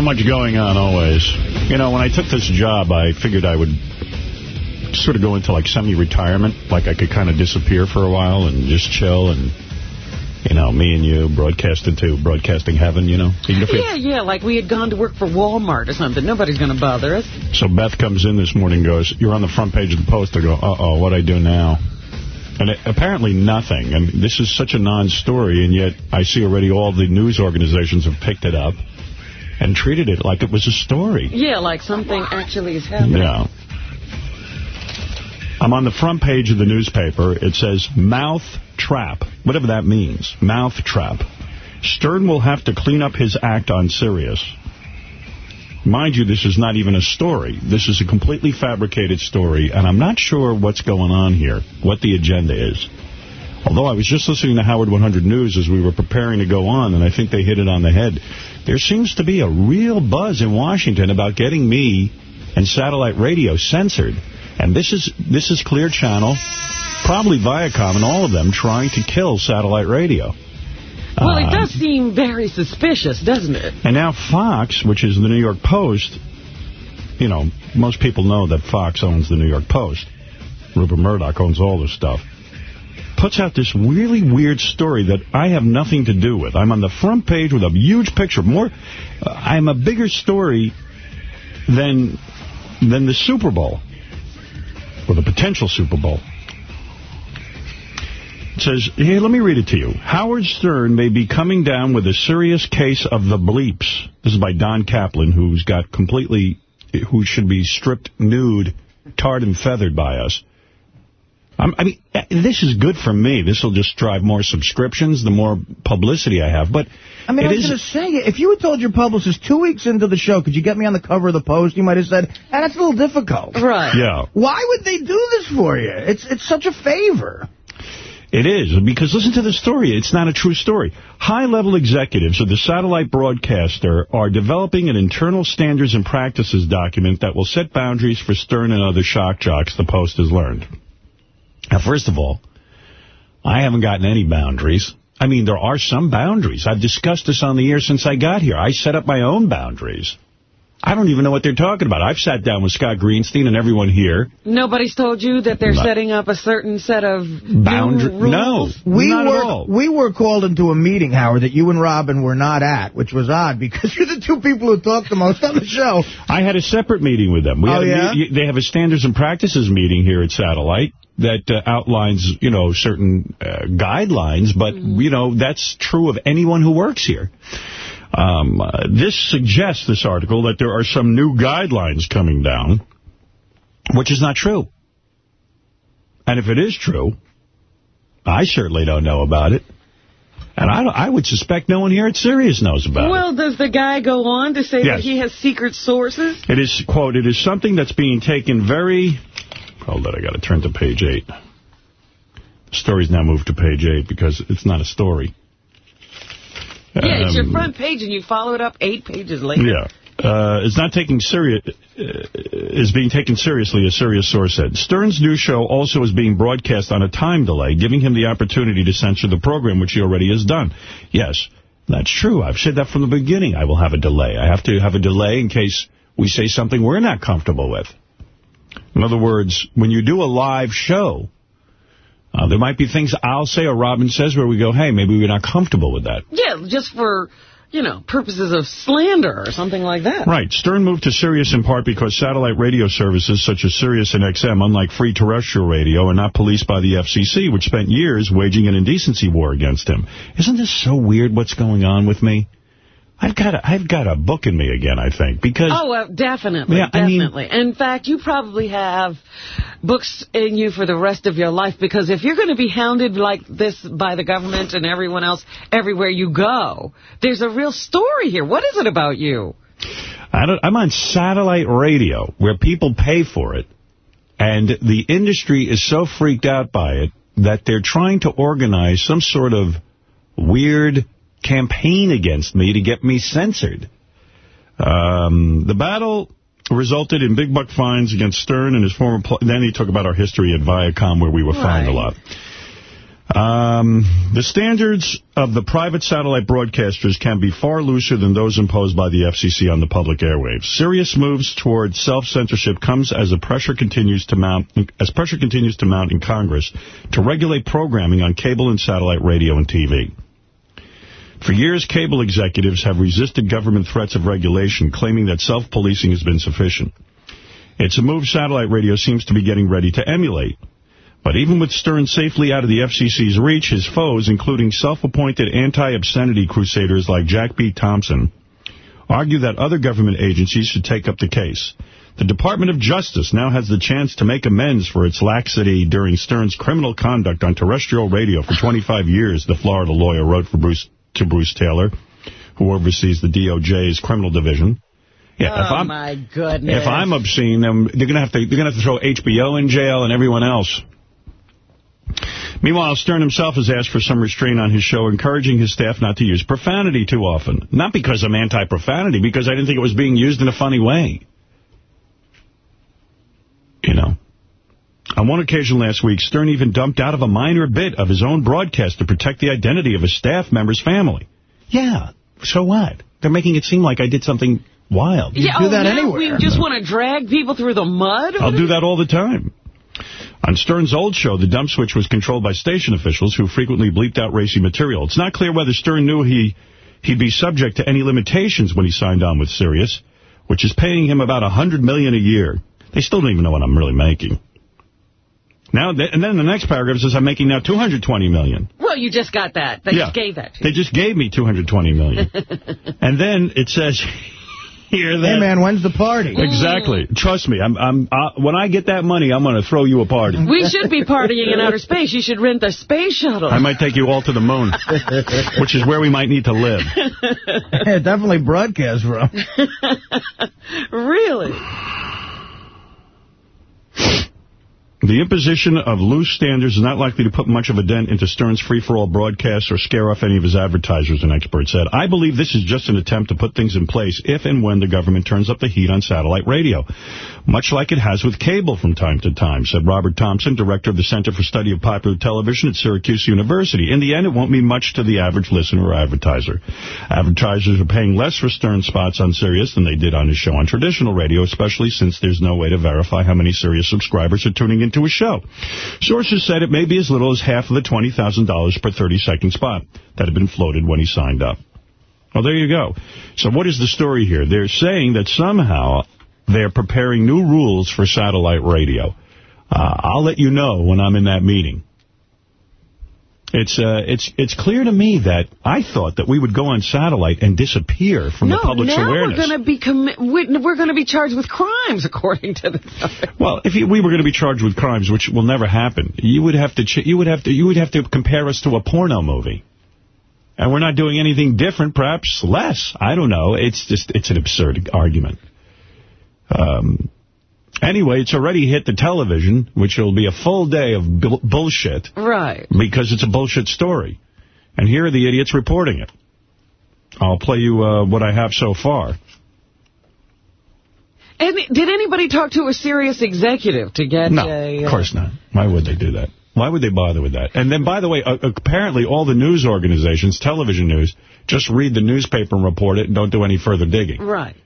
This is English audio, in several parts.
so much going on always. You know, when I took this job, I figured I would sort of go into like semi-retirement, like I could kind of disappear for a while and just chill and, you know, me and you broadcasting to broadcasting heaven, you know. Yeah, yeah, like we had gone to work for Walmart or something. Nobody's going to bother us. So Beth comes in this morning goes, you're on the front page of the Post. I go, uh-oh, what do I do now? And it, apparently nothing. I mean, this is such a non-story, and yet I see already all the news organizations have picked it up and treated it like it was a story. Yeah, like something actually is happening. Yeah. I'm on the front page of the newspaper. It says, mouth trap, whatever that means, mouth trap. Stern will have to clean up his act on Sirius. Mind you, this is not even a story. This is a completely fabricated story, and I'm not sure what's going on here, what the agenda is. Although I was just listening to Howard 100 News as we were preparing to go on, and I think they hit it on the head. There seems to be a real buzz in Washington about getting me and satellite radio censored. And this is this is Clear Channel, probably Viacom, and all of them trying to kill satellite radio. Well, it uh, does seem very suspicious, doesn't it? And now Fox, which is the New York Post, you know, most people know that Fox owns the New York Post. Rupert Murdoch owns all this stuff. Puts out this really weird story that I have nothing to do with. I'm on the front page with a huge picture. More, uh, I'm a bigger story than than the Super Bowl or the potential Super Bowl. It says, here, let me read it to you. Howard Stern may be coming down with a serious case of the bleeps. This is by Don Kaplan, who's got completely, who should be stripped nude, tarred and feathered by us. I'm, I mean, this is good for me. This will just drive more subscriptions, the more publicity I have. But I mean, it I was going to say, if you had told your publicist two weeks into the show, could you get me on the cover of the Post, you might have said, ah, that's a little difficult. Right. Yeah. Why would they do this for you? It's it's such a favor. It is, because listen to the story. It's not a true story. High-level executives of the satellite broadcaster are developing an internal standards and practices document that will set boundaries for Stern and other shock jocks, the Post has learned. Now, first of all, I haven't gotten any boundaries. I mean, there are some boundaries. I've discussed this on the air since I got here. I set up my own boundaries. I don't even know what they're talking about. I've sat down with Scott Greenstein and everyone here. Nobody's told you that they're Not- setting up a certain set of boundaries. No. We not were at all. we were called into a meeting, Howard, that you and Robin were not at, which was odd because you're the two people who talk the most on the show. I had a separate meeting with them. We Oh, had a yeah? meet- They have a standards and practices meeting here at Satellite that uh, outlines, you know, certain uh, guidelines, but, you know, that's true of anyone who works here. Um, uh, this suggests, this article, that there are some new guidelines coming down, which is not true. And if it is true, I certainly don't know about it. And I, I would suspect no one here at Sirius knows about it. Well, does the guy go on to say Yes. that he has secret sources? It is, quote, it is something that's being taken very... Hold on, I got to turn to page 8. The story's now moved to page 8 because it's not a story. Yeah, it's your Um, front page, and you follow it up eight pages later. Yeah. Uh, is not taking serious uh, is being taken seriously, a Sirius source said. Stern's new show also is being broadcast on a time delay, giving him the opportunity to censor the program, which he already has done. Yes, that's true. I've said that from the beginning. I will have a delay. I have to have a delay in case we say something we're not comfortable with. In other words, when you do a live show, uh, there might be things I'll say or Robin says where we go, hey, maybe we're not comfortable with that. Yeah, just for, you know, purposes of slander or something like that. Right. Stern moved to Sirius in part because satellite radio services such as Sirius and XM, unlike free terrestrial radio, are not policed by the FCC, which spent years waging an indecency war against him. Isn't this so weird what's going on with me? I've got a, I've got a book in me again, I think, because... Oh, uh, definitely, Yeah, I mean- definitely. In fact, you probably have books in you for the rest of your life, because if you're going to be hounded like this by the government and everyone else everywhere you go, there's a real story here. What is it about you? I don't, I'm on satellite radio where people pay for it, and the industry is so freaked out by it that they're trying to organize some sort of weird campaign against me to get me censored. Um, the battle resulted in big buck fines against Stern and his former... Then he talked about our history at Viacom where we were fined a lot. Um, the standards of the private satellite broadcasters can be far looser than those imposed by the FCC on the public airwaves. Sirius moves towards self-censorship comes as pressure continues to mount as pressure continues to mount in Congress to regulate programming on cable and satellite radio and TV. For years, cable executives have resisted government threats of regulation, claiming that self-policing has been sufficient. It's a move satellite radio seems to be getting ready to emulate. But even with Stern safely out of the FCC's reach, his foes, including self-appointed anti-obscenity crusaders like Jack B. Thompson, argue that other government agencies should take up the case. The Department of Justice now has the chance to make amends for its laxity during Stern's criminal conduct on terrestrial radio for 25 years, the Florida lawyer wrote for Bruce, to Bruce Taylor, who oversees the DOJ's criminal division. Yeah, oh, if I'm, my goodness. If I'm obscene, then they're going to have to they're going to have to throw HBO in jail and everyone else. Meanwhile, Stern himself has asked for some restraint on his show, encouraging his staff not to use profanity too often. Not because I'm anti-profanity, because I didn't think it was being used in a funny way. You know. On one occasion last week, Stern even dumped out of a minor bit of his own broadcast to protect the identity of a staff member's family. Yeah, so what? They're making it seem like I did something wild. You yeah, do oh, that anywhere. We just want to drag people through the mud? I'll do that all the time. On Stern's old show, the dump switch was controlled by station officials who frequently bleeped out racy material. It's not clear whether Stern knew he, he'd be subject to any limitations when he signed on with Sirius, which is paying him about a 100 million a year. They still don't even know what I'm really making. Now, and then the next paragraph says I'm making now $220 million. Well, you just got that. They yeah, just gave that They just gave me 220 million. and then it says hear that. Hey, man, when's the party? Exactly. Trust me. I'm, I'm, uh, when I get that money, I'm going to throw you a party. We should be partying in outer space. You should rent the space shuttle. I might take you all to the moon, which is where we might need to live. yeah, definitely broadcast from. really? The imposition of loose standards is not likely to put much of a dent into Stern's free-for-all broadcasts or scare off any of his advertisers, an expert said. I believe this is just an attempt to put things in place if and when the government turns up the heat on satellite radio, much like it has with cable from time to time, said Robert Thompson, director of the Center for Study of Popular Television at Syracuse University. In the end, it won't mean much to the average listener or advertiser. Advertisers are paying less for Stern spots on Sirius than they did on his show on traditional radio, especially since there's no way to verify how many Sirius subscribers are tuning into a show. Sources said it may be as little as half of the $20,000 per 30-second spot that had been floated when he signed up. Well, there you go. So what is the story here? They're saying that somehow they're preparing new rules for satellite radio. Uh, I'll let you know when I'm in that meeting. It's uh, it's it's clear to me that I thought that we would go on satellite and disappear from no, the public's now awareness. we're going to be we're going to be charged with crimes, according to the. Well, if you, we were going to be charged with crimes, which will never happen, you would have to you would have to you would have to compare us to a porno movie. And we're not doing anything different, perhaps less. I don't know. It's just it's an absurd argument. Um, Anyway, it's already hit the television, which will be a full day of bullshit. Right. Because it's a bullshit story. And here are the idiots reporting it. I'll play you uh, what I have so far. And did anybody talk to a Sirius executive to get no, a... Uh... of course not. Why would they do that? Why would they bother with that? And then, by the way, uh, apparently all the news organizations, television news, just read the newspaper and report it and don't do any further digging. Right.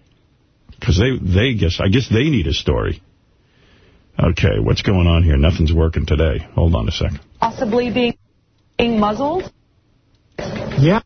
Because they, they guess, I guess they need a story. Okay, what's going on here? Nothing's working today. Hold on a second. Possibly being, being muzzled? Yeah.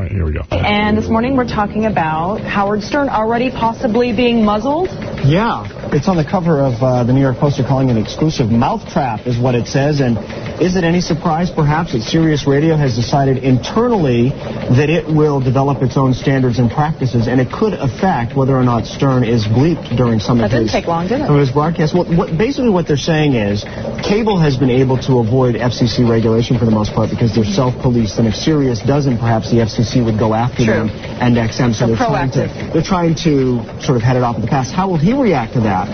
All right, here we go. And this morning we're talking about Howard Stern already possibly being muzzled? Yeah. It's on the cover of uh, the New York Post. They're calling it an exclusive mouth trap is what it says. And is it any surprise, perhaps, that Sirius Radio has decided internally that it will develop its own standards and practices, and it could affect whether or not Stern is bleeped during some that of his, take long, did it? of his broadcasts? Well, what, basically what they're saying is cable has been able to avoid FCC regulation for the most part because they're self-policed, and if Sirius doesn't, perhaps the FCC would go after True. them and XM. So, so they're proactive. trying to they're trying to sort of head it off in the past. How will he react to that?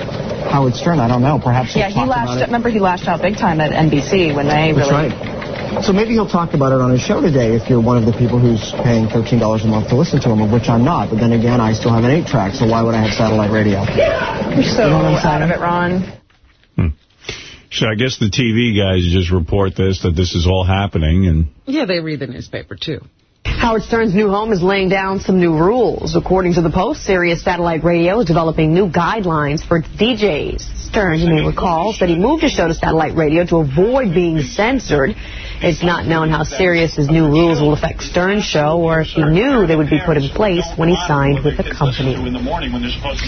Howard Stern, I don't know. Perhaps yeah, he lashed. Remember, he lashed out big time at NBC when they That's really. Right. So maybe he'll talk about it on his show today if you're one of the people who's paying $13 a month to listen to him, of which I'm not. But then again, I still have an 8-track, so why would I have satellite radio? You're so you know out of it, Ron. Hmm. So I guess the TV guys just report this, that this is all happening. and Yeah, they read the newspaper, too. Howard Stern's new home is laying down some new rules. According to the Post, Sirius Satellite Radio is developing new guidelines for DJs. Stern, you may recall, said he moved his show to satellite radio to avoid being censored. It's not known how Sirius's new rules will affect Stern's show or if he knew they would be put in place when he signed with the company.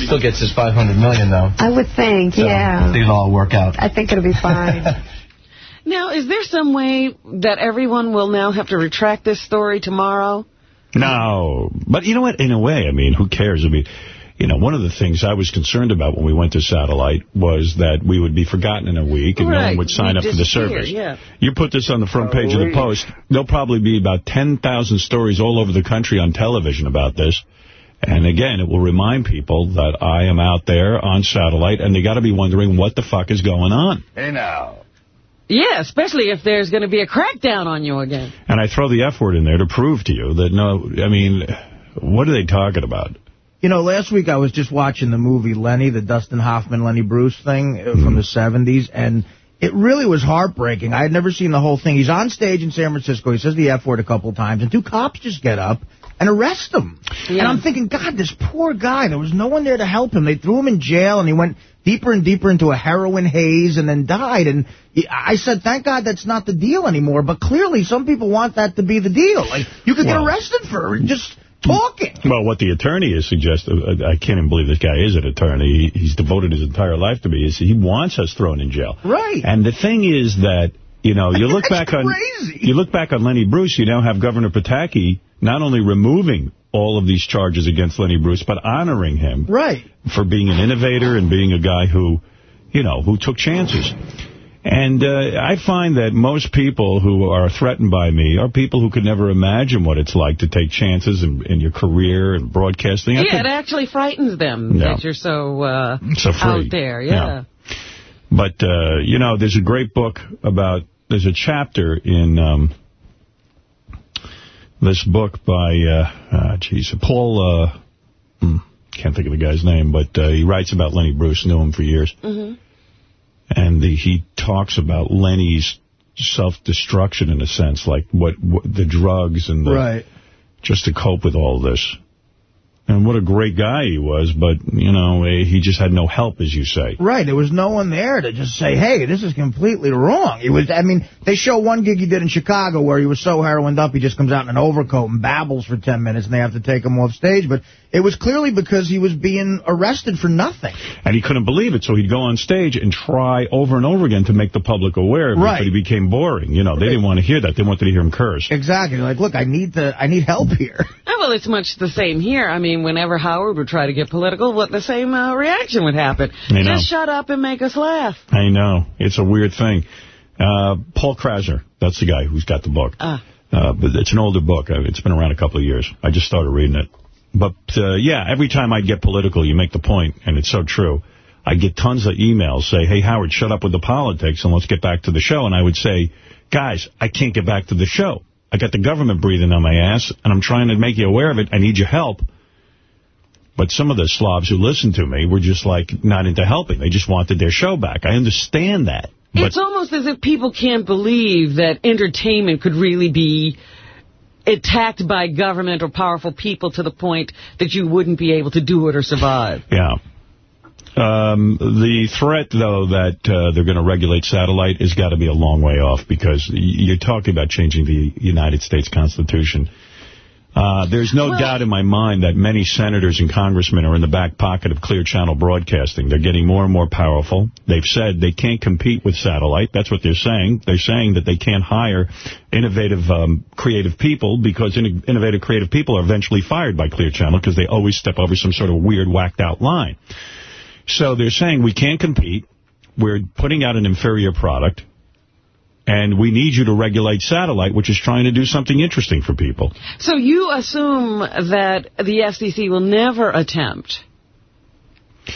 Still gets his 500 million, though. I would think, So yeah. I think it'll all work out. I think it'll be fine. Now, is there some way that everyone will now have to retract this story tomorrow? No. But you know what? In a way, I mean, who cares? I mean, you know, one of the things I was concerned about when we went to satellite was that we would be forgotten in a week and no one would sign We'd up for the service. yeah. You put this on the front page of the oh, Post, there'll probably be about 10,000 stories all over the country on television about this. And again, it will remind people that I am out there on satellite, and they got to be wondering what the fuck is going on. Hey, now. Yeah, especially if there's going to be a crackdown on you again. And I throw the F word in there to prove to you that, no, I mean, what are they talking about? You know, last week I was just watching the movie Lenny, the Dustin Hoffman, Lenny Bruce thing uh, from the 70s, and it really was heartbreaking. I had never seen the whole thing. He's on stage in San Francisco. He says the F word a couple times, and two cops just get up and arrest him. And I'm thinking, God, this poor guy. There was no one there to help him. They threw him in jail, and he went deeper and deeper into a heroin haze and then died. And he- I said, thank God that's not the deal anymore. But clearly some people want that to be the deal. Like, you could Well- get arrested for just talking. Well, what the attorney is suggested, uh, I can't even believe this guy is an attorney. He's devoted his entire life to me. Is he wants us thrown in jail. Right. And the thing is that, you know, you look That's back on crazy. you look back on Lenny Bruce, you now have Governor Pataki not only removing all of these charges against Lenny Bruce, but honoring him Right. for being an innovator and being a guy who, you know, who took chances. And uh, I find that most people who are threatened by me are people who could never imagine what it's like to take chances in, in your career and broadcasting. I Yeah, think- it actually frightens them Yeah. that you're so, uh, So free. out there. Yeah. Yeah. But, uh, you know, there's a great book about, there's a chapter in um, this book by, uh, uh, geez, Paul, uh, hmm, can't think of the guy's name, but uh, he writes about Lenny Bruce, knew him for years. hmm And the, he talks about Lenny's self-destruction in a sense, like what, what the drugs and the, Right. just to cope with all this. And what a great guy he was, but, you know, eh, he just had no help, as you say. Right. There was no one there to just say, hey, this is completely wrong. He was, I mean, they show one gig he did in Chicago where he was so heroined up he just comes out in an overcoat and babbles for 10 minutes and they have to take him off stage. But it was clearly because he was being arrested for nothing. And he couldn't believe it, so he'd go on stage and try over and over again to make the public aware of it, Right. but he became boring. You know, they didn't want to hear that. They wanted to hear him curse. Exactly. Like, look, I need to, I need help here. Oh, well, it's much the same here. I mean, whenever Howard would try to get political, what the same uh, reaction would happen. Just shut up and make us laugh. I know. It's a weird thing. Uh, Paul Krassner, that's the guy who's got the book. Ah. Uh, but it's an older book. Uh, It's been around a couple of years. I just started reading it. But, uh, yeah, every time I get political, you make the point, and it's so true. I get tons of emails say, hey, Howard, shut up with the politics and let's get back to the show. And I would say, guys, I can't get back to the show. I got the government breathing on my ass, and I'm trying to make you aware of it. I need your help. But some of the slobs who listened to me were just, like, not into helping. They just wanted their show back. I understand that. It's almost as if people can't believe that entertainment could really be attacked by government or powerful people to the point that you wouldn't be able to do it or survive. Yeah. Um, the threat, though, that uh, they're going to regulate satellite has got to be a long way off because y- you're talking about changing the United States Constitution. Uh, there's no Well- doubt in my mind that many senators and congressmen are in the back pocket of Clear Channel Broadcasting. They're getting more and more powerful. They've said they can't compete with satellite. That's what they're saying. They're saying that they can't hire innovative, um, creative people because in innovative, creative people are eventually fired by Clear Channel because they always step over some sort of weird, whacked-out line. So they're saying we can't compete. We're putting out an inferior product. And we need you to regulate satellite, which is trying to do something interesting for people. So you assume that the FCC will never attempt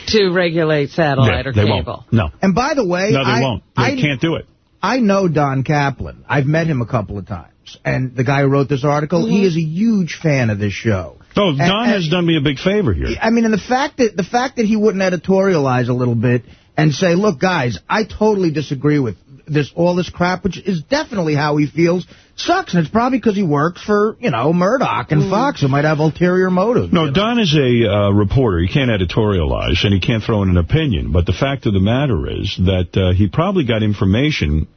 to regulate satellite Yeah, or they cable? won't. No. And by the way, No, they I, won't. They I, can't do it. I know Don Kaplan. I've met him a couple of times. And the guy who wrote this article, Mm-hmm. he is a huge fan of this show. Oh, And- Don and- has done me a big favor here. I mean, and the fact that the fact that he wouldn't editorialize a little bit and say, look, guys, I totally disagree with this all this crap, which is definitely how he feels, sucks. And it's probably because he works for, you know, Murdoch and Fox, who might have ulterior motives. No, Don is a uh, reporter. He can't editorialize, and he can't throw in an opinion. But the fact of the matter is that uh, he probably got information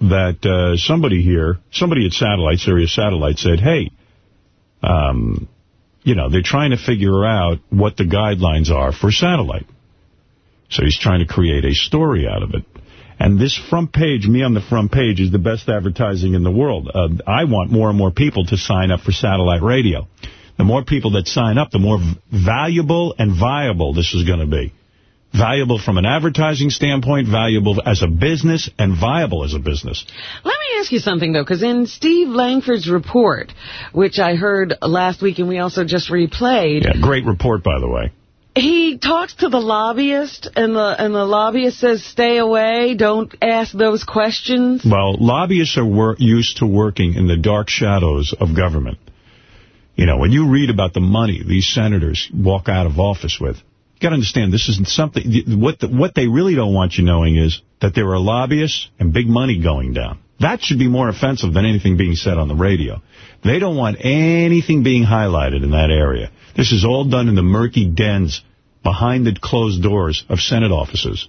that uh, somebody here, somebody at Satellite, Sirius Satellite, said, hey, um, you know, they're trying to figure out what the guidelines are for Satellite. So he's trying to create a story out of it. And this front page, me on the front page, is the best advertising in the world. Uh, I want more and more people to sign up for satellite radio. The more people that sign up, the more valuable and viable this is going to be. Valuable from an advertising standpoint, valuable as a business, and viable as a business. Let me ask you something, though, because in Steve Langford's report, which I heard last week and we also just replayed... Yeah, great report, by the way. He talks to the lobbyist, and the and the lobbyist says, stay away, don't ask those questions. Well, lobbyists are used to working in the dark shadows of government. You know, when you read about the money these senators walk out of office with, you got to understand this isn't something, what, the, what they really don't want you knowing is that there are lobbyists and big money going down. That should be more offensive than anything being said on the radio. They don't want anything being highlighted in that area. This is all done in the murky dens behind the closed doors of Senate offices.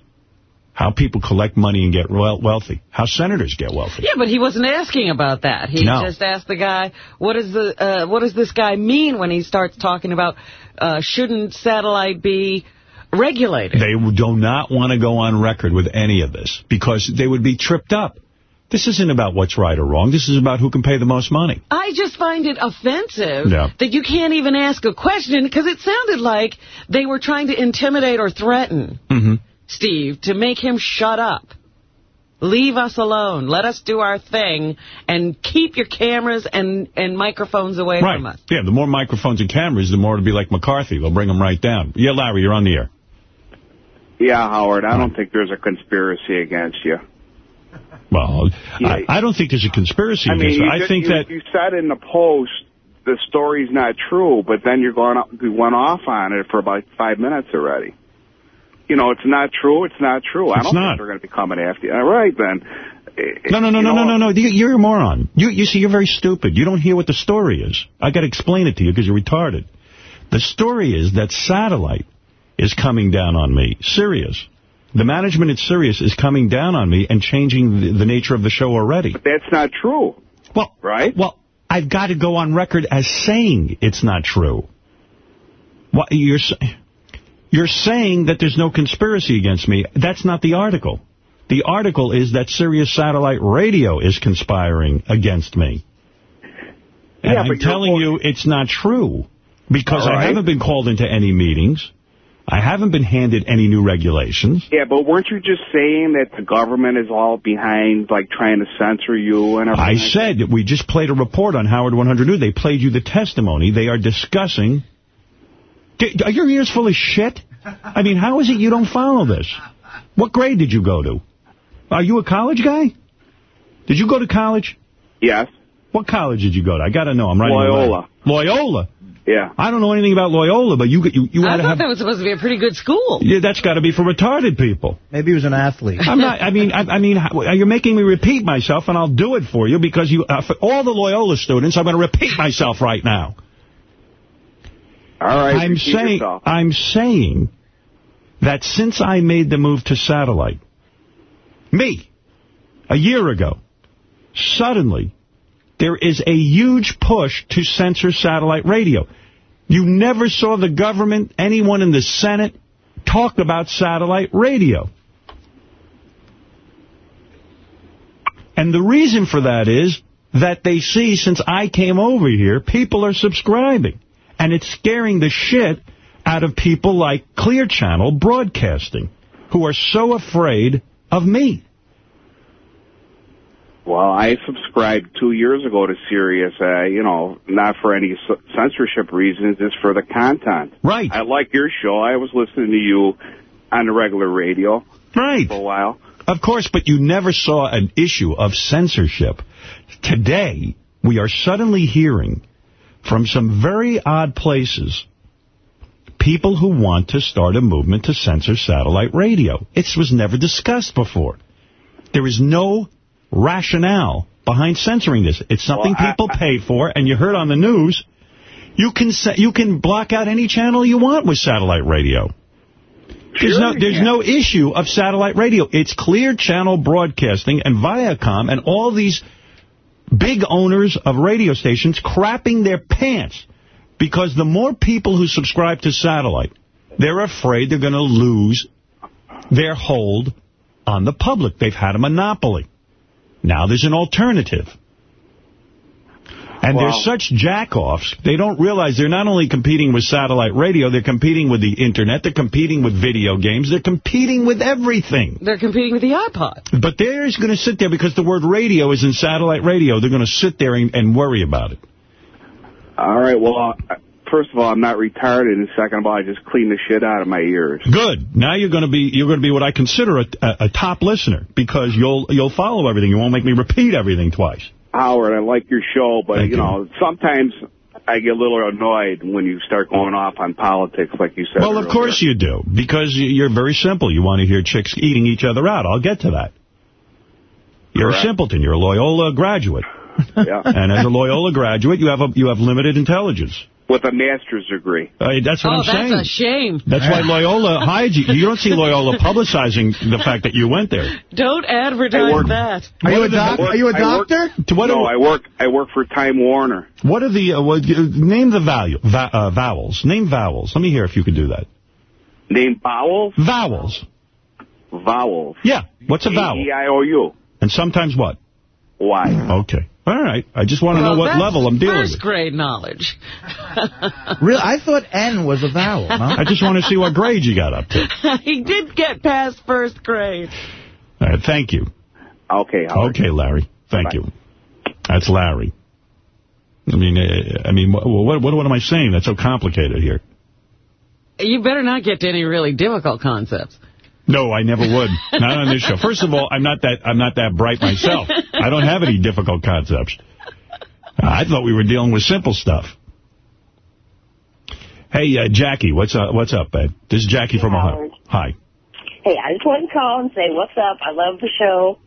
How people collect money and get wealthy. How senators get wealthy. Yeah, but he wasn't asking about that. He no. just asked the guy, what, is the, uh, what does this guy mean when he starts talking about uh, shouldn't satellite be regulated? They do not want to go on record with any of this because they would be tripped up. This isn't about what's right or wrong. This is about who can pay the most money. I just find it offensive yeah. that you can't even ask a question because it sounded like they were trying to intimidate or threaten mm -hmm. Steve to make him shut up. Leave us alone. Let us do our thing and keep your cameras and, and microphones away right. from us. Yeah, the more microphones and cameras, the more it'll be like McCarthy. They'll bring them right down. Yeah, Larry, you're on the air. Yeah, Howard, I don't think there's a conspiracy against you. Well, yeah. I, I, don't think there's a conspiracy I mean, I think you, that... You said in the post the story's not true, but then you're going you went off on it for about five minutes already. You know, it's not true, it's not true. It's I don't not. think they're going to be coming after you. All right, then. No, no, no, no, no, no, no. You're a moron. You, you see, you're very stupid. You don't hear what the story is. I got to explain it to you because you're retarded. The story is that satellite is coming down on me. Sirius. The management at Sirius is coming down on me and changing the, the nature of the show already. But that's not true. Well, right? Well, I've got to go on record as saying it's not true. What you're you're saying that there's no conspiracy against me. That's not the article. The article is that Sirius Satellite Radio is conspiring against me. And yeah, I'm telling you it's not true because right. I haven't been called into any meetings. I haven't been handed any new regulations. Yeah, but weren't you just saying that the government is all behind, like, trying to censor you and everything? I said that we just played a report on Howard 100 News. They played you the testimony. They are discussing... Are your ears full of shit? I mean, how is it you don't follow this? What grade did you go to? Are you a college guy? Did you go to college? Yes. What college did you go to? I got to know. I'm right. Loyola. Loyola? Yeah. I don't know anything about Loyola, but you you, you I thought have, that was supposed to be a pretty good school. Yeah, that's got to be for retarded people. Maybe he was an athlete. I'm not. I mean, I, I mean, you're making me repeat myself, and I'll do it for you because you, uh, for all the Loyola students, I'm going to repeat myself right now. All right. I'm saying. Yourself. I'm saying that since I made the move to satellite, me, a year ago, suddenly there is a huge push to censor satellite radio. You never saw the government, anyone in the Senate, talk about satellite radio. And the reason for that is that they see, since I came over here, people are subscribing. And it's scaring the shit out of people like Clear Channel Broadcasting, who are so afraid of me. Well, I subscribed two years ago to Sirius, uh, you know, not for any censorship reasons, just for the content. Right. I like your show. I was listening to you on the regular radio. Right. For a while. Of course, but you never saw an issue of censorship. Today, we are suddenly hearing from some very odd places people who want to start a movement to censor satellite radio. It was never discussed before. There is no rationale behind censoring this. It's something Well, I- people pay for, and you heard on the news, you can you can block out any channel you want with satellite radio. There's Sure no there's no issue of satellite radio. It's clear channel broadcasting and Viacom and all these big owners of radio stations crapping their pants because the more people who subscribe to satellite, they're afraid they're going to lose their hold on the public. They've had a monopoly. Now there's an alternative. And they're such jack-offs, they don't realize they're not only competing with satellite radio, they're competing with the internet, they're competing with video games, they're competing with everything. They're competing with the iPod. But they're going to sit there because the word radio is in satellite radio. They're going to sit there and, and worry about it. All right, well, uh, first of all, I'm not retarded, and second of all, I just clean the shit out of my ears. Good. Now you're going to be you're going to be what I consider a, a, a top listener because you'll you'll follow everything. You won't make me repeat everything twice. Howard, I like your show, but, Thank you you. know, sometimes I get a little annoyed when you start going off on politics, like you said Well, of course you do because you- you're very simple. You want to hear chicks eating each other out. I'll get to that. You're Correct. a simpleton. You're a Loyola graduate. Yeah. And as a Loyola graduate, you have a, you have limited intelligence. With a master's degree. Uh, that's what oh, I'm that's saying. a shame. That's why Loyola hides you. You don't see Loyola publicizing the fact that you went there. Don't advertise work- that. Are you a doc? Work- Are you a I work- doctor? To what no, I work I work for Time Warner. What are the, uh, what, uh, name the value, va uh, vowels. Name vowels. Let me hear if you can do that. Name vowels? Vowels. Vowels. Yeah. What's a vowel? E-I-O-U. And sometimes what? Why? Okay. All right. I just want to Well, know what level I'm dealing first with. grade knowledge. Really? I thought N was a vowel. Huh? I just want to see what grade you got up to. he did get past first grade. All right. Thank you. Okay, Howard. Okay, Larry. Thank Bye. you. That's Larry. I mean, uh, I mean, what, what, what am I saying? That's so complicated here. You better not get to any really difficult concepts. No, I never would. not on this show. First of all, I'm not that I'm not that bright myself. I don't have any difficult concepts. I thought we were dealing with simple stuff. Hey, uh, Jackie, what's up? What's up, Ed? This is Jackie from Ohio. Howard. Hi. Hey, I just wanted to call and say what's up. I love the show,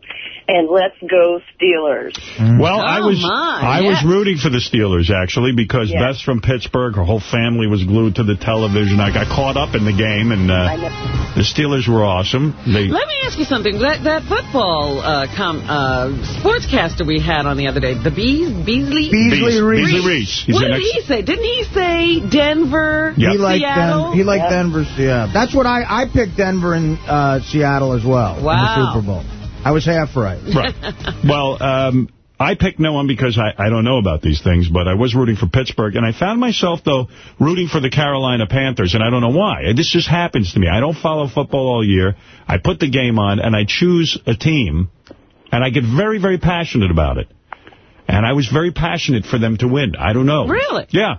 and let's go Steelers. Well, I Oh, was my, I yes. was rooting for the Steelers actually because Yes. Beth's from Pittsburgh. Her whole family was glued to the television. I got caught up in the game, and uh, the Steelers were awesome. They Let me ask you something. That that football uh, com, uh, sportscaster we had on the other day, the Bees, Beasley? Beasley Bees- Reece. Beasley Reece. He's what did he say? Didn't he say Denver, Yep. He liked Seattle? Den- he liked Yep. Denver. Yeah, that's what I I picked Denver and uh, Seattle as well in the Super Bowl. I was half right. Right. Well, um, I picked no one because I, I don't know about these things, but I was rooting for Pittsburgh. And I found myself, though, rooting for the Carolina Panthers, and I don't know why. This just happens to me. I don't follow football all year. I put the game on, and I choose a team, and I get very, very passionate about it. And I was very passionate for them to win. I don't know. Really? Yeah.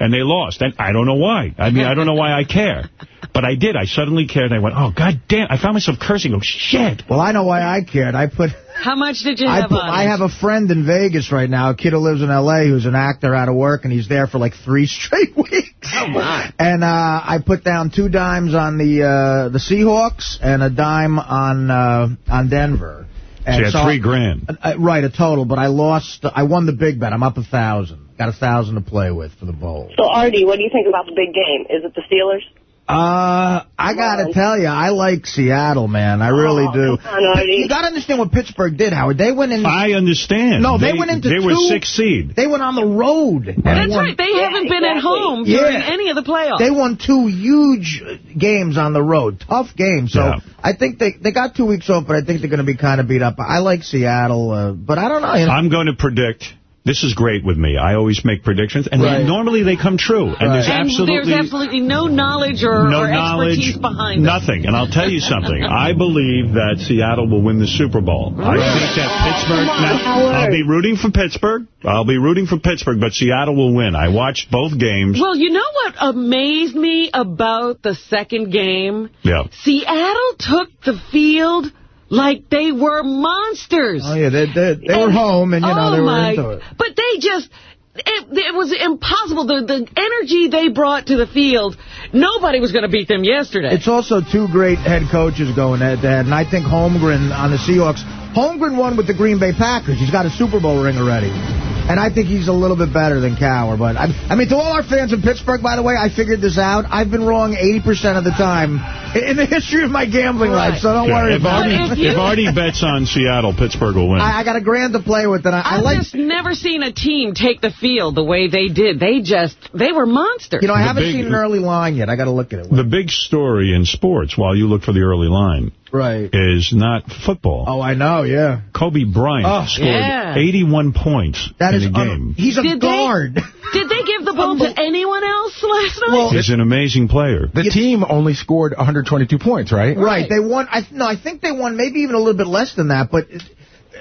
And they lost. And I don't know why. I mean, I don't know why I care. But I did. I suddenly cared. I went, oh, God damn. I found myself cursing. Oh, shit. Well, I know why I cared. I put How much did you I, have put, on I have a friend in Vegas right now, a kid who lives in L.A. who's an actor out of work, and he's there for like three straight weeks. Oh, my. And uh, I put down two dimes on the uh, the Seahawks and a dime on uh, on Denver. So you And had three grand. Uh, right, a total, but I lost. I won the big bet. I'm up a thousand. Got a thousand to play with for the bowl. So, Artie, what do you think about the big game? Is it the Steelers? Uh, I gotta tell you, I like Seattle, man. I really Oh, do. on, You gotta understand what Pittsburgh did, Howard. They went in. I understand. No, they went into They were two- six seed. They went on the road. and That's won- right. They Yeah, haven't been at exactly. home Yeah. during any of the playoffs. They won two huge games on the road, tough games. So Yeah. I think they they got two weeks off, but I think they're going to be kind of beat up. I like Seattle, uh, but I don't know. You know I'm going to predict. This is great with me. I always make predictions, and Right. they, normally they come true. And there's and absolutely, there's absolutely no knowledge or, no or knowledge, expertise behind it. nothing. And I'll tell you something. I believe that Seattle will win the Super Bowl. I think that Pittsburgh. Now, I'll be rooting for Pittsburgh. I'll be rooting for Pittsburgh, but Seattle will win. I watched both games. Well, you know what amazed me about the second game? Yeah. Seattle took the field like they were monsters. Oh yeah, they they, they were home, and you know oh they were my, into it. But they just, it, it was impossible. The, the energy they brought to the field, nobody was going to beat them yesterday. It's also two great head coaches going at that, and I think Holmgren on the Seahawks. Holmgren won with the Green Bay Packers. He's got a Super Bowl ring already. And I think he's a little bit better than Cowher. But I, I mean, to all our fans in Pittsburgh, by the way, I figured this out. I've been wrong 80% of the time in the history of my gambling Right. life, so don't Yeah, worry if, about Artie, it. If if Artie bets on Seattle, Pittsburgh will win. I, I got a grand to play with, and I, I I've like. just never seen a team take the field the way they did. They just, they were monsters. You know, I The haven't big- seen an early line yet. I got to look at it. the big story in sports, while you look for the early line, right. is not football. Oh, I know. Yeah. Kobe Bryant Oh, scored yeah. 81 points That in is. the un- game. he's a Did they- guard. Did they give the ball to anyone else last night? Well, He's an amazing player. The team only scored 122 points, right? Right. They won. I no, I think they won maybe even a little bit less than that. But it-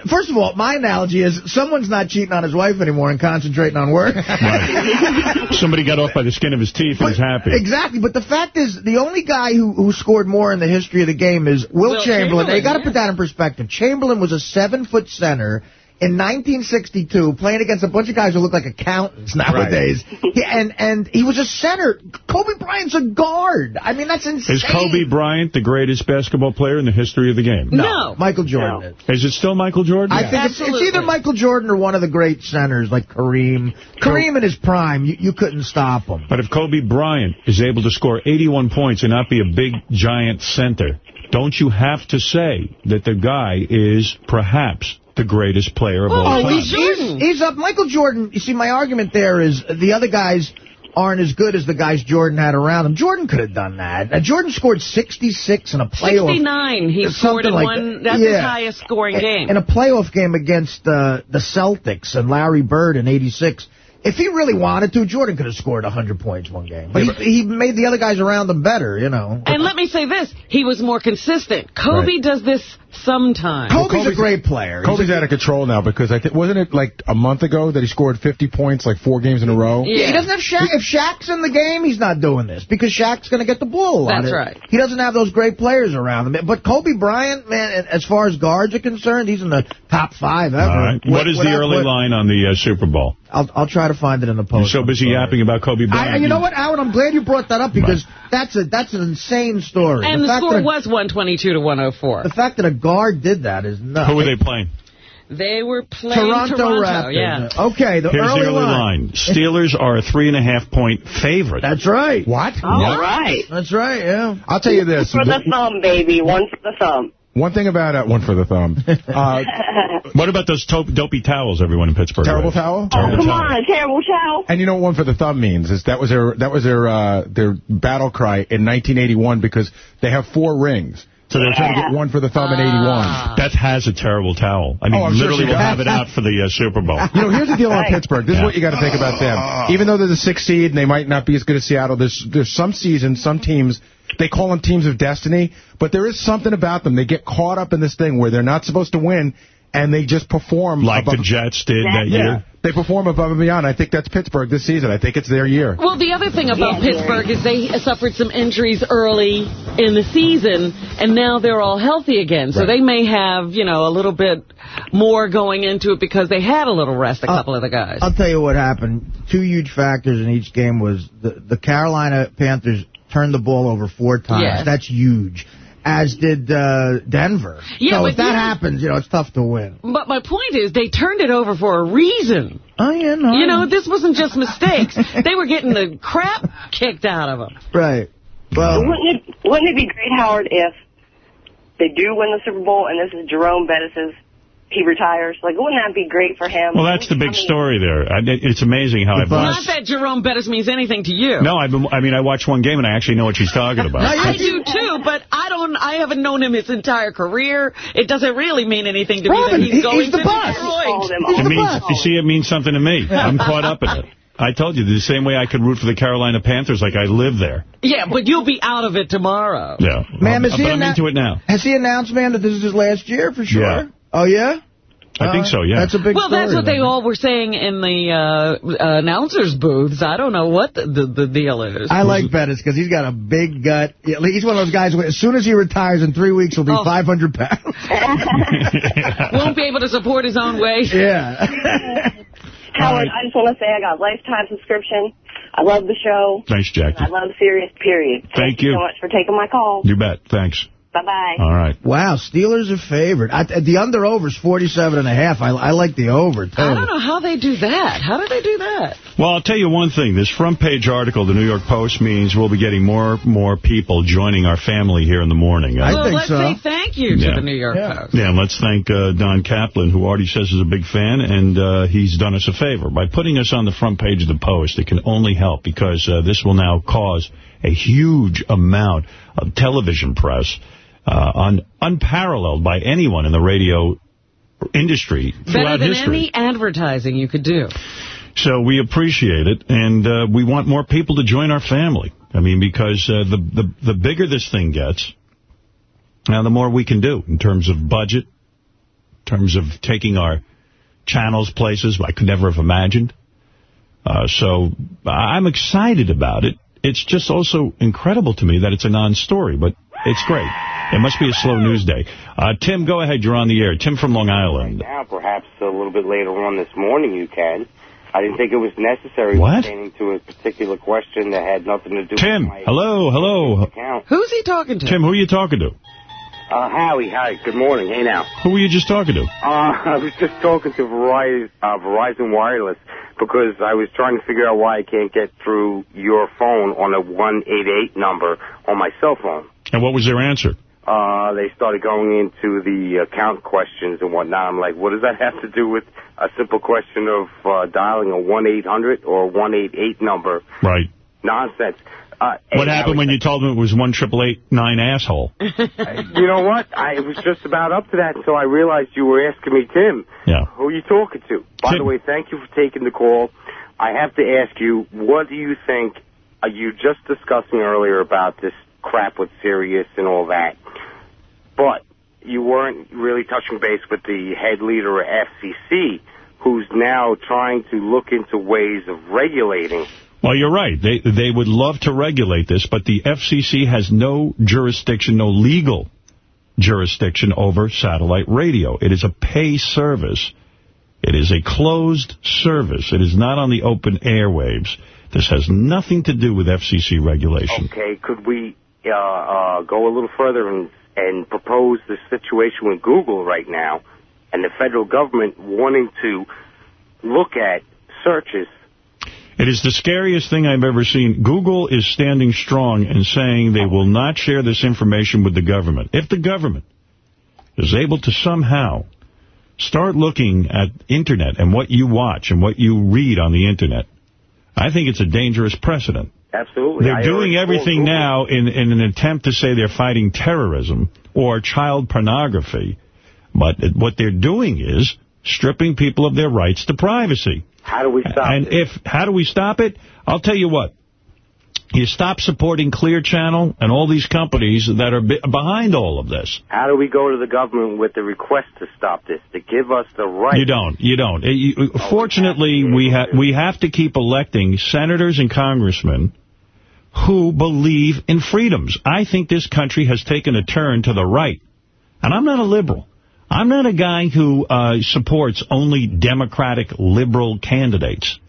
first of all, my analogy is someone's not cheating on his wife anymore and concentrating on work. Right. Somebody got off by the skin of his teeth and is happy. Exactly. But the fact is, the only guy who, who scored more in the history of the game is Wilt, Wilt Chamberlain. Chamberlain, you got to yeah. put that in perspective. Chamberlain was a seven-foot center. In 1962, playing against a bunch of guys who look like accountants nowadays, He- and and he was a center. Kobe Bryant's a guard. I mean, that's insane. Is Kobe Bryant the greatest basketball player in the history of the game? No. Michael Jordan No. is. Is it still Michael Jordan? I think it's, it's either Michael Jordan or one of the great centers like Kareem. Kareem in his prime, you, you couldn't stop him. But if Kobe Bryant is able to score 81 points and not be a big, giant center, don't you have to say that the guy is perhaps the greatest player of all Oh, time? he's- he's, he's up. Michael Jordan, you see, my argument there is the other guys aren't as good as the guys Jordan had around him. Jordan could have done that. Uh, Jordan scored 66 in a playoff. 69 he scored in like one. that. That's his highest scoring in- game. In a playoff game against uh, the Celtics and Larry Bird in 86. If he really wanted to, Jordan could have scored 100 points one game. But, he, he made the other guys around him better, you know. and let me say this, he was more consistent. Kobe Right. does this sometimes. Kobe's, a Kobe's- great player. He's Kobe's a- out of control now because I think wasn't it like a month ago that he scored 50 points like four games in a row? Yeah. He doesn't have Shaq. If Shaq's in the game, he's not doing this because Shaq's going to get the ball a lot. That's It- right. He doesn't have those great players around him. But Kobe Bryant, man, as far as guards are concerned, he's in the top five ever. All right. What Wi- is the without- early what- line on the uh, Super Bowl? I'll, I'll try to find it in the You're post. so busy yapping about Kobe Bryant. I, you know what, Howard? I'm glad you brought that up because that's a that's an insane story. and the fact score that a- was 122 to 104. the fact that a guard did that is nuts. Who were they playing? They were playing Toronto, Toronto, Raptors. yeah. Okay, the Here's early, the early line. Steelers are a three-and-a-half-point favorite. That's right. What? All right. That's right. Yeah. I'll tell you this. For the thumb, baby. One for the thumb. One thing about it, one for the thumb. Uh, What about those to- dopey towels everyone in Pittsburgh terrible wears? towel? Oh, Terrible come towel. on, terrible chow. And you know what one for the thumb means is that was their that was their uh, their battle cry in 1981 because they have four rings. So they're trying to get one for the thumb in 81. Beth has a terrible towel. I mean, Oh, I'm sure literally she will have it out for the uh, Super Bowl. You know, here's the deal on Right. Pittsburgh. This is what you got to think about them. Even though they're the sixth seed and they might not be as good as Seattle, there's there's some seasons, some teams, they call them teams of destiny, but there is something about them. They get caught up in this thing where they're not supposed to win, and they just perform Like the Jets did that yeah, year. they perform above and beyond. I think that's Pittsburgh this season. I think it's their year. Well, the other thing about Yeah, Pittsburgh is they suffered some injuries early in the season, and now they're all healthy again. So Right. they may have, you know, a little bit more going into it because they had a little rest, a Uh, couple of the guys. I'll tell you what happened. Two huge factors in each game was the, the Carolina Panthers turned the ball over four times. Yes. That's huge. As did uh, Denver. Yeah, so but if that yeah. happens, you know, it's tough to win. But my point is, they turned it over for a reason. Oh, yeah, no. You know, this wasn't just mistakes. they were getting the crap kicked out of them. Right. Well, Wouldn't it, wouldn't it be great, Howard, if they do win the Super Bowl and this is Jerome Bettis's, he retires? Like, wouldn't that be great for him? Well, that's the big I mean, story there. It's amazing how I've Not watched. that Jerome Bettis means anything to you. No, I've been, I mean, I watched one game and I actually know what she's talking about. I do too, but I don't. I haven't known him his entire career. It doesn't really mean anything to me that he's he- going he's the to boss. Detroit. Called him He's It means, best. you see, it means something to me. I'm caught up in it. I told you, the same way I could root for the Carolina Panthers, like I live there. Yeah, but you'll be out of it tomorrow. Yeah. Ma'am, is he but I'm into it now. has he announced, man, that this is his last year for sure? Yeah. Oh, yeah? I think so, yeah. That's a big Well, that's what they then. all were saying in the uh, uh, announcers' booths. I don't know what the, the, the deal is. I like Bettis because he's got a big gut. He's one of those guys, as soon as he retires in three weeks, he'll be Oh. 500 pounds. Won't be able to support his own weight. yeah. Howard, I just want to say I got a lifetime subscription. I love the show. Thanks, Jackie. I love Sirius, period. Thank Thank you. so much for taking my call. You bet. Thanks. Bye-bye. All right. Wow, Steelers are favored. I, the under-over is 47 and a half. I, I like the over, too. I don't know how they do that. How do they do that? Well, I'll tell you one thing. This front page article, the New York Post, means we'll be getting more more people joining our family here in the morning. I well, think let's so. say thank you to Yeah. the New York Yeah. Post. Yeah, and let's thank uh, Don Kaplan, who already says is a big fan, and uh, he's done us a favor. By putting us on the front page of the Post, it can only help because uh, this will now cause a huge amount of television press, uh, un unparalleled by anyone in the radio industry throughout history. Better than history. any advertising you could do. So we appreciate it, and uh, we want more people to join our family. I mean, because uh, the, the the bigger this thing gets, now the more we can do in terms of budget, in terms of taking our channels places I could never have imagined. Uh, so I'm excited about it. It's just also incredible to me that it's a non-story, but it's great. It must be a slow news day. Uh, Tim, go ahead. You're on the air. Tim from Long Island. Now, perhaps a little bit later on this morning you can. I didn't think it was necessary What? pertaining to a particular question that had nothing to do Tim, with my hello, hello. account. Who's he talking to? Tim, who are you talking to? Uh, Howie, hi, good morning. Hey now. Who were you just talking to? Uh, I was just talking to Verizon, uh, Verizon Wireless because I was trying to figure out why I can't get through your phone on a 188 number on my cell phone. And what was their answer? Uh, they started going into the account questions and whatnot. I'm like, what does that have to do with a simple question of uh, dialing a 1-800 or 188 number? Right. Nonsense. Uh, What happened when you told them it was one triple eight nine asshole? You know what? I was just about up to that until I realized you were asking me, Tim. Yeah. Who are you talking to? By Tim. the way, thank you for taking the call. I have to ask you, what do you think? Are you just discussing earlier about this crap with Sirius and all that? But you weren't really touching base with the head leader of FCC, who's now trying to look into ways of regulating Well, you're right. They they would love to regulate this, but the FCC has no jurisdiction, no legal jurisdiction over satellite radio. It is a pay service. It is a closed service. It is not on the open airwaves. This has nothing to do with FCC regulation. Okay, could we uh, uh, go a little further and, and propose the situation with Google right now and the federal government wanting to look at searches? It is the scariest thing I've ever seen. Google is standing strong and saying they will not share this information with the government. If the government is able to somehow start looking at Internet and what you watch and what you read on the Internet, I think it's a dangerous precedent. Absolutely. They're I doing everything now in, in an attempt to say they're fighting terrorism or child pornography. But it- what they're doing is stripping people of their rights to privacy. How do we stop And if how do we stop it? I'll tell you what. You stop supporting Clear Channel and all these companies that are behind all of this. How do we go to the government with the request to stop this, to give us the right? You don't. You don't. Uh, you- fortunately, we have we have to keep electing senators and congressmen who believe in freedoms. I think this country has taken a turn to the right. And I'm not a liberal. I'm not a guy who uh, supports only Democratic liberal candidates.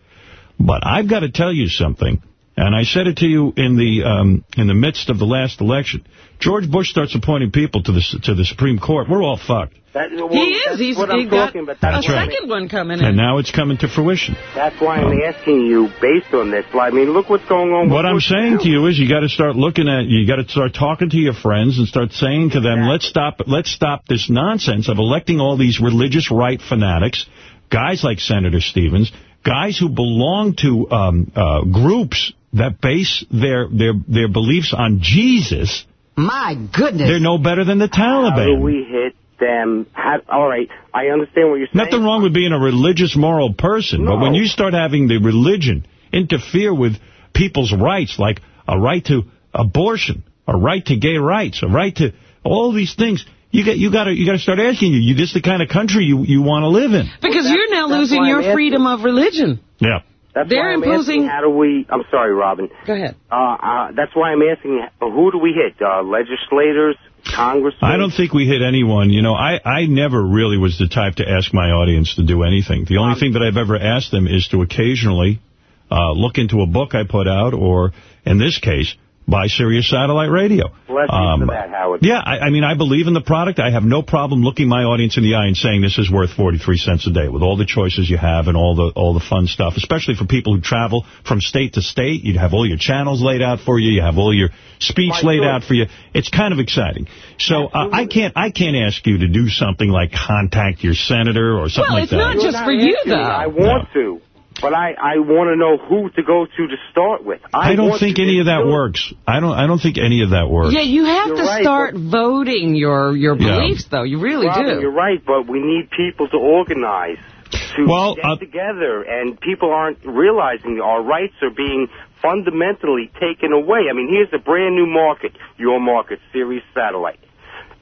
But I've got to tell you something, and I said it to you in the um, in the midst of the last election. George Bush starts appointing people to the to the Supreme Court. We're all fucked. That, well, He is. He's what he I'm got talking about. a That's why- second one coming in. And now it's coming to fruition. That's why I'm asking you, based on this. I mean, look what's going on. What I'm saying to you is you got to start looking at, you got to start talking to your friends and start saying to them, let's stop, let's stop this nonsense of electing all these religious right fanatics, guys like Senator Stevens, guys who belong to um, uh, groups that base their, their, their beliefs on Jesus. My goodness. They're no better than the How do Taliban. we hit them? How, all right, I understand what you're saying. Nothing wrong with being a religious, moral person, but when you start having the religion interfere with people's rights, like a right to abortion, a right to gay rights, a right to all these things, you got you got to you got to start asking you, you this the kind of country you you want to live in? Because you're now losing your freedom of religion. Yeah. That's They're why I'm imposing- asking how do we, I'm sorry, Robin. Go ahead. Uh, uh, that's why I'm asking, who do we hit? Uh, legislators, congressmen? I don't think we hit anyone. You know, I, I never really was the type to ask my audience to do anything. The only thing that I've ever asked them is to occasionally uh, look into a book I put out, or, in this case, buy Sirius Satellite Radio. Bless you Um, for that, Howard. Yeah, I, I mean, I believe in the product. I have no problem looking my audience in the eye and saying this is worth 43 cents a day with all the choices you have and all the all the fun stuff, especially for people who travel from state to state. You have all your channels laid out for you. You have all your speech My laid choice. out for you. It's kind of exciting. So uh, I can't I can't ask you to do something like contact your senator or something Well, like that. not You're just for you, though. I want to, but I, I want to know who to go to to start with. I, I don't think any of that to works. I don't. I don't think any of that works. Yeah, you have You're to right, start voting your your Yeah. beliefs, though. You really Robin, do. You're right, but we need people to organize, to Well, get uh, together, and people aren't realizing our rights are being fundamentally taken away. I mean, here's a brand new market, your market, Sirius Satellite.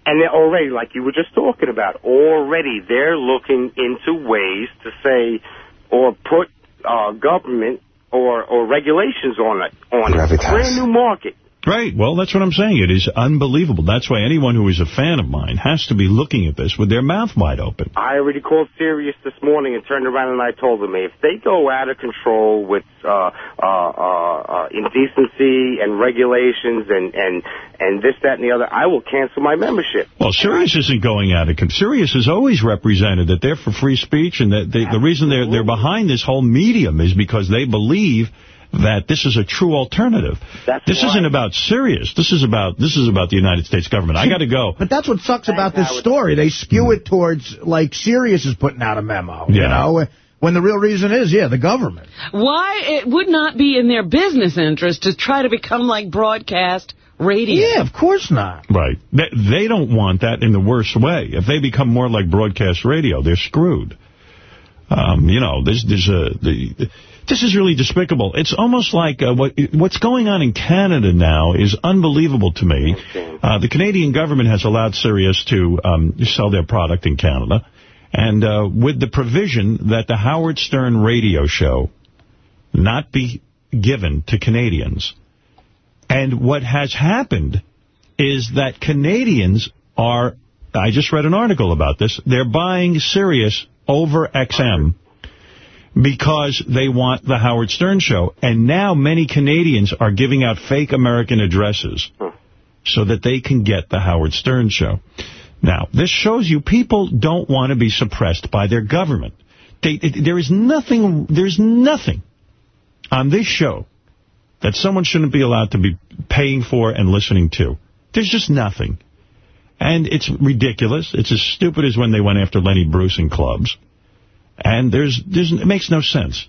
And they're already, like you were just talking about, already they're looking into ways to say, or put uh, government or, or regulations on it. On it. Gravitas. Brand new market. Right. Well, that's what I'm saying. It is unbelievable. That's why anyone who is a fan of mine has to be looking at this with their mouth wide open. I already called Sirius this morning and turned around and I told them if they go out of control with uh, uh, uh, uh, indecency and regulations and, and, and this, that, and the other, I will cancel my membership. Well, Sirius isn't going out of control. Sirius has always represented that they're for free speech, and that they, the reason they're they're behind this whole medium is because they believe that this is a true alternative. That's this why- isn't about Sirius. This is about this is about the United States government. I got to go. But that's what sucks about this story. They skew it towards, like, Sirius is putting out a memo, you Yeah. know, when the real reason is, yeah, the government. Why it would not be in their business interest to try to become like broadcast radio. Yeah, of course not. Right. They, they don't want that in the worst way. If they become more like broadcast radio, they're screwed. Um, you know, there's, there's a, the, this is really despicable. It's almost like uh, what what's going on in Canada now is unbelievable to me. Uh, the Canadian government has allowed Sirius to um, sell their product in Canada, and uh, with the provision that the Howard Stern radio show not be given to Canadians. And what has happened is that Canadians are, I just read an article about this, they're buying Sirius over XM because they want the Howard Stern show. And now many Canadians are giving out fake American addresses so that they can get the Howard Stern show. Now, this shows you people don't want to be suppressed by their government. They, there is nothing, there's nothing on this show that someone shouldn't be allowed to be paying for and listening to. There's just nothing. And it's ridiculous. It's as stupid as when they went after Lenny Bruce in clubs. And there's, there's it makes no sense.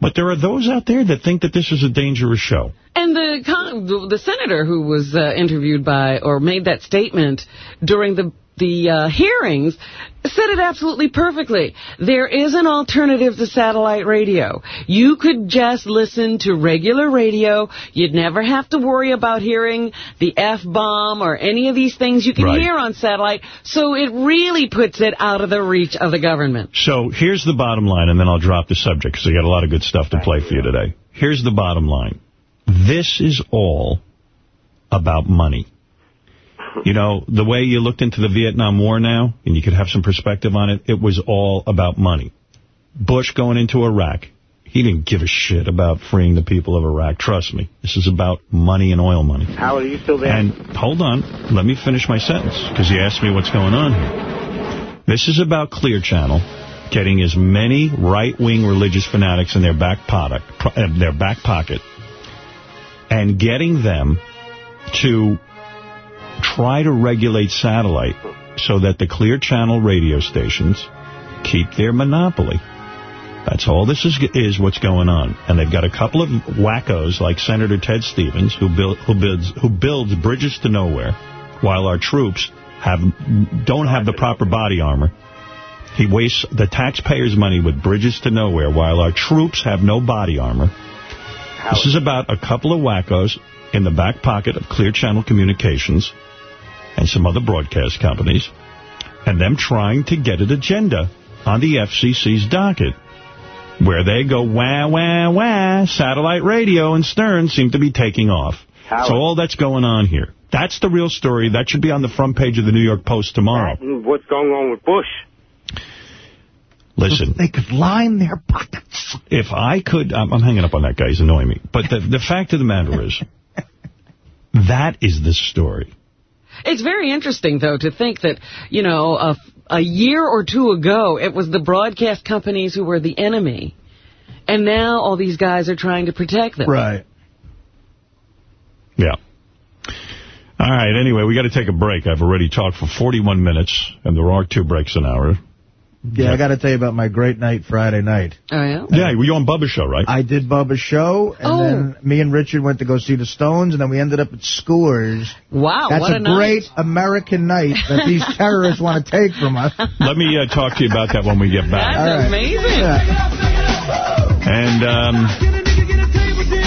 But there are those out there that think that this is a dangerous show. And the the senator who was uh, interviewed by or made that statement during the the uh, hearings said it absolutely perfectly. There is an alternative to satellite radio. You could just listen to regular radio. You'd never have to worry about hearing the F-bomb or any of these things you can Right. hear on satellite. So it really puts it out of the reach of the government. So here's the bottom line, and then I'll drop the subject because I got a lot of good stuff to play for you today. Here's the bottom line. This is all about money. You know, the way you looked into the Vietnam War now, and you could have some perspective on it, it was all about money. Bush going into Iraq, he didn't give a shit about freeing the people of Iraq. Trust me. This is about money and oil money. Howard, are you still there? And hold on, let me finish my sentence, because you asked me what's going on here. This is about Clear Channel getting as many right-wing religious fanatics in their back pocket, uh, their back pocket, and getting them to try to regulate satellite so that the Clear Channel radio stations keep their monopoly. That's all this is is what's going on. And they've got a couple of wackos like Senator Ted Stevens who build, who builds who builds bridges to nowhere while our troops have don't have the proper body armor. He wastes the taxpayers' money with bridges to nowhere while our troops have no body armor. This is about a couple of wackos in the back pocket of Clear Channel Communications and some other broadcast companies, and them trying to get an agenda on the FCC's docket. where they go wah, wah, wah, satellite radio and Stern seem to be taking off. Howard. So all that's going on here. That's the real story. That should be on the front page of the New York Post tomorrow. What's going on with Bush? Listen, They could line their pockets. if I could, I'm, I'm hanging up on that guy. He's annoying me. But the, the fact of the matter is, that is the story. It's very interesting, though, to think that, you know, a, a year or two ago, it was the broadcast companies who were the enemy. And now all these guys are trying to protect them. Right. Yeah. All right, anyway, we got to take a break. I've already talked for 41 minutes, and there are two breaks an hour. Yeah, I got to tell you about my great night Friday night. Oh, yeah? Yeah, were you on Bubba's show, right? I did Bubba's show, and Oh. then me and Richard went to go see the Stones, and then we ended up at Scores. Wow, That's what a, a night. great American night that these terrorists want to take from us. Let me uh, talk to you about that when we get back. That's All right. amazing. And um,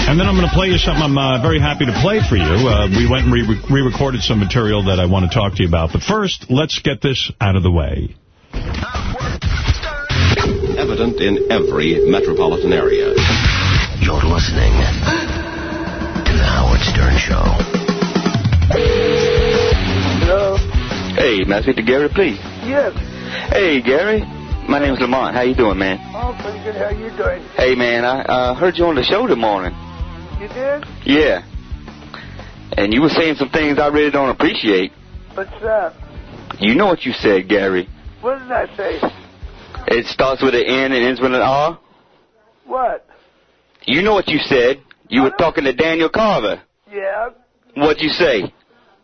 and then I'm going to play you something I'm uh, very happy to play for you. Uh, we went and re- re-recorded some material that I want to talk to you about. But first, let's get this out of the way. Evident in every metropolitan area. You're listening to The Howard Stern Show. Hello? Hey, may I speak to Gary, please? Yes. Hey, Gary. My name's Lamont. How you doing, man? Oh, pretty good. How you doing? Hey, man, I uh, heard you on the show this morning. You did? Yeah. And you were saying some things I really don't appreciate. What's that? You know what you said, Gary. What did I say? It starts with an N and ends with an R. What? You know what you said. You were talking to Daniel Carver. Yeah. What'd you say?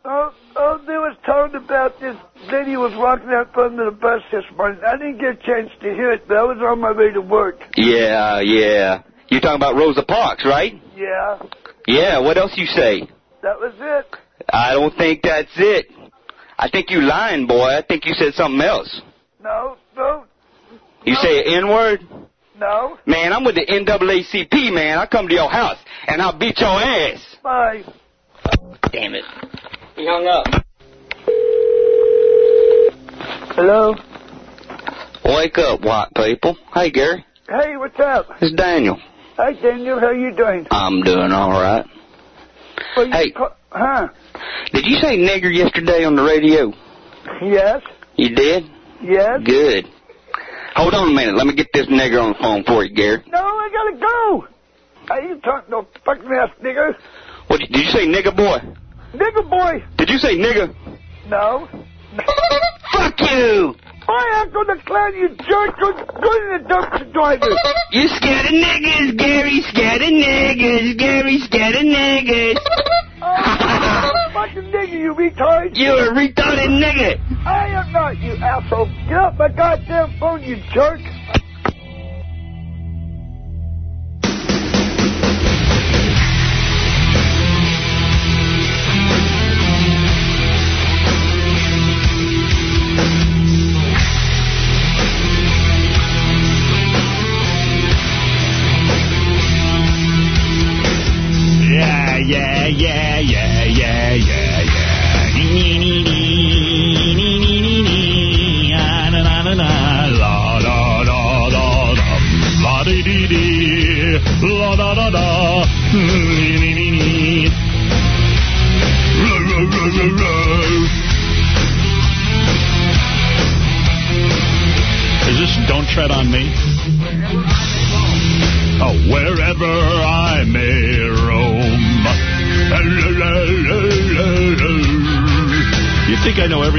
Oh, oh, they was talking about this lady was walking out front of the bus this morning. I didn't get a chance to hear it, but I was on my way to work. Yeah, yeah. You're talking about Rosa Parks, right? Yeah. Yeah, what else you say? That was it. I don't think that's it. I think you lying, boy. I think you said something else. No, no, You say an N-word? no. Man, I'm with the NAACP, man. I come to your house, and I'll beat your ass. Bye. Damn it. He hung up. Hello? Wake up, white people. Hey, Gary. Hey, what's up? It's Daniel. Hi, Daniel. How you doing? I'm doing all right. Well, Hey. ca- huh? Did you say nigger yesterday on the radio? Yes? You did? Yes? Good. Hold on a minute. Let me get this nigger on the phone for you, Gary. No, I gotta go. I you talking no fucking ass nigger. What, did you say nigger boy? Nigger boy. Did you say nigger? No. Fuck you! Why, Uncle the Clown, you jerk. Go, go in the dumpster driver. You scared of niggers, Gary. Scared of niggers. Gary, scared of niggers. Oh, fucking nigger, you retard. You're a retarded nigga. I am not, you asshole. Get off my goddamn phone, you jerk.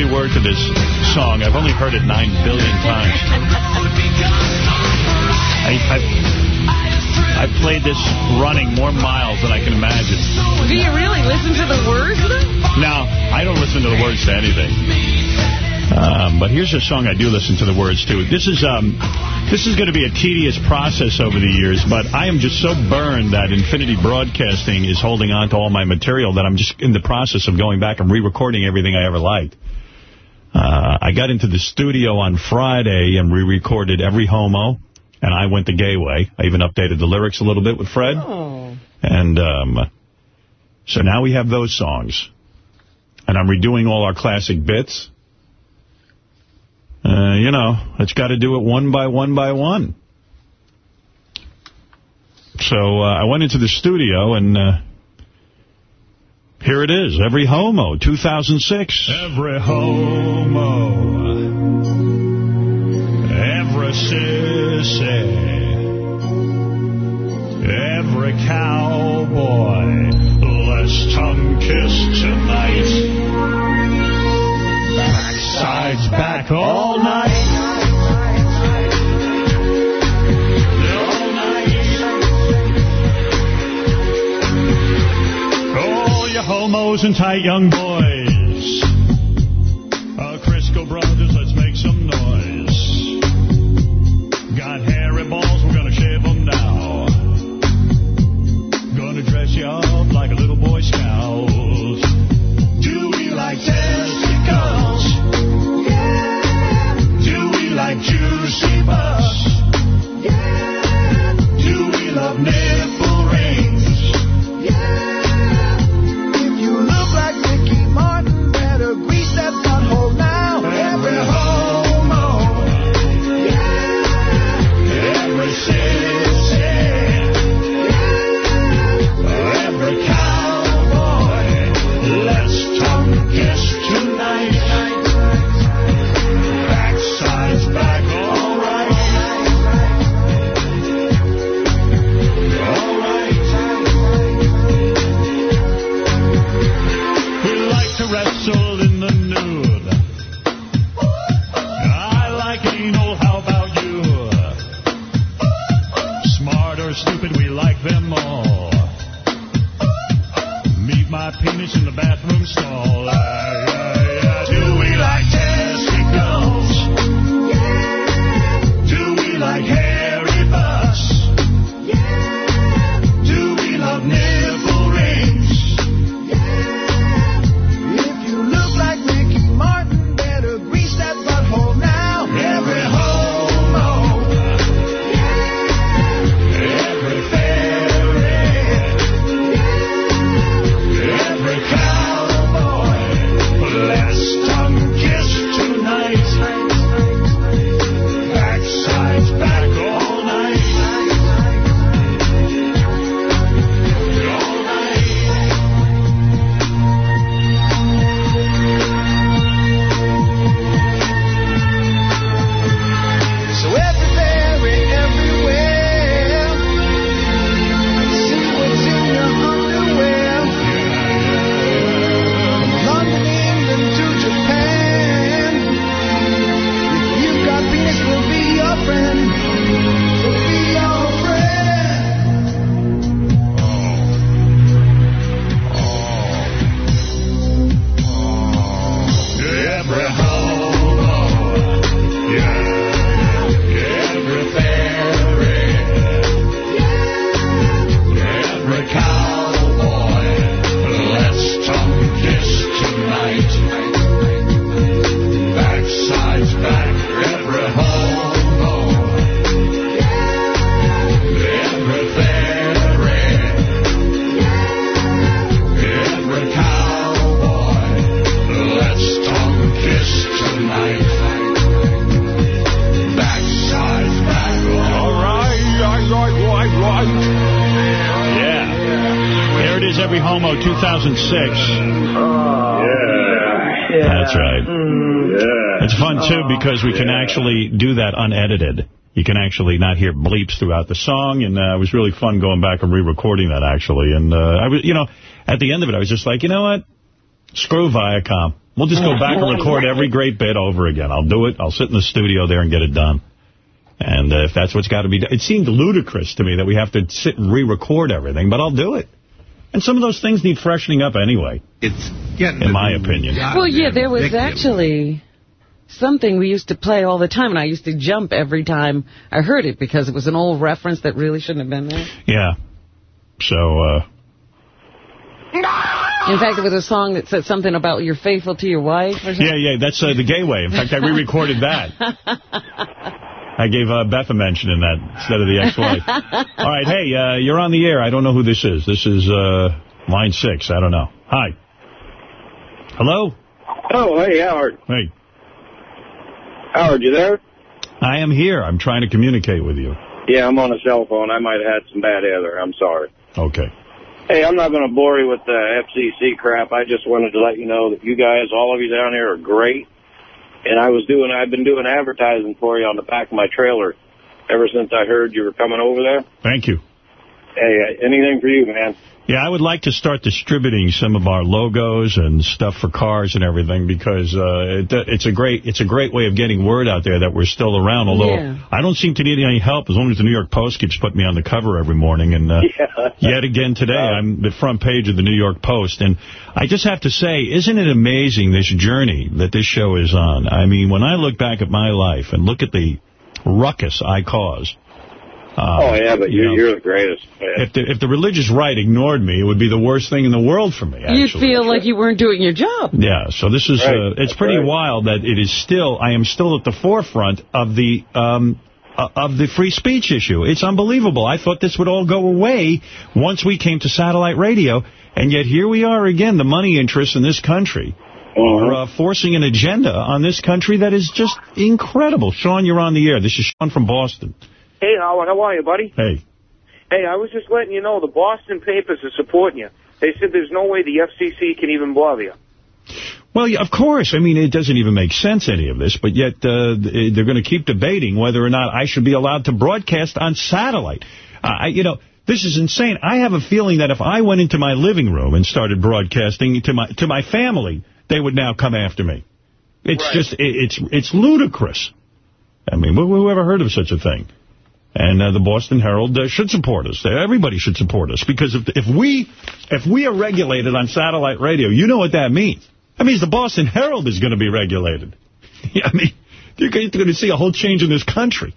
Every word to this song? I've only heard it nine billion times. I, I've, I've played this running more miles than I can imagine. Do you really listen to the words? Now, I don't listen to the words to anything. Um, but here's a song I do listen to the words to. This is um, this is going to be a tedious process over the years, but I am just so burned that Infinity Broadcasting is holding on to all my material that I'm just in the process of going back and re-recording everything I ever liked. Uh, I got into the studio on Friday and re-recorded Every Homo, and I went the gay way. I even updated the lyrics a little bit with Fred. Oh. And um, so now we have those songs. And I'm redoing all our classic bits. Uh, you know, it's got to do it one by one by one. So uh, I went into the studio, and uh, here it is. Every Homo, 2006. Every Homo. Every sissy. Every cowboy. Let's tongue kiss tonight. Backsides back all night. You and tight young boys. Because we can actually do that unedited. You can actually not hear bleeps throughout the song, and uh, it was really fun going back and re-recording that, actually. And, uh, I was, you know, at the end of it, I was just like, you know what? Screw Viacom. We'll just go back and record every great bit over again. I'll do it. I'll sit in the studio there and get it done. And uh, if that's what's got to be done. It seemed ludicrous to me that we have to sit and re-record everything, but I'll do it. And some of those things need freshening up anyway. It's getting in my opinion. Well, yeah, there was actually something we used to play all the time, and I used to jump every time I heard it because it was an old reference that really shouldn't have been there. Yeah. So, uh, In fact, it was a song that said something about you're faithful to your wife or something. yeah, yeah, that's uh, the gay way. In fact, I re-recorded that. I gave uh, Beth a mention in that instead of the ex-wife. All right, hey, uh, you're on the air. I don't know who this is. This is uh, line six. I don't know. Hi. Hello? Oh, hey, Howard. Hey. Howard, you there? I am here. I'm trying to communicate with you. Yeah, I'm on a cell phone. I might have had some bad air there. I'm sorry. Okay. Hey, I'm not going to bore you with the FCC crap. I just wanted to let you know that you guys, all of you down here, are great. And I was doing, I've been doing advertising for you on the back of my trailer ever since I heard you were coming over there. Thank you. Hey, anything for you, man. Yeah, I would like to start distributing some of our logos and stuff for cars and everything because uh, it, it's a great it's a great way of getting word out there that we're still around. Although Yeah. I don't seem to need any help as long as the New York Post keeps putting me on the cover every morning. And uh, yet again today, I'm the front page of the New York Post. And I just have to say, isn't it amazing this journey that this show is on? I mean, when I look back at my life and look at the ruckus I caused. Uh, oh, yeah, but you you're, know, you're the greatest. if the, if the religious right ignored me, it would be the worst thing in the world for me, You'd feel like you weren't doing your job. Yeah, so this is, Right, uh, it's that's pretty right. wild that it is still, I am still at the forefront of the, um, uh, of the free speech issue. It's unbelievable. I thought this would all go away once we came to satellite radio, and yet here we are again, the money interests in this country are uh, forcing an agenda on this country that is just incredible. Sean, you're on the air. This is Sean from Boston. Hey, Howard, how are you, buddy? Hey. Hey, I was just letting you know the Boston papers are supporting you. They said there's no way the FCC can even bother you. Well, of course. I mean, it doesn't even make sense, any of this, but yet uh, they're going to keep debating whether or not I should be allowed to broadcast on satellite. Uh, I, you know, this is insane. I have a feeling that if I went into my living room and started broadcasting to my to my family, they would now come after me. It's just, it, it's it's ludicrous. I mean, who, who ever heard of such a thing? And uh, the Boston Herald uh, should support us. Everybody should support us because if if we if we are regulated on satellite radio, you know what that means. That means the Boston Herald is going to be regulated. I mean, you're going to see a whole change in this country.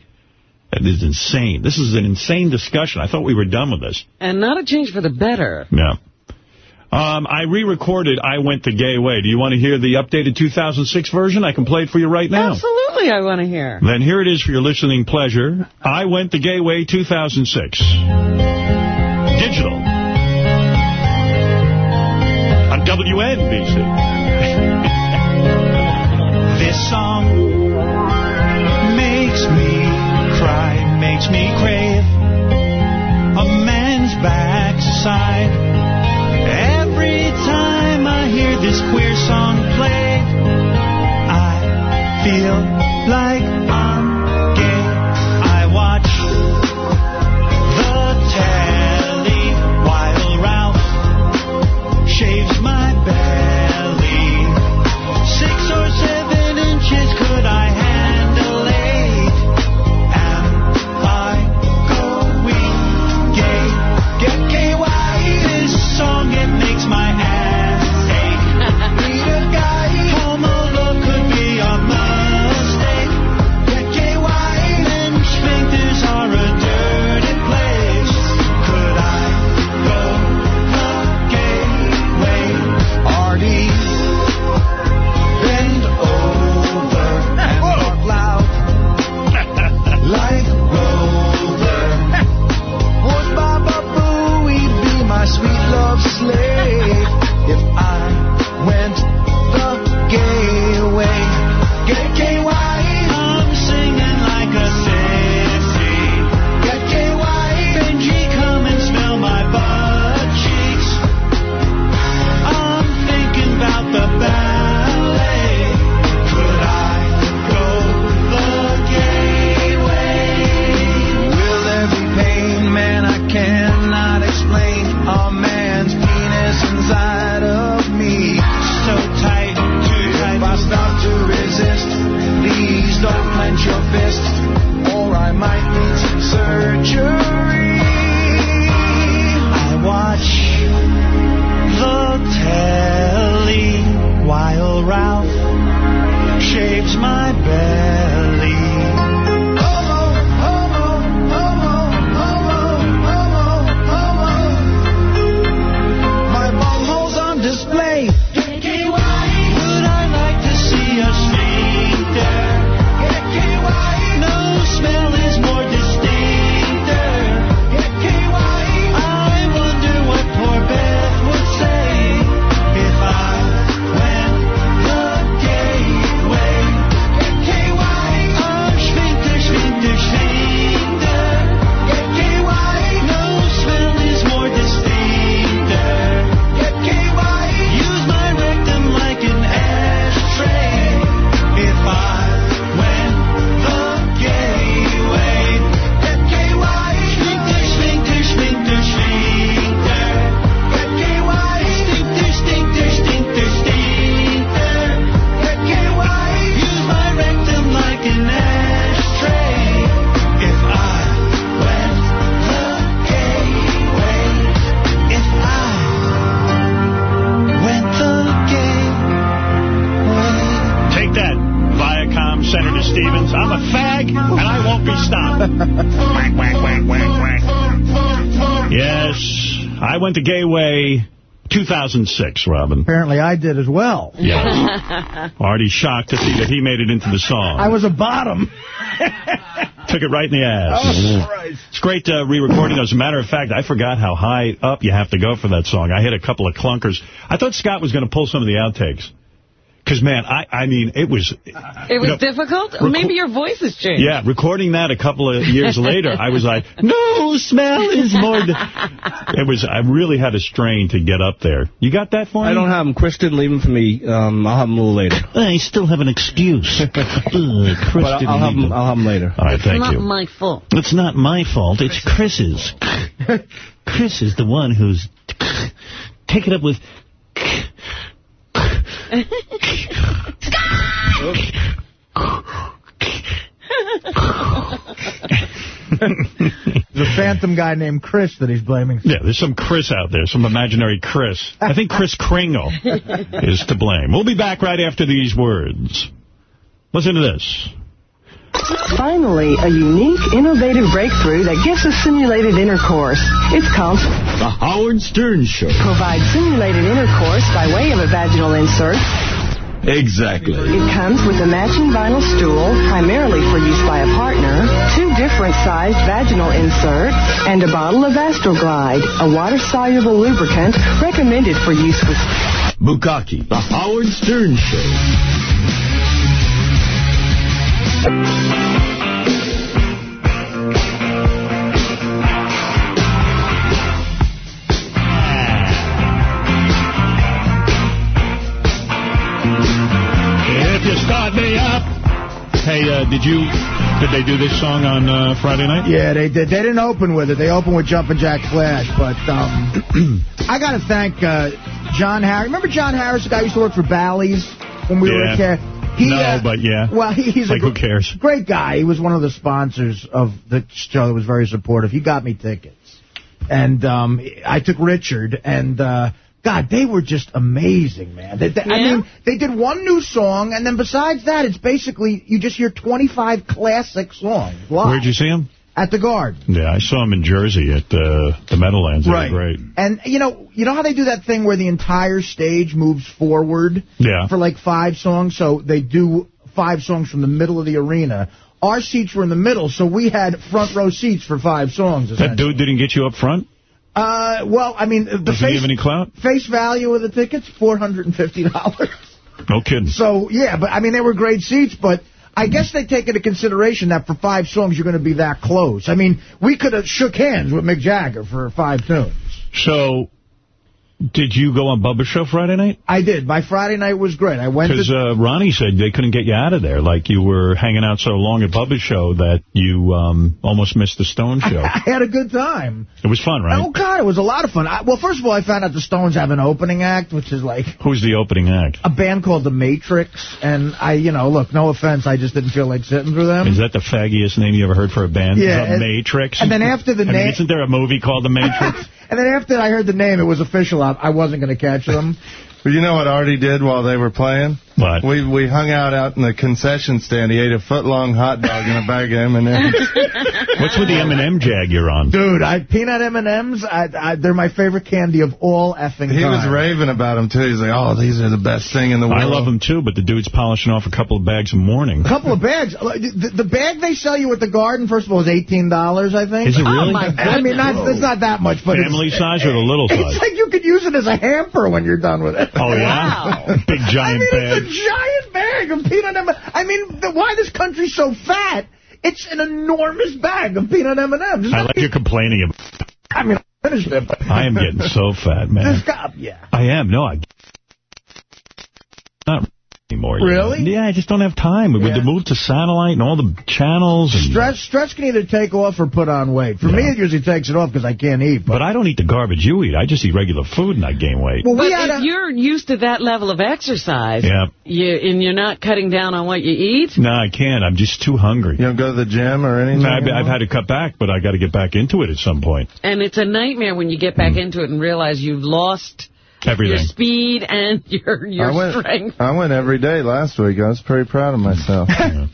That is insane. This is an insane discussion. I thought we were done with this. And not a change for the better. Yeah. Um, I re-recorded I Went the Gay Way. Do you want to hear the updated 2006 version? I can play it for you right now. Absolutely, I want to hear. Then here it is for your listening pleasure. I Went the Gay Way 2006. Digital. On WNBC. This song makes me cry, makes me crave song played, I feel like 2006, Robin. Apparently I did as well. Yeah. Artie's shocked to see that he made it into the song. I was a bottom. Took it right in the ass. Oh, Christ. It's great uh, re-recording. As a matter of fact, I forgot how high up you have to go for that song. I hit a couple of clunkers. I thought Scott was going to pull some of the outtakes. Because, man, I, I mean, it was... It was difficult? Maybe your voice has changed. Yeah, recording that a couple of years later, I was like, no, smell is more... It was, I really had a strain to get up there. You got that for me? I don't have them. Chris didn't leave them for me. Um, I'll have them a little later. I still have an excuse. Ugh, Chris But I'll, I'll have them. I'll have them later. All right, thank you. Not you. my fault. It's not my fault. It's Chris's. Chris is the one who's taken up with... There's a phantom guy named Chris that he's blaming. Yeah, there's some Chris out there, some imaginary Chris. I think Chris Kringle is to blame. We'll be back right after these words. Listen to this. Finally, a unique, innovative breakthrough that gives us simulated intercourse. It's called The Howard Stern Show. Provide Simulated Intercourse by way of a vaginal insert. Exactly. It comes with a matching vinyl stool, primarily for use by a partner, two different sized vaginal inserts, and a bottle of Astroglide, a water-soluble lubricant recommended for use with Bukaki, The Howard Stern Show. Did you, did they do this song on uh, Friday night? Yeah, they did. They didn't open with it. They opened with Jumpin' Jack Flash. But um, I got to thank uh, John Harris. Remember John Harris, the guy who used to work for Bally's when we were Yeah. a kid? He, no, uh, but yeah. Well, he, he's like, a who cares? great guy. He was one of the sponsors of the show that was very supportive. He got me tickets. And um, I took Richard, and uh, God, they were just amazing, man. They, they- I mean, they did one new song, and then besides that, it's basically you just hear 25 classic songs live Where'd you see him? At the Garden. Yeah, I saw him in Jersey at uh, the Meadowlands. They Right. great. And you know, you know how they do that thing where the entire stage moves forward Yeah. for like five songs. So they do five songs from the middle of the arena. Our seats were in the middle, so we had front row seats for five songs. That dude didn't get you up front? Uh, well, I mean, the Does he face, have any clout? face value of the tickets four hundred and fifty dollars. No kidding. So yeah, but I mean, they were great seats, but. I guess they take into consideration that for five songs you're going to be that close. I mean, we could have shook hands with Mick Jagger for five tunes. So, did you go on Bubba's show Friday night? I did. My Friday night was great. I went Because uh, Ronnie said they couldn't get you out of there. Like you were hanging out so long at Bubba's show that you um, almost missed the Stone show. I had a good time. It was fun, right? Oh, God, it was a lot of fun. I, well, first of all, I found out the Stones have an opening act, which is like Who's the opening act? a band called The Matrix. And I, you know, look, no offense, I just didn't feel like sitting through them. Is that the faggiest name you ever heard for a band? Yeah, The Matrix? and then after the I mean, name- isn't there a movie called The Matrix? and then after I heard the name, it was official. I, I wasn't going to catch them. But you know what Artie did while they were playing? What? We we hung out out in the concession stand. He ate a foot-long hot dog and a bag of M&M's. What's with the M&M jag you're on? Dude, I peanut M&Ms, I, I, they're my favorite candy of all effing He was raving about them, too. He's like, oh, these are the best thing in the world. I love them too, but the dude's polishing off a couple of bags of morning. A couple of bags. The, the bag they sell you at the garden, first of all, is $18, I think. Is it really? Oh, my I mean, not, it's not that much, but Family it's, size or the little It's size? like you could use it as a hamper when you're done with it. Oh, yeah? Big I giant mean, bag. Giant bag of peanut M. I mean, the, why this country's so fat? It's an enormous bag of peanut M&Ms. I like you complaining. I mean, I finished it. But I am getting so fat, man. This guy, yeah. I am. No, I not anymore. you know. Really? Yeah, I just don't have time. With Yeah. the move to satellite and all the channels. And, Stretch, Stretch can either take off or put on weight. For me, it usually takes it off because I can't eat. but I don't eat the garbage you eat. I just eat regular food and I gain weight. Well, But we had if a, you're used to that level of exercise, Yeah. you, and you're not cutting down on what you eat, No, I can't. I'm just too hungry. You don't go to the gym or anything? No, I've, I've had to cut back, but I got to get back into it at some point. and it's a nightmare when you get back hmm. into it and realize you've lost Everything. Your speed and your your I went, strength. I went every day last week. I was pretty proud of myself.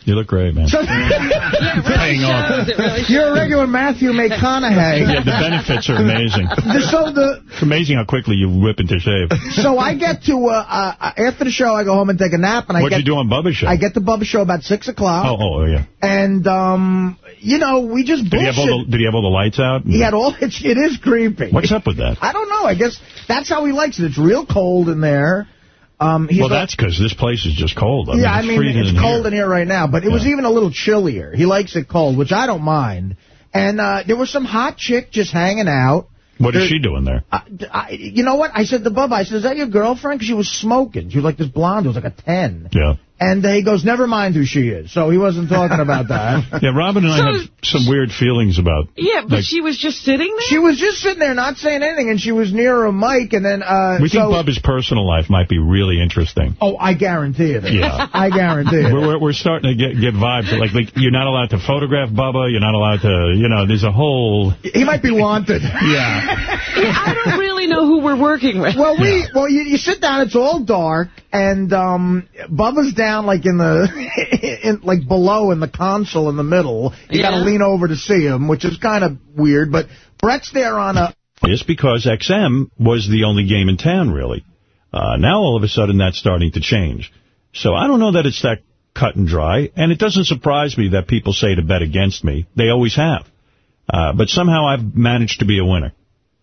You look great, man. Paying off. You're a regular Matthew McConaughey. Yeah, the benefits are amazing. The, So the It's amazing how quickly you whip into shape. so I get to uh, uh, after the show, I go home and take a nap, and I What'd get you do on Bubba's show? I get the Bubba show about six o'clock. Oh, oh, yeah. And um, you know, we just Did he, have all the, did he have all the lights out? He had all. It's, it is creepy. What's up with that? I don't know. I guess that's how he likes it. It's real cold in there. Um, he's Well, got- that's because this place is just cold. I mean, yeah, I mean, it's in cold here. in here right now, but it was even a little chillier. He likes it cold, which I don't mind. And uh, there was some hot chick just hanging out. What is There- she doing there? I, I, you know what? I said to Bubba, I said, is that your girlfriend? 'Cause she was smoking. She was like this blonde who was like a 10. Yeah. And he goes, never mind who she is. So he wasn't talking about that. Yeah, Robin and I have some weird feelings about. Yeah, but like, she was just sitting there? She was just sitting there not saying anything, and she was near a mic, and then... Uh, we think so, Bubba's personal life might be really interesting. Oh, I guarantee it. Yeah. I guarantee it. We're, we're, we're starting to get get vibes. Like, like, you're not allowed to photograph Bubba. You're not allowed to, you know, there's a whole... He might be wanted. Yeah. I don't really know who we're working with. Well, we well you, you sit down. It's all dark, and um, Bubba's down like in the in, like below in the console in the middle. You got to lean over to see him, which is kind of weird. But Brent's there on a. Just because XM was the only game in town, really. Uh, now, all of a sudden, that's starting to change. So I don't know that it's that cut and dry, and it doesn't surprise me that people say to bet against me. They always have. Uh, but somehow I've managed to be a winner.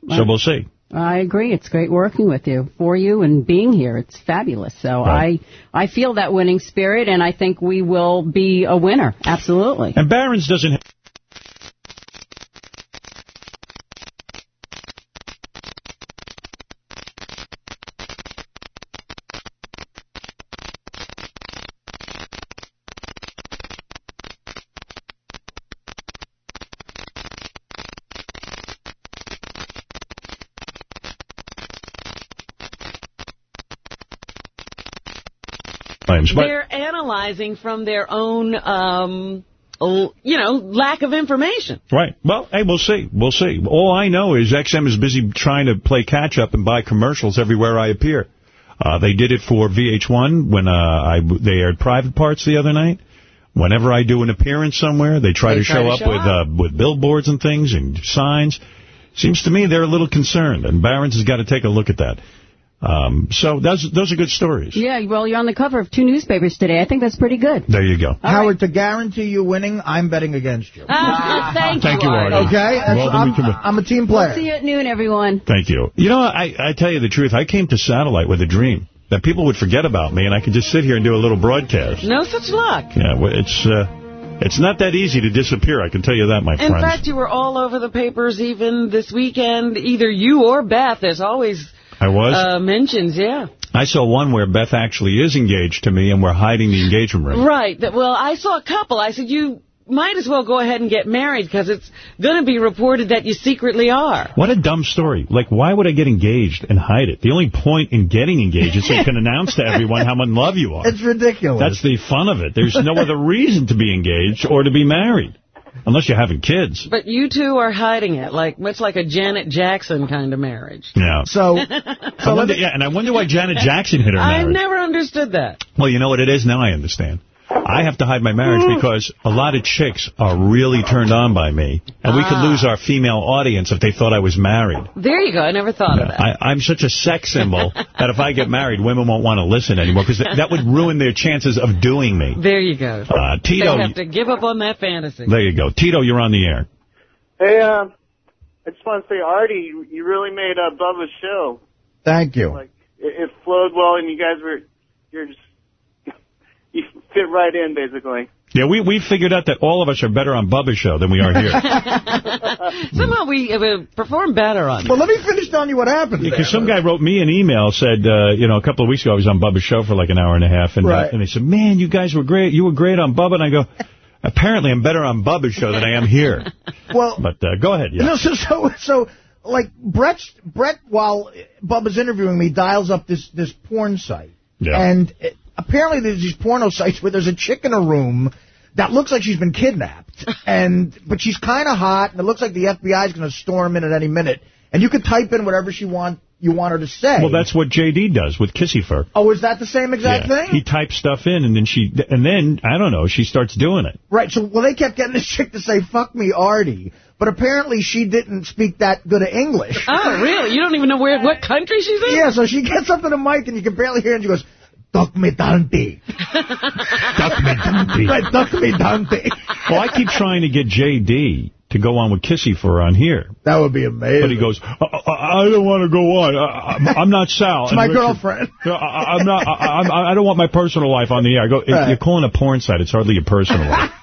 So we'll see. I agree. It's great working with you, for you, and being here. It's fabulous. So Right. I I feel that winning spirit, and I think we will be a winner. Absolutely. And Barron's doesn't claims, but They're analyzing from their own, um, you know, lack of information. Right. Well, hey, we'll see. We'll see. All I know is XM is busy trying to play catch-up and buy commercials everywhere I appear. Uh, they did it for VH1 when uh, I they aired Private Parts the other night. Whenever I do an appearance somewhere, they try They to try show to up show with up. uh, with billboards and things and signs. Seems to me they're a little concerned, and Barron's has got to take a look at that. Um, so those those are good stories. Yeah, well, you're on the cover of two newspapers today. I think that's pretty good. There you go. Howard, to guarantee you winning, I'm betting against you. Ah, thank, Thank you, you, Artie. Artie. Okay? That's- Well, then I'm, I'm a team We'll player. see you at noon, everyone. Thank you. You know, I, I tell you the truth. I came to Satellite with a dream that people would forget about me and I could just sit here and do a little broadcast. No such luck. Yeah, it's uh, it's not that easy to disappear. I can tell you that, my friend. In friends. fact, you were all over the papers even this weekend. Either you or Beth. There's always I was. uh, mentions, yeah. I saw one where Beth actually is engaged to me and we're hiding the engagement ring. Right. That- Well, I saw a couple. I said, you might as well go ahead and get married because it's going to be reported that you secretly are. What a dumb story. Like, why would I get engaged and hide it? The only point in getting engaged is so you can announce to everyone how much in love you are. It's ridiculous. That's the fun of it. There's no other reason to be engaged or to be married. Unless you're having kids. But you two are hiding it, like much like a Janet Jackson kind of marriage. Yeah. So, I wonder, yeah, and I wonder why Janet Jackson hit her I marriage. never understood that. Well, you know what it is? Now I understand. I have to hide my marriage Mm. because a lot of chicks are really turned on by me. And we could Ah. lose our female audience if they thought I was married. There you go. I never thought of that. I, I'm such a sex symbol that if I get married, women won't want to listen anymore because that, that would ruin their chances of doing me. There you go. Uh, Tito, They have to give up on that fantasy. there you go. Tito, you're on the air. Hey, um, I just want to say, Artie, you, you really made uh, Bubba's show. Thank you. Like, it, it flowed well, and you guys were, you're just, you fit right in, basically. Yeah, we, we figured out that all of us are better on Bubba's show than we are here. Somehow we uh, perform better on Well, let me finish telling you what happened. there. Because some guy wrote me an email, said, uh, you know, a couple of weeks ago I was on Bubba's show for like an hour and a half, and, uh, Right. and they said, man, you guys were great. You were great on Bubba. And I go, apparently I'm better on Bubba's show than I am here. Well, But uh, go ahead, yeah. No, so, so, so, like, Brent's, Brett, while Bubba's interviewing me, dials up this, this porn site. Yeah. And uh, apparently there's these porno sites where there's a chick in a room that looks like she's been kidnapped. and But she's kind of hot, and it looks like the FBI is going to storm in at any minute. And you could type in whatever she want you want her to say. Well, that's what JD does with Kissy Fur. Oh, is that the same exact Yeah. thing? He types stuff in, and then she, and then I don't know, she starts doing it. Right, so, well, they kept getting this chick to say, fuck me, Artie. But apparently she didn't speak that good of English. Oh, really? You don't even know where what country she's in? Yeah, so she gets up to the mic and you can barely hear her and she goes, Duck me Dante. Duck me Dante. Duck me Dante. Well, I keep trying to get JD to go on with Kissy Fur on here. That would be amazing. But he goes, I, I, I don't want to go on. I, I'm, I'm not Sal. It's my Richard- girlfriend. I, I'm not. I, I'm- I don't want my personal life on the air. I go, if Right. you're calling a porn site. It's hardly a personal life.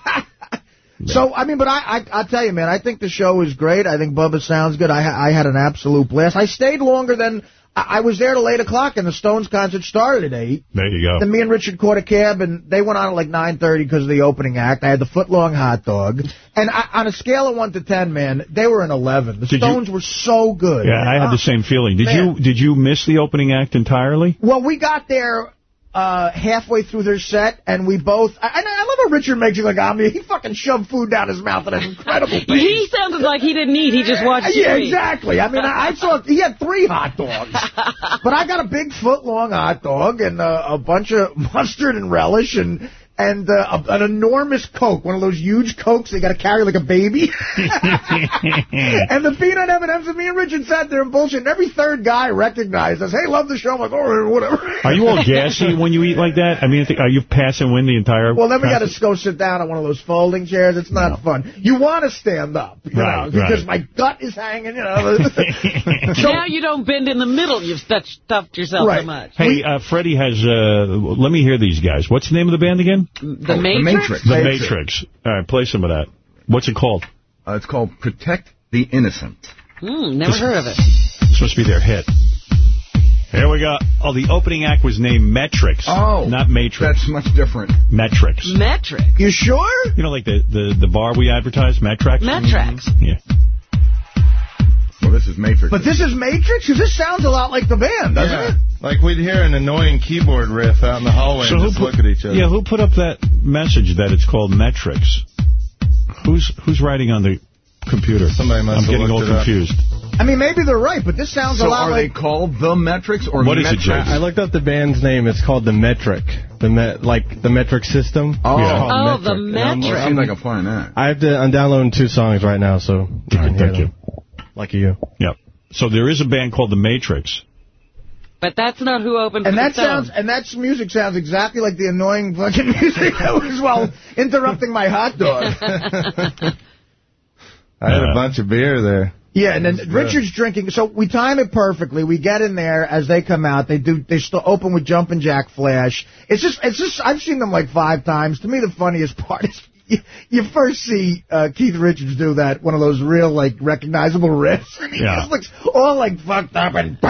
So, I mean, but I, I, tell you, man, I think the show is great. I think Bubba sounds good. I, I had an absolute blast. I stayed longer than, I, was there till 8 o'clock and the Stones concert started at 8. There you go. Then me and Richard caught a cab, and they went on at like 9.30 because of the opening act. I had the foot-long hot dog. And I, on a scale of 1 to 10, man, they were an 11. The Did you- Stones were so good. Yeah, I had the same feeling. Did Man. you Did you miss the opening act entirely? Well, we got there uh, halfway through their set, and we both... I, I I love how Richard makes it like I'm... He fucking shoved food down his mouth at an incredible pace. He sounded like he didn't eat. He just watched you Yeah, exactly. I mean, I, I saw he had three hot dogs, but I got a big foot long hot dog and uh, a bunch of mustard and relish and and uh, a, an enormous Coke, one of those huge Cokes they got to carry like a baby. and the peanut M&Ms and me and Richard sat there and bullshit. And every third guy recognized us. Hey, love the show. I'm like, oh, whatever. Are you all gassy when you eat like that? I mean, I think- are you passing wind the entire? Well, then we got to go sit down on one of those folding chairs. It's not fun. You want to stand up, you Right, know, because right. my gut is hanging, you know. now you don't bend in the middle. You've stuffed, stuffed yourself so much. Hey, uh, Freddie has. Uh, let me hear these guys. What's the name of the band again? The Matrix? The Matrix. All right, play some of that. What's it called? Uh, it's called Protect the Innocent. Hmm, never heard of it. It's supposed to be their hit. Here we go. Oh, the opening act was named Metrics. Oh, not Matrix. That's much different. Metrics. Metric. You sure? You know, like the the, the bar we advertise, Metrics. Metrics. Yeah. Well, this is Matrix. But this is Matrix? Because this sounds a lot like the band, doesn't Yeah. it? Like we'd hear an annoying keyboard riff out in the hallway So and who just put- look at each other. Yeah, who put up that message that it's called Metrics? Who's who's writing on the computer? Somebody must I'm have getting all looked it up. confused. I mean, maybe they're right, but this sounds so a lot are like... they called the Metrics or What is it, Metrics? I looked up the band's name. It's called the Metric. The met, like the metric system. Oh. It's called Oh, the And I'm- Metric. I'm not gonna find that. I have to. I'm downloading two songs right now, so you All can hear thank you. Them. Lucky you. Yep. So there is a band called the Matrix. But that's not who opened And for that sounds, and that music sounds exactly like the annoying fucking music that was while interrupting my hot dog. I had Yeah. a bunch of beer there. Yeah, and then That's Richard's drinking. So we time it perfectly. We get in there as they come out. They do. They still open with Jumpin' Jack Flash. It's just. It's just. I've seen them like five times. To me, the funniest part is. You, you first see uh, Keith Richards do that, one of those real, like, recognizable riffs. And he Yeah. just looks all, like, fucked up and...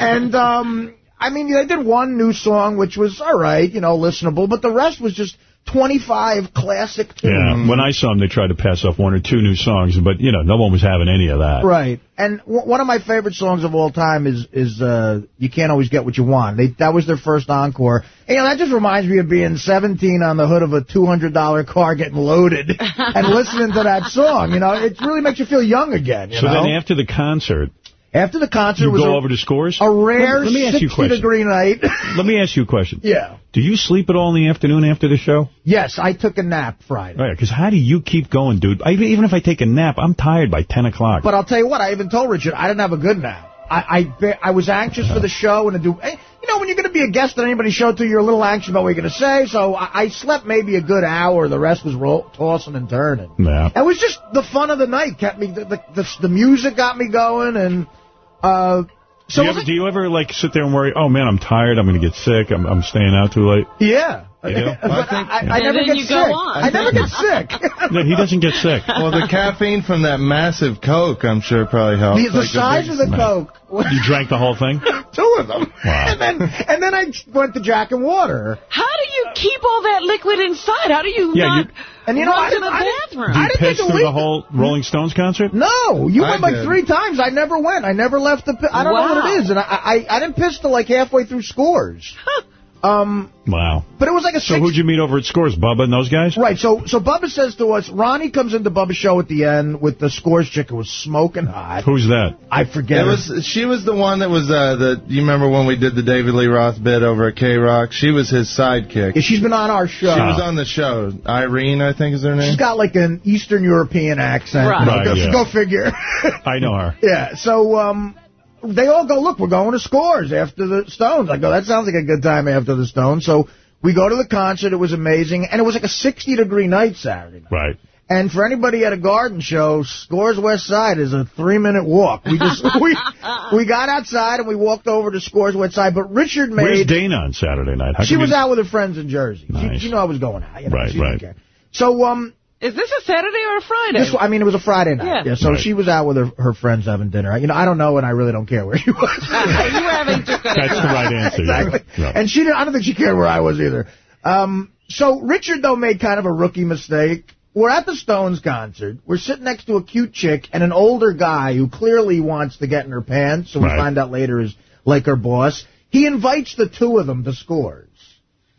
and, um, I mean, they did one new song, which was all right, you know, listenable, but the rest was just 25 classic tunes. Yeah. When I saw them, they tried to pass off one or two new songs, but you know, no one was having any of that. Right. And w- one of my favorite songs of all time is is uh, "You Can't Always Get What You Want." They, that was their first encore. And, you know, that just reminds me of being 17 on the hood of a $200 car getting loaded and listening to that song. You know, it really makes you feel young again. You So know? then after the concert, after the concert you was go a, over to scores. a rare Let, let me ask you a 60 question. degree night. Let me ask you a question. yeah. Do you sleep at all in the afternoon after the show? Yes, I took a nap Friday. Right, because how do you keep going, dude? I, even if I take a nap, I'm tired by 10 o'clock. But I'll tell you what, I even told Richard I didn't have a good nap. I I, I was anxious for the show and to do. eh, You know, when you're going to be a guest at anybody's show, too, you're a little anxious about what you're going to say. So I, I slept maybe a good hour. The rest was roll, tossing and turning. Yeah. It was just the fun of the night kept me. The the, the, the music got me going, and uh, so do, you ever, do you ever, like, sit there and worry, oh, man, I'm tired, I'm going to get sick, I'm, I'm staying out too late? yeah. You do? But I, I, I never get sick. I never get sick. No, he doesn't get sick. Well, the caffeine from that massive Coke, I'm sure, probably helps. the, the Like size of the Coke. You drank the whole thing? Two of them. Wow. And then and then I went to Jack and Water. How do you keep all that liquid inside? How do you Yeah, not you- And you know, run I to the didn't- I didn't- bathroom? You I didn't piss take a through the whole Rolling Stones concert? No, you I went like did. three times. I never went. I never left the. I don't know what it is, and I, I I didn't piss till like halfway through scores. Um, Wow. but it was like a So who'd you meet over at Scores? Bubba and those guys? Right, so so Bubba says to us, Ronnie comes into Bubba's show at the end with the scores chick who was smoking hot. Who's that? I forget. It her. was she was the one that was uh the you remember when we did the David Lee Roth bit over at K Rock? She was his sidekick. Yeah, she's been on our show. She was on the show. Irene, I think is her name. She's got like an Eastern European accent. Right. Right, go, yeah. go figure. I know her. yeah, so um, they all go, look, we're going to Scores after the Stones. I go, that sounds like a good time after the Stones. So we go to the concert. It was amazing. And it was like a 60-degree night Saturday night. Right. And for anybody at a garden show, Scores West Side is a three-minute walk. We just we we got outside and we walked over to Scores West Side. But Richard made Where's Dana on Saturday night? How she was you- out with her friends in Jersey. Nice. She, she knew I was going out. You know, Right, she didn't right. care. So um, Is this a Saturday or a Friday? this I mean, it was a Friday night. Yeah. yeah so Right. she was out with her, her friends having dinner. You know, I don't know, and I really don't care where she was. you were having too good That's the right answer. exactly. Yeah. And she didn't. I don't think she cared where I was either. Um, so Richard though made kind of a rookie mistake. We're at the Stones concert. We're sitting next to a cute chick and an older guy who clearly wants to get in her pants. So we Right. find out later is like her boss. He invites the two of them to scores.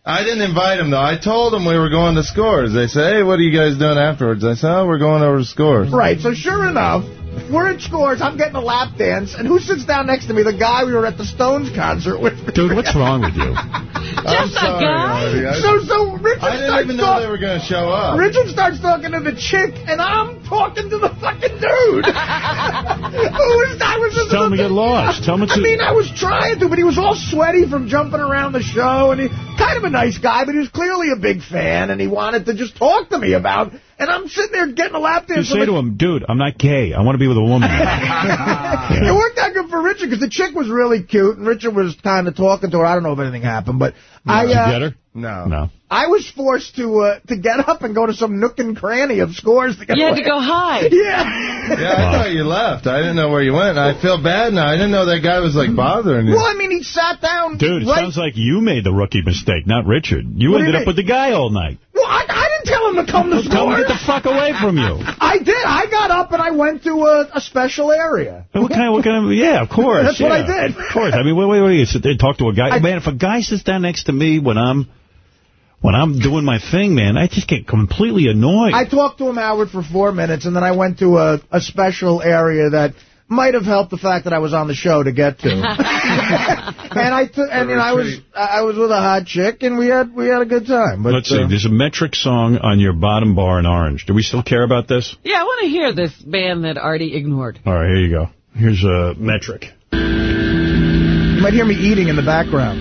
I didn't invite him though. I told him we were going to Scores. They said, "Hey, what are you guys doing afterwards?" I said, "Oh, we're going over to Scores." Right, so sure enough, we're in Scores, I'm getting a lap dance, and who sits down next to me? The guy we were at the Stones concert with. Dude, what's wrong with you? I'm sorry, Artie. I- So, so Richard I didn't even know talk- they were going to show up. Richard starts talking to the chick, and I'm talking to the fucking dude. Who was I was just Tell him to get lost. Tell him I mean, I was trying to, but he was all sweaty from jumping around the show, and he kind of a nice guy, but he was clearly a big fan, and he wanted to just talk to me about. And I'm sitting there getting a lap You dance. say from to a- him, dude, I'm not gay. I want to be with a woman. It worked out good for Richard because the chick was really cute, and Richard was kind of talking to her. I don't know if anything happened, but I Did you uh, get her? No. No. I was forced to uh, to get up and go to some nook and cranny of scores to get You had away. to go hide. Yeah. Yeah, I thought you left. I didn't know where you went. I feel bad now. I didn't know that guy was like bothering you. Well, I mean, he sat down. Dude, it sounds like you made the rookie mistake, not Richard. You What ended up with the guy all night. Well, I, I didn't tell him to come to Tell him to get the fuck away from you. I did. I got up and I went to a, a special area. What kind of, what kind of, yeah, of course. That's what I did. Of course. I mean, wait, wait, wait. You sit there and talk to a guy. I- man, if a guy sits down next to me when I'm, when I'm doing my thing, man, I just get completely annoyed. I talked to him, Howard, for four minutes, and then I went to a, a special area that might have helped the fact that I was on the show to get to. and I took, and you know, I was I was with a hot chick, and we had we had a good time. But Let's see. uh, There's a metric song on your bottom bar in orange. Do we still care about this? Yeah, I want to hear this band that Artie ignored. All right, here you go. Here's a metric. you might hear me eating in the background.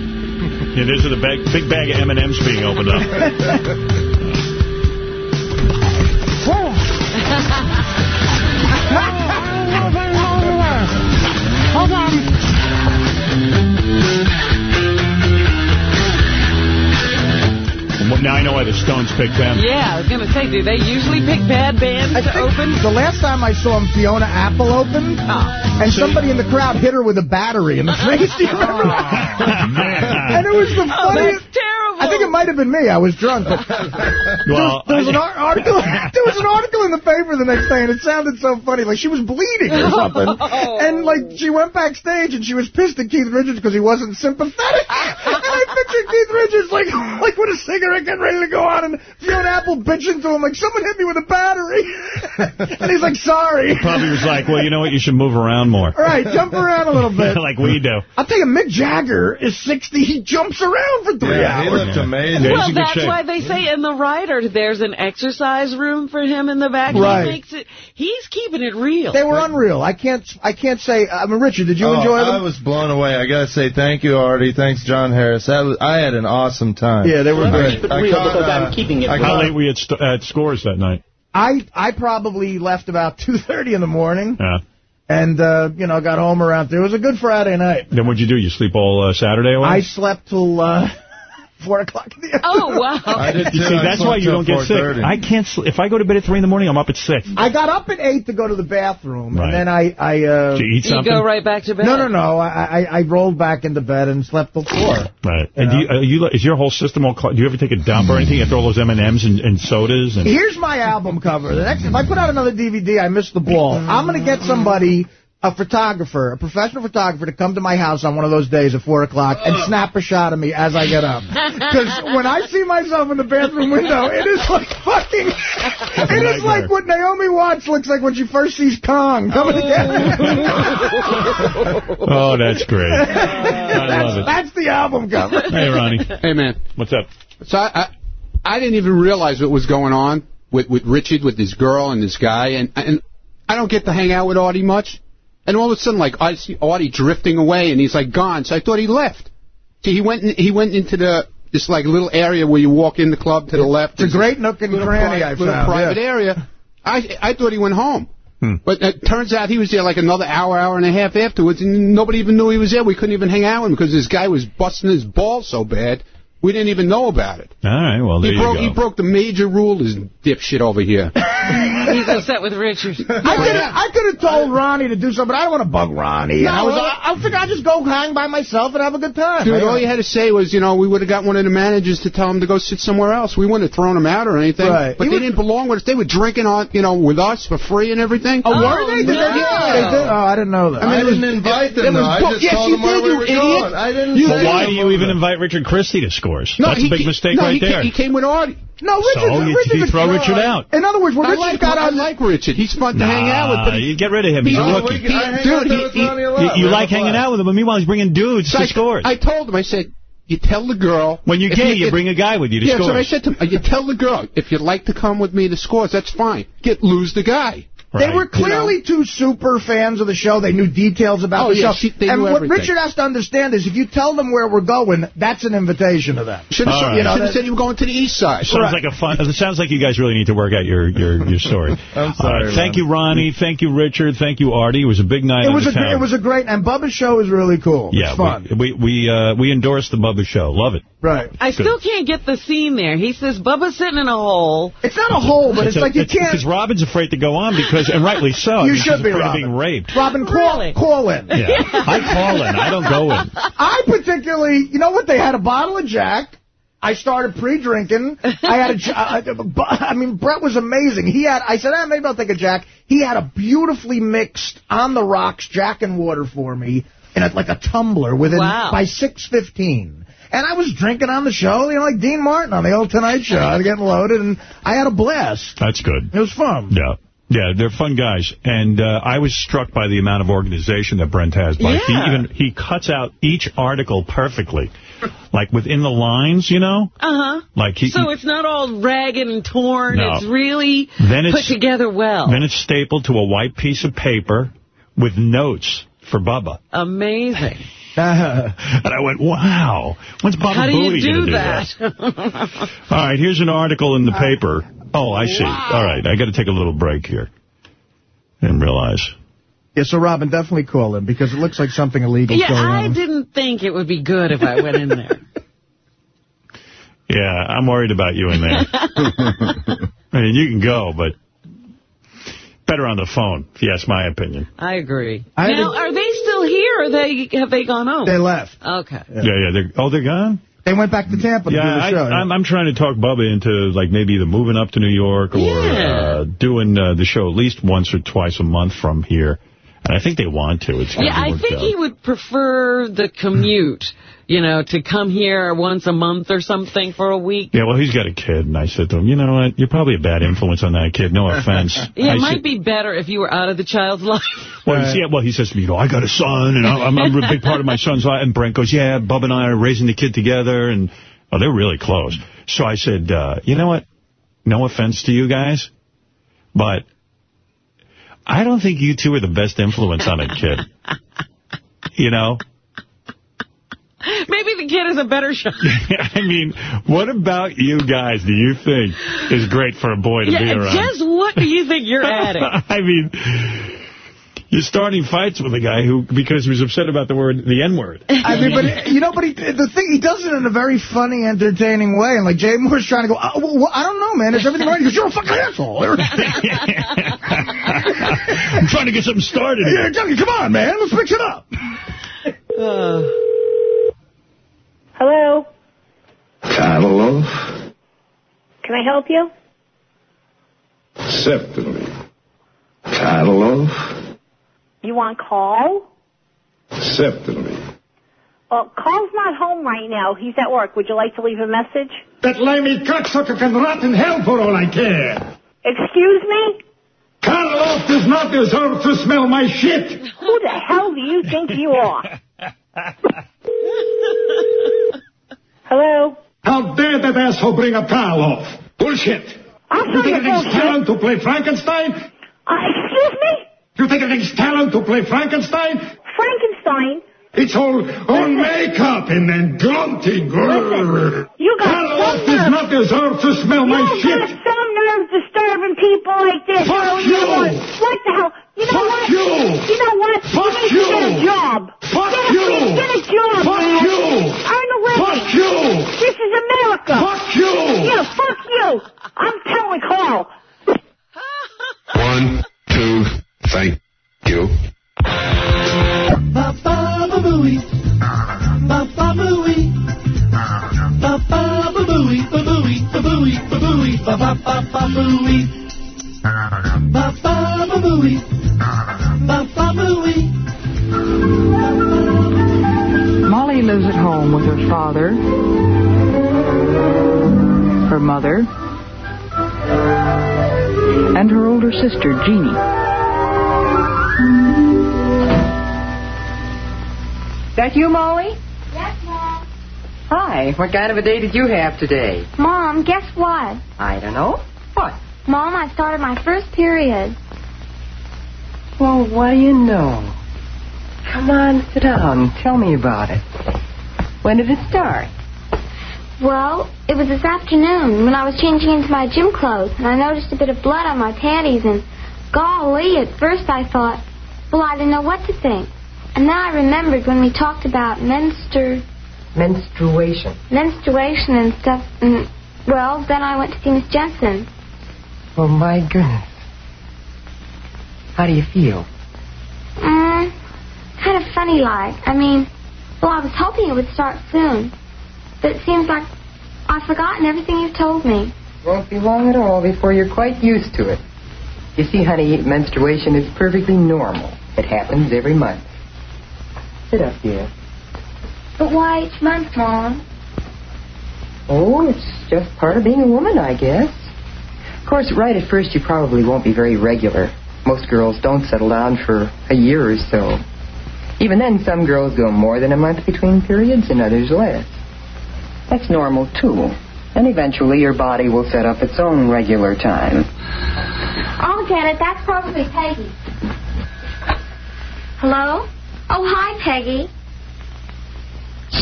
Yeah, there's a bag, big bag of M&M's being opened up. Hold on. Well, now I know why the Stones picked them. Yeah, I was going to say, do they usually pick bad bands I to think open? the last time I saw him, Fiona Apple opened, ah. and somebody in the crowd hit her with a battery in the face. Do you remember? and it was the Oh, funniest. that's terrible. I think it might have been me. I was drunk. But Well, there, was an I- ar- article. There was an article in the paper the next day, and it sounded so funny. Like she was bleeding or something, oh. and like she went backstage and she was pissed at Keith Richards because he wasn't sympathetic. and I pictured Keith Richards like like with a cigarette getting ready to go on, and Fiona Apple bitching to him like someone hit me with a battery, and he's like sorry. He Probably was like, well, you know what? You should move around more. All right, jump around a little bit. like we do. I'll tell you, Mick Jagger is 60. He jumps around for three Yeah, hours. Looked amazing. Yeah, he's Well, in that's why they say in the rider there's an exercise room for him in the back. Right. He makes it. He's keeping it real. They were unreal. I can't. I can't say. I mean, Richard, did you Oh, enjoy them? I was blown away. I gotta say thank you, Artie. Thanks, John Harris. That was, I had an awesome time. Yeah, they were great. I, I caught, uh, I How caught- late were you at, st- at Scores that night? I I probably left about 2:30 in the morning, Yeah. and uh, you know got home around three. It was a good Friday night. Then what'd you do? You sleep all uh, Saturday away? I slept till uh, four o'clock in the afternoon. Oh wow! I did too. You see, that's why you don't get sick. I can't. Sl- if I go to bed at three in the morning, I'm up at six. I got up at eight to go to the bathroom, Right. and then I I uh, Did you eat something? You go right back to bed. no no no I, I I rolled back into bed and slept till four. Right. And do you, uh, you, is your whole system all? Cl- do you ever take a dump or anything after all those M and M's and sodas? And Here's my album cover. The next, if I put out another DVD, I missed the ball. I'm going to get somebody a photographer, a professional photographer, to come to my house on one of those days at 4 o'clock and snap a shot of me as I get up. Because when I see myself in the bathroom window, it is like fucking... It is like what Naomi Watts looks like when she first sees Kong coming together. Oh, that's great. I love it. That's the album cover. Hey, Ronnie. Hey, man. What's up? So I, I, I didn't even realize what was going on with, with Richard, with this girl and this guy, and and I don't get to hang out with Artie much. And all of a sudden, like I see Artie drifting away, and he's like gone. So I thought he left. See, he went in, he went into the this like little area where you walk in the club to the left. It's a great nook and cranny pri- I little found, private yeah. area. I I thought he went home. Hmm. But it turns out he was there like another hour, hour and a half afterwards, and nobody even knew he was there. We couldn't even hang out with him because this guy was busting his balls so bad, we didn't even know about it. All right, well, there he you broke go. he broke the major rule, this dipshit over here. He's upset with Richard. I could have I could have told Ronnie to do something, but I don't want to bug Ronnie. No, I was I, I figured I'd just go hang by myself and have a good time. Dude, all you had to say was, you know, we would have got one of the managers to tell him to go sit somewhere else. We wouldn't have thrown him out or anything. Right. But He they was- didn't belong with us. They were drinking on, you know, with us for free and everything. Oh, were they? Did they, Yeah. they did? Oh, I didn't know that. I mean, I it was- didn't invite it them, though. was I just Yes, told you them where did, we you were idiot. going. I didn't Well, say why do you even invite Richard Christie to scores? No, That's a big ca- mistake no, right he ca- there. he came with Artie. No, Richard. So you, Richard's you throw. Richard out. In other words, when I Richard like, got I on, like Richard. He's fun to hang out with. But he, you get rid of him. He's a rookie. we- I Dude, out he- he- You, you like fine. hanging out with him. But meanwhile, he's bringing dudes So to I, scores. I told him, I said, you tell the girl. when you're gay, you if- bring a guy with you to Yeah, scores. so I said to him, you tell the girl, if you'd like to come with me to scores, that's fine. Get lose the guy. They were clearly two super fans of the show. They knew details about Oh, the yeah, show. she- they and knew what everything. Richard has to understand is if you tell them where we're going, that's an invitation to them. Should have All right. you know, said you were going to the east side. Sounds like a fun. It sounds like you guys really need to work out your your, your story. I'm sorry, right, Thank you, Ronnie. Thank you, Richard. Thank you, Artie. It was a big night. It was a town. it was a great and Bubba's show is really cool. yeah. it's fun. We we we, uh, we endorse the Bubba Show. Love it. right. I still can't get the scene there. He says Bubba's sitting in a hole. It's not a hole, but it's, like you can't. because Robin's afraid to go on because and rightly so. I You mean, should be, Robin. being raped. Robin, call, Really? call in. Yeah, I call in. I don't go in. I particularly, you know what? They had a bottle of Jack. I started pre-drinking. I had a, I mean, Brent was amazing. He had, I said, ah, maybe I'll take a Jack. He had a beautifully mixed on the rocks Jack and water for me in a, like a tumbler within Wow. by six fifteen. And I was drinking on the show, you know, like Dean Martin on the old Tonight Show. I was getting loaded, and I had a blast. That's good. It was fun. Yeah. Yeah, they're fun guys, and uh, I was struck by the amount of organization that Brent has. Like he even he cuts out each article perfectly, like within the lines, you know. Uh-huh. Like he, So it's not all ragged and torn. No. It's really Then put together well. then it's stapled to a white piece of paper with notes for Bubba. Amazing. And I went, wow. When's Bubba How do you gonna do that? that? All right, here's an article in the paper. Oh, I see. All right, I got to take a little break here. Didn't realize. Yeah, so Robin, definitely call him because it looks like something illegal's yeah, going I on. didn't think it would be good if I went in there. Yeah, I'm worried about you in there. I mean, you can go, but better on the phone, if you ask my opinion. I agree. I now, are they still here or they have they gone home? They left. Okay. Yeah, yeah. they're, oh, they're gone? They went back to Tampa to Yeah, do the I, show. I'm, I'm trying to talk Bubba into, like, maybe either moving up to New York or Yeah. uh, doing uh, the show at least once or twice a month from here. And I think they want to. It's Yeah, I think he would prefer the commute, you know, to come here once a month or something for a week. Yeah, well, he's got a kid, and I said to him, you know what, you're probably a bad influence on that kid, no offense. Yeah, I it might said- be better if you were out of the child's life. Well, you see, well, he says to me, you know, I got a son, and I'm, I'm a big part of my son's life. And Brent goes, yeah, Bub and I are raising the kid together, and oh, they're really close. So I said, uh, you know what? No offense to you guys, but I don't think you two are the best influence on a kid. You know? Maybe the kid is a better shot. I mean, what about you guys do you think is great for a boy to be around? just what do you think you're adding? I mean, you're starting fights with a guy who, because he was upset about the word, the N-word. I mean, but you know, but he, the thing he does it in a very funny, entertaining way, and like Jay Mohr's trying to go, oh, well, I don't know, man, is everything right? He goes, you're a fucking asshole. I'm trying to get something started. Yeah, Johnny, come on, man, let's mix it up. Uh. Hello? Hello? Can I help you? Certainly. Hello? You want Carl? Certainly. Well, Carl's not home right now. He's at work. Would you like to leave a message? That limey cocksucker can rot in hell for all I care. Excuse me? Karloff does not deserve to smell my shit. Who the hell do you think you are? Hello? How dare that asshole bring up Karloff? Bullshit. I'm You think it your takes bullshit. talent to play Frankenstein? Uh, excuse me? You think it takes talent to play Frankenstein? Frankenstein? It's all, all makeup and then grunting. Listen, you got Karloff some does not deserve to smell my you shit. got some nerve disturbing people like this. Fuck Oh, you. know what? What the hell? You know Fuck what? you. You know what? Fuck you you. get a job. Fuck get a, you. Get a job, Fuck man. you. Earn a living. Fuck you. This is America. Fuck you. Yeah, fuck you. I'm telling Carl. One, two, thank you. Molly lives at home with her father, her mother, and her older sister, Jeannie. That you, Molly? Yes, Mom. Hi. What kind of a day did you have today? Mom, guess what? I don't know. What? Mom, I started my first period. Well, what do you know? Come on, sit down. Tell me about it. When did it start? Well, it was this afternoon when I was changing into my gym clothes, and I noticed a bit of blood on my panties, and golly, at first I thought, well, I didn't know what to think. And then I remembered when we talked about menstru... Menstruation. menstruation and stuff, and, well, then I went to see Miss Jensen. Oh, my goodness. How do you feel? Mm, kind of funny like. I mean, well, I was hoping it would start soon. But it seems like I've forgotten everything you've told me. Won't be long at all before you're quite used to it. You see, honey, menstruation is perfectly normal. It happens every month. Sit up, dear. But why each month, Mom? Oh, it's just part of being a woman, I guess. Of course, right at first you probably won't be very regular. Most girls don't settle down for a year or so. Even then, some girls go more than a month between periods and others less. That's normal, too. And eventually your body will set up its own regular time. Oh, Janet, that's probably Peggy. Hello? Oh, hi, Peggy.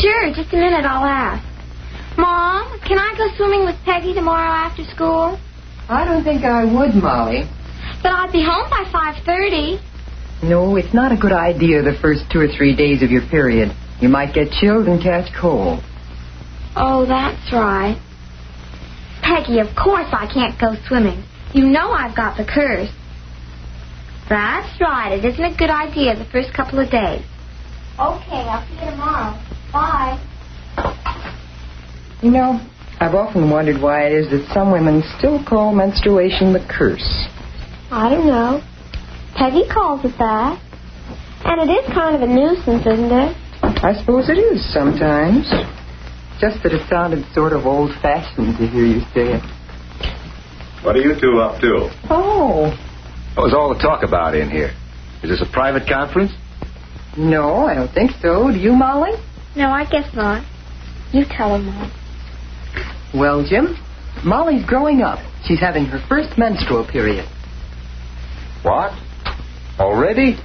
Sure, just a minute, I'll ask. Mom, can I go swimming with Peggy tomorrow after school? I don't think I would, Molly. But I'd be home by 5.30. No, it's not a good idea the first two or three days of your period. You might get chilled and catch cold. Oh, that's right. Peggy, of course I can't go swimming. You know I've got the curse. That's right. It isn't a good idea the first couple of days. Okay, I'll see you tomorrow. Bye. You know, I've often wondered why it is that some women still call menstruation the curse. I don't know. Peggy calls it that. And it is kind of a nuisance, isn't it? I suppose it is sometimes. Just that it sounded sort of old-fashioned to hear you say it. What are you two up to? Oh. What was all the talk about in here? Is this a private conference? No, I don't think so. Do you, Molly? No, I guess not. You tell her, Mom. Well, Jim, Molly's growing up. She's having her first menstrual period. What? Already?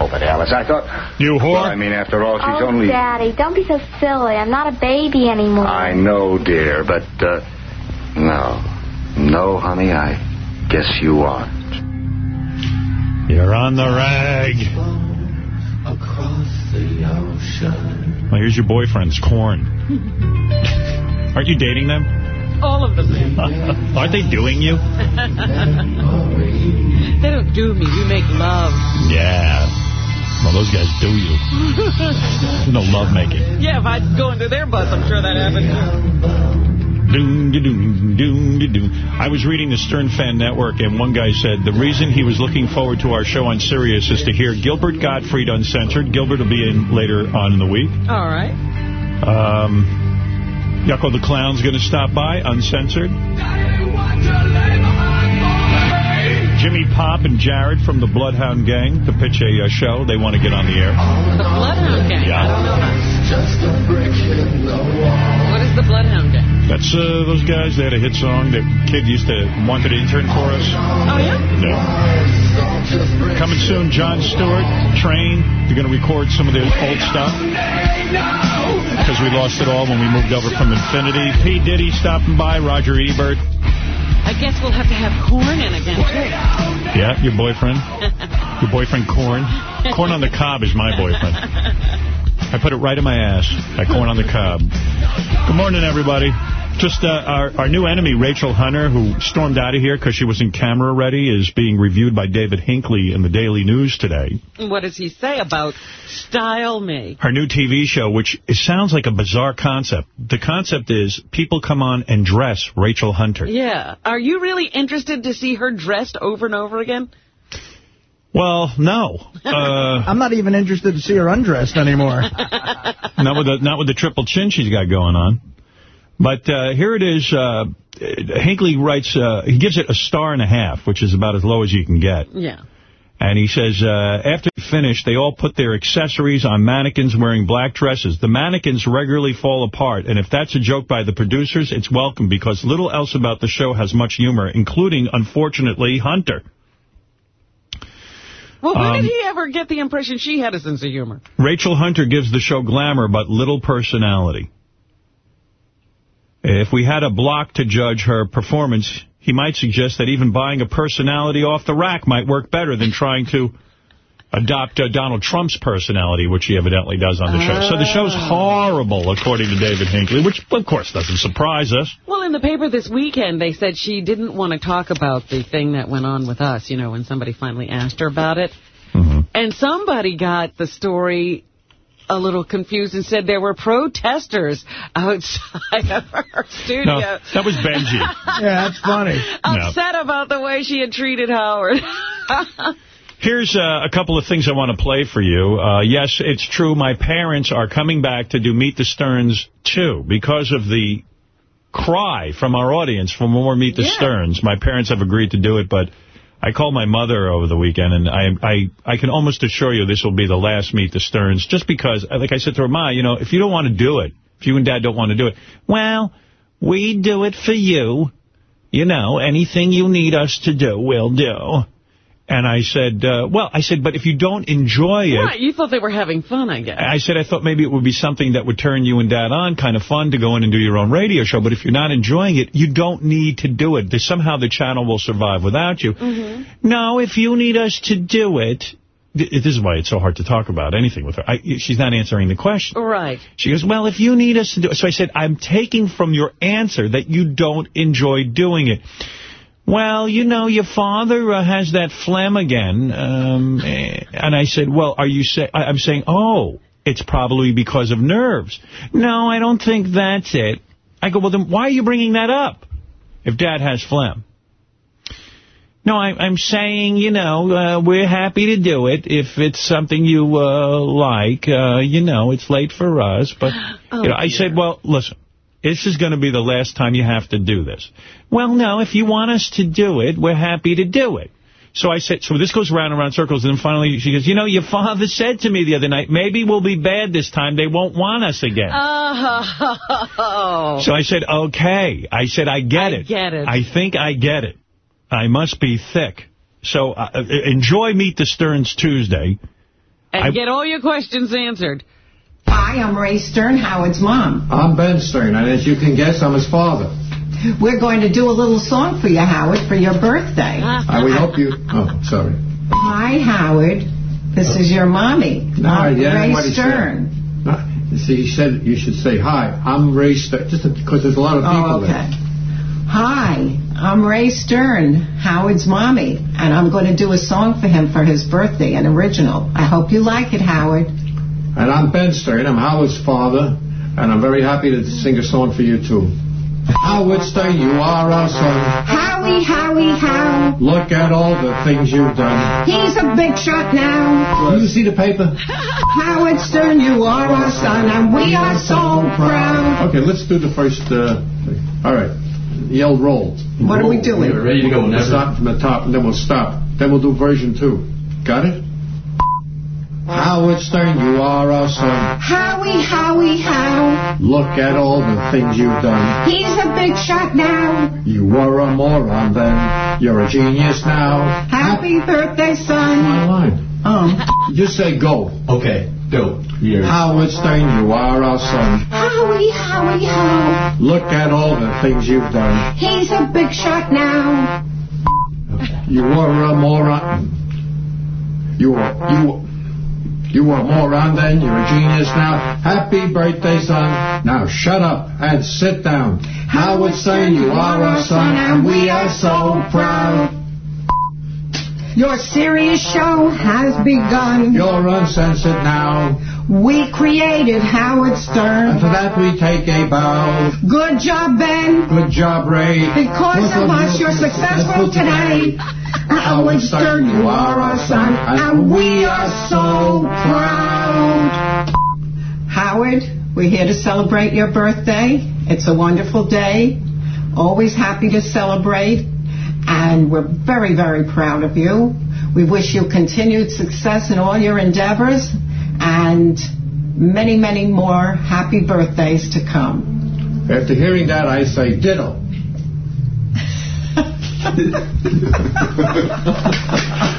Oh, but Alice, I thought... You whore? Well, I mean, after all, she's oh, only... Daddy, don't be so silly. I'm not a baby anymore. I know, dear, but, uh... No. No, honey, I guess you aren't. You're on the rag. Across the ocean. Well, here's your boyfriend's Korn. Aren't you dating them? All of them. Aren't they doing you? they don't do me. We make love. Yeah. Well, those guys do you. No love making. Yeah, if I go into their bus, I'm sure that happened. Doom, da, doom, doom, da, doom. I was reading the Stern Fan Network, and one guy said the reason he was looking forward to our show on Sirius is to hear Gilbert Gottfried uncensored. Gilbert will be in later on in the week. All right. Um, Yucko the Clown's going to stop by, uncensored. Jimmy Pop and Jared from the Bloodhound Gang to pitch a uh, show. They want to get on the air. The Bloodhound Gang. Yeah. I don't know that. What is the Bloodhound Gang? That's uh, those guys. They had a hit song that kid used to wanted to intern for us. Oh, yeah? Yeah. Coming soon, Jon Stewart, Train. They're going to record some of their old stuff. Because we lost it all when we moved over from Infinity. P. Diddy stopping by, Roger Ebert. I guess we'll have to have Korn in again, too. Yeah, your boyfriend. Your boyfriend, Korn. Corn on the cob is my boyfriend. I put it right in my ass. That corn on the cob. Good morning, everybody. Just uh, our, our new enemy, Rachel Hunter, who stormed out of here because she wasn't camera ready, is being reviewed by David Hinckley in the Daily News today. What does he say about Style Me? Her new TV show, which it sounds like a bizarre concept. The concept is people come on and dress Rachel Hunter. Yeah. Are you really interested to see her dressed over and over again? Well, no. Uh, I'm not even interested to see her undressed anymore. not with the not with the triple chin she's got going on. But uh, here it is. Uh, Hinckley writes, uh, he gives it a star and a half, which is about as low as you can get. Yeah. And he says, uh, after they finish, they all put their accessories on mannequins wearing black dresses. The mannequins regularly fall apart, and if that's a joke by the producers, it's welcome, because little else about the show has much humor, including, unfortunately, Hunter. Well, when Um, did he ever get the impression she had a sense of humor? Rachel Hunter gives the show glamour, but little personality. If we had a block to judge her performance, he might suggest that even buying a personality off the rack might work better than trying to adopt uh, Donald Trump's personality, which he evidently does on the show. So the show's horrible, according to David Hinckley, which, of course, doesn't surprise us. Well, in the paper this weekend, they said she didn't want to talk about the thing that went on with us, you know, when somebody finally asked her about it. Mm-hmm. And somebody got the story a little confused and said there were protesters outside of her studio. No, that was Benji. yeah, that's funny. Upset about the way she had treated Howard. Here's uh, a couple of things I want to play for you. Uh, yes, it's true. My parents are coming back to do Meet the Sterns, too, because of the cry from our audience for more Meet the Sterns. My parents have agreed to do it, but I called my mother over the weekend, and I I I can almost assure you this will be the last Meet the Sterns, just because, like I said to her, Ma, you know, if you don't want to do it, if you and Dad don't want to do it, well, we do it for you. You know, anything you need us to do, we'll do. And I said, uh, well, I said, but if you don't enjoy it, Right, you thought they were having fun, I guess. I said I thought maybe it would be something that would turn you and Dad on, kind of fun to go in and do your own radio show. But if you're not enjoying it, you don't need to do it. There's, somehow the channel will survive without you. Mm-hmm. No, if you need us to do it, this is why it's so hard to talk about anything with her. I, she's not answering the question. Right. She goes, well, if you need us to do it. So I said, I'm taking from your answer that you don't enjoy doing it. Well, you know, your father uh, has that phlegm again. Um, eh, and I said, well, are you say I'm saying, oh, it's probably because of nerves. No, I don't think that's it. I go, well, then why are you bringing that up if Dad has phlegm? No, I, I'm saying, you know, uh, we're happy to do it if it's something you uh, like. Uh, you know, it's late for us. But Oh, you know, I said, well, listen, this is going to be the last time you have to do this. Well, no, if you want us to do it, we're happy to do it. So I said, so this goes round and round circles, and then finally she goes, you know, your father said to me the other night, maybe we'll be bad this time. They won't want us again. Oh. So I said, okay. I said, I get it. I get it. I think I get it. I must be thick. So uh, uh, enjoy Meet the Sterns Tuesday. And I- get all your questions answered. Hi, I'm Ray Stern, Howard's mom. I'm Ben Stern, and as you can guess, I'm his father. We're going to do a little song for you, Howard, for your birthday. I hope you... Oh, sorry. Hi, Howard. This is your mommy, No, yeah, Ray what. Stern. No, see, he said you should say, hi, I'm Ray Stern, just because there's a lot of oh, people Oh, okay. Hi, I'm Ray Stern, Howard's mommy, and I'm going to do a song for him for his birthday, an original. I hope you like it, Howard. There. And I'm Ben Stern, I'm Howard's father, and I'm very happy to sing a song for you, too. Howard Stern, you are our son. Howie, Howie, how? Look at all the things you've done. He's a big shot now. You see the paper? Howard Stern, you are our son, and we are so proud. Okay, let's do the first. Uh, all right, yell roll. What are we doing? We're ready to go. We'll start from the top, and then we'll stop. Then we'll do version two. Got it? Howard Stern, you are our son. Howie, Howie, how? Look at all the things you've done. He's a big shot now. You were a moron then. You're a genius now. Happy birthday, son. My son. line. Um, Just say go. Okay, go. Howard Stern, you are our son. Howie, Howie, how? Look at all the things you've done. He's a big shot now. You were a moron. You were you. You were a moron then. You're a genius now. Happy birthday, son. Now shut up and sit down. Howard Stern, you are our son, and we are so proud. Your Sirius show has begun. You're uncensored now. We created Howard Stern. And for that we take a bow. Good job, Ben. Good job, Ray. Because of us, you're successful today. Howard Stern, you are our son, and we are so proud. Howard, we're here to celebrate your birthday. It's a wonderful day. Always happy to celebrate. And we're very, very proud of you. We wish you continued success in all your endeavors and many, many more happy birthdays to come. After hearing that, I say ditto.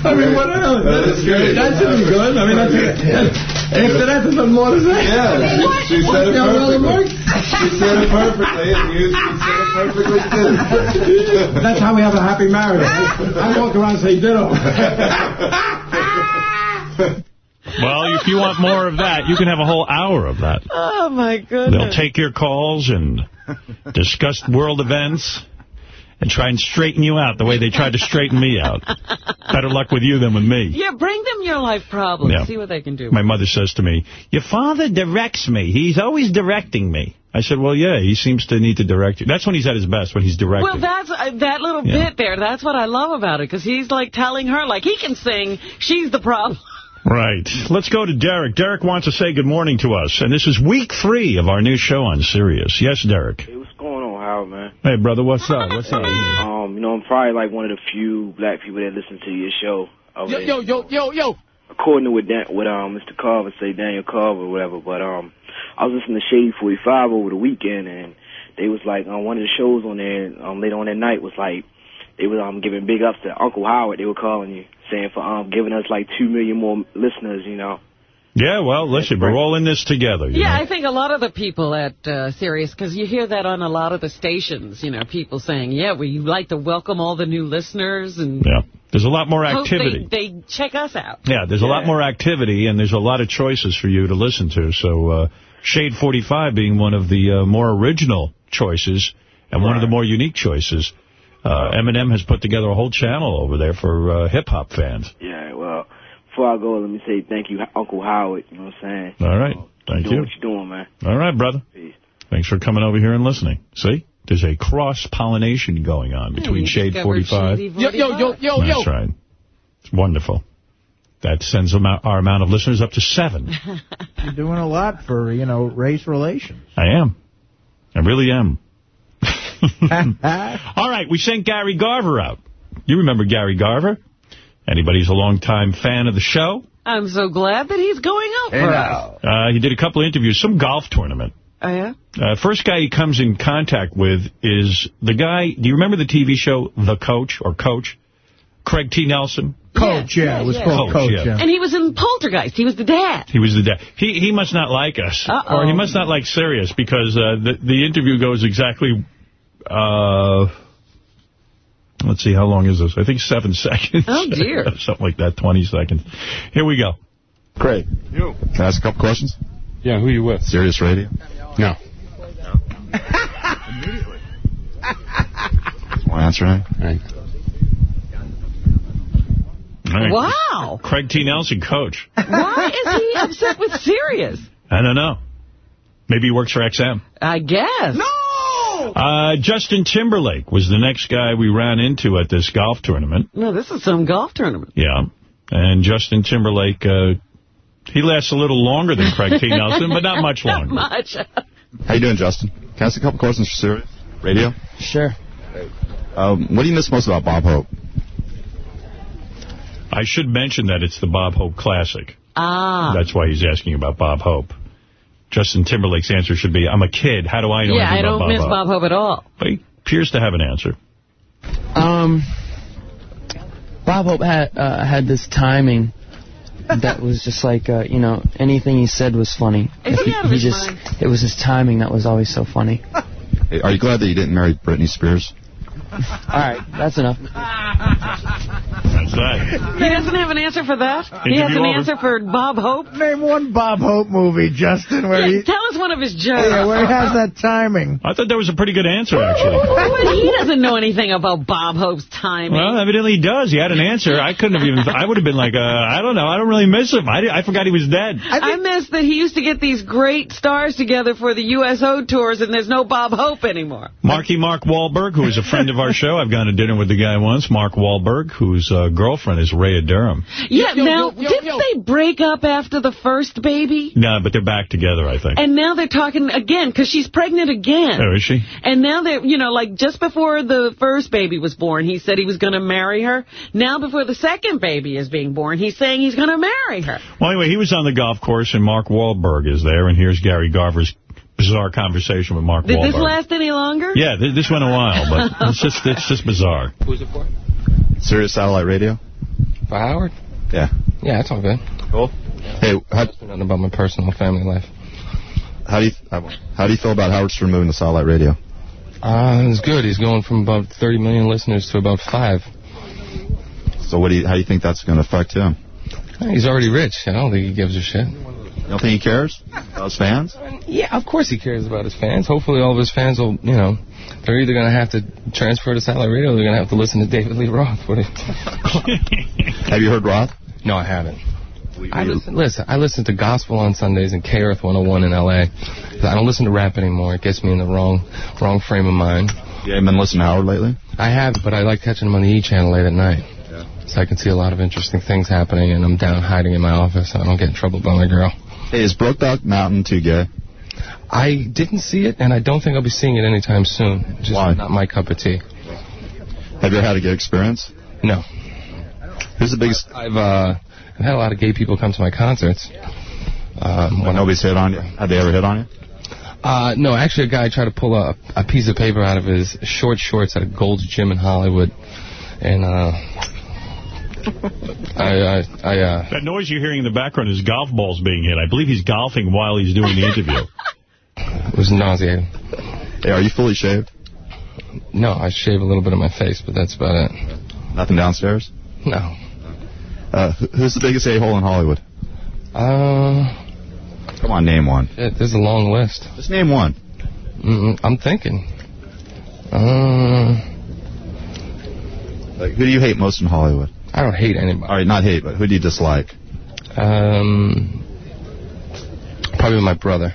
I mean, what else? That's great. That should be good. I mean, that's, that's, after that, there's nothing more to say. Yeah, she said it perfectly. She said it perfectly, and you said it perfectly too. That's how we have a happy marriage. Ah. I walk around and say ditto. Well, if you want more of that, you can have a whole hour of that. Oh, my goodness. They'll take your calls and discuss world events and try and straighten you out the way they tried to straighten me out. Better luck with you than with me. Yeah, bring them your life problems. Yeah. See what they can do. My mother says to me, your father directs me. He's always directing me. I said, well, yeah, he seems to need to direct you. That's when he's at his best, when he's directing. Well, that's uh, that little Yeah. bit there. That's what I love about it, because he's like telling her, like, he can sing. She's the problem. Right. Let's go to Derek. Derek wants to say good morning to us. And this is week three of our new show on Sirius. Yes, Derek. Hey, what's going on, Howard, man? Hey, brother, what's up? What's up? Um, you know, I'm probably like one of the few black people that listen to your show. over yo, yo, yo, yo. According to what, Dan, what um, Mr. Carver say, Daniel Carver or whatever, but um, I was listening to Shady 45 over the weekend, and they was like, on one of the shows on there, um, later on that night was like, they was um giving big ups to Uncle Howard, they were calling you, saying for um giving us like two million more listeners, you know. Yeah, well, listen, we're all in this together. you Yeah, know? I think a lot of the people at uh, Sirius, because you hear that on a lot of the stations, you know, people saying, yeah, we like to welcome all the new listeners and Yeah. There's a lot more activity. They, they check us out. Yeah, there's a lot more activity, and there's a lot of choices for you to listen to. So uh, Shade 45 being one of the uh, more original choices and one of the more unique choices. Uh, Eminem has put together a whole channel over there for uh, hip-hop fans. Yeah, well, before I go, let me say thank you, Uncle Howard. You know what I'm saying? All right. Um, thank doing you. what you're doing, man. All right, brother. Peace. Thanks for coming over here and listening. See? There's a cross-pollination going on between Shade 45. Yo, yo, yo, yo, yo. That's right. It's wonderful. That sends our amount of listeners up to seven. You're doing a lot for, you know, race relations. I am. I really am. All right, we sent Gary Garver out. You remember Gary Garver? Anybody who's a long-time fan of the show? I'm so glad that he's going out for us. Uh, he did a couple of interviews, some golf tournament. Oh, yeah? Uh, first guy he comes in contact with is the guy, do you remember the TV show The Coach or Coach? Craig T. Nelson? Coach, yeah, it was called Coach, yeah. And he was in Poltergeist. He was the dad. He was the dad. He he must not like us, Uh-oh. or he must not like Sirius because uh, the the interview goes exactly. Uh, let's see, how long is this? I think seven seconds. Oh, dear. Something like that, 20 seconds. Here we go. Craig. You. Can I ask a couple questions? Yeah, who are you with? Sirius Radio? No. Immediately. Want to answer any? Right. All right. Wow. Craig T. Nelson, coach. Why is he upset with Sirius? I don't know. Maybe he works for XM. I guess. No! Uh, Justin Timberlake was the next guy we ran into at this golf tournament. No, this is some golf tournament. Yeah. And Justin Timberlake, uh, he lasts a little longer than Craig T. Nelson, but not much Not longer. much. How you doing, Justin? Can I ask a couple questions for Sirius Radio? Sure. Um, what do you miss most about Bob Hope? I should mention that it's the Bob Hope Classic. Ah. That's why he's asking about Bob Hope. Justin Timberlake's answer should be, I'm a kid. How do I know yeah, anything I about don't miss Hope? Bob Hope at all. But he appears to have an answer. Um, Bob Hope had uh, had this timing that was just like uh, you know anything he said was funny. Is he out just mind? it was his timing that was always so funny. Are you glad that you didn't marry Britney Spears? All right, that's enough. That's that. He doesn't have an answer for that? he has an over. answer for Bob Hope? Name one Bob Hope movie, Justin, where Yeah, he, tell us one of his jokes. yeah, where he has that timing. I thought that was a pretty good answer, actually. He doesn't know anything about Bob Hope's timing. Well, evidently he does. He had an answer. I couldn't have even, I would have been like, uh, I don't know. I don't really miss him. I, I forgot he was dead. I, miss that he used to get these great stars together for the USO tours, and there's no Bob Hope anymore. Marky Mark Wahlberg, who is a friend of our show. I've gone to dinner with the guy once, Mark Wahlberg, whose uh, girlfriend is Rhea Durham. Yeah, now, didn't they break up after the first baby? No, but they're back together, I think. And now they're talking again, because she's pregnant again. Oh, is she? And now they're, you know, like just before the first baby was born, he said he was going to marry her. Now before the second baby is being born, he's saying he's going to marry her. Well, anyway, he was on the golf course, and Mark Wahlberg is there, and here's Gary Garver's bizarre conversation with Mark Did Wahlberg. this last any longer? Yeah, th this went a while, but it's just it's just bizarre. Who's it for? Sirius Satellite Radio? For Howard? Yeah. Yeah, that's all good. Cool. Hey, how, Nothing about my personal family life. how do you how do you feel about Howard Stern moving to Satellite Radio? Uh, it's good. He's going from about 30 million listeners to about five. So what do you how do you think that's going to affect him? He's already rich. I don't think he gives a shit. You don't think he cares about his fans? Yeah, of course he cares about his fans. Hopefully all of his fans will, you know, they're either going to have to transfer to satellite radio or they're going to have to listen to David Lee Roth. What Have you heard Roth? no, I haven't. I listen, listen, I listen to gospel on Sundays and KRF 101 in L.A. I don't listen to rap anymore. It gets me in the wrong wrong frame of mind. You haven't been listening to Howard lately? I have, but I like catching him on the E channel late at night. So I can see a lot of interesting things happening, and I'm down hiding in my office so I don't get in trouble by my girl. Is Brokeback Mountain too gay? I didn't see it, and I don't think I'll be seeing it anytime soon. Just Why? not my cup of tea. Have you ever had a good experience? No. Who's the biggest? I've uh, I've had a lot of gay people come to my concerts. Um, When nobody's hit on you? Have they ever hit on you? Uh, no, actually, a guy tried to pull a, a piece of paper out of his short shorts at a Gold's Gym in Hollywood, and uh, I, I, I, uh, That noise you're hearing in the background is golf balls being hit. I believe he's golfing while he's doing the interview. it was nauseating. Hey, are you fully shaved? No, I shave a little bit of my face, but that's about it. Nothing downstairs? No. Uh, who's the biggest a-hole in Hollywood? Uh, Come on, name one. shit, there's a long list. Just name one. Mm, I'm thinking. Uh, Like, who do you hate most in Hollywood? I don't hate anybody. All right, not hate, but who do you dislike? Um, probably my brother.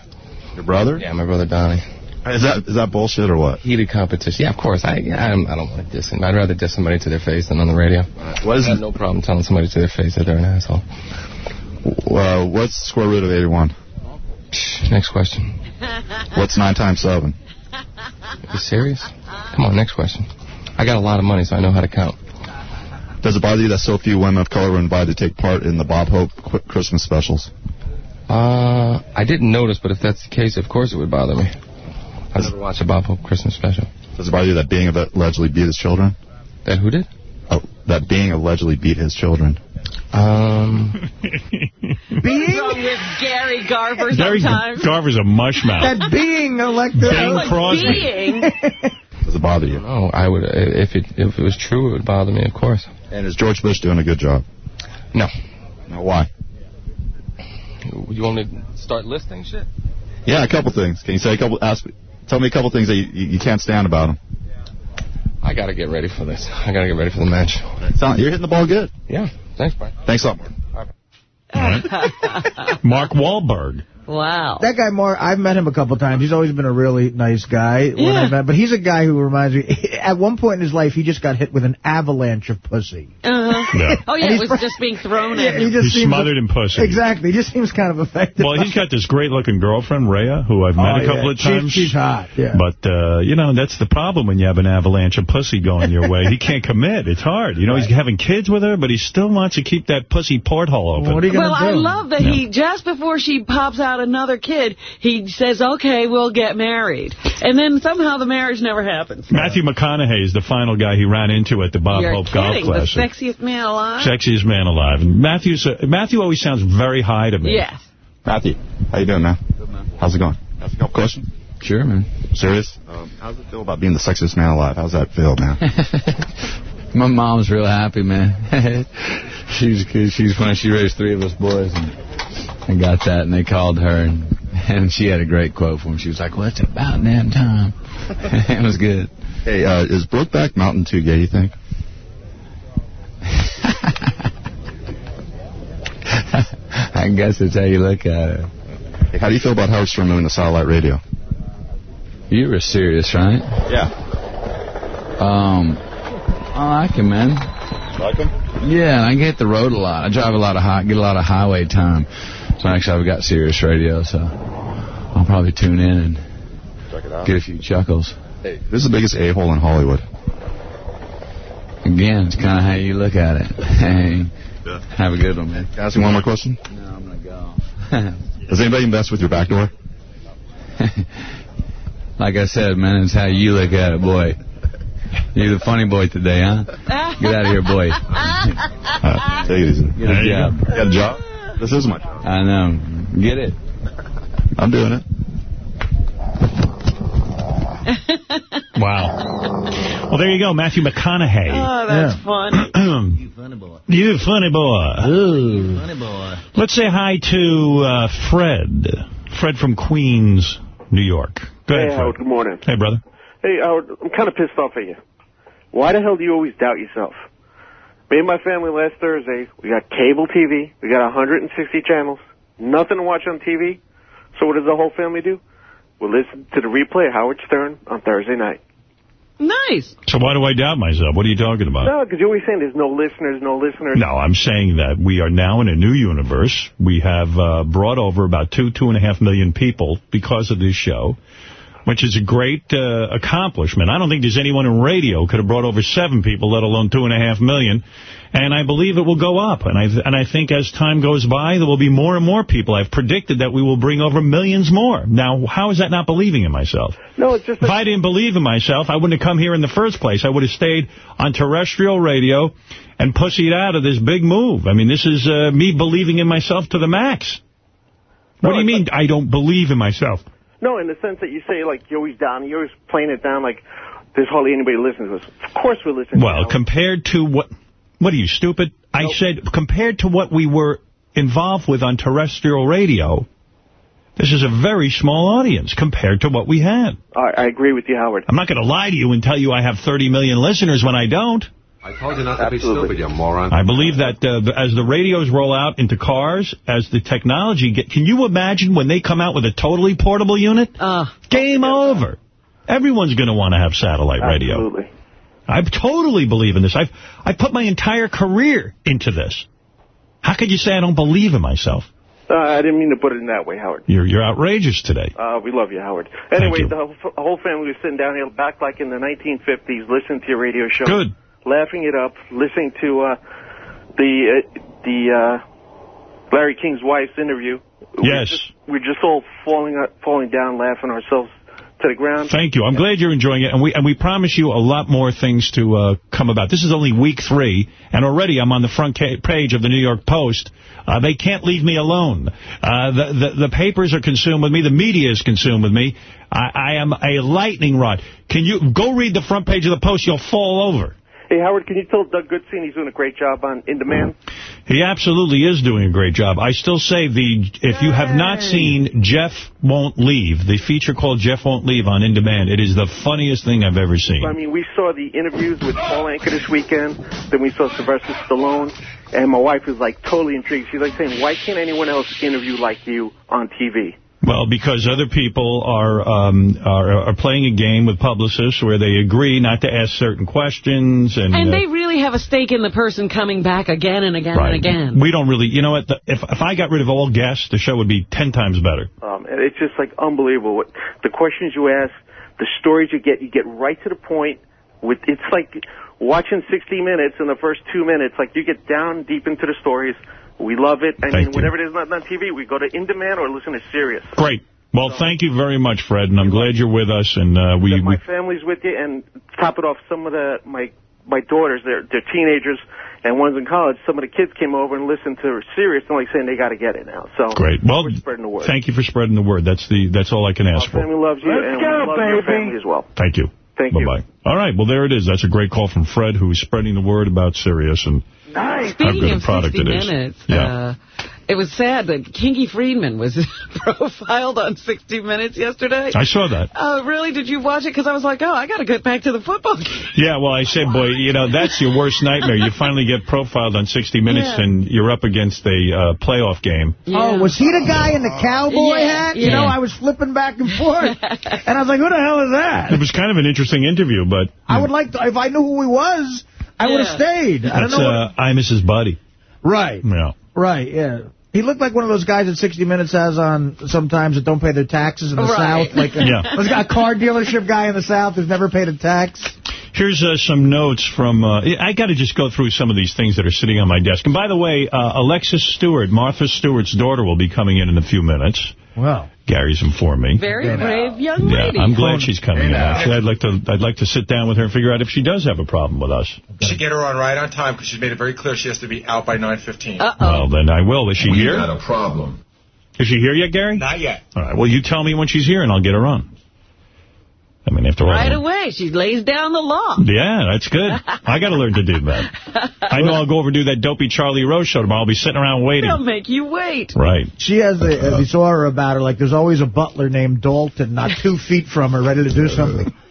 Your brother? Yeah, my brother Donnie. Is that is that bullshit or what? Heated competition. Yeah, of course. I I, don't- I don't want to diss him. I'd rather diss somebody to their face than on the radio. What is I have no problem telling somebody to their face that they're an asshole. Uh, what's the square root of 81? Next question. What's 9 times 7? Are You serious? Come on, next question. I got a lot of money, so I know how to count. Does it bother you that so few women of color were invited to take part in the Bob Hope Christmas specials? Uh, I didn't notice, but if that's the case, of course it would bother me. I never watched a Bob Hope Christmas special. Does it bother you that Bing allegedly beat his children? That who did? Oh, that Bing allegedly beat his children. Um, What's wrong with Gary Garver Gary sometimes? Garver's a mushmouth. That being elected. Bing Like Crosby. being. Does it bother you? no, I would if it if it was true, it would bother me, of course. And is George Bush doing a good job? No. No, why? You want me to start listing shit? Yeah, a couple things. Can you say a couple? Ask, tell me a couple things that you, you you can't stand about him. I gotta get ready for this. I gotta get ready for the match. Sound- You're hitting the ball good. Yeah. Thanks, Brian. Thanks a lot, Mark. Mark Wahlberg. Wow. That guy, Mar, I've met him a couple times. He's always been a really nice guy. When Yeah. I met, but he's a guy who reminds me, at one point in his life, he just got hit with an avalanche of pussy. Uh-huh. Yeah. Oh, yeah, And it he's was just being thrown Yeah, at he just He's seems smothered in pussy. Exactly. He just seems kind of affected. Well, he's got this great-looking girlfriend, Rhea, who I've met Oh, a couple yeah. of times. She's, she's hot. Yeah. But, uh, you know, that's the problem when you have an avalanche of pussy going your way. He can't commit. It's hard. You know, he's having kids with her, but he still wants to keep that pussy porthole open. what are you going Well, to I love that he, just before she pops out another kid, he says, okay, we'll get married. And then somehow the marriage never happens. Matthew McConaughey is the final guy he ran into at the Bob You're Hope Golf kidding. The Classic. sexiest man alive? Sexiest man alive. And Matthew's, uh, Matthew always sounds very high to me. Yes. Matthew, how you doing, man? Good, man. How's it going? Ask a couple questions? Sure, man. Sirius? Um, how's it feel about being the sexiest man alive? How's that feel, man? My mom's real happy, man. she's good. She's when she raised three of us boys, and I got that, and they called her, and, and she had a great quote for him. She was like, "Well, it's about damn time." it was good. hey, uh, is Brokeback Mountain too gay, you think? I guess that's how you look at it. Hey, how do you feel about Howard Stern moving to satellite radio? You were serious, right? Yeah. Um, I like him, man. Like him? Yeah, and I get the road a lot. I drive a lot of high, get a lot of highway time. So actually, I've got Sirius Radio, so I'll probably tune in and Check it out. get a few chuckles. Hey, this is the biggest a-hole in Hollywood. Again, it's kind of how you look at it. Hey, have a good one, man. Can I ask you one more question? No, I'm gonna go. Does anybody mess with your back door? like I said, man, it's how you look at it, boy. You're the funny boy today, huh? Get out of here, boy. Uh, take it easy. Get a job. You got a job? This is my job. I know. Get it. I'm doing it. Wow. Well, there you go, Matthew McConaughey. Oh, that's fun. you funny boy. You funny boy. Ooh. Funny boy. Let's say hi to uh, Fred. Fred from Queens, New York. Go ahead, Fred. Howard. Good morning. Hey, brother. Hey, Howard. I'm kind of pissed off at you. Why the hell do you always doubt yourself? Me and my family last Thursday, we got cable TV. We got 160 channels. Nothing to watch on TV. So what does the whole family do? We listen to the replay of Howard Stern on Thursday night. Nice. So why do I doubt myself? What are you talking about? No, because you're always saying there's no listeners, no listeners. No, I'm saying that we are now in a new universe. We have uh, brought over about two, two and a half million people because of this show, which is a great uh, accomplishment. I don't think there's anyone in radio could have brought over seven people, let alone two and a half million. And I believe it will go up. And I and I think as time goes by, there will be more and more people. I've predicted that we will bring over millions more. Now, how is that not believing in myself? No, it's just If I didn't believe in myself, I wouldn't have come here in the first place. I would have stayed on terrestrial radio and pussied out of this big move. I mean, this is uh, me believing in myself to the max. What do you mean I don't believe in myself? No, in the sense that you say, like, you're always down, you're always playing it down like there's hardly anybody listening to us. Of course we're listening to Well, Howard. compared to what... What are you, stupid? I said, compared to what we were involved with on terrestrial radio, this is a very small audience compared to what we had. I, I agree with you, Howard. I'm not going to lie to you and tell you I have 30 million listeners when I don't. I told you not to be stupid, you moron. I believe that uh, as the radios roll out into cars, as the technology get, can you imagine when they come out with a totally portable unit? Uh, Game over. Everyone's going to want to have satellite radio. Absolutely. I totally believe in this. I've I put my entire career into this. How could you say I don't believe in myself? Uh, I didn't mean to put it in that way, Howard. You're you're outrageous today. Uh, we love you, Howard. Anyway, you. the whole, the whole family was sitting down here back like in the 1950s, listening to your radio show. Good. Laughing it up, listening to uh, the uh, the uh, Larry King's wife's interview. Yes. We're just all falling uh, falling down, laughing ourselves to the ground. Thank you. I'm glad you're enjoying it, and we and we promise you a lot more things to uh, come about. This is only week three, and already I'm on the front page of the New York Post. Uh, they can't leave me alone. Uh, the, the the papers are consumed with me. The media is consumed with me. I, I am a lightning rod. Can you go read the front page of the Post? You'll fall over. Hey, Howard, can you tell Doug Goodstein he's doing a great job on In Demand? He absolutely is doing a great job. I still say the if you have not seen Jeff Won't Leave, the feature called Jeff Won't Leave on In Demand, it is the funniest thing I've ever seen. I mean, we saw the interviews with Paul Anka this weekend. Then we saw Sylvester Stallone. And my wife is like totally intrigued. She's like saying, why can't anyone else interview like you on TV? Well, because other people are, um, are are playing a game with publicists where they agree not to ask certain questions. And, And uh, they really have a stake in the person coming back again and again right. and again. We don't really, you know what, the, if, if I got rid of all guests, the show would be 10 times better. Um, and it's just like unbelievable. What, the questions you ask, the stories you get, you get right to the point. With It's like watching 60 Minutes in the first two minutes. Like you get down deep into the stories. We love it. I mean, whenever it is not on TV, we go to In Demand or listen to Sirius. Great. Well, thank you very much, Fred, and I'm glad you're with us. And uh, we, My we family's with you, and top it off, some of the my my daughters, they're they're teenagers, and one's in college. Some of the kids came over and listened to Sirius, and like saying they got to get it now. So great. Well, we're spreading the word. thank you for spreading the word. That's the that's all I can ask Our for. family loves you, Let's and go, we love your family as well. Thank you. Thank Bye you. bye. All right. Well, there it is. That's a great call from Fred, who's spreading the word about Sirius and how Speaking good of product 60 it is. Minutes, Yeah. uh, it was sad that Kinky Friedman was profiled on 60 Minutes yesterday. I saw that. Oh, really? Did you watch it? Because I was like, oh, I got to get back to the football game. Yeah, well, I said, boy, you know, that's your worst nightmare. You finally get profiled on 60 Minutes, Yeah. and you're up against a uh, playoff game. Oh, was he the guy in the cowboy Yeah, hat? You know, I was flipping back and forth. and I was like, who the hell is that? It was kind of an interesting interview, but I would like to, if I knew who he was, I would have stayed. I don't that's, know. uh, I'm Mrs. Buddy. right, Yeah. right, yeah. He looked like one of those guys that 60 Minutes has on sometimes that don't pay their taxes in the Right. South. Like a, Yeah. there's got a car dealership guy in the South who's never paid a tax. Here's uh, some notes from, uh, I got to just go through some of these things that are sitting on my desk. And by the way, uh, Alexis Stewart, Martha Stewart's daughter, will be coming in in a few minutes. Wow. Gary's informed me. Very brave young lady. Yeah, lady. I'm glad she's coming in. Actually, I'd like to I'd like to sit down with her and figure out if she does have a problem with us. You should get her on right on time because she's made it very clear she has to be out by 9.15. Uh-oh. Well, then I will. Is she We here? got a problem. Is she here yet, Gary? Not yet. All right. Well, you tell me when she's here, and I'll get her on. I mean, after all. Right away. She lays down the law. Yeah, that's good. I got to learn to do that. I know I'll go over and do that dopey Charlie Rose show tomorrow. I'll be sitting around waiting. They'll make you wait. Right. She has the, uh, we saw her about her, like there's always a butler named Dalton, not two feet from her, ready to do something.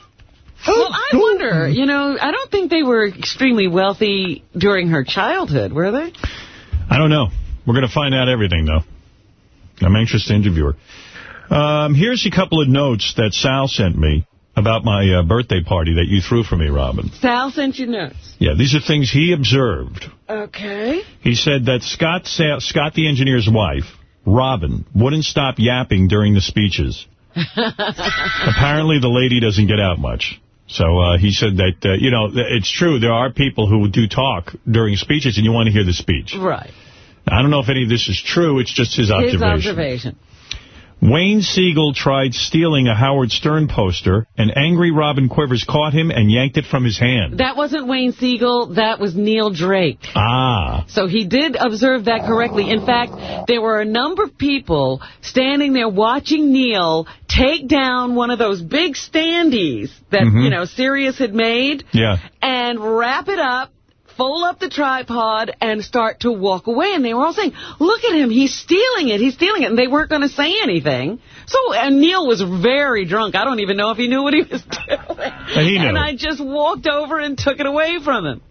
Well, I wonder, you know, I don't think they were extremely wealthy during her childhood, were they? I don't know. We're going to find out everything, though. I'm anxious to interview her. Um, here's a couple of notes that Sal sent me about my uh, birthday party that you threw for me, Robin. Sal sent you notes. Yeah, these are things he observed. Okay. He said that Scott, Sa Scott the engineer's wife, Robin, wouldn't stop yapping during the speeches. Apparently the lady doesn't get out much. So uh, he said that, uh, you know, it's true. There are people who do talk during speeches, and you want to hear the speech. Right. I don't know if any of this is true. It's just his observation. His observation. Wayne Siegel tried stealing a Howard Stern poster, and angry Robin Quivers caught him and yanked it from his hand. That wasn't Wayne Siegel. That was Neil Drake. Ah. So he did observe that correctly. In fact, there were a number of people standing there watching Neil take down one of those big standees that, Mhm. you know, Sirius had made Yeah. and wrap it up, fold up the tripod, and start to walk away. And they were all saying, look at him, he's stealing it, he's stealing it. And they weren't going to say anything. So, and Neil was very drunk. I don't even know if he knew what he was doing. He knew. And I just walked over and took it away from him.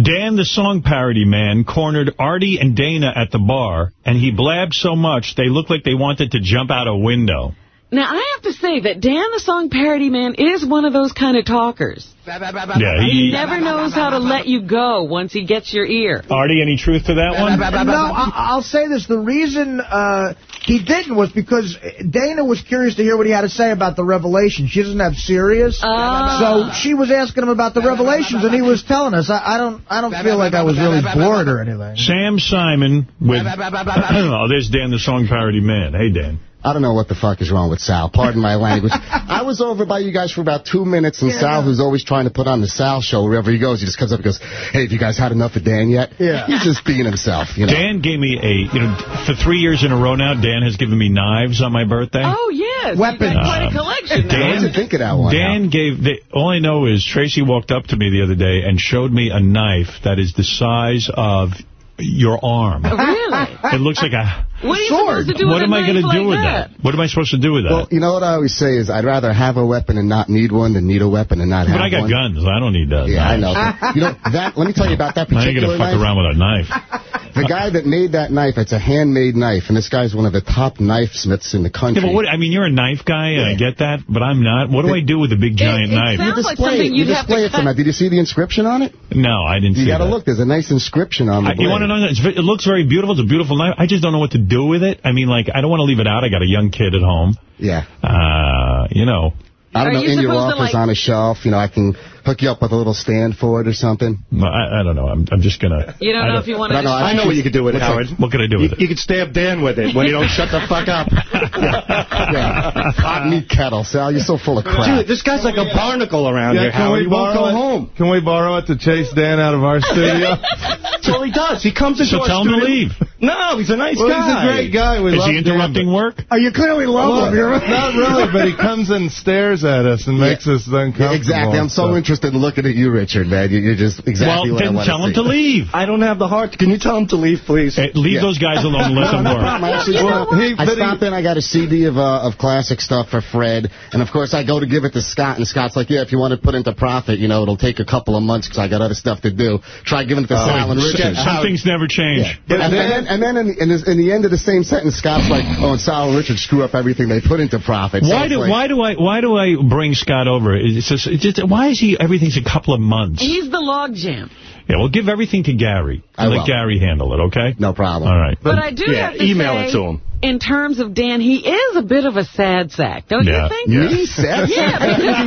Dan, the song parody man, cornered Artie and Dana at the bar, and he blabbed so much they looked like they wanted to jump out a window. Now, I have to say that Dan the Song Parody Man is one of those kind of talkers. Yeah, He he, never knows how to let you go once he gets your ear. Artie, any truth to that one? No, I, I'll say this. The reason uh, he didn't was because Dana was curious to hear what he had to say about the revelation. She doesn't have Sirius. Ah. So she was asking him about the revelations, and he was telling us. I, I don't I don't feel like I was really bored or anything. Sam Simon with... oh, there's Dan, the song parody man. Hey, Dan. I don't know what the fuck is wrong with Sal. Pardon my language. I was over by you guys for about two minutes, and Sal, who's always trying to put on the Sal show wherever he goes, he just comes up and goes, hey, have you guys had enough of Dan yet? Yeah. He's just being himself, you know. Dan gave me a, you know, for three years in a row now, Dan has given me knives on my birthday. Oh, yes. Weapons. You got quite a collection now. Dan, what you think of that one? Dan gave, the, all I know is Tracy walked up to me the other day and showed me a knife that is the size of your arm. Oh, really? It looks like a What are you supposed to do What with am a I gonna do like with that? What am I supposed to do with that? Well, you know what I always say is I'd rather have a weapon and not need one than need a weapon and not have one. but I got one. guns. I don't need that. Yeah, I knife. know. you know that. Let me tell you about that particular knife. I ain't gonna fuck around with a knife. The guy that made that knife, it's a handmade knife, and this guy's one of the top knife smiths in the country. Yeah, but what, I mean, you're a knife guy, and I get that, but I'm not. What do I do with a big giant knife? you display it. You display it somehow. Did you see the inscription on it? No, I didn't You see got to that. look. There's a nice inscription on the I, you want to know? that? It's, ve- it looks very beautiful. It's a beautiful knife. I just don't know what to do with it. I mean, like, I don't want to leave it out. I got a young kid at home. Yeah. Uh, you know. I don't Are know, in your office like- on a shelf, you know, I can hook you up with a little stand for it or something. No, I, I don't know. I'm, I'm just gonna. You don't I know if you want to... I know what you could do with it, What's Howard. What can I do with you, it? You could stab Dan with it when you don't shut the fuck up. yeah. Hot meat kettle, Sal. You're so full of crap. Dude, this guy's like a barnacle around Yeah, here, can Howard. we He won't borrow go it? home. Can we borrow it to chase Dan out of our studio? That's all he does. He comes into So our tell him to leave. No, he's a nice well, guy. he's a great guy. We Is love he interrupting work? Oh, you clearly love Well, him. You're not really, but he comes and stares at us and makes us uncomfortable. Exactly. I'm so interested in looking at you, Richard, man. You- You're just exactly well, what I then tell to him to leave. I don't have the heart. Can you tell him to leave, please? Hey, leave Yeah. those guys alone and let them work. I actually stopped, He- I stopped in. I got a CD of uh, of classic stuff for Fred, and of course I go to give it to Scott, and Scott's like, "Yeah, if you want to put into Prophet, you know, it'll take a couple of months because I got other stuff to do. Try giving it to Sal and Richard." Some things never change. Yeah. And, then, and then in, in, the- in the end of the same sentence, Scott's like, "Oh, and Sal and Richard screw up everything they put into Prophet." So Why do like- why do I why do I bring Scott over? It's just, it's just why is he everything's a couple of months? He's the logjam. Yeah, well, give everything to Gary. I Let will. Gary handle it, okay? No problem. All right. But, I do yeah, have to email say, it to him. in terms of Dan, he is a bit of a sad sack, don't Yeah. you think? Me, Seth? Yeah,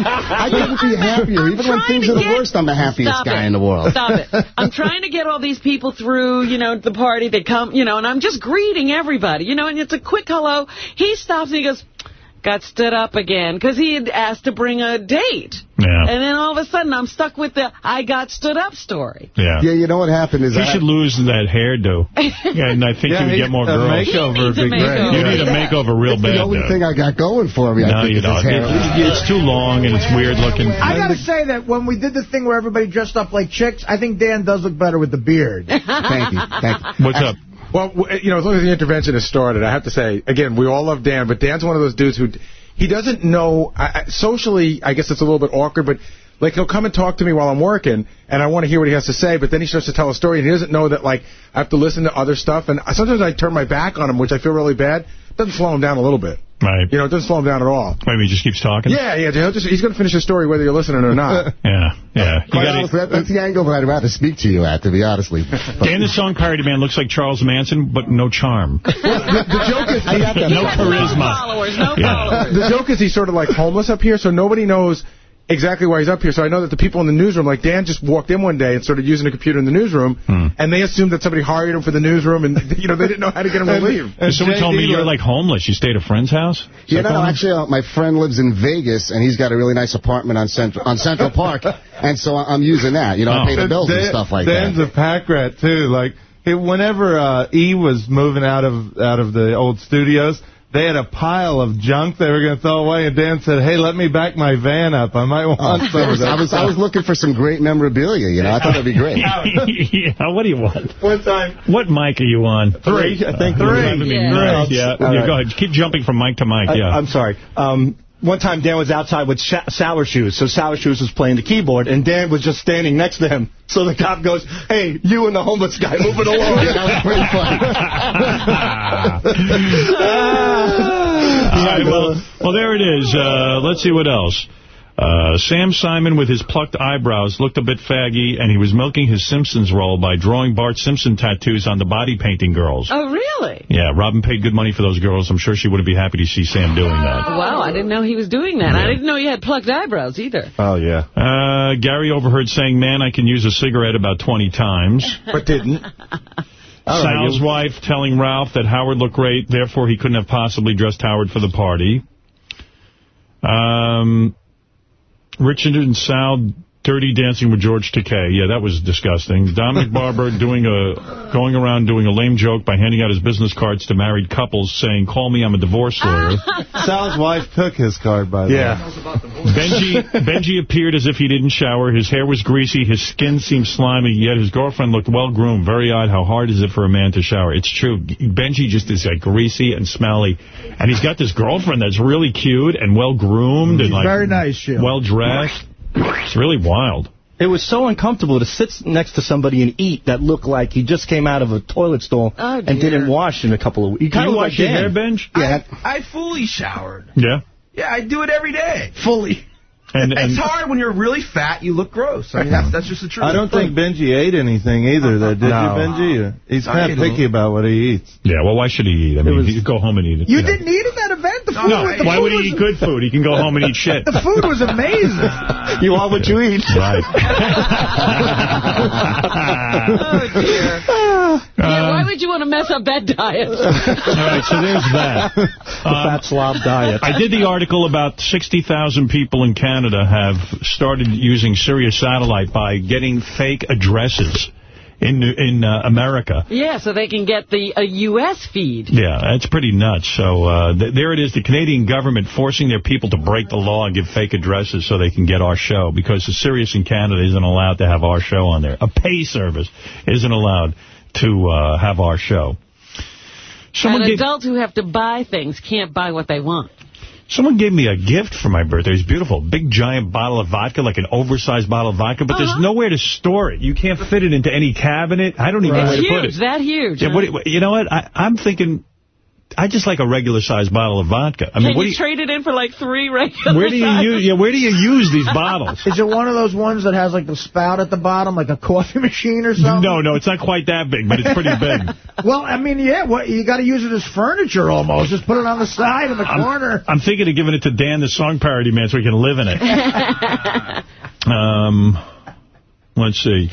I couldn't be happier. I'm Even when things are the get- worst, I'm the happiest Stop guy it. in the world. Stop it. I'm trying to get all these people through, you know, the party. They come, you know, and I'm just greeting everybody, you know, and it's a quick hello. He stops and he goes, got stood up again, because he had asked to bring a date. Yeah. And then all of a sudden, I'm stuck with the I got stood up story. Yeah. Yeah, you know what happened is He I, should lose that hairdo. Yeah, and I think Yeah, you would get more a girls. makeover He needs a would be great. makeover. You need a makeover real it's bad. the only dude. thing I got going for me. I no, think you don't. hair. It's, it's too long and it's weird looking. I gotta say that when we did the thing where everybody dressed up like chicks, I think Dan does look better with the beard. Thank you. Thank you. What's up? Well, eh, you know, as long as the intervention has started, I have to say, again, we all love Dan, but Dan's one of those dudes who, he doesn't know, I, socially, I guess it's a little bit awkward, but like he'll come and talk to me while I'm working, and I want to hear what he has to say, but then he starts to tell a story, and he doesn't know that, like, I have to listen to other stuff, and sometimes I turn my back on him, which I feel really bad. It doesn't slow him down a little bit. Right. You know, it doesn't slow him down at all. Wait, he just keeps talking? Yeah, yeah, he'll just, he's going to finish his story whether you're listening or not. Yeah, yeah. You gotta- honestly, that, that's the angle that I'd rather speak to you at, to be honestly. Dan the Song Parody Man looks like Charles Manson, but no charm. the, the joke is, I have to- no No charisma. followers, no Yeah. followers. the joke is he's sort of like homeless up here, so nobody knows exactly why he's up here. So I know that the people in the newsroom, like Dan just walked in one day and started using a computer in the newsroom, Hmm. and they assumed that somebody hired him for the newsroom, and you know they didn't know how to get him to leave. And someone told me you're like homeless. You stayed at a friend's house? Is Yeah, no, no, actually, uh, my friend lives in Vegas, and he's got a really nice apartment on Central on Central Park, and so I'm using that. You know, I Oh. pay the bills and stuff like Dan's that. a pack rat too. Like he, whenever uh, E was moving out of out of the old studios, they had a pile of junk they were going to throw away, and Dan said, "Hey, let me back my van up. I might want some of that." I was I was looking for some great memorabilia. You know, I thought that'd be great. yeah, what do you want? One time. What mic are you on? Three, I think Three. three. Yeah, Yeah. yeah. Yeah right. go ahead. Keep jumping from mic to mic, I, yeah. I'm sorry. Um, one time Dan was outside with Sha- Sour Shoes, so Sour Shoes was playing the keyboard, and Dan was just standing next to him. So the cop goes, "Hey, you and the homeless guy, move it along." That was pretty All right, well, well, there it is. Uh, let's see what else. Uh, Sam Simon, with his plucked eyebrows, looked a bit faggy, and he was milking his Simpsons role by drawing Bart Simpson tattoos on the body painting girls. Oh, really? Yeah, Robin paid good money for those girls. I'm sure she wouldn't be happy to see Sam doing that. Wow, I didn't know he was doing that. I didn't know he had plucked eyebrows either. Oh yeah. Uh, Gary overheard saying, man, I can use a cigarette about 20 times. But didn't. All right, Sal's you- wife telling Ralph that Howard looked great, therefore he couldn't have possibly dressed Howard for the party. Um, Richard and Sal Dirty Dancing with George Takei. Yeah, that was disgusting. Dominic Barbara doing a going around doing a lame joke by handing out his business cards to married couples saying, call me, I'm a divorce lawyer. Sal's wife took his card, by the Yeah. way. Benji Benji appeared as if he didn't shower. His hair was greasy. His skin seemed slimy, yet his girlfriend looked well-groomed. Very odd. How hard is it for a man to shower? It's true. Benji just is like greasy and smelly. And he's got this girlfriend that's really cute and well-groomed and like very nice, Sheila. well-dressed. It's really wild. It was so uncomfortable to sit next to somebody and eat that looked like he just came out of a toilet stall Oh, and didn't wash in a couple of weeks. Do you wash your hair, Benj? Yeah. I fully showered. Yeah. Yeah, I do it every day. Fully. And, it's hard when you're really fat. You look gross. I mean, that's that's just the truth. I don't think Benji ate anything either, though, did No. you, Benji? He's kind of picky about what he eats. Yeah, well, why should he eat? I mean, he'd go home and eat it. You didn't eat at that event? The food, No, was, the why food would he eat good food? He can go home and eat shit. The food was amazing. you are what you eat. Right. Oh, dear. yeah, why would you want to mess up that diet? All right, so there's that. The fat slob diet. I did the article about 60,000 people in Canada have started using Sirius Satellite by getting fake addresses in in uh, America. Yeah, so they can get the a U.S. feed. Yeah, that's pretty nuts. So uh, th there it is, the Canadian government forcing their people to break the law and give fake addresses so they can get our show because the Sirius in Canada isn't allowed to have our show on there. A pay service isn't allowed to uh, have our show. Someone and adults who have to buy things can't buy what they want. Someone gave me a gift for my birthday. It's beautiful. Big, giant bottle of vodka, like an oversized bottle of vodka, but Uh-huh. there's nowhere to store it. You can't fit it into any cabinet. I don't even know where It's to put huge, it. that huge. Yeah, huh? what, you know what? I, I'm thinking, I just like a regular-sized bottle of vodka. I mean, Can what you, do you... trade it in for like three regular Where do you sizes? use? Yeah, where do you use these bottles? Is it one of those ones that has like the spout at the bottom, like a coffee machine or something? No, no, it's not quite that big, but it's pretty big. Well, I mean, yeah, what, you got to use it as furniture almost. Just put it on the side in the corner. I'm thinking of giving it to Dan, the song parody man, so he can live in it. Um, let's see.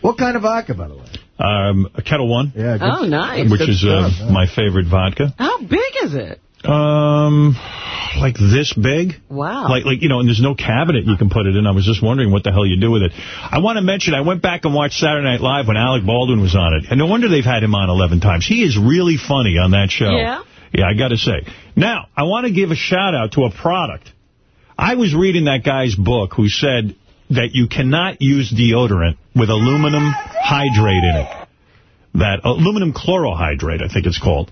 What kind of vodka, by the way? Um, a Ketel One. Yeah. good- Oh, nice. Which good is uh, my favorite vodka. How big is it? Um, like this big. Wow. Like, like you know, and there's no cabinet you can put it in. I was just wondering what the hell you do with it. I want to mention, I went back and watched Saturday Night Live when Alec Baldwin was on it. And no wonder they've had him on 11 times. He is really funny on that show. Yeah? Yeah, I got to say. Now, I want to give a shout out to a product. I was reading that guy's book who said that you cannot use deodorant with aluminum hydrate in it. That aluminum chlorohydrate, I think it's called.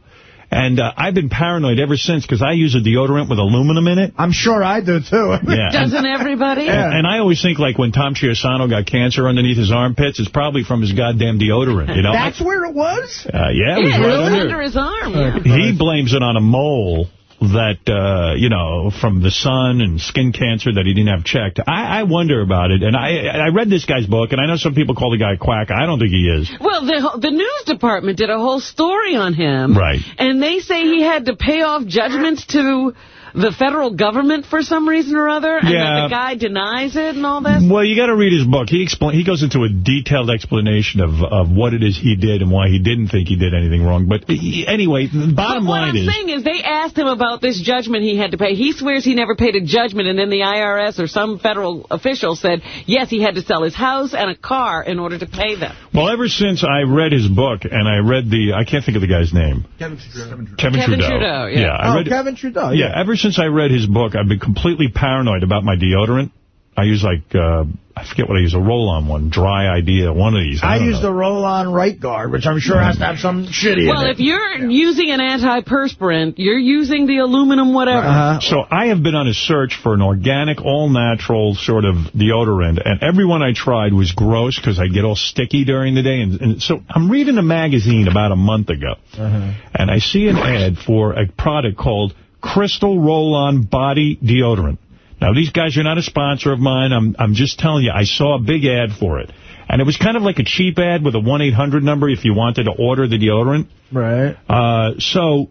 And uh, I've been paranoid ever since because I use a deodorant with aluminum in it. I'm sure I do, too. Yeah. Doesn't everybody? And, and I always think, like, when Tom Chiusano got cancer underneath his armpits, it's probably from his goddamn deodorant, you know? That's where it was? uh, yeah, it was Yeah, right it was under. under his arm. Yeah. He blames it on a mole that, uh, you know, from the sun and skin cancer that he didn't have checked. I, I wonder about it. And I I read this guy's book, and I know some people call the guy a quack. I don't think he is. Well, the the news department did a whole story on him. Right. And they say he had to pay off judgments to the federal government for some reason or other, and Yeah. that the guy denies it and all this. Well, you got to read his book. He explain he goes into a detailed explanation of of what it is he did and why he didn't think he did anything wrong. But he, anyway, the bottom But what line I'm is saying is they asked him about this judgment he had to pay. He swears he never paid a judgment, and then the IRS or some federal official said, yes, he had to sell his house and a car in order to pay them. Well, ever since I read his book and I read the, I can't think of the guy's name. Kevin Trudeau. Kevin, Kevin Trudeau. Trudeau, yeah. I oh, read, Kevin Trudeau. yeah, ever since I read his book, I've been completely paranoid about my deodorant. I use like, uh, I forget what I use, a roll-on one, dry idea, one of these. I, I use know. the roll-on right guard, which I'm sure has to have some shitty Well, in if you're using an antiperspirant, you're using the aluminum whatever. Uh-huh. So I have been on a search for an organic, all-natural sort of deodorant, and everyone I tried was gross because I get all sticky during the day. And, and so I'm reading a magazine about a month ago, Uh-huh. and I see an ad for a product called Crystal Roll-On Body Deodorant. Now, these guys are not a sponsor of mine. I'm I'm just telling you, I saw a big ad for it. And it was kind of like a cheap ad with a 1-800 number if you wanted to order the deodorant. Right. Uh, so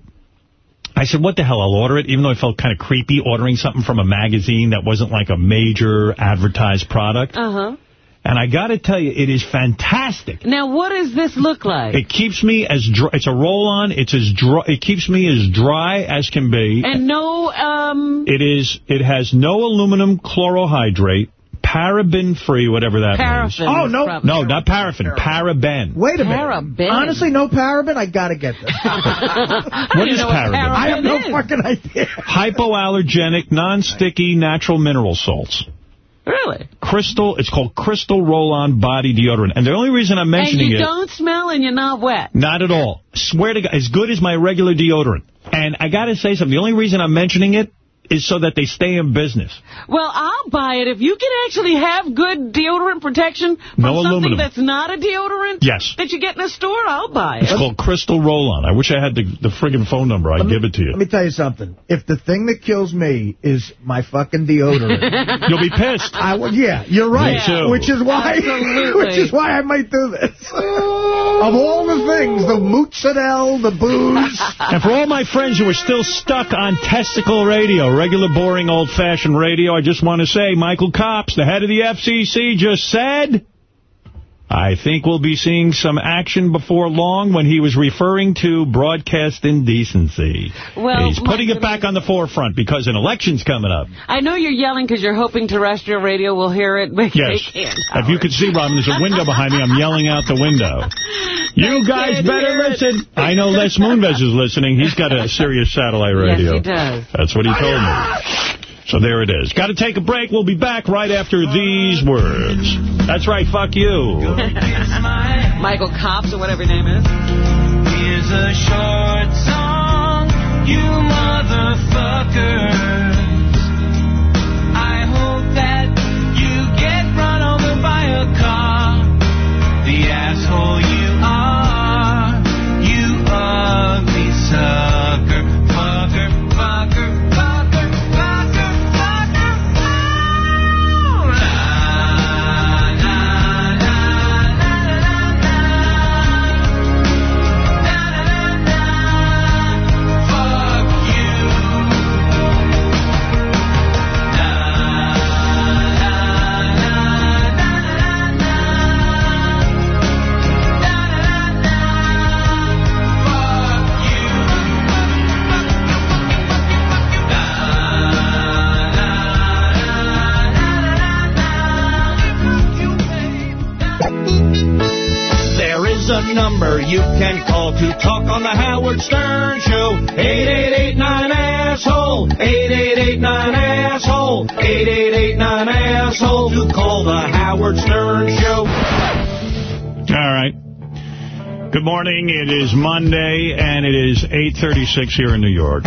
I said, what the hell, I'll order it, even though I felt kind of creepy ordering something from a magazine that wasn't like a major advertised product. Uh-huh. And I got to tell you, it is fantastic. Now, what does this look like? It keeps me as dry. It's a roll-on. It's as dry. It keeps me as dry as can be. and no, um, It is. It has no aluminum chlorohydrate, paraben-free, whatever that means. Oh, no. probably- No, not paraffin, paraben. Wait a minute. Paraben. Honestly, no paraben? I got to get this. What is know what paraben? I have no is. fucking idea. Hypoallergenic, non-sticky, natural mineral salts. Really? Crystal, it's called Crystal Roll-On Body Deodorant. And the only reason I'm mentioning it... And you it... don't smell and you're not wet. Not at all. Swear to God, as good as my regular deodorant. And I got to say something. The only reason I'm mentioning it is so that they stay in business. Well, I'll buy it if you can actually have good deodorant protection from No something aluminum. that's not a deodorant Yes. that you get in a store. I'll buy it. It's called Crystal Roll-On. I wish I had the, the friggin' phone number. I'd give it to you. Let me tell you something. If the thing that kills me is my fucking deodorant, You'll be pissed. I would. Yeah, you're right. Me too. Which is why. Absolutely. Which is why I might do this. of all the things, the mozzarella, the booze. And for all my friends who are still stuck on testicle radio, regular boring old-fashioned radio, I just want to say Michael Copps, the head of the FCC, just said... I think we'll be seeing some action before long when he was referring to broadcast indecency. Well, He's putting it back on the forefront because an election's coming up. I know you're yelling because you're hoping terrestrial radio will hear it, but Yes. If you could see, Robin, there's a window behind me. I'm yelling out the window. You guys better it. listen. I know Les Moonves is listening. He's got a Sirius satellite radio. Yes, he does. That's what he told me. So there it is. Got to take a break. We'll be back right after these words. That's right, fuck you. Michael Copps or whatever your name is. Here's a short song, you motherfuckers. Number you can call to talk on the Howard Stern Show. 8889-ASSHOLE. 8889-ASSHOLE. 8889-ASSHOLE. To call the Howard Stern Show. All right. Good morning. It is Monday, and it is 8.36 here in New York.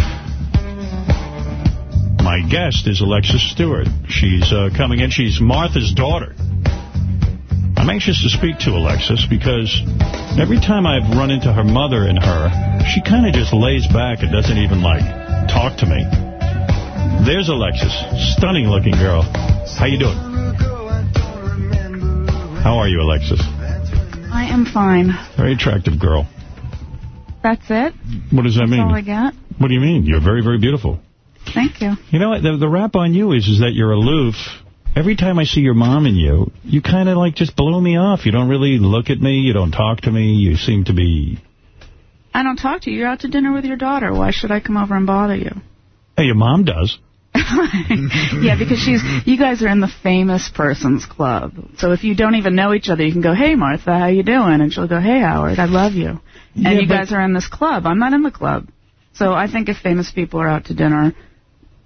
My guest is Alexis Stewart. She's uh, coming in. She's Martha's daughter. I'm anxious to speak to Alexis because every time I've run into her mother and her, she kind of just lays back and doesn't even, like, talk to me. There's Alexis. Stunning looking girl. How you doing? How are you, Alexis? I am fine. Very attractive girl. That's it? What does that That's mean? all I got? What do you mean? You're very, very beautiful. Thank you. You know what? The, the rap on you is, is that you're aloof. Every time I see your mom and you, you kind of like just blow me off. You don't really look at me. You don't talk to me. You seem to be... I don't talk to you. You're out to dinner with your daughter. Why should I come over and bother you? Hey, your mom does. yeah, because she's. You guys are in the famous persons club. So if you don't even know each other, you can go, "Hey, Martha, how you doing?" And she'll go, "Hey, Howard, I love you." And Yeah, you guys are in this club. I'm not in the club. So I think if famous people are out to dinner,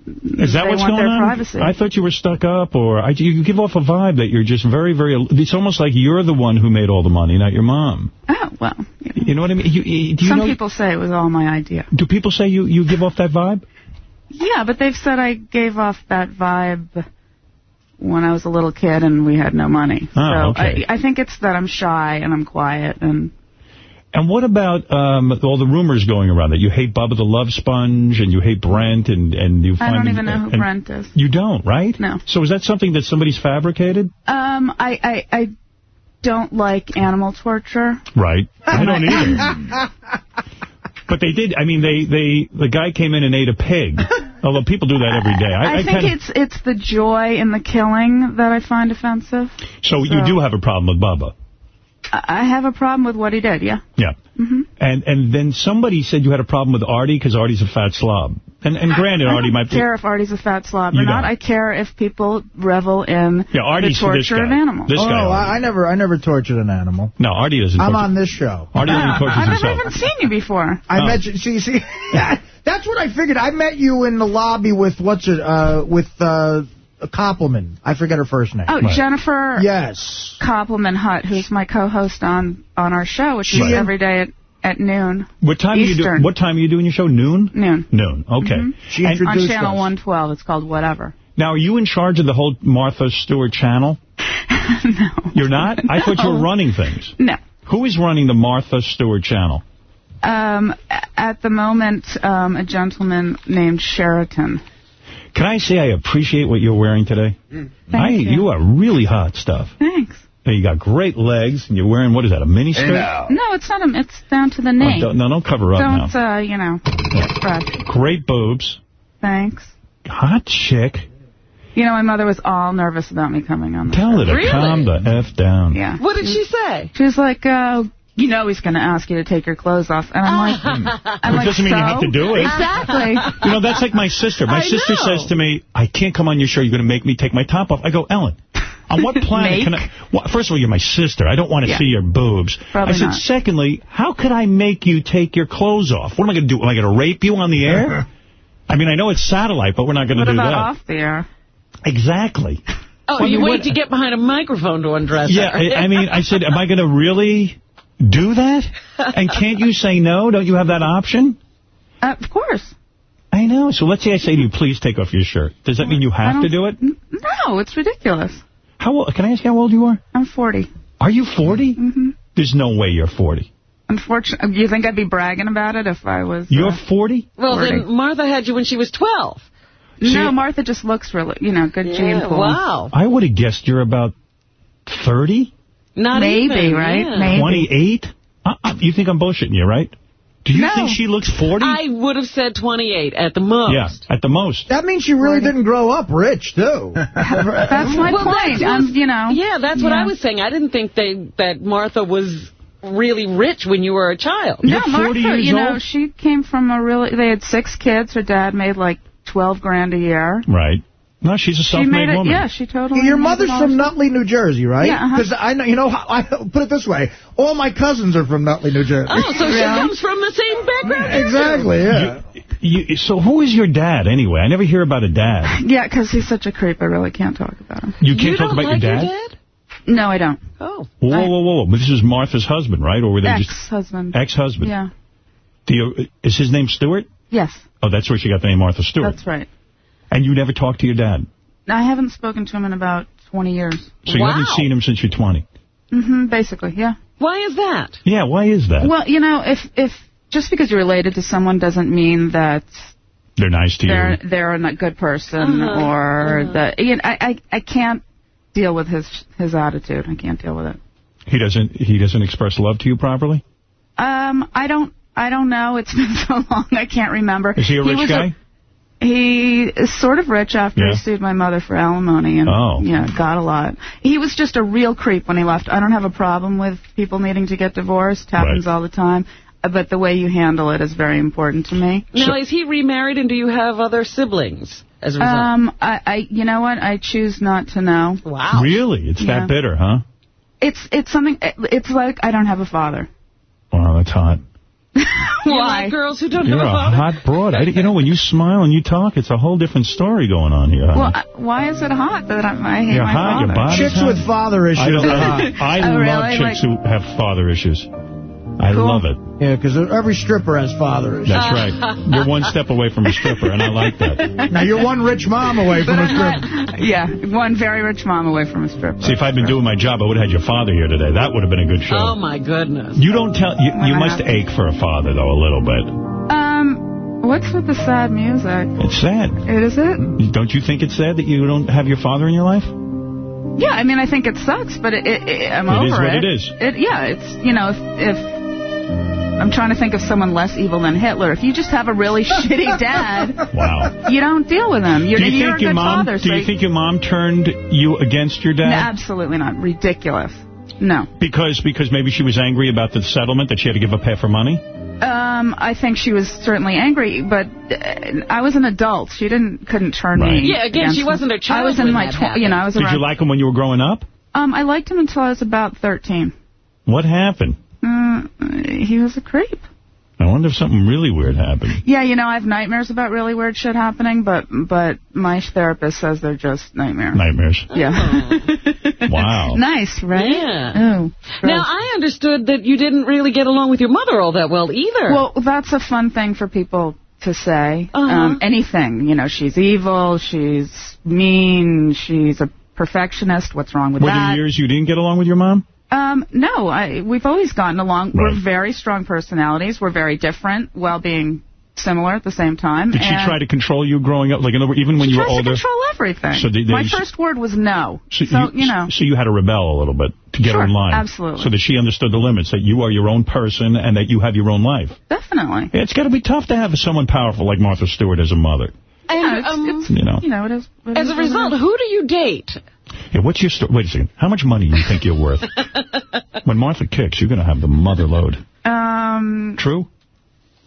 Is that what's going on? privacy. I thought you were stuck up, or I, you give off a vibe that you're just very, very... It's almost like you're the one who made all the money, not your mom. Oh well. You know what I mean? You, you- do you Some know, people say it was all my idea. Do people say you, you give off that vibe? Yeah, but they've said I gave off that vibe when I was a little kid and we had no money. Oh, so okay. I, I think it's that I'm shy and I'm quiet and And what about um, all the rumors going around that you hate Bubba the Love Sponge and you hate Brent and, and you find... I don't even know who Brent is. You don't, right? No. So is that something that somebody's fabricated? Um, I, I, I don't like animal torture. Right. I don't either. But they did. I mean, they, they the guy came in and ate a pig. Although people do that every day. I, I, I think kinda, it's it's the joy in the killing that I find offensive. So you do have a problem with Bubba. I I have a problem with what he did, yeah. Yeah. hmm And and then somebody said you had a problem with Artie because Artie's a fat slob. And, and granted, I Artie don't might care if Artie's a fat slob You or not. don't. I care if people revel in Yeah, Artie's the this torture of animals. This oh, guy, no, I, I never, I never tortured an animal. No, Artie doesn't I'm torture- on this show. Artie doesn't torture I've never even seen you before. I Oh. met you. See, see, that's what I figured. I met you in the lobby with what's it? Uh, with uh, Koppelman. I forget her first name. Oh, Jennifer Yes. Koppelman Hutt, who's my co-host on on our show, which is Right. every day at, at noon. What time are you Eastern. do? What time are you doing your show? Noon. Noon. Noon. Okay. Mhm. She on introduced channel us. 112. It's called Whatever. Now, are you in charge of the whole Martha Stewart channel? no. You're not? I thought you were running things. No. Who is running the Martha Stewart channel? Um, at the moment, um, a gentleman named Sheraton. Can I say I appreciate what you're wearing today? Thank I, you. are really hot stuff. Thanks. Hey, You got great legs, and you're wearing, what is that, a mini skirt? No, it's not a. It's down to the Oh, knee. don't, no, don't cover up Don't, now. uh, you know, spread. Great boobs. Thanks. Hot chick. You know, my mother was all nervous about me coming on the Tell her show. to calm the F down. Yeah. What did she say? She was like, uh, you know he's going to ask you to take your clothes off. And I'm like, hmm. I'm It like, doesn't mean you have to do it. Exactly. You know, that's like my sister. My I sister know. says to me, I can't come on your show. You're going to make me take my top off. I go, Ellen, on what planet can I... Well, first of all, you're my sister. I don't want to Yeah. see your boobs. Probably I said, not. secondly, how could I make you take your clothes off? What am I going to do? Am I going to rape you on the air? I mean, I know it's satellite, but we're not going to What do about that. off the air? Exactly. Oh, Well, you you wait would- to get behind a microphone to undress Yeah, her. I, I mean, I said, am I going to really do that? And can't you say no? Don't you have that option? Uh, of course. I know. So let's say I say to you, please take off your shirt. Does that mean you have to do it? No, it's ridiculous. How old, Can I ask you how old you are? I'm 40. Are you 40? Mm-hmm. There's no way you're 40. Unfortunately, you think I'd be bragging about it if I was? You're uh, 40? Well, 40. then Martha had you when she was 12. no, Martha just looks really, you know, good gene Yeah, pool. wow. I would have guessed you're about 30? Not Maybe, even, right? yeah. Maybe. 28? Uh, uh, you think I'm bullshitting you, right? Do you No. think she looks 40? I would have said 28 at the most. yeah, at the most. That means she really didn't grow up rich, too. That's my Well, point. that's I'm, you know. Yeah, that's what I was saying. I didn't think they that Martha was really rich when you were a child. No, Martha, you know, she came from a really. They had six kids. Her dad made like 12 grand a year. Right. No, she's a She made self-made it. woman. Yeah, she totally. Your mother's from Nutley, New Jersey, right? Yeah, uh-huh. Because I know, you know, how, I put it this way: all my cousins are from Nutley, New Jersey. Oh, so she comes from the same background. exactly. Yeah. You, so who is your dad, anyway? I never hear about a dad. Yeah, because he's such a creep. I really can't talk about him. You can't talk about like your your dad? dad? No, I don't. Oh. Whoa, whoa, whoa, whoa. But this is Martha's husband, right? Or were they just... Ex-husband. Ex-husband. Yeah. Do you, is his name Stewart? Yes, Oh, that's where she got the name Martha Stewart. that's right. And you never talked to your dad? I haven't spoken to him in about 20 years. So you haven't seen him since you're 20? Mm-hmm, basically, yeah. Why is that? Yeah, why is that? Well, you know, if if just because you're related to someone doesn't mean that They're nice to they're you. they're a good person Uh-huh, or uh-huh. that you know, I, I I can't deal with his his attitude. I can't deal with it. He doesn't he doesn't express love to you properly? Um, I don't I don't know. It's been so long. I can't remember. Is he a rich was guy? He is sort of rich after Yeah. he sued my mother for alimony and Oh. yeah, got a lot. He was just a real creep when he left. I don't have a problem with people needing to get divorced. Happens all the time. But the way you handle it is very important to me. Now, is he remarried and do you have other siblings as a result? Um, I, I, you know what? I choose not to know. wow. Really? It's Yeah. that bitter, huh? It's, it's something. It's like I don't have a father. Wow, that's hot. You like girls who don't You're have a a father? hot broad. I, you know, when you smile and you talk, it's a whole different story going on here. Well, honey. I, why is it hot that I'm, I hate You're my hot, your father? body's Chicks hot. with father issues I, I. I Oh, love really? chicks Like- who have father issues. I Cool. love it. Yeah, because every stripper has father issues. That's right. You're one step away from a stripper, and I like that. Now, you're one rich mom away from a stripper. yeah, one very rich mom away from a stripper. See, if I'd been doing my job, I would have had your father here today. That would have been a good show. Oh, my goodness. You don't tell. You, you must have- ache for a father, though, a little bit. Um, what's with the sad music? It's sad. Is it? Don't you think it's sad that you don't have your father in your life? Yeah, I mean, I think it sucks, but it, it, it, I'm It over is what it. it is. It, yeah, it's you know, if, if I'm trying to think of someone less evil than Hitler, if you just have a really shitty dad, Wow. you don't deal with him. You're, do you you're think a your good mom? father. do so you think your mom turned you against your dad? No, absolutely not. Ridiculous. No. Because because maybe she was angry about the settlement that she had to give up half her money. Um, I think she was certainly angry, but uh, I was an adult. She didn't couldn't turn Right. me. Yeah, again, against she me. wasn't a child I was in my, that tw- you know, I was Did around. you like him when you were growing up? um, I liked him until I was about 13. What happened? Mm, he was a creep. I wonder if something really weird happened. Yeah, you know, I have nightmares about really weird shit happening, but but my therapist says they're just nightmares. Nightmares. Yeah. Wow. nice, right? Yeah. Oh, Now, I understood that you didn't really get along with your mother all that well either. Well, that's a fun thing for people to say. Uh-huh. Um, anything, you know, she's evil, she's mean, she's a perfectionist. What's wrong with Were that? there years you didn't get along with your mom? Um, no, I, we've always gotten along. Right. We're very strong personalities. We're very different while being similar at the same time. Did she try to control you growing up? Like, in other words, even when you were tries older? to control everything. So they- they- My first word was no. So, So, you, know. So you had to rebel a little bit to get her in line. absolutely. So that she understood the limits, that you are your own person and that you have your own life. Definitely. Yeah, It's got to be tough to have someone powerful like Martha Stewart as a mother. Yeah, it's, it's, You know. you know, it is. it As is a result, who do you date? Yeah, what's your story? Wait a second. How much money do you think you're worth? when Martha kicks, you're going to have the mother load. Um, True?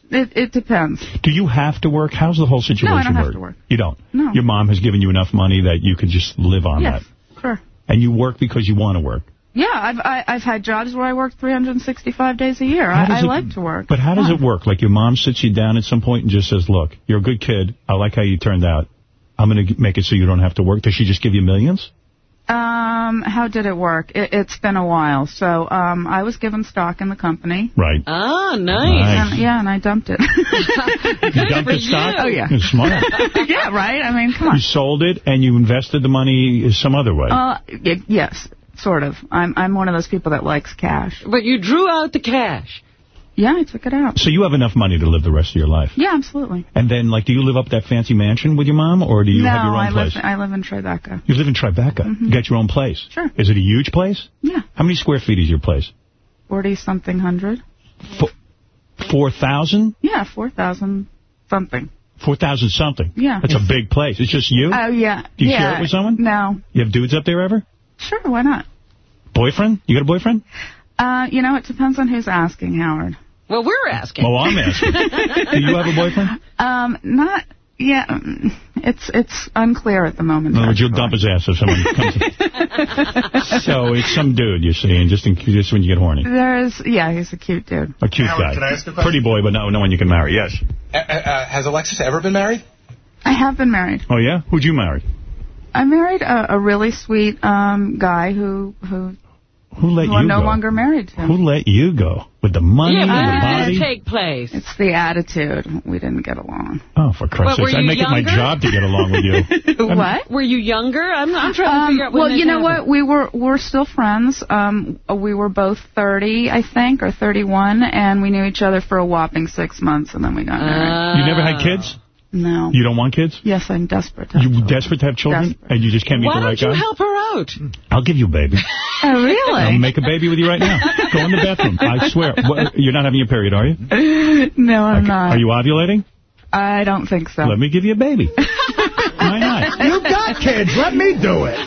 it, it depends. Do you have to work? How's the whole situation No, I don't have work? to work. You don't? No. Your mom has given you enough money that you can just live on Yes, that. sure. And you work because you want to work. Yeah, I've I, I've had jobs where I work 365 days a year. I, does I like to work. But how does it work? Like your mom sits you down at some point and just says, look, you're a good kid. I like how you turned out. I'm going to make it so you don't have to work. Does she just give you millions? Um, how did it work? It, it's been a while. So um, I was given stock in the company. Right. Ah, Nice. And, yeah, and I dumped it. You dumped the stock? Oh, yeah. You're smart. yeah, right? I mean, come on. You sold it and you invested the money some other way. Uh, y- yes, sort of. I'm I'm one of those people that likes cash. But you drew out the cash. Yeah, I took it out. so you have enough money to live the rest of your life. Yeah, absolutely. And then, like, do you live up that fancy mansion with your mom, or do you no, have your own I place? live I live in Tribeca. You live in Tribeca. You got your own place. Sure. Is it a huge place? Yeah, How many square feet is your place? forty something hundred. Four thousand? Yeah, four thousand something. Four thousand something. Yeah. That's a big place. It's just you? Oh yeah. Do you yeah. share it with someone? No. You have dudes up there ever? Sure, why not? Boyfriend? You got a boyfriend? Uh, you know, it depends on who's asking, Howard. Well, we're asking. Well, I'm asking. Do you have a boyfriend? Um, not. Yeah, mm, it's it's unclear at the moment. In other words, you'll dump his ass if someone comes. so it's some dude you're seeing, just in just when you get horny. There's, yeah, he's a cute dude. A cute Howard, guy. can I ask a question? Pretty boy, but no, no one you can marry. Yes. Uh, uh, has Alexis ever been married? I have been married. Oh yeah. Who'd you marry? I married a, a really sweet um guy who who, Who let you I'm no go? longer married to. Who let you go? With the money Yeah, and the did body? it take place? It's the attitude. We didn't get along. Oh, for Christ's But sake! I'd you it my job to get along with you. what? Were you younger? I'm, I'm trying to Um, figure out when well, this you know happened. what? We were we're still friends. Um, we were both 30, I think, or 31, and we knew each other for a whopping six months, and then we got married. You never had kids? No. You don't want kids? Yes, I'm desperate. To have You children. desperate to have children, and you just can't meet Why the don't right you help her out? I'll give you a baby. Oh, really? I'll make a baby with you right now. Go in the bathroom. I swear. What, you're not having your period, are you? no, I'm not. Are you ovulating? I don't think so. Let me give you a baby. Why not? You've got kids. Let me do it.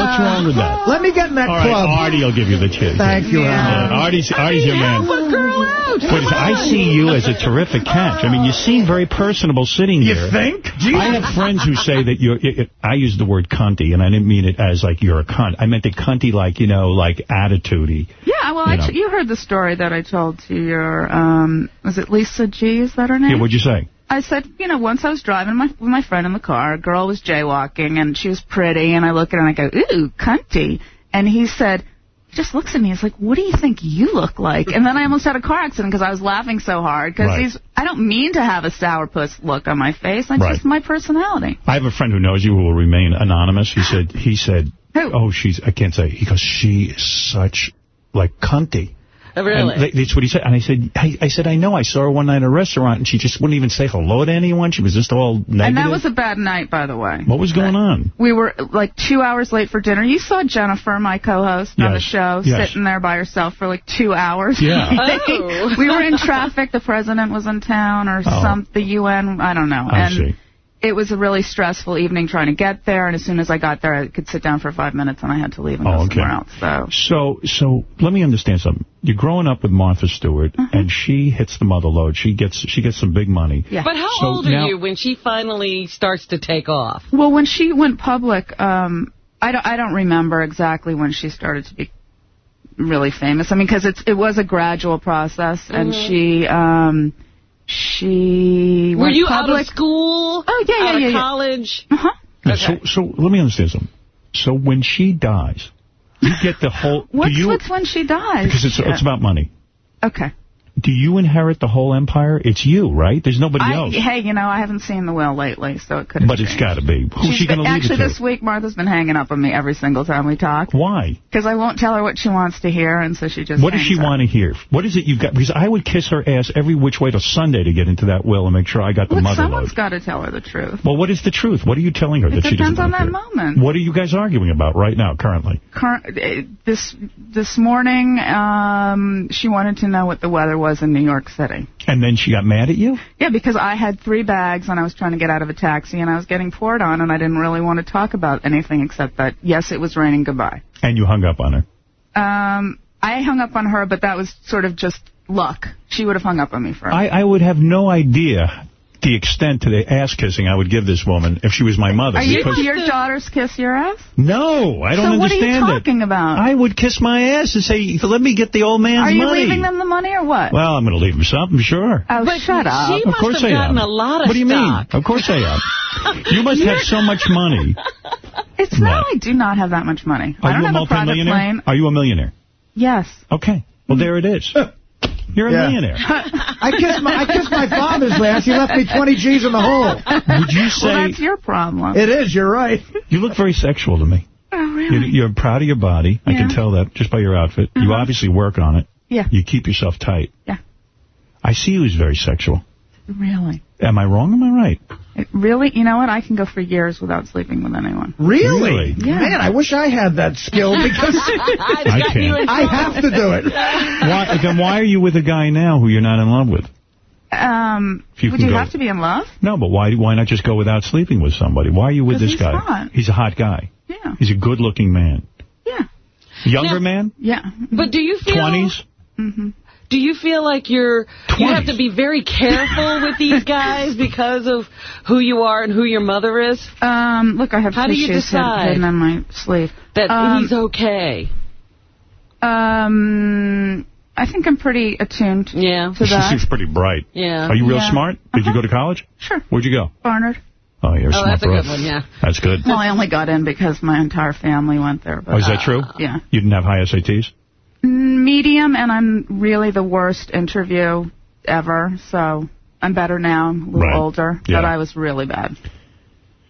What's wrong with that? Let me get in that All right, club. Artie will give you the kid. Thank you, Yeah, Howard. Artie's, Artie's your man. Help a girl out. Wait, I see you as a terrific catch. I mean, you seem very personable sitting You here. You think? I have friends who say that you're. It, it- I used the word cunty, and I didn't mean it as like you're a cunt. I meant the cunty, like you know, like attitudey. Yeah, well, You I know. you heard the story that I told to your, um, was it Lisa G? Is that her name? Yeah, what'd you say? I said, you know, once I was driving my, with my friend in the car, a girl was jaywalking, and she was pretty, and I look at her and I go, ooh, cunty. And he said, he just looks at me, he's like, what do you think you look like? And then I almost had a car accident because I was laughing so hard, because Right. he's, I don't mean to have a sourpuss look on my face, it's Right. just my personality. I have a friend who knows you who will remain anonymous. He said, he said, Who? oh, she's, I can't say. He goes, she is such, like, cunty. Oh, really? And th- that's what he said. And I said, I, I said, I know. I saw her one night at a restaurant, and she just wouldn't even say hello to anyone. She was just all negative. And that was a bad night, by the way. what was going on? We were like two hours late for dinner. You saw Jennifer, my co-host on the show, yes. sitting there by herself for like two hours. Yeah. Oh. we were in traffic. The president was in town, or Oh. some the UN. I don't know. I and see. It was a really stressful evening trying to get there, and as soon as I got there, I could sit down for five minutes, and I had to leave and go Oh, okay. somewhere else. So So, so let me understand something. You're growing up with Martha Stewart, Uh-huh. and she hits the mother load. She gets she gets some big money. Yeah. But how So old are now- you when she finally starts to take off? Well, when she went public, um, I don't, I don't remember exactly when she started to be really famous. I mean, because it's it was a gradual process, and Mhm. she um, she Were you public. out of school? Oh yeah, yeah, out yeah, of yeah. college? Uh-huh. Now, So, so let me understand something. So when she dies, you get the whole. What's do you, what's when she dies? because it's it's about money. Okay. Do you inherit the whole empire? It's you, right? There's nobody I, else. hey, you know, I haven't seen the will lately, so it could. But it's got to be. Who's She's she going to leave Actually, it to? this week Martha's been hanging up on me every single time we talk. Why? Because I won't tell her what she wants to hear, and so she just. What does she want to hear? What is it you've got? Because I would kiss her ass every which way till Sunday to get into that will and make sure I got the Look, mother someone's load. got to tell her the truth. Well, what is the truth? What are you telling her It that she doesn't depends on that hear? moment. What are you guys arguing about right now, currently? Current, eh, this this morning, um, she wanted to know what the weather was in New York City. And then she got mad at you? Yeah, because I had three bags and I was trying to get out of a taxi and I was getting poured on and I didn't really want to talk about anything except that yes, it was raining. Goodbye. And you hung up on her. Um, I hung up on her, but that was sort of just luck. She would have hung up on me for. I, I would have no idea the extent to the ass kissing I would give this woman if she was my mother. Are you because your daughters kiss your ass? No, I don't so what are you understand it. talking about? I would kiss my ass and say, let me get the old man's money. Are you money. leaving them the money or what? Well, I'm going to leave them something, sure. Oh, But shut up. she of must course have I gotten a lot of What do you stock. mean? Of course I am. you must have so much money. It's not. I do not have that much money. Are I don't you a have a private plane. Are you a millionaire? Yes. Okay. Well, there it is. You're a Yeah. millionaire. I kissed my I kissed my father's ass. He left me 20 G's in the hole. Would you say... Well, that's your problem. It is. You're right. You look very sexual to me. Oh, You're, really? you're proud of your body. I can tell that just by your outfit. You Uh-huh. obviously work on it. Yeah. You keep yourself tight. Yeah. I see you as very sexual. Really? Am I wrong? Am I right? It really? You know what? I can go for years without sleeping with anyone. Really? Yeah. Man, I wish I had that skill because I can't. I have to do it. Why, then why are you with a guy now who you're not in love with? Um, you would you go- have to be in love? No, but why why not just go without sleeping with somebody? Why are you with this he's guy? hot. He's a hot guy. Yeah. He's a good-looking man. Yeah. Younger man? Yeah. But do you feel... 20s? hmm Do you feel like you're you have to be very careful with these guys because of who you are and who your mother is? Um, look, I have How do you tissues hid- decide hidden on my sleeve. that Um, he's okay? Um, I think I'm pretty attuned Yeah. to She seems pretty bright. Yeah. Are you real Yeah. smart? Did you go to college? Sure. Where'd you go? Barnard. Oh, you're Oh, smart that's a good one, yeah. That's good. Well, I only got in because my entire family went there. But, Oh, is that true? Yeah. You didn't have high SATs? Medium, and I'm really the worst interview ever, so I'm better now. I'm a little Right. older, Yeah. but I was really bad.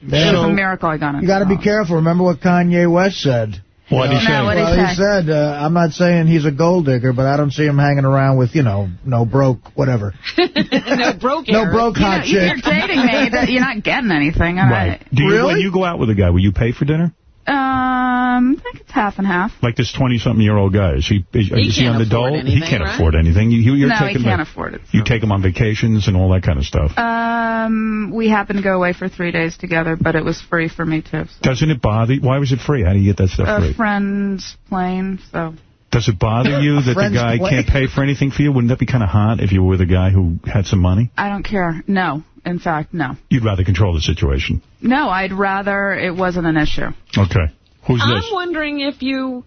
Man, it was a miracle I got into You got to be careful. Remember what Kanye West said. What did he No, what'd he well, he said, uh, I'm not saying he's a gold digger, but I don't see him hanging around with, you know, no broke, whatever. no broke No Eric. broke You know, hot you're dating me. You're not getting anything. all Right. Do you, Really? When you go out with a guy, will you pay for dinner? Um, I think it's half and half. Like this 20-something-year-old guy. Is he, is, He is he can't on the afford dole? anything, he can't right? afford anything. You, you- you're no, he can't the- afford it. You take him on vacations and all that kind of stuff. Um, we happened to go away for three days together, but it was free for me too. So. Doesn't it bother you? Why was it free? How do you get that stuff A free? friend's plane, so. Does it bother you that the guy play. can't pay for anything for you? Wouldn't that be kind of hot if you were with a guy who had some money? I don't care. No. In fact, no. You'd rather control the situation. No, I'd rather it wasn't an issue. Okay. Who's I'm this? wondering if you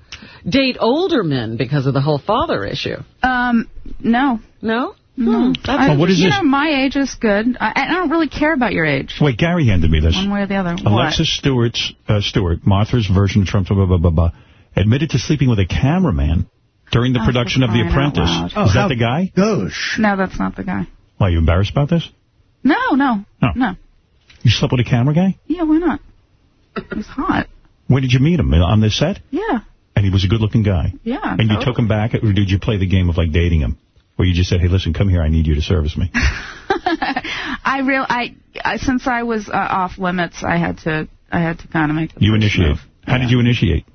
date older men because of the whole father issue. Um, no. No? No. That's I, Oh, what is you this? know, my age is good. I, I don't really care about your age. Wait, Gary handed me this. One way or the other. Alexis Stewart's, uh, Stewart, Martha's version of Trump, blah, blah, blah, blah, admitted to sleeping with a cameraman during the Oh, production of The Apprentice. loud. Is that the guy? Goosh. What? No, that's not the guy. Why, are you embarrassed about this? No, no. No. No. You slept with a camera guy? Yeah, why not? It was hot. Where did you meet him? On this set? Yeah. And he was a good-looking guy? Yeah. And you took him back, or did you play the game of, like, dating him? Where you just said, hey, listen, come here, I need you to service me. I real I, I since I was uh, off limits, I had to I had to kind of make the You initiate. move. How did you initiate?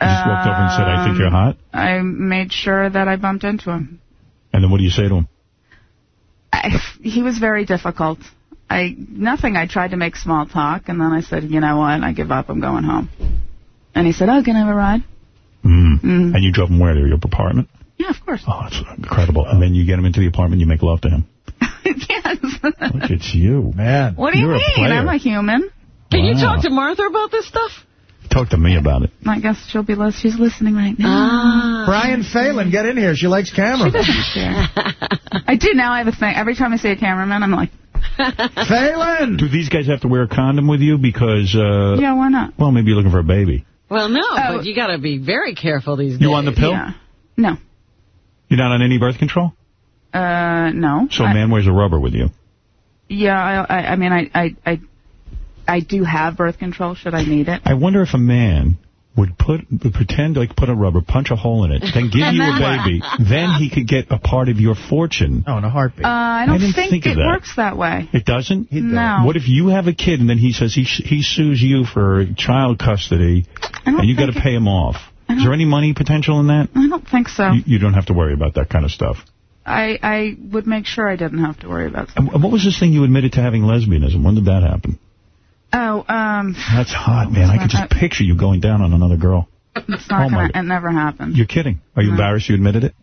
You just walked over and said, I think you're hot? I made sure that I bumped into him. And then what do you say to him? I, he was very difficult. I nothing. I tried to make small talk, and then I said, you know what? I give up. I'm going home. And he said, oh, can I have a ride? Mm. Mm. And you drove him where? To your apartment? Yeah, of course. Oh, that's incredible. And then you get him into the apartment, you make love to him. yes. Look, it's you. Man. What do you mean? I'm a human. Can you talk to Martha about this stuff? Talk to me about it. I guess she'll be lis- she's listening right now. Ah. Brian Phelan, get in here. She likes camera. She doesn't care. I do now. I have a thing. Every time I see a cameraman, I'm like, Phelan! Do these guys have to wear a condom with you? Because, uh, yeah, why not? well, maybe you're looking for a baby. Well, no, Oh. but you got to be very careful these days. You on the pill? Yeah. No. You're not on any birth control? Uh, no. So I- a man wears a rubber with you. Yeah, I, I, I mean, I, I, I, I do have birth control. Should I need it? I wonder if a man would put would pretend like put a rubber, punch a hole in it, then give you a baby. then he could get a part of your fortune. Oh, in a heartbeat. Uh, I don't didn't think, think of it that. works that way. It doesn't? No. What if you have a kid and then he says he he sues you for child custody and you got to pay him off? Is there any money potential in that? I don't think so. You, you don't have to worry about that kind of stuff. I, I would make sure I didn't have to worry about. And what was this thing you admitted to having lesbianism? When did that happen? Oh, um, That's hot, man. I could just picture you going down on another girl. it's not Oh, gonna. It never happened. You're kidding. Are you No. embarrassed you admitted it?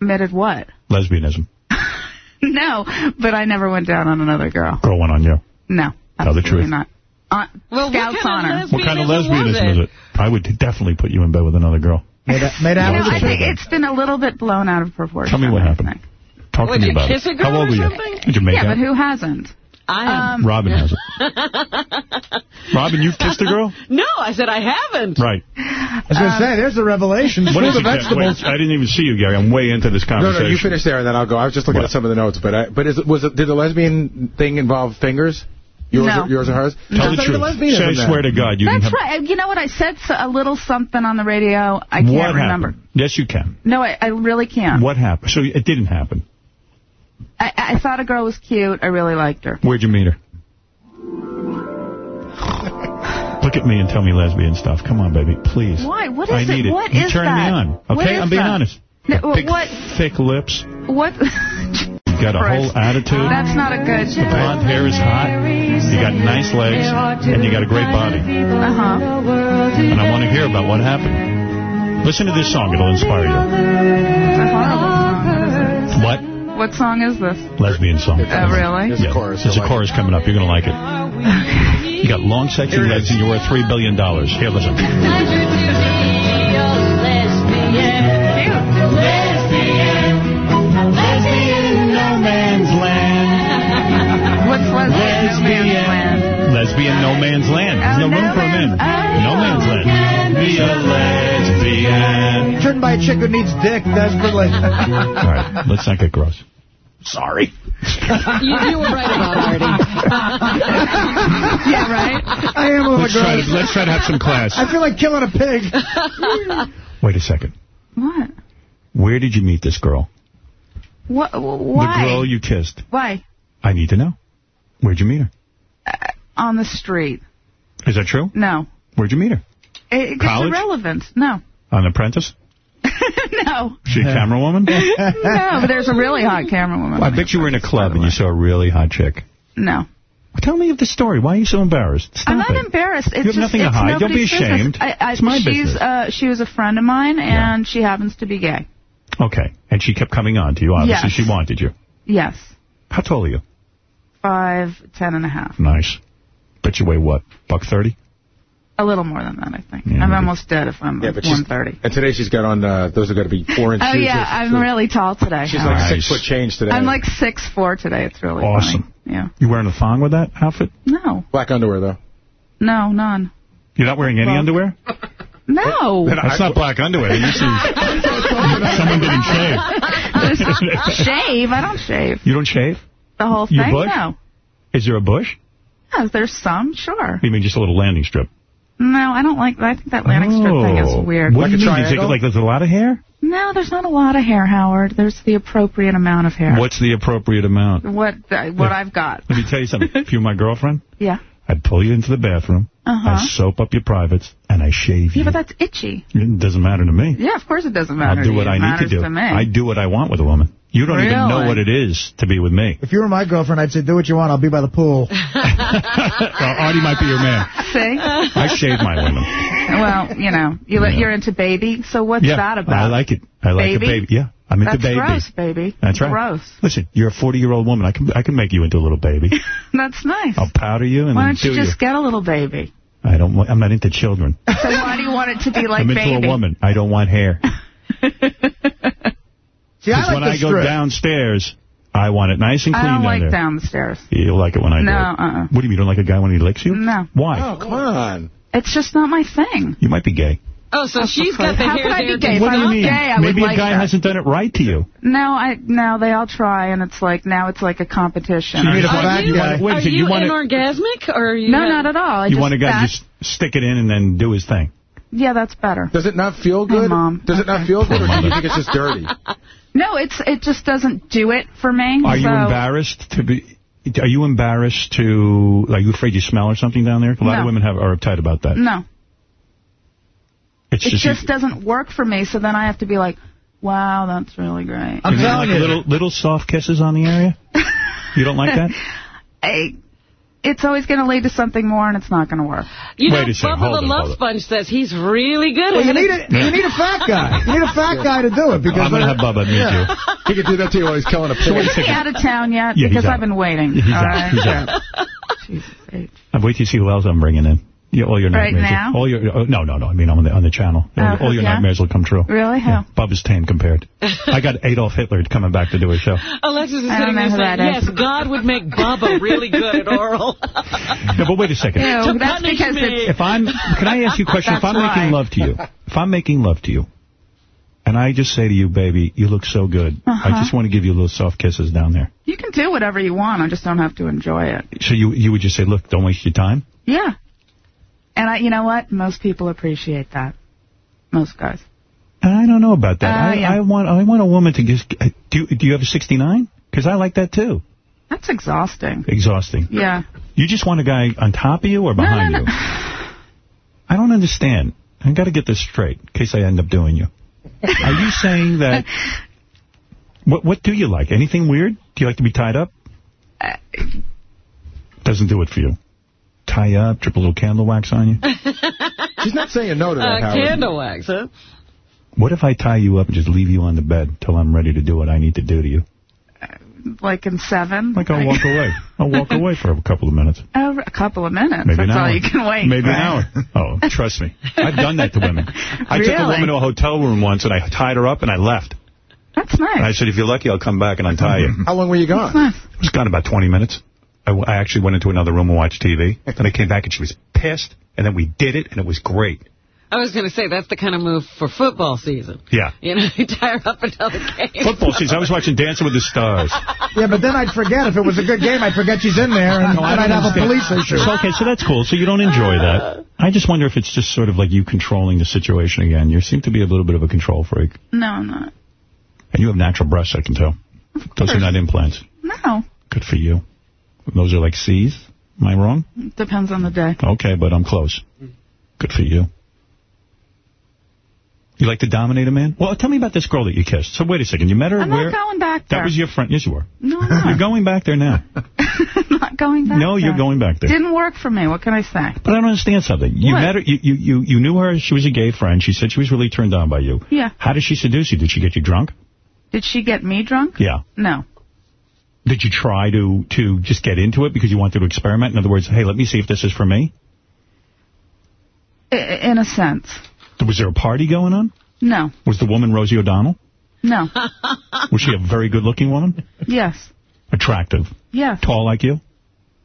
Admitted what? Lesbianism. no, but I never went down on another girl. Girl went on you. No, Tell the absolutely truth. not. Uh, Well, what Scout's kind of honor. What kind of Lesbianism was is it? it? I would definitely put you in bed with another girl. Made, a- made You out know, with I a think it's been a little bit blown out of proportion. Tell me what I happened. think. Talk Would to me you about kiss it. a girl How old or were you? Did you make Yeah, out? but who hasn't? I Um, Robin has it. Robin, you've kissed a girl? no, I said I haven't. Right. I was going to say, there's the revelation. What Screw is the it? Wait. I didn't even see you, Gary. I'm way into this conversation. no, no, you finish there, and then I'll go. I was just looking What? at some of the notes, but I, but is it, was it did the lesbian thing involve fingers? Yours, No. or, yours or hers? Tell Sounds the like truth. lesbianism Say, I swear to God, you didn't That's have... right. You know what? I said a little something on the radio. I can't what remember. happened? Yes, you can. No, I, I really can't. What happened? So it didn't happen. I, I thought a girl was cute. I really liked her. Where'd you meet her? Look at me and tell me lesbian stuff. Come on, baby, please. Why? What is I it? need it. What you is turn that? me on. Okay, I'm being that? honest. No, Big, what? thick lips. What? You got a whole attitude. That's not a good. The blonde hair is hot. You got nice legs, and you got a great body. Uh huh. And I want to hear about what happened. Listen to this song; it'll inspire you. It's a horrible song. What? What song is this? Lesbian song. Oh, really? There's a Yeah, chorus, There's I a like chorus coming up. You're gonna like it. You got long, sexy legs, and you're worth three billion dollars. Here, listen. What's lesbian? No man's land. Lesbian no man's land. There's Oh, no room for a man- man. oh. No man's land. Be a lesbian. Turned by a chick who needs dick desperately. All right, let's not get gross. Sorry. You, you were right about Artie. Yeah, right. I am a little Let's try, gross. to, let's try to have some class. I feel like killing a pig. Wait a second. What? Where did you meet this girl? What? Why? The girl you kissed. Why? I need to know. Where'd you meet her? On the street. Is that true? No. Where'd you meet her? It, it's College? irrelevant. No. On Apprentice? no. She a camera woman? No, but there's a really hot camera woman. I bet you were in a club and you saw a really hot chick. No. Tell me of the story. Why are you so embarrassed? Stop I'm not it. embarrassed. It's You have just, nothing to hide. Don't be ashamed. I, I, It's my she's, business. Uh, she was a friend of mine, and she happens to be gay. Okay. And she kept coming on to you. Obviously, Yes. she wanted you. Yes. How tall are you? Five, ten and a half. Nice. Bet you weigh what? Buck thirty? A little more than that, I think. Yeah, I'm maybe. almost dead if I'm Yeah, but she's, 130. and today she's got on, uh, those are going to be four inch Oh, shoes. yeah, I'm really tall today. She's Howard. like six foot change today. I'm like six four today. It's really Awesome. funny. Yeah. You wearing a thong with that outfit? No. Black underwear, though. No, none. You're not wearing any Well- underwear? No. That's not black underwear. You see, someone didn't shave. shave? I don't shave. You don't shave? The whole You thing? bush? No. Is there a bush? Yeah, there's some, sure. You mean just a little landing strip? No, I don't like. I think that landing strip thing is Oh. weird. What do you mean? Is it like there's a lot of hair? No, there's not a lot of hair, Howard. There's the appropriate amount of hair. What's the appropriate amount? What uh, what I've got? Let me tell you something. If you were my girlfriend, Yeah. I'd pull you into the bathroom. Uh-huh. I soap up your privates, and I shave Yeah, you. but that's itchy. It doesn't matter to me. Yeah, of course it doesn't matter I'll do to what you. I need to do. To me. I do what I want with a woman. You don't even know what it is to be with me. If you were my girlfriend, I'd say, do what you want. I'll be by the pool. Well, Artie might be your man. See? I shave my women. well, you know, you, you're into baby, so what's yeah, that about? I like it. I like Baby? a baby. Yeah, I'm into That's baby. gross, baby. That's right. Gross. Listen, you're a 40-year-old woman. I can I can make you into a little baby. That's nice. I'll powder you and Why then don't you do just get a little baby? I don't. want- I'm not into children. So why do you want it to be like I'm into baby? a woman. I don't want hair. See, I Because like when I go strip. downstairs, I want it nice and clean. I clean don't like there. downstairs. You like it when I do No, uh-uh. What do you mean? You don't like a guy when he licks you? No. Why? Oh, come on. It's just not my thing. You might be gay. Oh, so uh, she's got the How hair could I there. be gay? what do I you mean? gay, Maybe a like guy that. hasn't done it right to you. No, I no, they all try, and it's like now it's like a competition. You need a Are fat you- guy. Wait Are second, you, you want it- or are you? No, not at all. I you just, want a guy to just stick it in and then do his thing. Yeah, that's better. Does it not feel good? Mom. Does it not feel good, or do you think it's just dirty? No, it's it just doesn't do it for me. Are you embarrassed to be... Are you embarrassed to... Are you afraid you smell or something down there? A lot No. of women have are uptight about that. No, It's it just... just doesn't work for me. So then I have to be like, wow, that's really great. you mean like little, little soft kisses on the area? You don't like that? I, it's always going to lead to something more, and it's not going to work. You Wait know, a second, Bubba hold the it, Love hold. Sponge says he's really good Well, at you it. need a you need a fat guy. You need a fat guy to do it because I'm going to have Bubba meet Yeah. you. He could do that to you while he's killing a So Is he out of town yet? Yeah, because. I've been waiting. He's All out. right. He's out. Jesus H. Wait till you see who else I'm bringing in. Yeah, all your Right nightmares. now? All your oh, no, no, no. I mean, on the on the channel. All, Oh, all your yeah? nightmares will come true. Really? How? Bubba's tame compared. I got Adolf Hitler coming back to do a show. Alexis is I sitting don't there saying, that is. yes, God would make Bubba really good at oral. No, but wait a second. Ew, To that's because me. it's... If I'm, can I ask you a question? if I'm making love to you, if I'm making love to you, and I just say to you, baby, you look so good. Uh-huh. I just want to give you little soft kisses down there. You can do whatever you want. I just don't have to enjoy it. So you you would just say, look, don't waste your time. Yeah. And I, you know what? Most people appreciate that. Most guys. I don't know about that. Uh, I, yeah. I want I want a woman to just. Do do you have a 69? Because I like that too. That's exhausting. Exhausting. Yeah. You just want a guy on top of you or behind no, you? I don't understand. I've got to get this straight in case I end up doing you. Are you saying that? What what do you like? Anything weird? Do you like to be tied up? Uh, Doesn't do it for you. Tie you up, drip a little candle wax on you. She's not saying no to that, Uh, Howard. candle wax, huh? What if I tie you up and just leave you on the bed till I'm ready to do what I need to do to you? Like in seven. Like I'll walk away. I'll walk away for a couple of minutes. Oh, a couple of minutes. Maybe That's an all hour. you can wait. Maybe right? an hour. Oh, trust me. I've done that to women. I took a woman to a hotel room once and I tied her up and I left. That's nice. And I said, if you're lucky, I'll come back and untie you. How long were you gone? I was gone about 20 minutes. I, w- I actually went into another room and watched TV. Then I came back and she was pissed. And then we did it and it was great. I was going to say, that's the kind of move for football season. Yeah. You know, you tie her up until the game. Football season. I was watching Dancing with the Stars. Yeah, but then I'd forget. If it was a good game, I'd forget she's in there, and No, I then I'd don't have a understand. police issue. So, okay, so that's cool. So you don't enjoy that. I just wonder if it's just sort of like you controlling the situation again. You seem to be a little bit of a control freak. No, I'm not. And you have natural breasts, I can tell. Those are not implants. No. Good for you. Those are like C's. Am I wrong? Depends on the day. Okay, but I'm close. Good for you. You like to dominate a man? Well, tell me about this girl that you kissed. So wait a second. You met her I'm where? not going back there. That was your friend. Yes, you were. No. You're going back there now. I'm not going back No, you're going back there. Didn't work for me. What can I say? But I don't understand something. You What? met her. You, you, you, you knew her. She was a gay friend. She said she was really turned on by you. Yeah. How did she seduce you? Did she get you drunk? Did she get me drunk? Yeah. No. Did you try to to just get into it because you wanted to experiment? In other words, hey, let me see if this is for me. In a sense. Was there a party going on? No. Was the woman Rosie O'Donnell? No. Was she a very good-looking woman? yes. Attractive? Yes. Tall like you?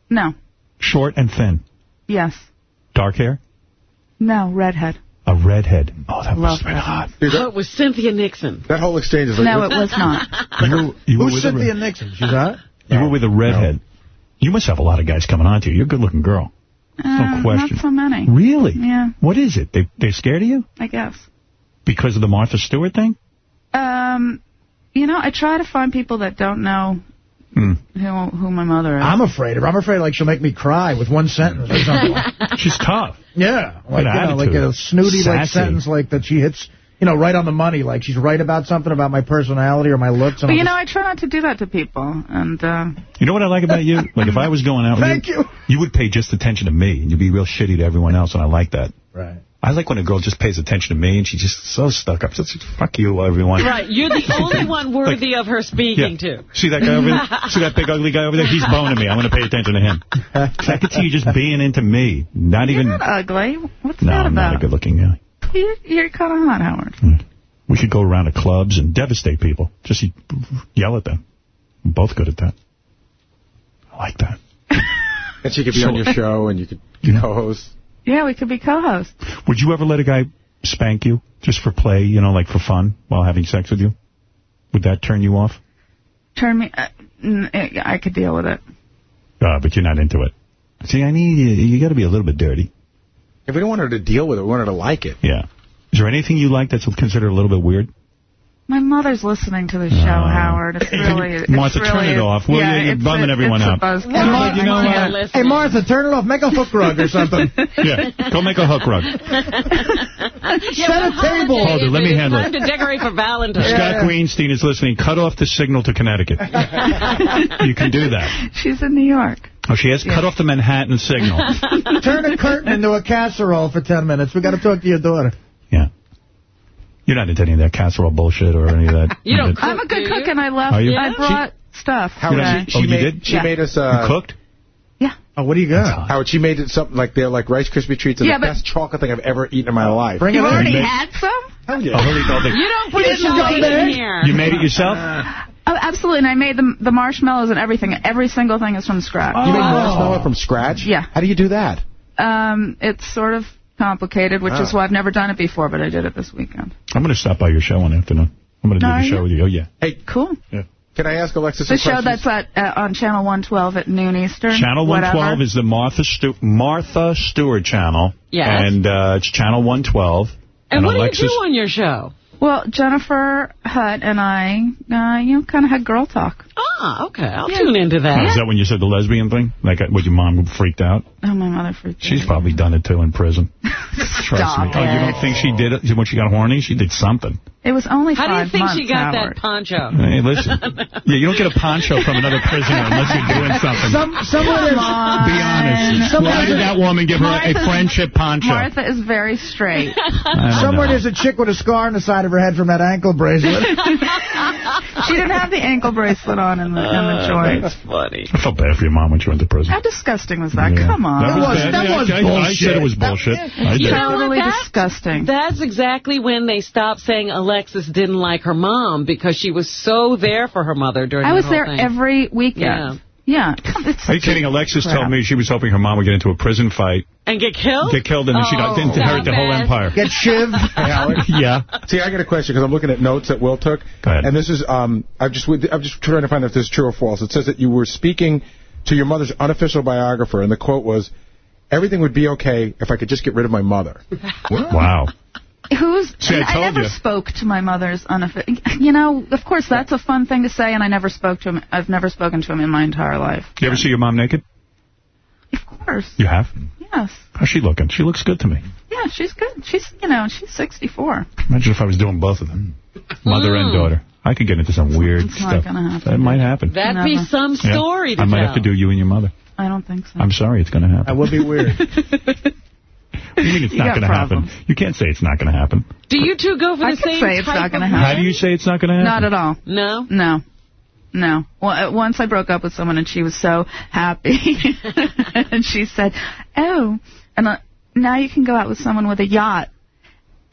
No. Short and thin? Yes. Dark hair? No. Redhead. A redhead? Oh, that Love must have been hot. Oh, it was Cynthia Nixon. That whole exchange is like... No, it was not. You you Who's with a Cynthia Nixon? She's hot? You were with a redhead. You must have a lot of guys coming on to you. You're a good-looking girl. Uh, question. Not so many. Really? Yeah, What is it? They, they're scared of you? I guess. Because of the Martha Stewart thing? Um, you know, I try to find people that don't know Hmm. who, who my mother is. I'm afraid of her. I'm afraid like she'll make me cry with one sentence or something. She's tough. Yeah, like you know, like a snooty like sentence like that she hits, you know, right on the money. Like she's right about something about my personality or my looks. And But I'll you know, I try not to do that to people. And uh, You know what I like about you? Like, if I was going out with Thank you, you would pay just attention to me, and you'd be real shitty to everyone else, and I like that. Right. I like when a girl just pays attention to me, and she's just so stuck up. Just, fuck you, everyone. Right, you're the only one worthy of her speaking to. See that guy over there? See that big ugly guy over there? He's boning me. I'm going to pay attention to him. I could see you just being into me. Not even... you're not ugly. What's No, that I'm not a good-looking guy. You're, you're kind of hot, Howard. Hmm. We should go around to clubs and devastate people. Just yell at them. I'm both good at that. I like that. And she could be So- on your show, and you could co-host. Yeah, we could be co-hosts. Would you ever let a guy spank you just for play, you know, like for fun, while having sex with you? Would that turn you off? Turn me. Uh, n- I could deal with it. Uh, but you're not into it. See, I need you. You got to be a little bit dirty. If we don't want her to deal with it, we want her to like it. Yeah. Is there anything you like that's considered a little bit weird? My mother's listening to the show, ah. Howard. It's really, it's Martha, really, turn it off, will yeah, you? You're bumming a- everyone up. buzz- Hey, Martha, you know I Hey, Martha, turn it off. Make a hook rug or something. Yeah, go make a hook rug. Set a table. Hold it, let me handle it. to decorate for Valentine's. Scott Greenstein is listening. Cut off the signal to Connecticut. you can do that. She's in New York. Oh, she has cut off the Manhattan signal. Turn a curtain into a casserole for 10 minutes. We got to talk to your daughter. You're not into any of that casserole bullshit or any of that. You don't that- I'm a good cook, and I left. Are you? I brought stuff. Howard, today. she, she made, She Yeah. made us... Uh, You cooked? Yeah. Oh, what do you got? Howard, she made it something like they're like Rice Krispie treats and Yeah, the but- best chocolate thing I've ever eaten in my life. Bring You it in. already made- had some? Hell yeah. Oh, holy You don't put You it in here. You made it yourself? Oh, absolutely. And I made the the marshmallows and everything. Every single thing is from scratch. You made marshmallow from scratch? Yeah. How do you do that? Um, it's sort of complicated, which is Oh. why I've never done it before, but I did it this weekend. I'm going to stop by your show one afternoon. I'm going to do Are the show with you. Oh, yeah. Hey, Cool. Yeah. can I ask Alexis The some show questions? that's at uh, on channel 112 at noon Eastern. Channel whatever. 112 is the Martha, Stu Martha Stewart channel. Yes. And uh, it's channel 112. And what Alexis, do you do on your show? Well, Jennifer Hutt and I, uh, you know, kind of had girl talk. Ah, okay. I'll tune into that. Oh, that when you said the lesbian thing? Like, uh, what, your mom freaked out? Oh, my mother freaked She's probably done it, too, in prison. Trust Stop me. Oh, you don't think she did it when she got horny? She did something. It was only How do you think she got Howard. that poncho? Hey, listen. Yeah, you don't get a poncho from another prisoner unless you're doing something. Some, someone Come is, on. Be honest. Someone Why did that woman give her a friendship poncho? Martha is very straight. I don't somewhere know. there's a chick with a scar on the side of her head from that ankle bracelet. she didn't have the ankle bracelet on in the, in the ah, joint. That's funny. I felt bad for your mom when she went to prison. How disgusting was that? Yeah. Come on. That It was, was- that Yeah, was I, I said it was bullshit. I You did. know what, totally that's- disgusting. That's exactly when they stopped saying Alexis didn't like her mom because she was so there for her mother during I the was there thing. every weekend. Yeah. Come- it's Are you kidding? Alexis crap. told me she was hoping her mom would get into a prison fight, And get killed? get killed, and then she'd Oh, inherit the whole empire. Get shivved. Hey, Yeah. See, I got a question because I'm looking at notes that Will took. Go ahead. And this is, um, I'm just, I'm just trying to find out if this is true or false. It says that you were speaking to your mother's unofficial biographer, and the quote was, "Everything would be okay if I could just get rid of my mother." Wow. Who's? See, I I, told never you. spoke to my mother's unofficial. You know, of course, that's a fun thing to say, and I never spoke to him. I've never spoken to him in my entire life. You ever see your mom naked? Of course. You have? Yes. How's she looking? She looks good to me. Yeah, she's good. She's, you know, she's 64. Imagine if I was doing both of them, mother and hmm. daughter. I could get into some weird It's not stuff. happen. That might happen. That'd be Never. some Yeah. story to I might tell. have to do you and your mother. I don't think so. I'm sorry, it's going to happen. That would be weird. What do you mean it's You not going to happen? You can't say it's not going to happen. Do you two go for I the can same say it's type not gonna of happen. How do you say it's not going to happen? Not at all. No? No. No. Well, once I broke up with someone and she was so happy. and she said, oh, and uh, now you can go out with someone with a yacht.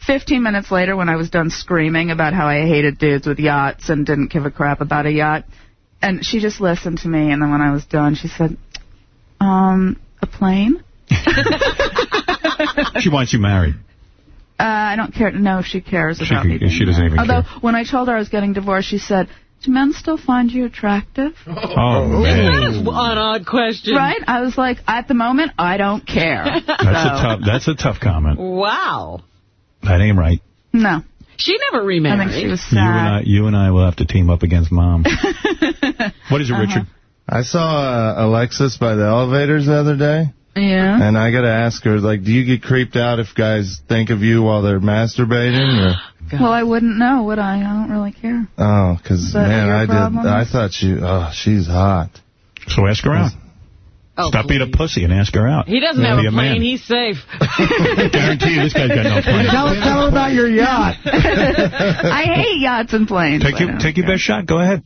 Fifteen minutes later, when I was done screaming about how I hated dudes with yachts and didn't give a crap about a yacht, and she just listened to me, and then when I was done, she said, um, a plane? She wants you married. Uh, I don't care to know if she cares She about could- me. she doesn't married. even Although, care. when I told her I was getting divorced, she said, do men still find you attractive? Oh, That is man. an odd question. Right? I was like, at the moment, I don't care. That's a tough. That's a tough comment. Wow. That ain't right. No. She never remarried. I think she was You and sad. I, you and I will have to team up against mom. what is it, Uh-huh. Richard? I saw uh, Alexis by the elevators the other day. Yeah. And I got to ask her, like, do you get creeped out if guys think of you while they're masturbating? Or? Well, I wouldn't know, would I? I don't really care. Oh, because, man, I problem? did. I thought she, oh, she's hot. So ask her out. Oh, Stop being a pussy and ask her out. He doesn't Be have a man. plane. He's safe. Guarantee you this guy's got no plane. Tell, tell her about your yacht. I hate yachts and planes. Take your take your best shot. Go ahead.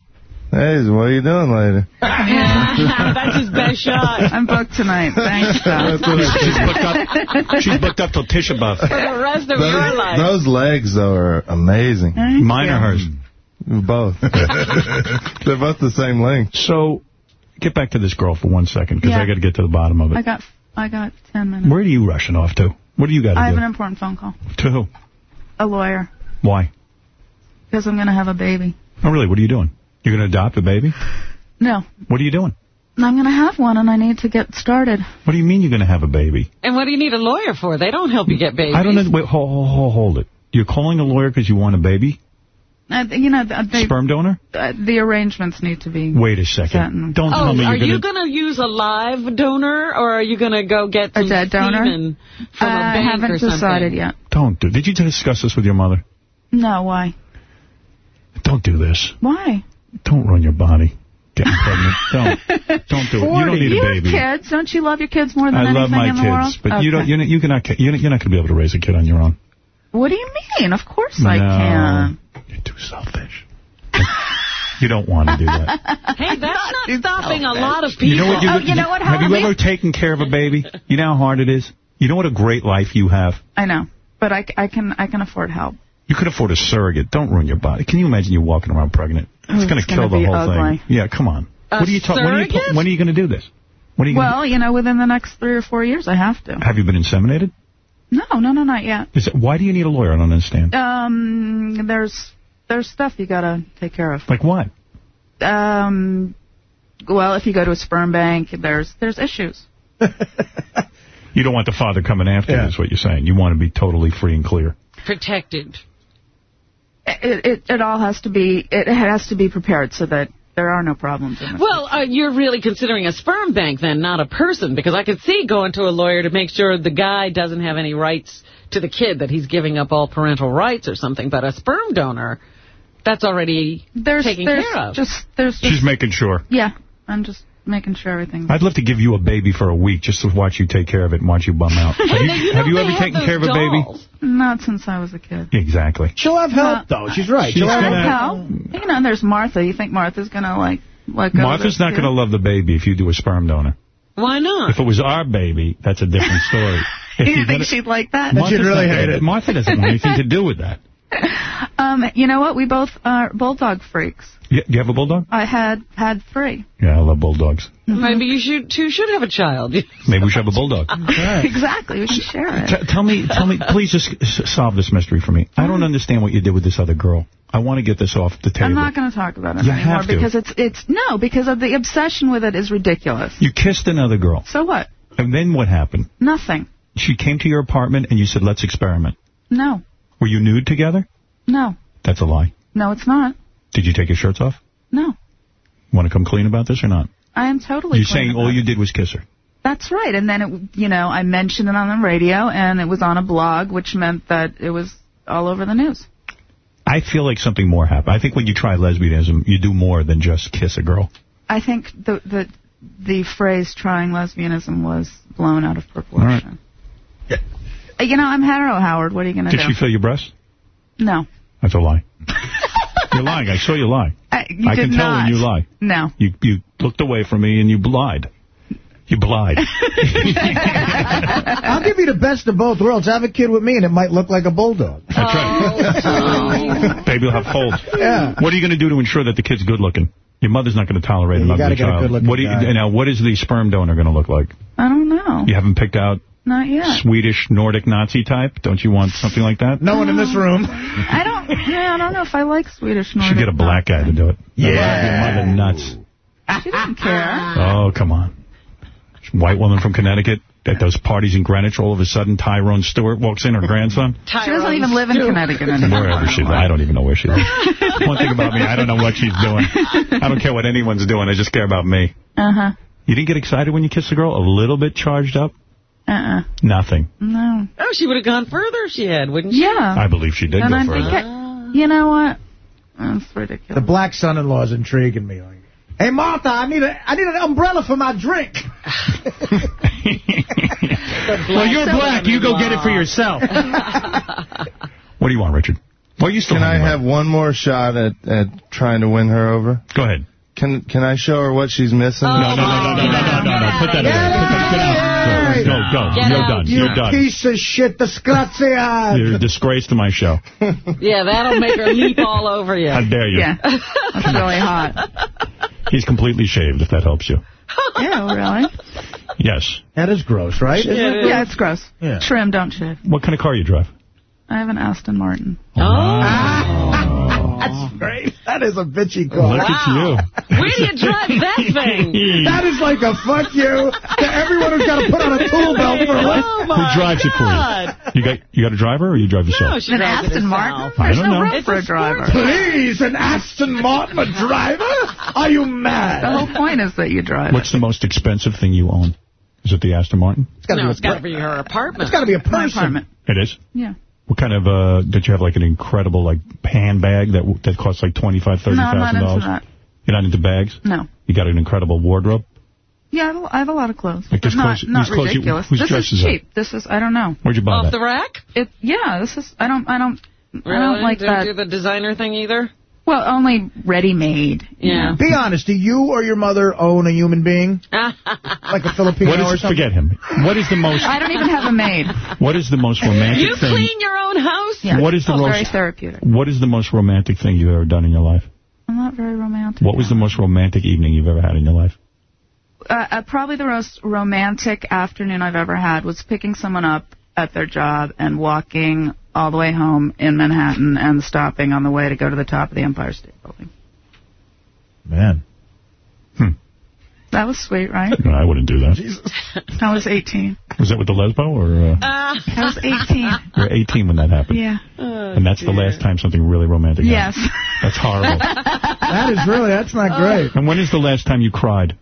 Hey, what are you doing later? That's his best shot. I'm booked tonight. Thanks, Doc. She's booked up. She's booked up till Tisha B'av. For the rest of your Those, life. those legs, though, are amazing. Thank Mine you. or hers? Both. They're both the same length. So, get back to this girl for one second, because Yeah. I got to get to the bottom of it. I it. got I got 10 minutes. Where are you rushing off to? What do you got I have to an important phone call. To who? A lawyer. Why? Because I'm going to have a baby. Oh, really? What are you doing? You're going to adopt a baby? No. What are you doing? I'm going to have one, and I need to get started. What do you mean you're going to have a baby? And what do you need a lawyer for? They don't help you get babies. I don't know. Wait, hold, hold, hold, hold it. You're calling a lawyer because you want a baby? Uh, you know, th- they, Sperm donor? uh, the arrangements need to be... Wait a second. Certain. Don't Oh, tell me are you're you going to... going to use a live donor, or are you going to go get a dead donor? semen from a bank I haven't or something? decided yet. Don't do Did you discuss this with your mother? No, why? Don't do this. Why? Don't ruin your body. Getting pregnant. Don't. Don't do it. You don't need you a baby. have kids. Don't you love your kids more than I anything love my in the kids, world? but you don't. Okay. You're, not- you cannot. You're, you're not going to be able to raise a kid on your own. What do you mean? Of course I can. You're too selfish. you don't want to do that. Hey, that's not, stopping a lot of people. You know what? Oh, you know what, Have Howard? you ever taken care of a baby? You know how hard it is. You know what a great life you have. I know, but I, I can I can afford help. You could afford a surrogate. Don't ruin your body. Can you imagine you walking around pregnant? It's going to kill the whole ugly. thing. Yeah, come on. A what are you talking? When are you, when are you going to do this? When are you gonna Well, you know, within the next three or four years, I have to. have you been inseminated? No, no, no, not yet. Is it, why do you need a lawyer? I don't understand. Um, there's there's stuff you gotta take care of. Like what? Um, well, if you go to a sperm bank, there's there's issues. You don't want the father coming after you, is what you're saying. You want to be totally free and clear. Protected. It, it it all has to be it has to be prepared so that there are no problems in. Well, uh, you're really considering a sperm bank then, not a person, because I could see going to a lawyer to make sure the guy doesn't have any rights to the kid, that he's giving up all parental rights or something. But a sperm donor, that's already There's taken there's care of. just there's just She's making sure. yeah. I'm just making sure everything's. I'd love to give you a baby for a week just to watch you take care of it and watch you bum out. Have you, You have you ever have taken care of a baby? Not since I was a kid. Exactly. She'll have help, though. She's right. She's She'll have gonna- Help. You know, there's Martha. You think Martha's gonna like let go? Martha's not going to love the baby if you do a sperm donor. Why not? If it was our baby, that's a different story. If You you're think gonna- she'd like that? Martha's not gonna- Martha doesn't want anything to do with that. Um, you know what? We both are bulldog freaks. You, you have a bulldog? I had had three. Yeah, I love bulldogs. Maybe you should two should have a child. Maybe we should have a bulldog. exactly. We can share it. T- tell me, tell me, please just solve this mystery for me. I don't understand what you did with this other girl. I want to get this off the table. I'm not going to talk about it You anymore have to. because it's it's no because of the obsession with it is ridiculous. You kissed another girl. So what? And then what happened? Nothing. She came to your apartment and you said, let's experiment. No. Were you nude together? No. That's a lie. No, it's not. Did you take your shirts off? No. Want to come clean about this or not? I am totally. You're clean saying about all it. you did was kiss her. That's right. And then it, you know, I mentioned it on the radio, and it was on a blog, which meant that it was all over the news. I feel like something more happened. I think when you try lesbianism, you do more than just kiss a girl. I think the the the phrase "trying lesbianism" was blown out of proportion. Uh, Uh, you know, I'm hetero, Howard. What are you going to do? Did do? she feel your breasts? no. That's a lie. You're lying. I saw you lie. I, you I did can tell not. when you lie. No. You you looked away from me and you lied. You lied. I'll give you the best of both worlds. Have a kid with me, and it might look like a bulldog. That's right. Oh. Baby will have folds. Yeah. What are you going to do to ensure that the kid's good looking? Your mother's not going to tolerate Yeah, an you ugly gotta get a child. good-looking what do you, guy. now, what is the sperm donor going to look like? I don't know. You haven't picked out Not yet. Swedish Nordic Nazi type? Don't you want something like that? No one in this room. I don't. Yeah, I don't know if I like Swedish You Nordic. should get a black guy to do it. Yeah. Your mother nuts. She didn't care. Oh, come on. White woman from Connecticut at those parties in Greenwich, all of a sudden Tyrone Stewart walks in, her grandson. She doesn't even live in Connecticut anymore. Wherever she lives. I don't even know where she lives. One thing about me, I don't know what she's doing. I don't care what anyone's doing. I just care about me. Uh-huh. You didn't get excited when you kissed a girl? A little bit charged up? Uh-uh. Nothing. No. Oh, she would have gone further if she had, wouldn't she? Yeah. I believe she did and go I further. think I, you know what? That's ridiculous. The black son-in-law is intriguing me. Like, hey, Martha, I need a I need an umbrella for my drink. Well, you're black. You go get it for yourself. What do you want, Richard? What are you still Can I have one more shot at, at trying to win her over? Go ahead. Can Can I show her what she's missing? Oh, no, no, no, no, no, no, no, no. Put that away. Put that, get out. Go, go, go. Get You're out, done. You You're done. piece of shit, disgrazia. You're a disgrace to my show. Yeah, that'll make her leap all over you. How dare you? Yeah. That's really hot. He's completely shaved, if that helps you. Yeah, really? Yes. That is gross, right? Yeah, it? yeah, it's gross. Yeah. Trim, don't shave. What kind of car you drive? I have an Aston Martin. Oh. That's great. That is a bitchy car. Look at you. Where do you drive that thing? that is like a fuck you to everyone who's got to put on a tool belt for a lift. Oh, Who drives it for you? You got you got a driver or you drive yourself? No, she An Aston herself. Martin? I There's don't no know. room It's for a a driver. Please, an Aston Martin, a driver? Are you mad? The whole point is that you drive What's the most expensive thing you own? Is it the Aston Martin? It's got to No, be it's got to be her apartment. It's got to be a it. My person. apartment. It is? Yeah. What kind of, uh, did you have like an incredible like handbag that that costs like twenty-five, thirty No, I'm not into dollars? that. You're not into bags? No. You got an incredible wardrobe? Yeah, I have a- I have a lot of clothes. Like this not, clothes- not these clothes you- ridiculous. whose this dress is is that? cheap. This is, I don't know. Where'd you buy Off that? the rack? It, yeah, this is, I don't, I don't, I don't like Don't that. do the designer thing either? Well, only ready-made. Yeah. Be honest, do you or your mother own a human being? Like a Filipino What or something? forget him. What is the most, I don't even have a maid. what is the most romantic You thing? clean your own house? Yeah. What is the oh, most- very therapeutic. What is the most romantic thing you've ever done in your life? I'm not very romantic. What was the most romantic evening you've ever had in your life? uh, uh, probably the most romantic afternoon I've ever had was picking someone up at their job and walking all the way home in Manhattan and stopping on the way to go to the top of the Empire State Building. Man. That was sweet, right? No, I wouldn't do that. Jesus. I was 18. Was that with the lesbo or uh, I was 18. you were 18 when that happened? Yeah. and that's the last time something really romantic Yes. happened. That's horrible. That is really, that's not great. and when is the last time you cried?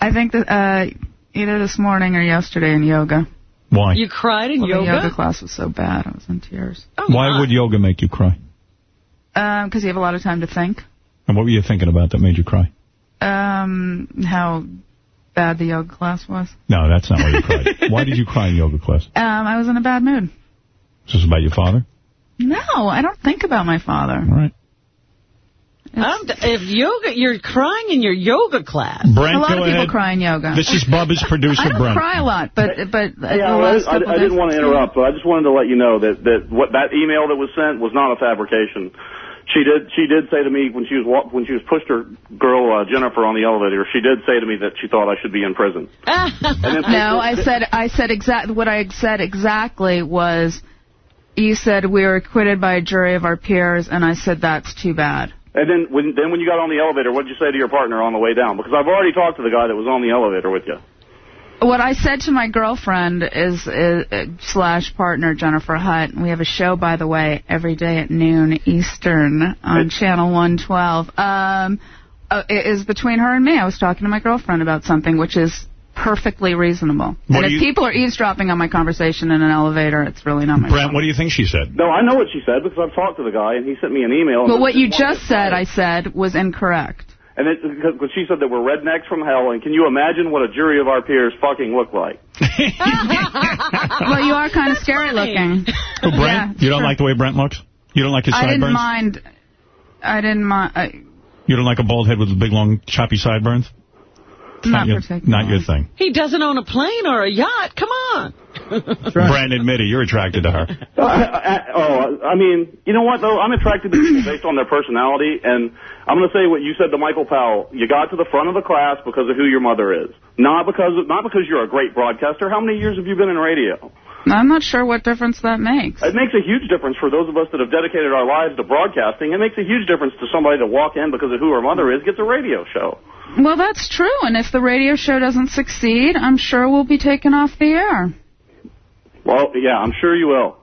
I think that uh, either this morning or yesterday in yoga. Why? You cried in Well, yoga? The yoga class was so bad. I was in tears. Oh, Why my. would yoga make you cry? Because you have a lot of time to think. And what were you thinking about that made you cry? Um, how bad the yoga class was. No, that's not why you cried. why did you cry in yoga class? Um, I was in a bad mood. Is this about your father? No, I don't think about my father. All right. I'm if yoga, you're crying in your yoga class. Brent, a lot go of people ahead. cry in yoga. This is Bubba's producer, I don't Brent. cry a lot, but but Yeah, the I, last I, I didn't want to interrupt, but I just wanted to let you know that that what that email that was sent was not a fabrication. She did she did say to me when she was when she was pushed her girl uh, Jennifer on the elevator. She did say to me that she thought I should be in prison. No, I said I said exact what I said exactly was you said we were acquitted by a jury of our peers, and I said that's too bad. And then when then when you got on the elevator, what did you say to your partner on the way down? Because I've already talked to the guy that was on the elevator with you. What I said to my girlfriend is, is uh, slash partner Jennifer Hutt. We have a show, by the way, every day at noon Eastern on Channel 112. Um, uh, it is between her and me. I was talking to my girlfriend about something which is perfectly reasonable. What and if you- people are eavesdropping on my conversation in an elevator, it's really not my Brent, what do you think she said? No, I know what she said because I've talked to the guy and he sent me an email. But what you just said, I said, was incorrect. And it, because she said that we're rednecks from hell, and can you imagine what a jury of our peers fucking look like? well, you are kind of scary looking. Who, Brent? you don't like the way Brent looks? You don't like his I sideburns? I didn't mind. I didn't mind. I, You don't like a bald head with big, long, choppy sideburns? It's Not your, particularly. Not your thing. He doesn't own a plane or a yacht. Come on. Brent, admit it. You're attracted to her. Uh, I, oh, I mean, you know what though? I'm attracted to people based on their personality, and I'm going to say what you said to Michael Powell. You got to the front of the class because of who your mother is, not because of, not because you're a great broadcaster. How many years have you been in radio? I'm not sure what difference that makes. It makes a huge difference for those of us that have dedicated our lives to broadcasting. It makes a huge difference to somebody to walk in because of who her mother is, gets a radio show. Well, that's true, and if the radio show doesn't succeed, I'm sure we'll be taken off the air. Well, yeah, I'm sure you will.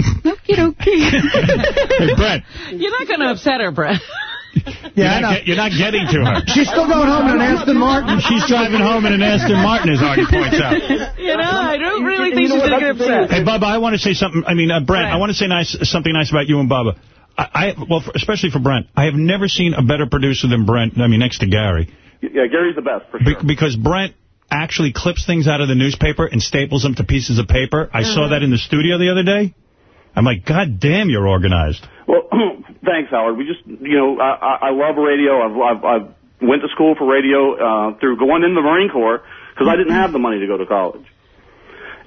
Okie dokie. Hey, Brett. You're not going to upset her, Brett. You're, not get- you're not getting to her. She's still going home in an Aston Martin. She's driving home in an Aston Martin, as Artie points out. You know, I don't really you think know she's going to get that's the thing. upset. Hey, Bubba, I want to say something. I mean, uh, Brent, I want to say nice something nice about you and Bubba. I, I well, for, especially for Brent, I have never seen a better producer than Brent. I mean, next to Gary, Yeah, Gary's the best, for Be- sure. because Brent actually clips things out of the newspaper and staples them to pieces of paper. I Uh-huh. saw that in the studio the other day. I'm like, God damn, you're organized. Well, thanks, Howard. We just, you know, I, I I love radio. I've, I've, I've went to school for radio uh, through going in the Marine Corps because I didn't have the money to go to college.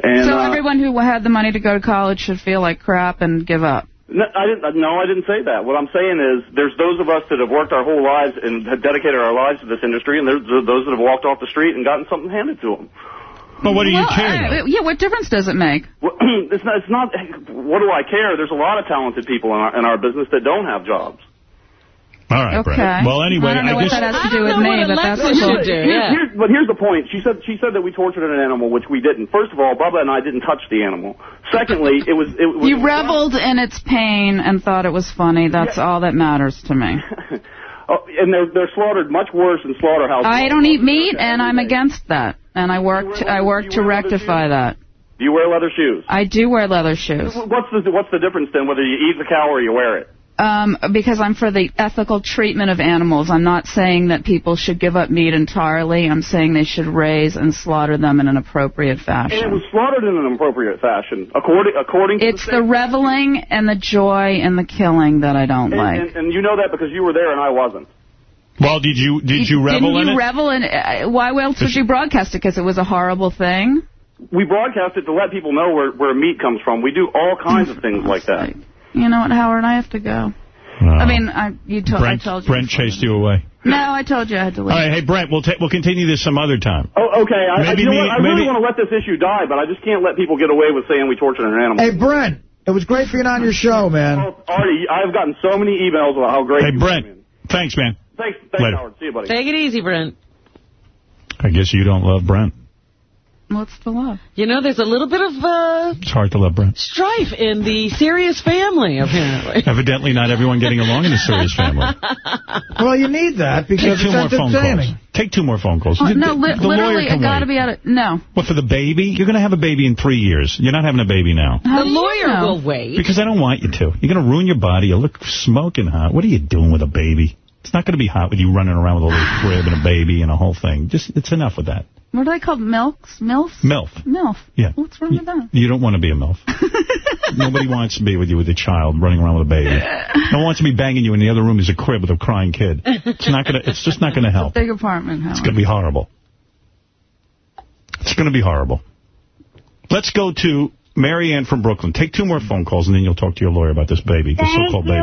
And so uh, everyone who had the money to go to college should feel like crap and give up. No, I didn't. No, I didn't say that. What I'm saying is, there's those of us that have worked our whole lives and have dedicated our lives to this industry, and there's those that have walked off the street and gotten something handed to them. But what do you well, care? uh, yeah, what difference does it make? Well, it's not. It's not. What do I care? There's a lot of talented people in our in our business that don't have jobs. All right, Okay. Brent. Well, anyway, I don't know what guess that has to do with me, but that's Alexis cool. should do. Here's- Yeah. here's- but here's the point. She said she said that we tortured an animal, which we didn't. First of all, Bubba and I didn't touch the animal. Secondly, it was it was. You reveled in its pain and thought it was funny. That's all that matters to me. Oh, and they're they're slaughtered much worse in slaughterhouses. I don't eat meat, and I'm against that. And I worked I work to rectify that. Do you wear leather shoes? I do wear leather shoes. What's the what's the difference then whether you eat the cow or you wear it? Um, because I'm for the ethical treatment of animals. I'm not saying that people should give up meat entirely. I'm saying they should raise and slaughter them in an appropriate fashion. And it was slaughtered in an appropriate fashion, according according to It's the, the reveling and the joy and the killing that I don't and, like. and, and you know that because you were there and I wasn't. Well, did you did you revel Didn't in you it? revel in uh, Why else would you broadcast it? Because it was a horrible thing? We broadcast it to let people know where where meat comes from. We do all kinds of things like that. You know what, Howard? I have to go. I mean, I you told Brent, I told you. Brent chased you away. No, I told you I had to leave. All right, hey Brent, we'll we'll continue this some other time. Oh, okay. I, I, Maybe you know me- what? I really want to let this issue die, but I just can't let people get away with saying we tortured an animal. Hey, Brent, it was great being on your show, man. Artie, I've gotten so many emails about how great. Hey you Brent, are, man. thanks, man. Thanks, thanks, Later. Howard. See you, buddy. Take it easy, Brent. I guess you don't love Brent. What's the love? You know, there's a little bit of uh, It's hard to love Brent. strife in the Sirius family, apparently. Evidently, not everyone getting along in the Sirius family. Well, you need that Take because two it's more phone calls. entertaining. Take two more phone calls. The- no, li- the lawyer literally, can it got to be out of. No. What, for the baby? You're going to have a baby in three years. You're not having a baby now. How the lawyer know? will wait. Because I don't want you to. You're going to ruin your body. You look smoking hot. What are you doing with a baby? It's not going to be hot with you running around with a little crib and a baby and a whole thing. Just It's enough with that. What are they called? Milks? Milfs? MILF. Milf. Yeah. What's wrong with that? You don't want to be a MILF. Nobody wants to be with you with a child running around with a baby. No one wants to be banging you in the other room is a crib with a crying kid. It's not gonna. It's just not going to help. Big apartment, Howard. It's going to be horrible. It's going to be horrible. Let's go to Mary Ann from Brooklyn. Take two more phone calls, and then you'll talk to your lawyer about this baby, the so-called you, baby.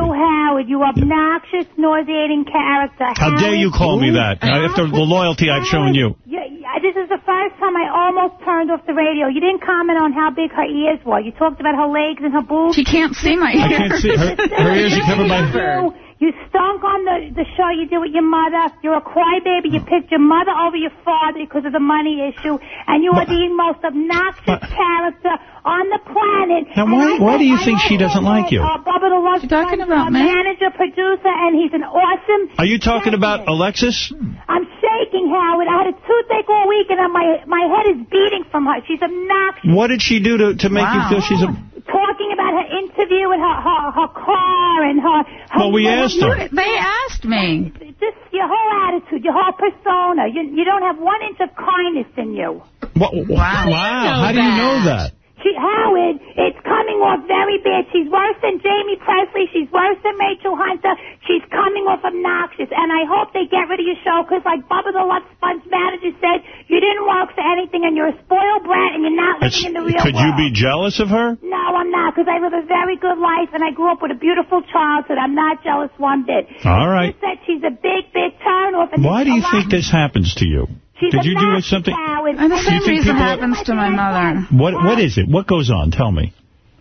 Howard. You obnoxious, nauseating character. How dare you call me that? Uh, After the loyalty I've shown you. Yeah, yeah, this is the first time I almost turned off the radio. You didn't comment on how big her ears were. You talked about her legs and her boobs. She can't see my I can't see. Her, her ears are covered by... You, you stunk on the, the show you did with your mother. You're a crybaby. You picked your mother over your father because of the money issue. And you are the most obnoxious character on the planet. Now, why- why said- do you I think she doesn't like you? Uh, Bubba the Love talking Sponge, about me? manager, producer, and he's an awesome Are you talking about Alexis? I'm shaking, Howard. I had a toothache all week, and my my head is beating from her. She's obnoxious. What did she do to, to make you feel she's a... Talking about her interview and her her, her car and her. her Well, we asked her. They asked me. Just your whole attitude, your whole persona. You you don't have one inch of kindness in you. What, wow. Wow. How do you know that? She, Howard, it's coming off very bad. She's worse than Jaime Pressly. She's worse than Rachel Hunter. She's coming off obnoxious. And I hope they get rid of your show because, like Bubba the Love Sponge manager said, you didn't work for anything and you're a spoiled brat and you're not It's- living in the real could world. you be jealous of her? No, I'm not, because I live a very good life and I grew up with a beautiful childhood. I'm not jealous one bit. All right. She said she's a big, big turnoff. Why do you lot- think this happens to you? She's Did a you do nasty something? coward. And the Do you same think reason people happens to my mother. What What is it? What goes on? Tell me.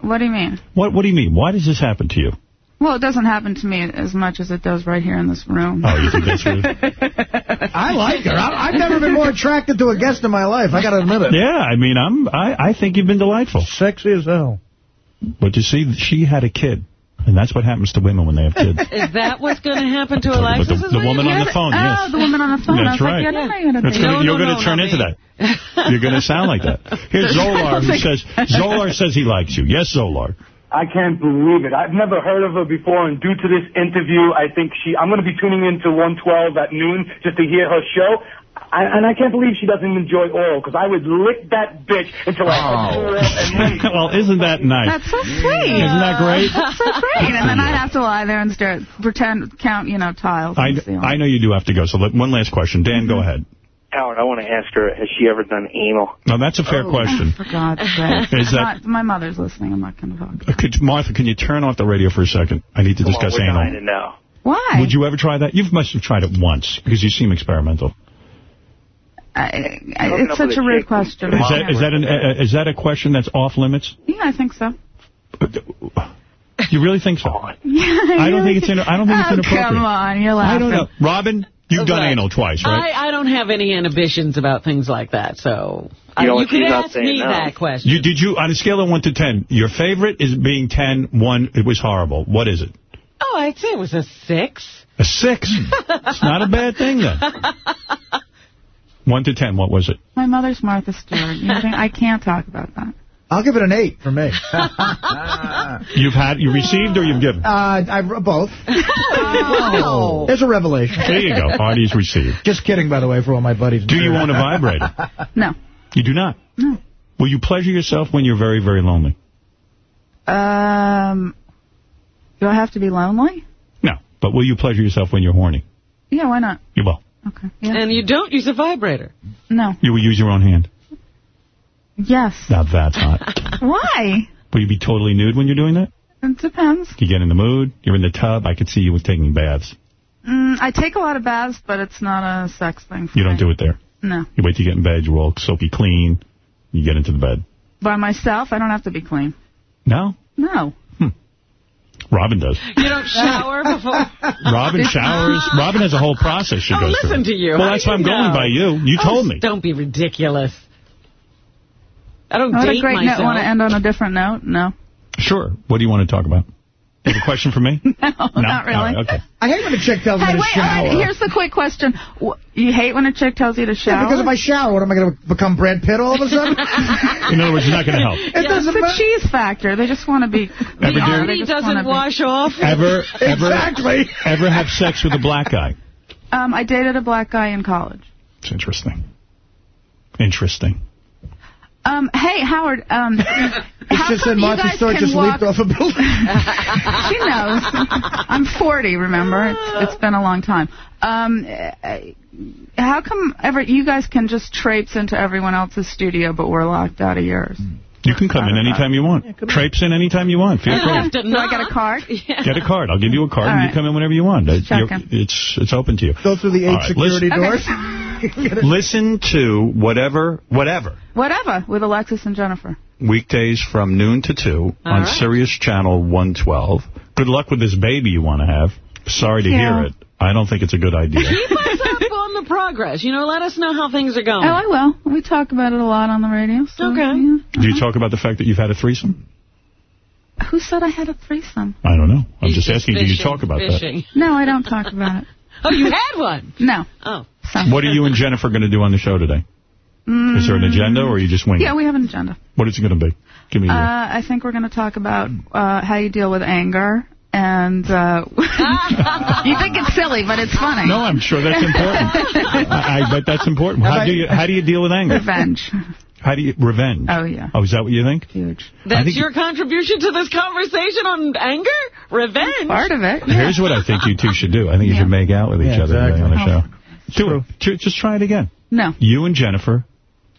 What do you mean? What What do you mean? Why does this happen to you? Well, it doesn't happen to me as much as it does right here in this room. Oh, you think that's what I like her. I, I've never been more attracted to a guest in my life. I got to admit it. Yeah, I mean, I'm. I I think you've been delightful. Sexy as hell. But you see, she had a kid, and that's what happens to women when they have kids. Is that what's going to happen to Talking about Alexis? the- the woman on the phone, Oh, yes. the woman on the phone. That's right. like, yeah, I didn't know you had a That's baby. gonna, No, you're no, going to no, turn into me. that. You're going to sound like that. Here's Zolar, who says, Zolar says he likes you. Yes, Zolar. I can't believe it. I've never heard of her before, and due to this interview, I think she. I'm going to be tuning into 112 at noon just to hear her show. I, and I can't believe she doesn't enjoy oral because I would lick that bitch until I had her up and leave. well, isn't that nice? That's so sweet. Isn't that great? That's so great. And then I'd have to lie there and stare, at, pretend, count, you know, tiles. I, and see all- I know you do have to go, so let, one last question. Dan, go ahead. Howard, I want to ask her, has she ever done anal? No, that's a fair question. For God's sake. Is that- Not- my mother's listening. I'm not going to talk. Uh, Could, Martha, can you turn off the radio for a second? I need to Come on, discuss we're dying to anal. know. Why? Would you ever try that? You must have tried it once, because you seem experimental. I, I, it's such a a rude question. Is that is that an uh, is that a question that's off limits? Yeah, I think so. You really think so? Yeah, I don't think it's in, I don't think it's oh, inappropriate. come on, you're laughing. I don't know. Robin, you've done Right. anal twice, right? I, I don't have any inhibitions about things like that, so I- You know you what, could she's not ask saying me no. that question. You did you on a scale of one to ten? Your favorite is being ten. One, it was horrible. What is it? Oh, I'd say it was a six. A six. it's not a bad thing then. One to ten. What was it? My mother's Martha Stewart. You think I can't talk about that. I'll give it an eight for me. You've had you received or you've given? Uh, I both. Oh. There's a revelation. There you go. Artie's received. Just kidding, by the way, for all my buddies. Do you own a vibrator? No. You do not. No. Will you pleasure yourself when you're very very lonely? Um, do I have to be lonely? No. But will you pleasure yourself when you're horny? Yeah, why not? You will. Okay. Yeah. And you don't use a vibrator. No. You will use your own hand. Yes. Now that's hot. Why? Will you be totally nude when you're doing that? It depends. You get in the mood. You're in the tub. I could see you with taking baths. Mm, I take a lot of baths, but it's not a sex thing for You don't me. do it there. No. You wait till you get in bed. You're all soapy clean. You get into the bed. By myself, I don't have to be clean. No? No. Robin does. You don't shower before. Robin showers. Robin has a whole process she Oh, goes through. listen to you. Well, that's do why I'm you going by you. You Oh, told me. Don't be ridiculous. I don't What a date great note. Want to end on a different note? No. Sure. What do you want to talk about? You have a question for me? No, No? not really. All right, okay. I hate when a chick tells Hey, me to wait, all shower. right, here's the quick question. You hate when a chick tells you to shower? Yeah, because if I shower, what am I going to become Brad Pitt all of a sudden? In other words, you're not going to help. It It's doesn't the matter. cheese factor. They just want to be... The army They just wanna doesn't be- wash off. Ever, ever, Exactly. ever have sex with a black guy? Um, I dated a black guy in college. It's interesting. Interesting. Um, hey, Howard, um, It's how just that you Martha guys Stewart can just walk... leaped off a building. she knows. I'm 40, remember? It's, it's been a long time. Um, uh, how come ever you guys can just traipse into everyone else's studio, but we're locked out of yours? You can come in anytime you want. Traipse in anytime you want. Feel You don't free. Do I get a card? Get a card. I'll give you a card, All and you come in whenever you want. It's, it's it's open to you. Go through the eight All right, security listen- doors. Listen to whatever, whatever. Whatever, with Alexis and Jennifer. Weekdays from noon to 2 on right. Sirius Channel 112. Good luck with this baby you want to have. Sorry to Yeah. hear it. I don't think it's a good idea. Keep us up on the progress. You know, let us know how things are going. Oh, I will. We talk about it a lot on the radio. So, Okay. yeah. Do you talk about the fact that you've had a threesome? Who said I had a threesome? I don't know. I'm just just asking, do you talk about fishing. No, I don't talk about it. Oh, you had one? No. Oh. that? What are you and Jennifer going to do on the show today? Mm, Is there an agenda, or are you just winging Yeah, we have an agenda. What is it going to be? Give me Uh, your... I think we're going to talk about uh, how you deal with anger. And uh, you think it's silly, but it's funny. No, I'm sure that's important. I, I bet that's important. How do you how do you deal with anger? Revenge. How do you revenge? Oh, yeah. Oh, is that what you think? Huge. That's think- your contribution to this conversation on anger? Revenge? Part of it. Here's what I think you two should do. I think you should make out with each Yeah, other today on the exactly. show. Oh. Do it. Just try it again. No. You and Jennifer,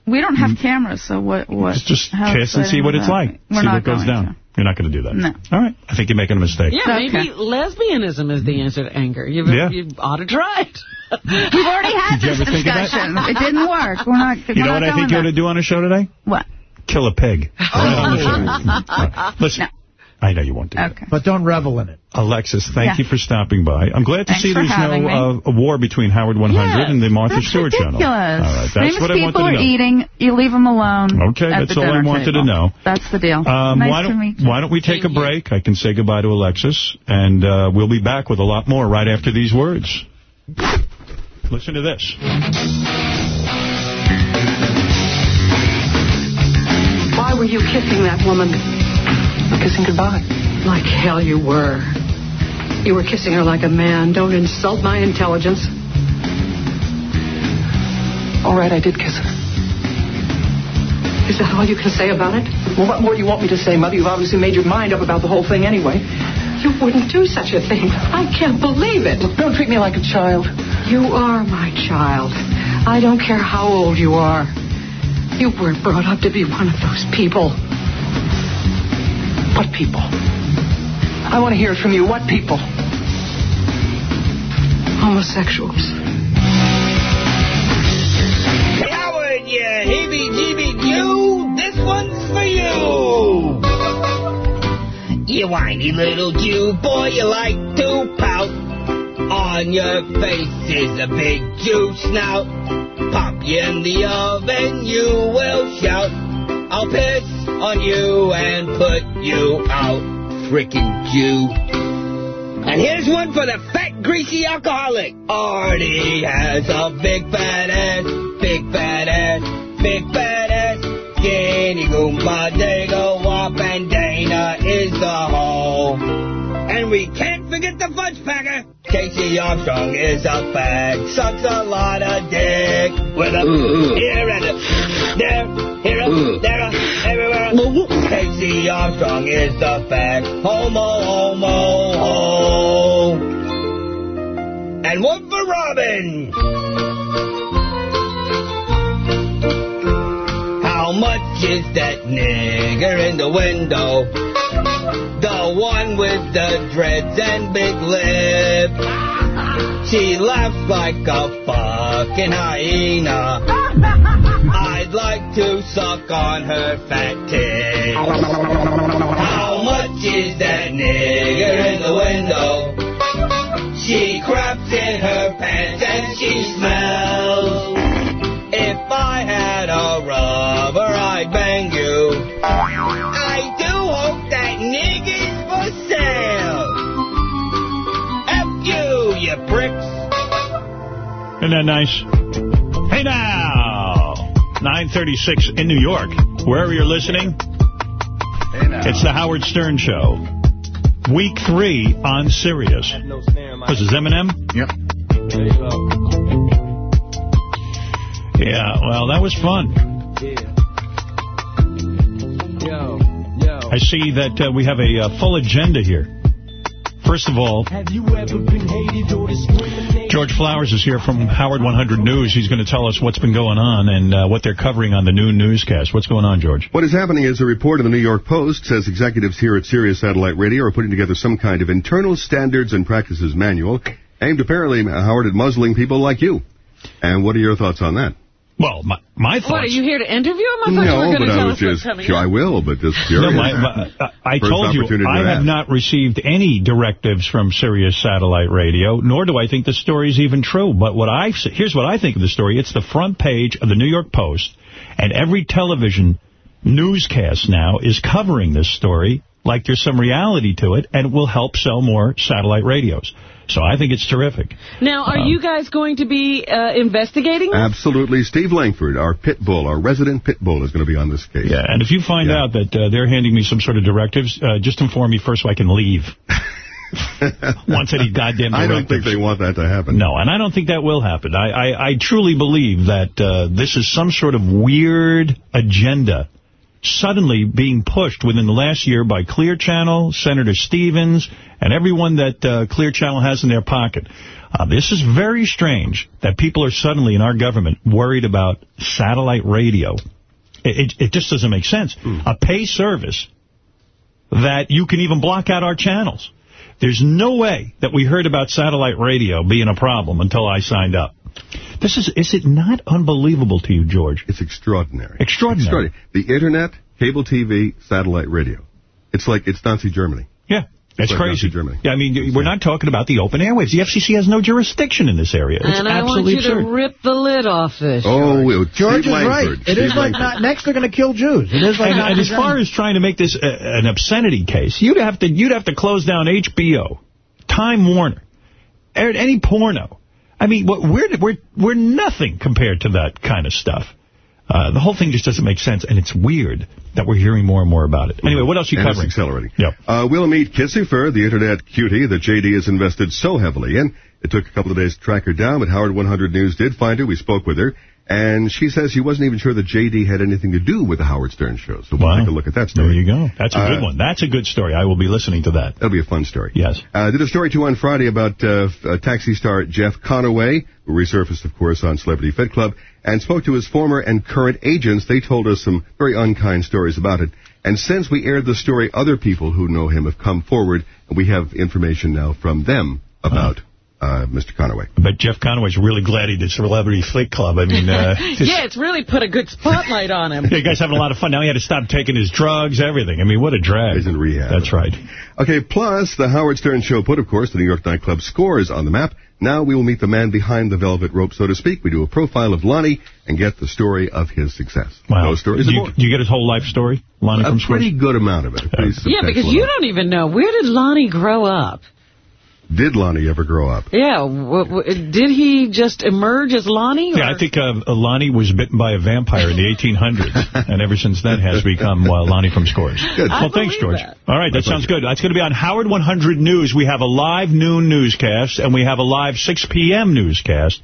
We don't have mm. cameras, so what? what just, just kiss and see what it's like. We're see not what goes down. to. You're not going to do that? No. All right. I think you're making a mistake. Yeah, maybe lesbianism is the answer to anger. You, Yeah. you ought to try it. We've already had Did this ever think of that? discussion. It didn't work. We're not. You we're know not what I think you ought there. to do on a show today? What? Kill a pig. Right on the show. All right. Listen, I know you won't do Okay. But don't revel in it. Alexis, thank Yeah. you for stopping by. I'm glad to Thanks see there's no uh, a war between Howard 100 Yes, and the Martha that's Stewart ridiculous. channel. All right, that's Famous what I wanted to know. people are eating. You leave them alone. Okay, at that's the all I dinner wanted to know. That's the deal. Um, nice why don't meet you. Why don't we take a break? I can say goodbye to Alexis, and uh, we'll be back with a lot more right after these words. Listen to this. Why were you kissing that woman? Kissing goodbye. Like hell you were. You were kissing her like a man. Don't insult my intelligence. All right, I did kiss her. Is that all you can say about it? Well, what more do you want me to say, Mother? You've obviously made your mind up about the whole thing anyway. You wouldn't do such a thing. I can't believe it. Don't treat me like a child. You are my child. I don't care how old you are. You weren't brought up to be one of those people. What people? I want to hear it from you. What people? Homosexuals. Howard, you heebie-jeebie Jew, this one's for you. You whiny little Jew, boy, you like to pout. On your face is a big Jew snout. Pop you in the oven, you will shout. I'll piss on you and put you out, frickin' Jew. And here's one for the fat, greasy alcoholic. Artie has a big fat ass, big fat ass, big fat ass. Skinny Goomba, Dago, Wop, and Dana is the whole. And we can't forget the fudge packer. Casey Armstrong is a fag, sucks a lot of dick with a here and a there, here, a, there, a, everywhere. Casey Armstrong is the fag, homo, homo, ho. And one for Robin. How much is that nigger in the window? The one with the dreads and big lips. She laughs like a fucking hyena. I'd like to suck on her fat tit. How much is that nigger in the window? She craps in her pants and she smells. Isn't that nice? Hey now! 936 in New York. Wherever you're listening, it's the Howard Stern Show. Week three on Sirius. Was this Eminem? Yep. Yeah, well, that was fun. I see that uh, we have a uh, full agenda here. First of all, George Flowers is here from Howard 100 News. He's going to tell us what's been going on and uh, what they're covering on the noon newscast. What's going on, George? What is happening is a report in the New York Post says executives here at Sirius Satellite Radio are putting together some kind of internal standards and practices manual aimed apparently, Howard, at muzzling people like you. And what are your thoughts on that? Well, my, my thoughts... What, are you here to interview him? I thought you were No, going but to I tell was us what's just, coming. I will, but just No, my, my, I- I First told you, opportunity to I have ask. not received any directives from Sirius Satellite Radio, nor do I think the story is even true. But what I here's what I think of the story. It's the front page of the New York Post, and every television newscast now is covering this story like there's some reality to it, and it will help sell more satellite radios. So I think it's terrific. Now, are Um, you guys going to be uh, investigating this? Absolutely. Steve Langford, our pit bull, our resident pit bull, is going to be on this case. Yeah, and if you find out that uh, they're handing me some sort of directives, uh, just inform me first so I can leave. Once any goddamn directives. I don't think they want that to happen. No, and I don't think that will happen. I, I, I truly believe that uh, this is some sort of weird agenda suddenly being pushed within the last year by Clear Channel, Senator Stevens, and everyone that uh, Clear Channel has in their pocket. Uh, this is very strange that people are suddenly in our government worried about satellite radio. It, it, it just doesn't make sense. A pay service that you can even block out our channels. There's no way that we heard about satellite radio being a problem until I signed up. This is, is it not unbelievable to you, George? It's extraordinary. Extraordinary. The Internet, cable TV, satellite radio. It's like, it's Nazi Germany. Yeah. That's crazy. Nazi Germany. Yeah, I mean, we're not talking about the open airwaves. The FCC has no jurisdiction in this area. It's and I want you absurd. to rip the lid off this. Oh, it- George Steve is right. Langford. It is Steve like Langford. not, next they're going to kill Jews. It is like and, and as far as trying to make this uh, an obscenity case, you'd have to you'd have to close down HBO, Time Warner, any porno. I mean, what- we're we're we're nothing compared to that kind of stuff. Uh, the whole thing just doesn't make sense, and it's weird that we're hearing more and more about it. Anyway, what else are you and covering? It's accelerating. Yep. Uh, we'll meet Kissy Fur, the internet cutie that JD has invested so heavily in. It took a couple of days to track her down, but Howard 100 News did find her. We spoke with her. And she says she wasn't even sure that JD had anything to do with the Howard Stern show. So we'll Wow. take a look at that story. There you go. That's a Uh, good one. That's a good story. I will be listening to that. That'll be a fun story. Yes. Uh, did a story, too, on Friday about uh, uh, taxi star Jeff Conaway, who resurfaced, of course, on Celebrity Fit Club, and spoke to his former and current agents. They told us some very unkind stories about it. And since we aired the story, other people who know him have come forward, and we have information now from them about uh, Mr. Conaway. But Jeff Conaway's really glad he did Celebrity Flick Club. I mean, uh, yeah, it's really put a good spotlight on him. Yeah, you guys having a lot of fun. Now he had to stop taking his drugs, everything. I mean, what a drag. He's in rehab. That's right. Okay, plus the Howard Stern Show put, of course, the New York nightclub scores on the map. Now we will meet the man behind the velvet rope, so to speak. We do a profile of Lonnie and get the story of his success. Wow. Those stories Do you, do you get his whole life story, Lonnie A from Scores? pretty good amount of it. Yeah, because you amount. don't even know. Where did Lonnie grow up? Did Lonnie ever grow up? Yeah, w- w- did he just emerge as Lonnie? Yeah, I think uh, Lonnie was bitten by a vampire in the 1800s, and ever since then has become uh, Lonnie from Scores. Good. Well, I thanks, George. that. All right, that sounds good. That's going to be on Howard 100 News. We have a live noon newscast, and we have a live 6 p.m. newscast.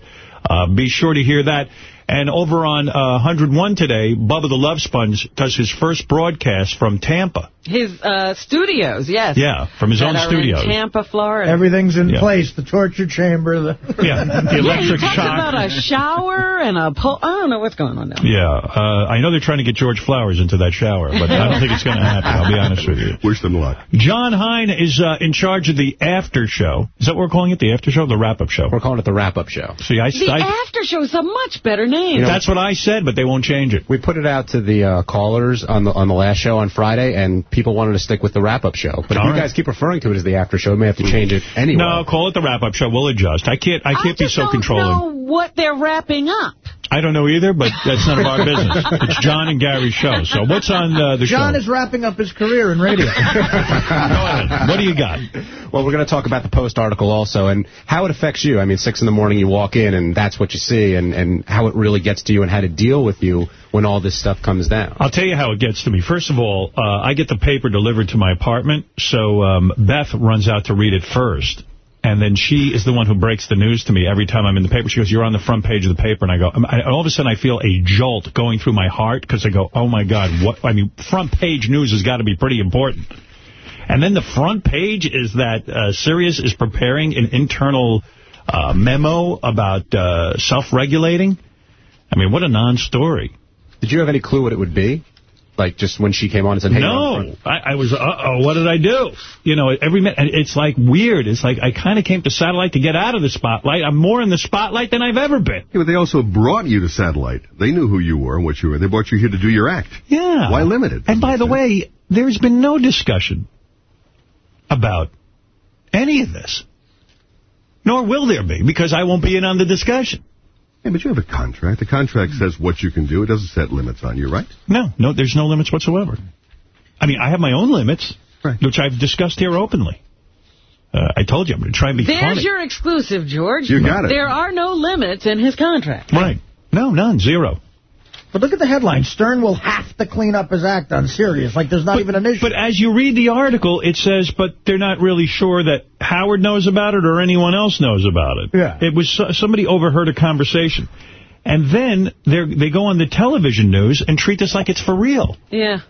Uh, be sure to hear that. And over on uh, 101 today, Bubba the Love Sponge does his first broadcast from Tampa. His uh, studios, yes. Yeah, from his that own are studios. Tampa, Florida. Everything's in Yeah. place. The torture chamber. The Yeah, the yeah, electric he talks shock. about a shower and a pull. I don't know what's going on now. Yeah, uh, I know they're trying to get George Flowers into that shower, but I don't think it's going to happen. I'll be honest with you. Wish them luck. Jon Hein is uh, in charge of the after show. Is that what we're calling it? The after show? The wrap-up show? We're calling it the wrap-up show. See, I, The I after show is a much better name. That's what I said, but they won't change it. We put it out to the uh, callers on the on the last show on Friday, and people wanted to stick with the wrap-up show. But if All you guys keep referring to it as the after show, we may have to change it anyway. No, call it the wrap-up show. We'll adjust. I can't. I can't be just so don't controlling. know what they're wrapping up. I don't know either, but that's none of our business. It's Jon and Gary's show. So what's on uh, the Jon show? Jon is wrapping up his career in radio. Go ahead. What do you got? Well, we're going to talk about the Post article also and how it affects you. I mean, 6 in the morning you walk in and that's what you see and, and how it really gets to you and how to deal with you when all this stuff comes down. I'll tell you how it gets to me. First of all, uh, I get the paper delivered to my apartment, so um, Beth runs out to read it first. And then she is the one who breaks the news to me every time I'm in the paper. She goes, you're on the front page of the paper. And I go, I, all of a sudden I feel a jolt going through my heart because I go, oh, my God, what? I mean, front page news has got to be pretty important. And then the front page is that uh, Sirius is preparing an internal uh, memo about uh, self-regulating. I mean, what a non-story. Did you have any clue what it would be? Like just when she came on and said, hey, No, I, I was, uh-oh, what did I do? You know, every minute, it's like weird. It's like I kind of came to Satellite to get out of the spotlight. I'm more in the spotlight than I've ever been. Yeah, but they also brought you to Satellite. They knew who you were and what you were. They brought you here to do your act. Yeah. Why limit it? And by the way, there's been no discussion about any of this. Nor will there be, because I won't be in on the discussion. Yeah, but you have a contract. The contract says what you can do. It doesn't set limits on you, right? No, no, there's no limits whatsoever. I mean, I have my own limits, which I've discussed here openly. Uh, I told you I'm going to try and be There's funny. your exclusive, George. You got it. There are no limits in his contract. Right. No, none. Zero. But look at the headline. Stern will have to clean up his act on Sirius. Like there's not even an issue. But as you read the article, it says, but they're not really sure that Howard knows about it or anyone else knows about it. Yeah. It was somebody overheard a conversation. And then they they go on the television news and treat this like it's for real. Yeah.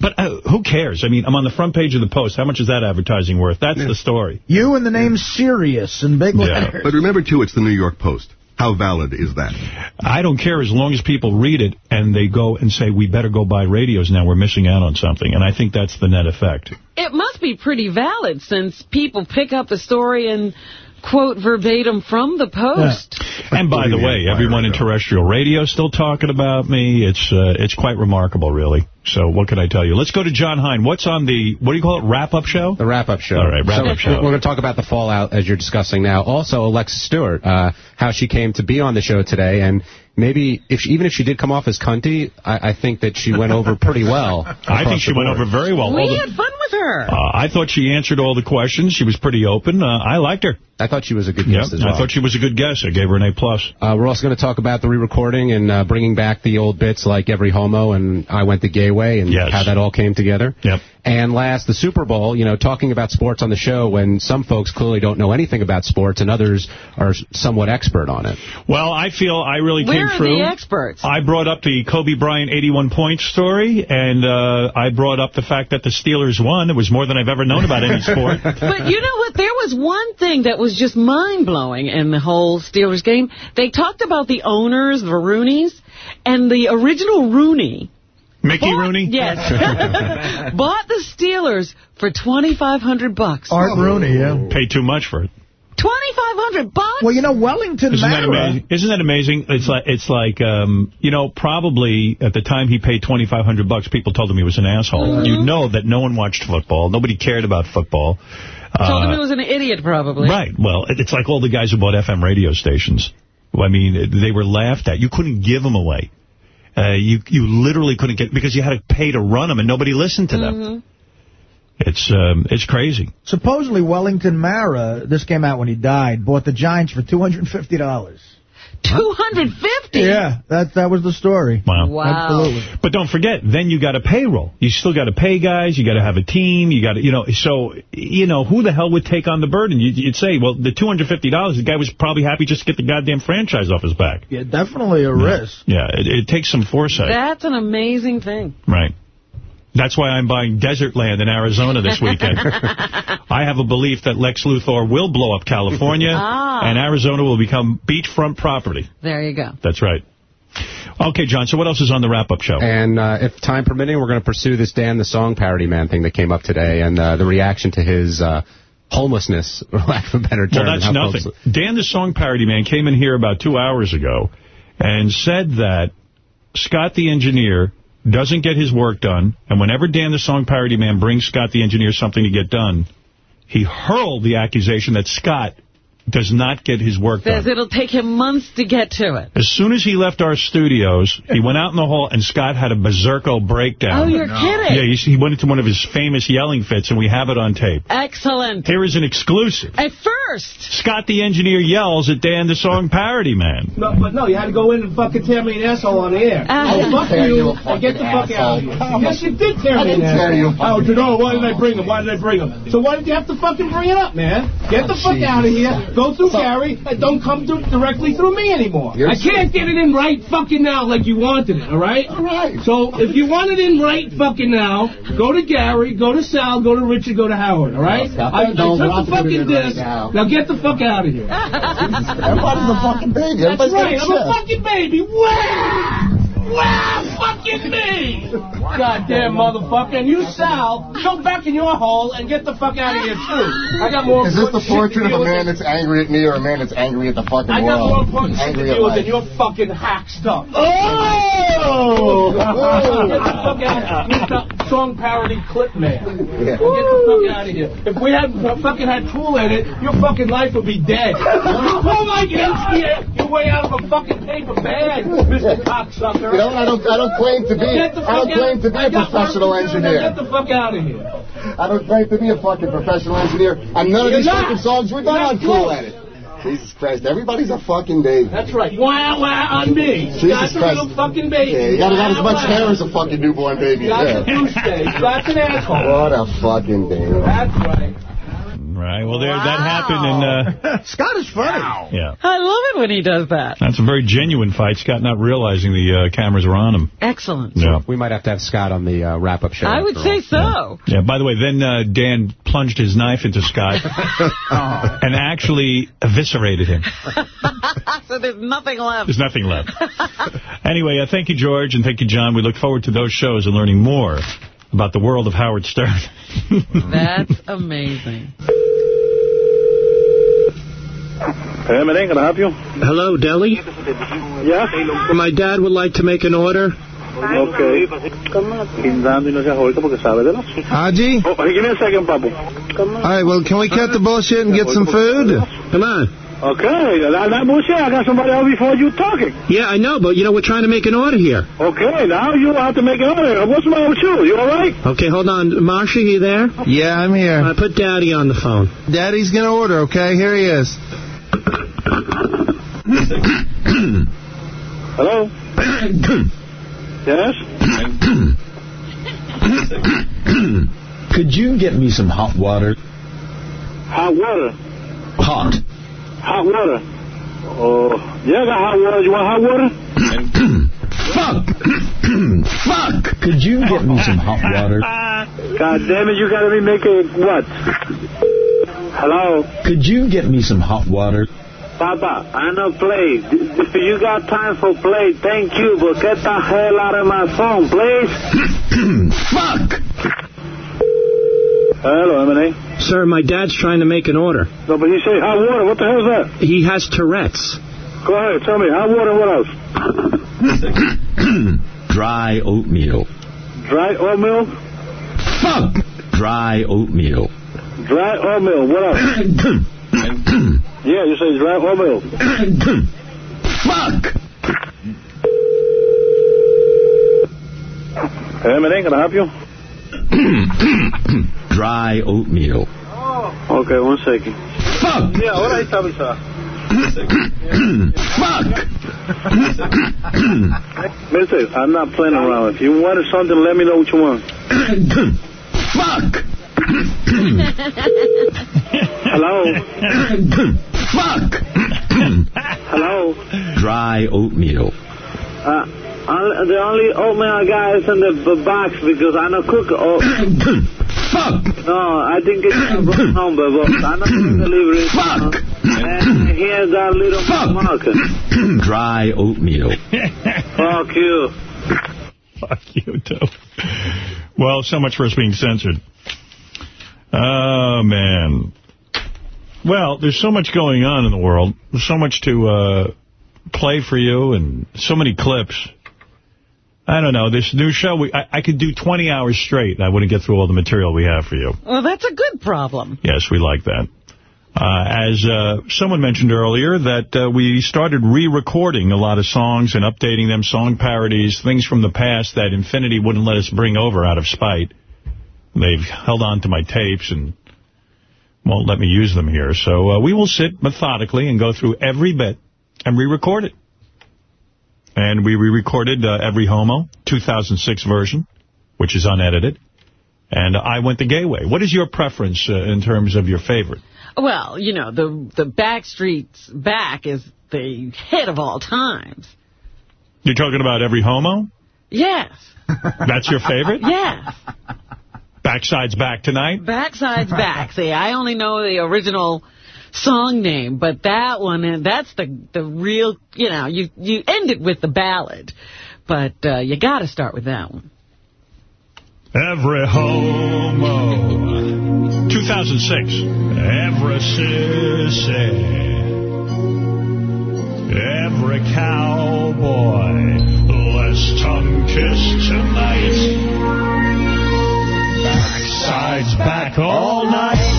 But uh, who cares? I mean, I'm on the front page of the Post. How much is that advertising worth? That's the story. You and the name Sirius in big letters. Yeah. But remember, too, it's the New York Post. How valid is that? I don't care as long as people read it and they go and say, we better go buy radios now. We're missing out on something. And I think that's the net effect. It must be pretty valid since people pick up the story and quote verbatim from the Post. And by the way, everyone in terrestrial radio is still talking about me. It's uh, it's quite remarkable, really. So what can I tell you? Let's go to Jon Hein. What's on the, what do you call it, wrap-up show? The wrap-up show. All right, wrap-up So show. We're going to talk about the fallout as you're discussing now. Also, Alexis Stewart, uh, how she came to be on the show today, and maybe if she, even if she did come off as cunty, I, I think that she went over pretty well. I think she went over very well. We the- had fun with her. Uh, I thought she answered all the questions. She was pretty open. Uh, I liked her. I thought she was a good Yep, guest as well. I thought she was a good guest. I gave her an A+. plus. Uh, we're also going to talk about the re-recording and uh, bringing back the old bits like Every Homo and I Went the Gay Way and Yes. how that all came together. Yep. And last, the Super Bowl, you know, talking about sports on the show when some folks clearly don't know anything about sports and others are somewhat expert on it. Well, I feel I really Where came are through. the experts? I brought up the Kobe Bryant 81 points story, and uh, I brought up the fact that the Steelers won. It was more than I've ever known about any sport. But you know what? There was one thing that was just mind-blowing in the whole Steelers game. They talked about the owners, the Rooneys, and the original Rooney Mickey Rooney? Yes. bought the Steelers for 2500 bucks. Art Rooney, yeah. Paid too much for it. 2500 bucks? Well, you know, Wellington Isn't that Mara... amazing? Isn't that amazing? It's like it's like um, you know, probably at the time he paid 2500 bucks, people told him he was an asshole. Mhm. You know that no one watched football, nobody cared about football. Told him Uh, he was an idiot, probably. Right. Well, it's like all the guys who bought FM radio stations. I mean, they were laughed at. You couldn't give them away. Uh, you you literally couldn't get because you had to pay to run them, and nobody listened to them. Mhm. It's um, it's crazy. Supposedly, Wellington Mara, this came out when he died, bought the Giants for $250. 250 Yeah, that that was the story. Wow. Wow. Absolutely. But don't forget, then you got a payroll. You still got to pay guys. You got to have a team. You got to, you know, so, you know, who the hell would take on the burden? You'd, you'd say, well, the $250, the guy was probably happy just to get the goddamn franchise off his back. Yeah, definitely a risk. Yeah, it, it takes some foresight. That's an amazing thing. Right. That's why I'm buying desert land in Arizona this weekend. I have a belief that Lex Luthor will blow up California, Ah. and Arizona will become beachfront property. There you go. That's right. Okay, Jon, so what else is on the wrap-up show? And uh, if time permitting, we're going to pursue this Dan the Song Parody Man thing that came up today and uh, the reaction to his uh, homelessness, for lack of a better term. Well, that's nothing. folks- Dan the Song Parody Man came in here about two hours ago and said that Scott the Engineer doesn't get his work done, and whenever Dan the Song Parody Man brings Scott the Engineer something to get done, he hurled the accusation that Scott does not get his work done. Says it'll take him months to get to it. As soon as he left our studios, he went out in the hall, and Scott had a berserko breakdown. Oh, you're kidding. Yeah, he, he went into one of his famous yelling fits, and we have it on tape. Excellent. Here is an exclusive. At first. Scott the Engineer yells at Dan the Song Parody Man. No, but no, you had to go in and fucking tear me an asshole on the air. Ah. oh, fuck you, you a and get the fuck fucking out of here. Yes, you did tear I me an didn't tear you asshole. Oh, fucking you know, why did I bring him? Why did I bring him? So why did you have to fucking bring it up, man? Get the fuck out of here, go through Gary, and don't come through, directly through me anymore. I can't get it in right fucking now like you wanted it, all right? All right. So if you want it in right fucking now, go to Gary, go to Sal, go to Richard, go to Howard, all right? No, I, I. Don't took the to put it fucking in right disc. now. Now get the fuck out of here. Everybody's a fucking baby. That's right, I'm a fucking baby. Wow! Wow, fucking me! Goddamn motherfucker. And you, Sal, go back in your hole and get the fuck out of here, too. I got more Is this the portrait of a man that's angry at me or a man that's angry at the fucking world? I got more world? important shit to Angry at deal with than your fucking hack stuff. Oh! Get the fuck out of here. Song parody clip man. Yeah. Get the fuck out of here. If we hadn't fucking had Tool in it, your fucking life would be dead. oh my God! You're way out of a fucking paper bag, Mr. Cocksucker. You know, I don't, I don't claim to be, I don't claim to be a professional work to do. Now engineer. Get the fuck out of here. I don't claim to be a fucking professional engineer. And none of You're these not. fucking songs You're on cool at it. Jesus Christ, everybody's a fucking baby. That's right. Wow, wow on me. Jesus That's a Christ. little fucking baby. Yeah, you gotta got as much wow. hair as a fucking newborn baby. That's Yeah. a douche face. That's an asshole. What a fucking baby. That's right. Right, well, there, that happened. And uh, Scott is funny. Yeah. I love it when he does that. That's a very genuine fight. Scott not realizing the uh, cameras are on him. Excellent. Yeah. We might have to have Scott on the uh, wrap-up show. I would say all. so. Yeah, by the way, then uh, Dan plunged his knife into Scott and actually eviscerated him. so there's nothing left. There's nothing left. anyway, uh, thank you, George, and thank you, Jon. We look forward to those shows and learning more about the world of Howard Stern. That's amazing. Hey, Eminem, can I help you? Hello, Deli? Yeah? My dad would like to make an order. Okay. Guindando no seas ahorita porque sabe de. Haji? Ah, oh, give me a second, Papu. All right, well, can we cut the bullshit and get some food? Come on. Okay, that, that bullshit, I got somebody else before you talking. Yeah, I know, but, you know, we're trying to make an order here. Okay, now you have to make an order. What's the matter with you? You all right? Okay, hold on. Marsha, you there? Yeah, I'm here. I put Daddy on the phone. Daddy's going to order, okay? Here he is. Hello? yes? Could you get me some hot water? Hot water. Hot. Hot water. Oh, yeah, I got hot water. You want hot water? Fuck! Fuck! Could you get me some hot water? God damn it, you gotta be making what? Hello? Could you get me some hot water? Papa, I know play. If you got time for play, thank you, but get the hell out of my phone, please. Fuck! Hello, Eminem. Sir, my dad's trying to make an order. No, but you say hot water. What the hell is that? He has Tourette's. Go ahead, tell me. Hot water, what else? Dry oatmeal. Dry oatmeal? Fuck! Dry oatmeal. Dry oatmeal, what else? yeah, you say dry oatmeal. Fuck! Hey, Eminem, can I help you? Dry oatmeal. Oh. Okay, one second. Fuck! Yeah, what I tell sir? Fuck! Mister, I'm not playing around. If you wanted something, let me know what you want. Fuck! Hello? Fuck! Hello? Dry oatmeal. Uh, the only oatmeal I got is in the box because I don't cook oat. Fuck! No, I think it's a wrong number, but I know the delivery. Fuck! And here's that little market. Dry oatmeal. Fuck you. Fuck you, too. Well, so much for us being censored. Oh, man. Well, there's so much going on in the world. There's so much to uh, play for you and so many clips. I don't know. This new show, we, I, I could do 20 hours straight and I wouldn't get through all the material we have for you. Well, that's a good problem. Yes, we like that. Uh, as uh, someone mentioned earlier, that uh, we started re-recording a lot of songs and updating them, song parodies, things from the past that Infinity wouldn't let us bring over out of spite. They've held on to my tapes and won't let me use them here. So uh, we will sit methodically and go through every bit and re-record it. And we re-recorded uh, Every Homo, 2006 version, which is unedited. And I went the gay way. What is your preference uh, in terms of your favorite? Well, you know, the the Backstreet's Back is the hit of all times. You're talking about Every Homo? Yes. That's your favorite? Yes. Backside's Back Tonight? Backside's Back. See, I only know the original song name, but that one, and that's the the real, you know, you, you end it with the ballad. But uh, you got to start with that one. Every homo. 2006. Every sissy. Every cowboy. Let's tongue kiss tonight. Backside's back all night.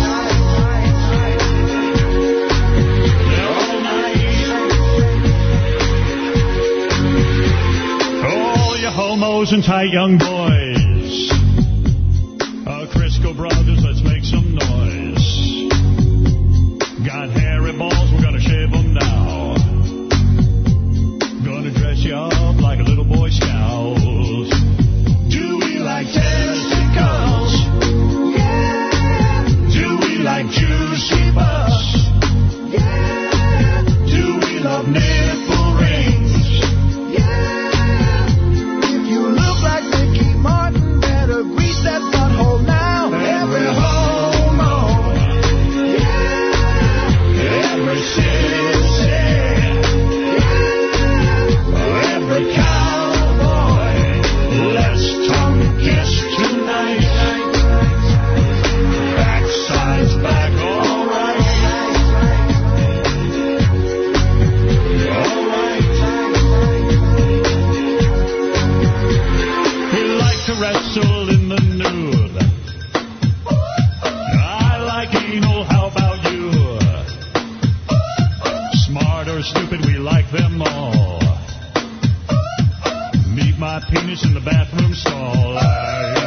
Elmos and Tight Young Boys. Uh, Crisco Brothers, let's make some noise. Got hairy balls, we're gonna shave them now. Gonna dress you up like a little boy scout. Do we like testicles? Yeah. Do we like juicy butts? Yeah. Do we love nipples? Penis in the bathroom stall.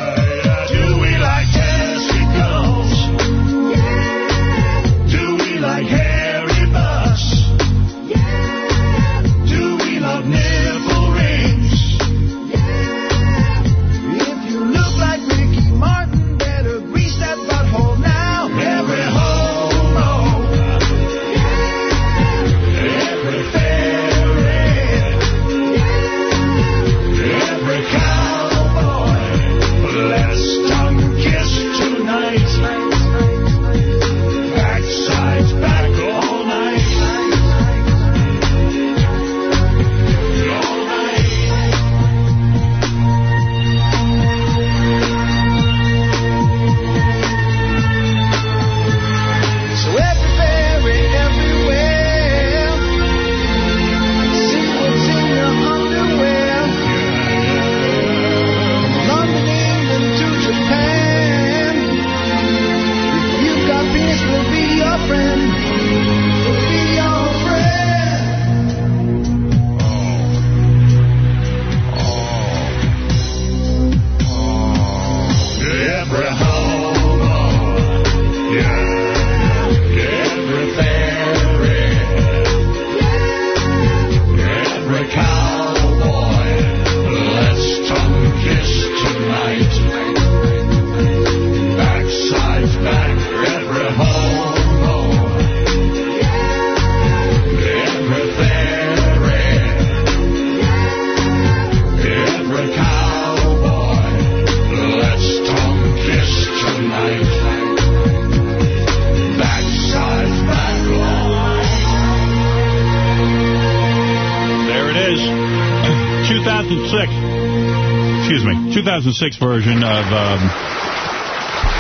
2006 version of um,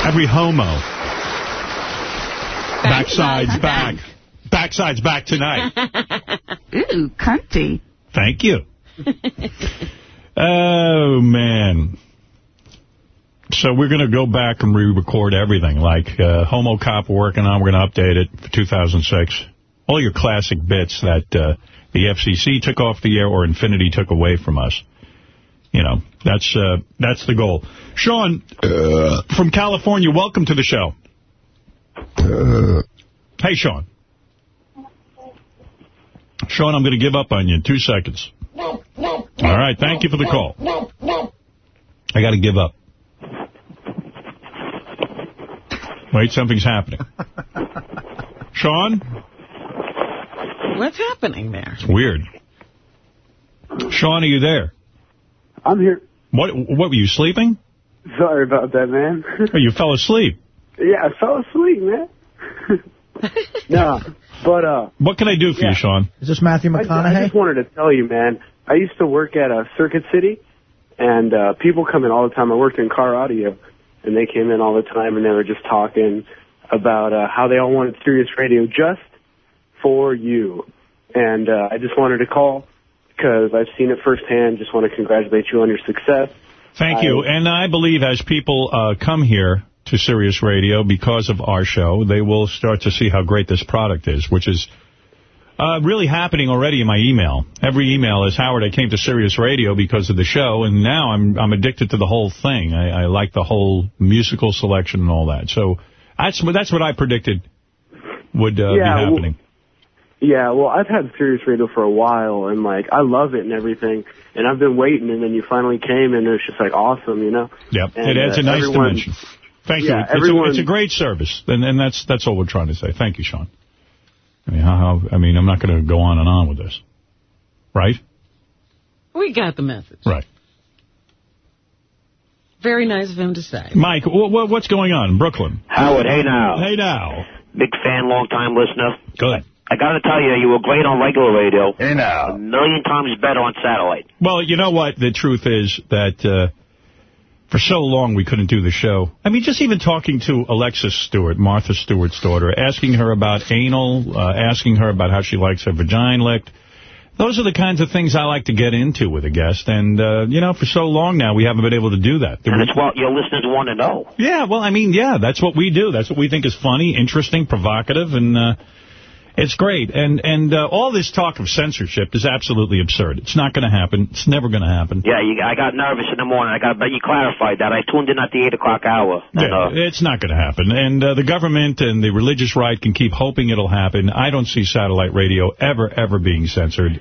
Every Homo. Backsides back. Backsides back tonight. Ooh, cunty. Thank you. Oh, man. So we're going to go back and re-record everything, like uh, Homo Cop we're working on. We're going to update it for 2006. All your classic bits that uh, the FCC took off the air or Infinity took away from us. You know, that's uh, that's the goal. Sean, uh, from California, welcome to the show. Hey, Sean. Sean, I'm going to give up on you in two seconds. All right, thank you for the call. I got to give up. Wait, something's happening. Sean? What's happening there? It's weird. Sean, are you there? I'm here. What What were you sleeping? Sorry about that, man. Oh, you fell asleep. yeah, I fell asleep, man. nah, but uh, What can I do for Yeah. you, Sean? Is this Matthew I, I just wanted to tell you, man. I used to work at uh, Circuit City, and uh, people come in all the time. I worked in car audio, and they came in all the time, and they were just talking about uh, how they all wanted Sirius Radio just for you. And uh, I just wanted to call because I've seen it firsthand. Just want to congratulate you on your success. Thank you. And I believe as people uh, come here to Sirius Radio because of our show, they will start to see how great this product is, which is uh, really happening already in my email. Every email is, Howard, I came to Sirius Radio because of the show, and now I'm I'm addicted to the whole thing. I, I like the whole musical selection and all that. So that's, what- that's what I predicted would uh, Yeah, be happening. Yeah, well, I've had Sirius Radio for a while, and like I love it and everything, and I've been waiting, and then you finally came, and it was just like awesome, you know. Yep, And, it adds uh, a nice everyone- dimension. Thank Yeah, you. It's, everyone- a, it's a great service, and, and that's that's all we're trying to say. Thank you, Sean. I mean, how, how, I mean, I'm not going to go on and on with this, right? We got the message. Right. Very nice of him to say. Mike, wh wh what's going on in Brooklyn? Howard, hey now. Hey now. Big fan, long time listener. Good. I got to tell you, you were great on regular radio. Hey now. A million times better on satellite. Well, you know what? The truth is that uh, for so long we couldn't do the show. I mean, just even talking to Alexis Stewart, Martha Stewart's daughter, asking her about anal, uh, asking her about how she likes her vagina licked. Those are the kinds of things I like to get into with a guest. And, uh, you know, for so long now, we haven't been able to do that. And it's what your listeners want to know. Yeah, well, I mean, yeah, that's what we do. That's what we think is funny, interesting, provocative, and uh, it's great. And and uh, all this talk of censorship is absolutely absurd. It's not going to happen. It's never going to happen. Yeah, you, I got nervous in the morning. I got, but you clarified that. I tuned in at the 8 o'clock hour. And, Yeah, uh, it's not going to happen. And uh, the government and the religious right can keep hoping it'll happen. I don't see satellite radio ever, ever being censored.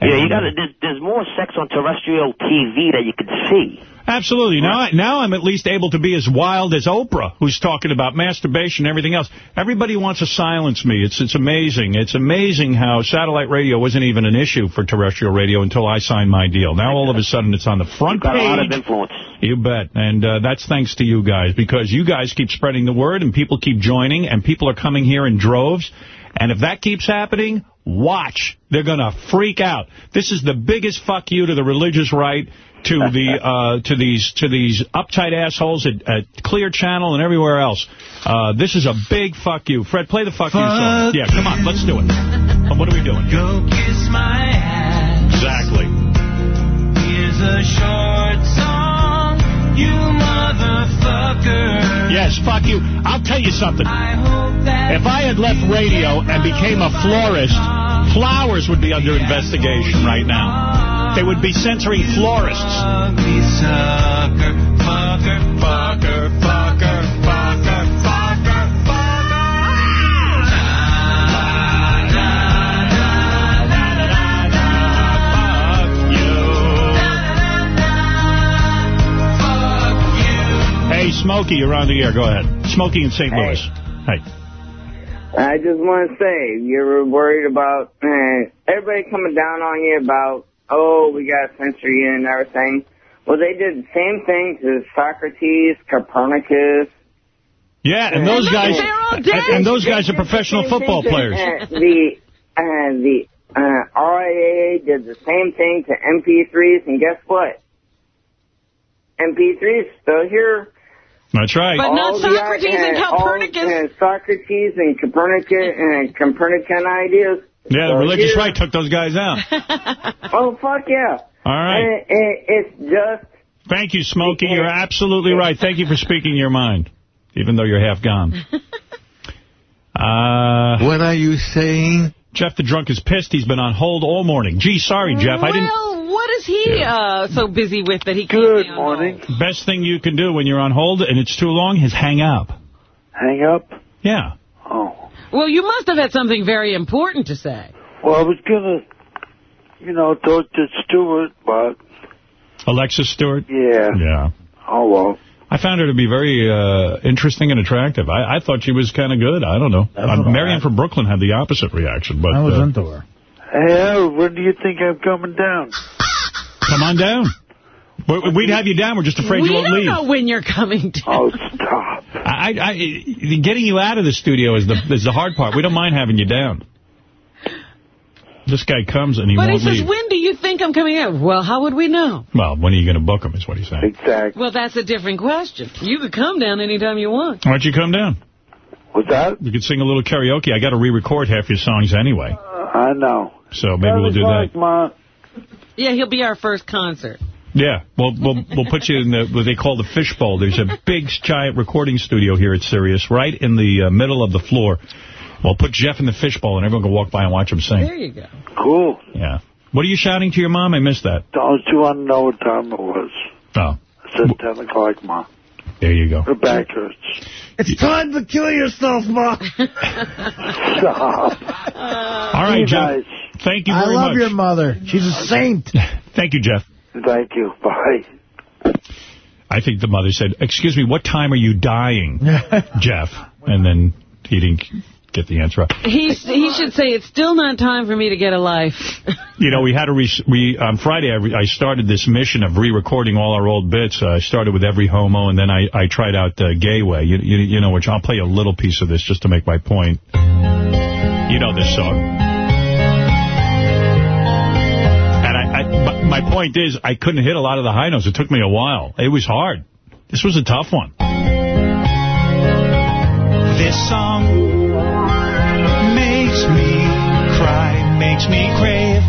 yeah, you got there's, there's more sex on terrestrial TV that you can see. Absolutely. Now, I, now I'm at least able to be as wild as Oprah, who's talking about masturbation and everything else. Everybody wants to silence me. It's it's amazing. It's amazing how satellite radio wasn't even an issue for terrestrial radio until I signed my deal. Now all of a sudden it's on the front Got a lot of influence. You bet. And uh, that's thanks to you guys, because you guys keep spreading the word, and people keep joining, and people are coming here in droves. And if that keeps happening, watch. They're going to freak out. This is the biggest fuck you to the religious right, to the uh, to these to these uptight assholes at, at Clear Channel and everywhere else. Uh, this is a big fuck you. Fred, play the fuck, you song. Yeah, come on, let's do it. Uh, What are we doing? Go kiss my ass. Exactly. Here's a short song, you motherfucker. Yes, fuck you. I'll tell you something. If I had left radio and became a florist, flowers would be under investigation right now. They would be censoring florists. Sucker, fucker, fucker, fucker, fucker, fucker, Hey, Smokey, you're on the air. Go ahead. Smokey in St. Louis. Hey. I just want to say, you were worried about uh, everybody coming down on you about, oh, we got to censor you and everything. Well, they did the same thing to Socrates, Copernicus. Yeah, and those guys, and, and those guys are professional football players. Uh, the uh, the uh, RIAA did the same thing to MP3s, and guess what? MP3s still here. That's right. But All the, uh, all, uh, Socrates and Copernicus and Copernican ideas. Yeah, the So religious right took those guys out. Oh, fuck yeah. All right. And it, it's just, Thank you, Smokey. You're absolutely right. Thank you for speaking your mind, even though you're half gone. Uh, what are you saying? Jeff the drunk is pissed. He's been on hold all morning. Gee, sorry, Jeff. I didn't. Well, what is he uh, so busy with that he can't Good morning. Best thing you can do when you're on hold and it's too long is hang up. Hang up? Yeah. Well, you must have had something very important to say. Well, I was going to, you know, talk to Stewart, but, Alexis Stewart? yeah. Yeah. Oh, well. I found her to be very uh, interesting and attractive. I, I thought she was kind of good. I don't know. Uh, Marianne from Brooklyn had the opposite reaction. but I was uh, into her. Hey, Howard, when do you think I'm coming down? Come on down. We- We'd have you down. We're just afraid we you won't leave. We don't leave. know when you're coming down. Oh, stop. I, I, getting you out of the studio is the is the hard part. We don't mind having you down. This guy comes and he But he won't says, leave. when do you think I'm coming out? Well, how would we know? Well, when are you going to book him is what he's saying. Exactly. Well, that's a different question. You could come down anytime you want. Why don't you come down? What's that? You could sing a little karaoke. I got to re-record half your songs anyway. I know. So maybe we'll do that. Ma. Yeah, he'll be our first concert. Yeah, we'll we'll we'll put you in the what they call the fishbowl. There's a big giant recording studio here at Sirius, right in the uh, middle of the floor. We'll put Jeff in the fishbowl, and everyone can walk by and watch him sing. There you go. Cool. Yeah. What are you shouting to your mom? I missed that. Don't you want to know what time it was? Oh, I said 10 o'clock, Ma. there you go. Her back hurts. It's time to kill yourself, Ma. Stop. All right, Be Jeff. nice. Thank you I love much. your mother. She's a saint. Thank you, Jeff. Thank you. Bye. I think the mother said, excuse me, what time are you dying, Jeff? And then he didn't get the answer. He, he should say, it's still not time for me to get a life. You know, we had a re we on Friday. I, re I started this mission of re-recording all our old bits. Uh, I started with every homo, and then I I tried out uh, Gay Way. You, you you know, which I'll play a little piece of this just to make my point. You know this song. My point is, I couldn't hit a lot of the high notes. It took me a while. It was hard. This was a tough one. This song makes me cry, makes me crave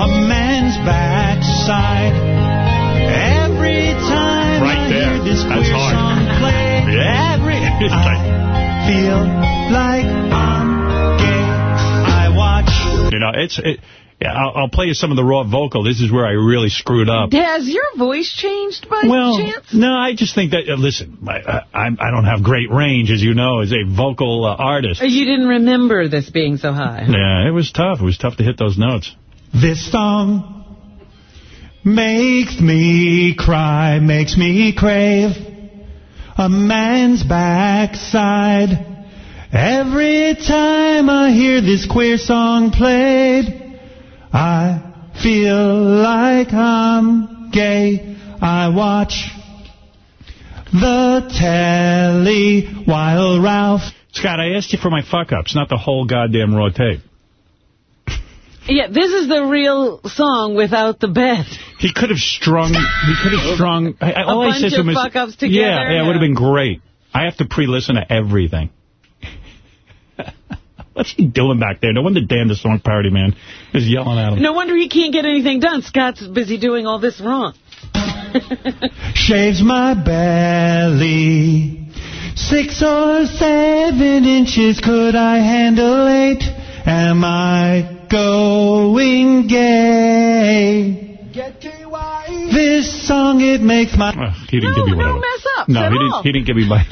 a man's backside. Every time Right I there. hear this That's queer hard. song play, Every... I feel like I'm gay. I watch. You know, it's... It, yeah, I'll, I'll play you some of the raw vocal. This is where I really screwed up. Has your voice changed by Well, chance? no, I just think that, uh, listen, I, I, I'm- I don't have great range, as you know, as a vocal uh, artist. You didn't remember this being so high. Yeah, it was tough. It was tough to hit those notes. This song makes me cry, makes me crave a man's backside. Every time I hear this queer song played, I feel like I'm gay. I watch the telly while Ralph Scott, I asked you for my fuck-ups, not the whole goddamn raw tape. Yeah, this is the real song without the bed. He could have strung, he could have strung, I, I- A all I bunch said to of him is, fuck-ups together, Yeah, yeah, it would have been great. I have to pre-listen to everything. What's he doing back there? No wonder Dan, the song parody man, is yelling at him. No wonder he can't get anything done. Scott's busy doing all this wrong. shaves my belly. Six or seven inches, could I handle eight? Am I going gay? This song, it makes my... He didn't give me whatever. mess up. No, he didn't, he didn't give me my...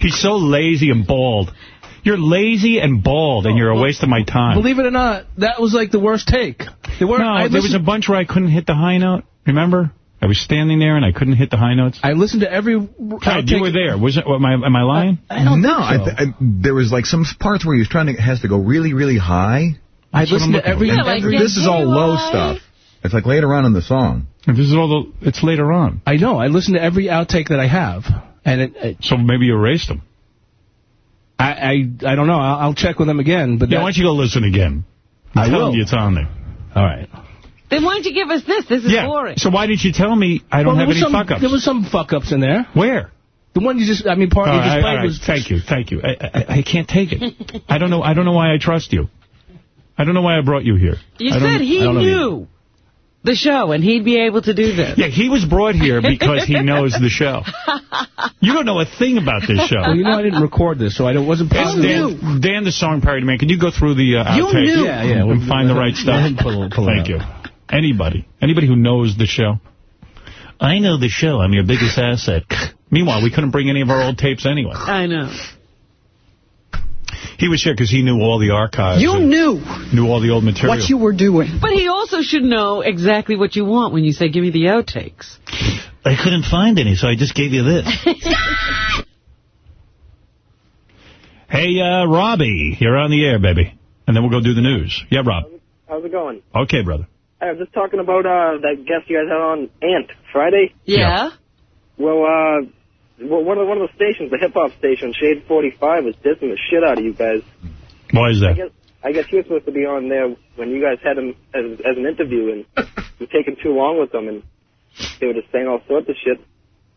He's so lazy and bald. You're lazy and bald, and you're a waste of my time. Believe it or not, that was like the worst take. There were, No, I there was a bunch where I couldn't hit the high note. Remember? I was standing there and I couldn't hit the high notes. I listened to every... God, you were there. Was it? Am I, am I lying? no, I th I, there was like some parts where he was trying to has to go really, really high. I That's what listened to every- Yeah, like And this is all low NKY. stuff. It's like later on in the song. This is all the. It's later on. I know. I listened to every outtake that I have, and it. it so maybe you erased them. I I, I don't know. I'll, I'll check with them again. But Yeah, that- why don't you go listen again? I'm I telling will. you it's on there. All right. Then why don't you give us this? This is Yeah. boring. So why didn't you tell me I don't Well, there have was any some- fuck-ups? There was some fuck-ups in there. Where? The one you just, I mean, part All you right, just all played right, was... Thank you, thank you. I, I, I can't take it. I don't know. I don't know why I trust you. I don't know why I brought you here. You I said he I don't know knew the show and he'd be able to do this. Yeah, he was brought here because he knows the show. You don't know a thing about this show. Well, you know I didn't record this, so I don't- wasn't It's positive. Dan, Dan, the song parody man, can you go through the uh, You outtakes knew. Yeah, yeah, and we'll- find the right stuff? Go pull- pull Thank you. Anybody. Anybody who knows the show. I know the show. I'm your biggest asset. Meanwhile, we couldn't bring any of our old tapes anyway. I know. He was here because he knew all the archives. You knew Knew all the old material. what you were doing. But he also should know exactly what you want when you say, give me the outtakes. I couldn't find any, so I just gave you this. hey, uh, Robbie, you're on the air, baby. And then we'll go do the news. Yeah, Rob. How's it going? Okay, brother. I was just talking about uh, that guest you guys had on Ant Friday. Yeah. Well, uh, well, one of the, one of the stations, the hip hop station, Shade 45, was dissing the shit out of you guys. Why is I that? guess I guess he was supposed to be on there when you guys had him as as an interview, and you're taking too long with them, and they were just saying all sorts of shit.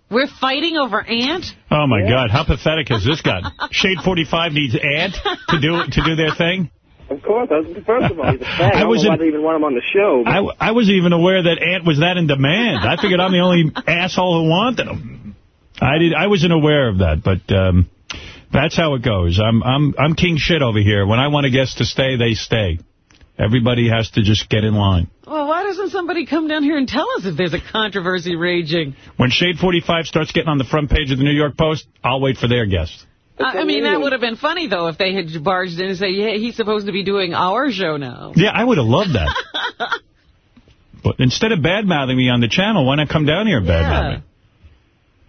We're fighting over Ant? Oh, my God. How pathetic has this got? Shade 45 needs Ant to do to do their thing? Of course, I was, first of all, he's a fag. I, I don't was know why in- even want him on the show. but- I, I wasn't even aware that Ant was that in demand. I figured I'm the only asshole who wanted him. I did. I wasn't aware of that, but um, that's how it goes. I'm I'm I'm king shit over here. When I want a guest to stay, they stay. Everybody has to just get in line. Well, why doesn't somebody come down here and tell us if there's a controversy raging? When Shade 45 starts getting on the front page of the New York Post, I'll wait for their guest. I mean, that would have been funny, though, if they had barged in and say, yeah, he's supposed to be doing our show now. Yeah, I would have loved that. but instead of bad-mouthing me on the channel, why not come down here and bad-mouth me?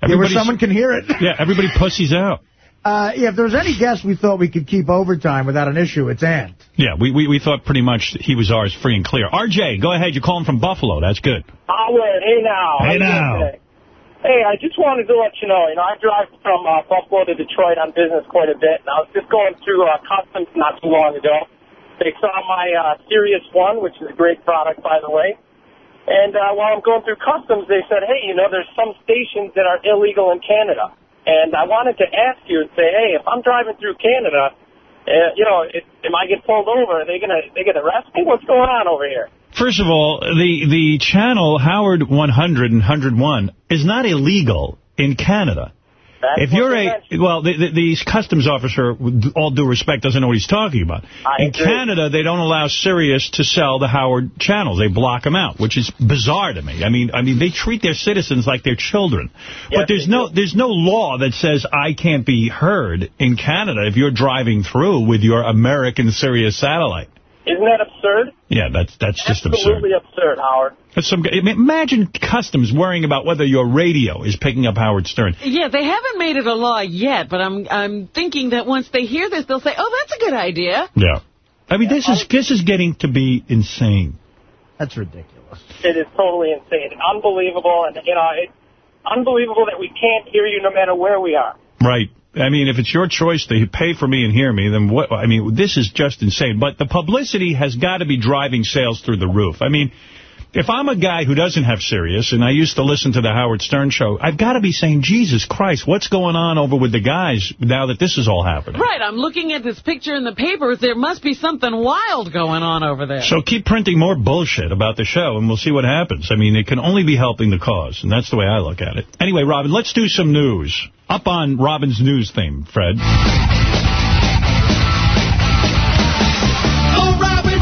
Yeah, where someone can hear it. Yeah, everybody pussies out. Uh, yeah, if there was any guest we thought we could keep overtime without an issue, it's Ant. Yeah, we, we, we thought pretty much he was ours free and clear. RJ, go ahead. You're calling from Buffalo. That's good. Howard, hey now. Hey How now. Hey, I just wanted to let you know, you know, I drive from uh, Buffalo to Detroit on business quite a bit, and I was just going through uh, Customs not too long ago. They saw my uh, Sirius One, which is a great product, by the way. And uh, while I'm going through Customs, they said, hey, you know, there's some stations that are illegal in Canada. And I wanted to ask you and say, hey, if I'm driving through Canada, uh, you know, if, if I get pulled over, are they gonna they gonna arrest me? What's going on over here? First of all, the, the channel Howard 100 and 101 is not illegal in Canada. That's if you're a, well, the, the, the customs officer, with all due respect, doesn't know what he's talking about. I In agree. Canada, they don't allow Sirius to sell the Howard channels. They block them out, which is bizarre to me. I mean, I mean, they treat their citizens like they're children. but there's no, there's no law that says I can't be heard in Canada if you're driving through with your American Sirius satellite. Isn't that absurd? Yeah, that's that's just absurd. Absolutely absurd, Howard. That's some, I mean, imagine customs worrying about whether your radio is picking up Howard Stern. Yeah, they haven't made it a law yet, but I'm I'm thinking that once they hear this, they'll say, "Oh, that's a good idea." Yeah. I mean, this is this is getting to be insane. That's ridiculous. It is totally insane, unbelievable, and you know, it's unbelievable that we can't hear you no matter where we are. Right. I mean, if it's your choice to pay for me and hear me, then what? I mean, this is just insane. But the publicity has got to be driving sales through the roof. I mean, if I'm a guy who doesn't have Sirius, and I used to listen to the Howard Stern show, I've got to be saying, Jesus Christ, what's going on over with the guys now that this is all happening? Right, I'm looking at this picture in the papers. There must be something wild going on over there. So keep printing more bullshit about the show, and we'll see what happens. I mean, it can only be helping the cause, and that's the way I look at it. Anyway, Robin, let's do some news. Up on Robin's news theme, Fred. Oh, Robin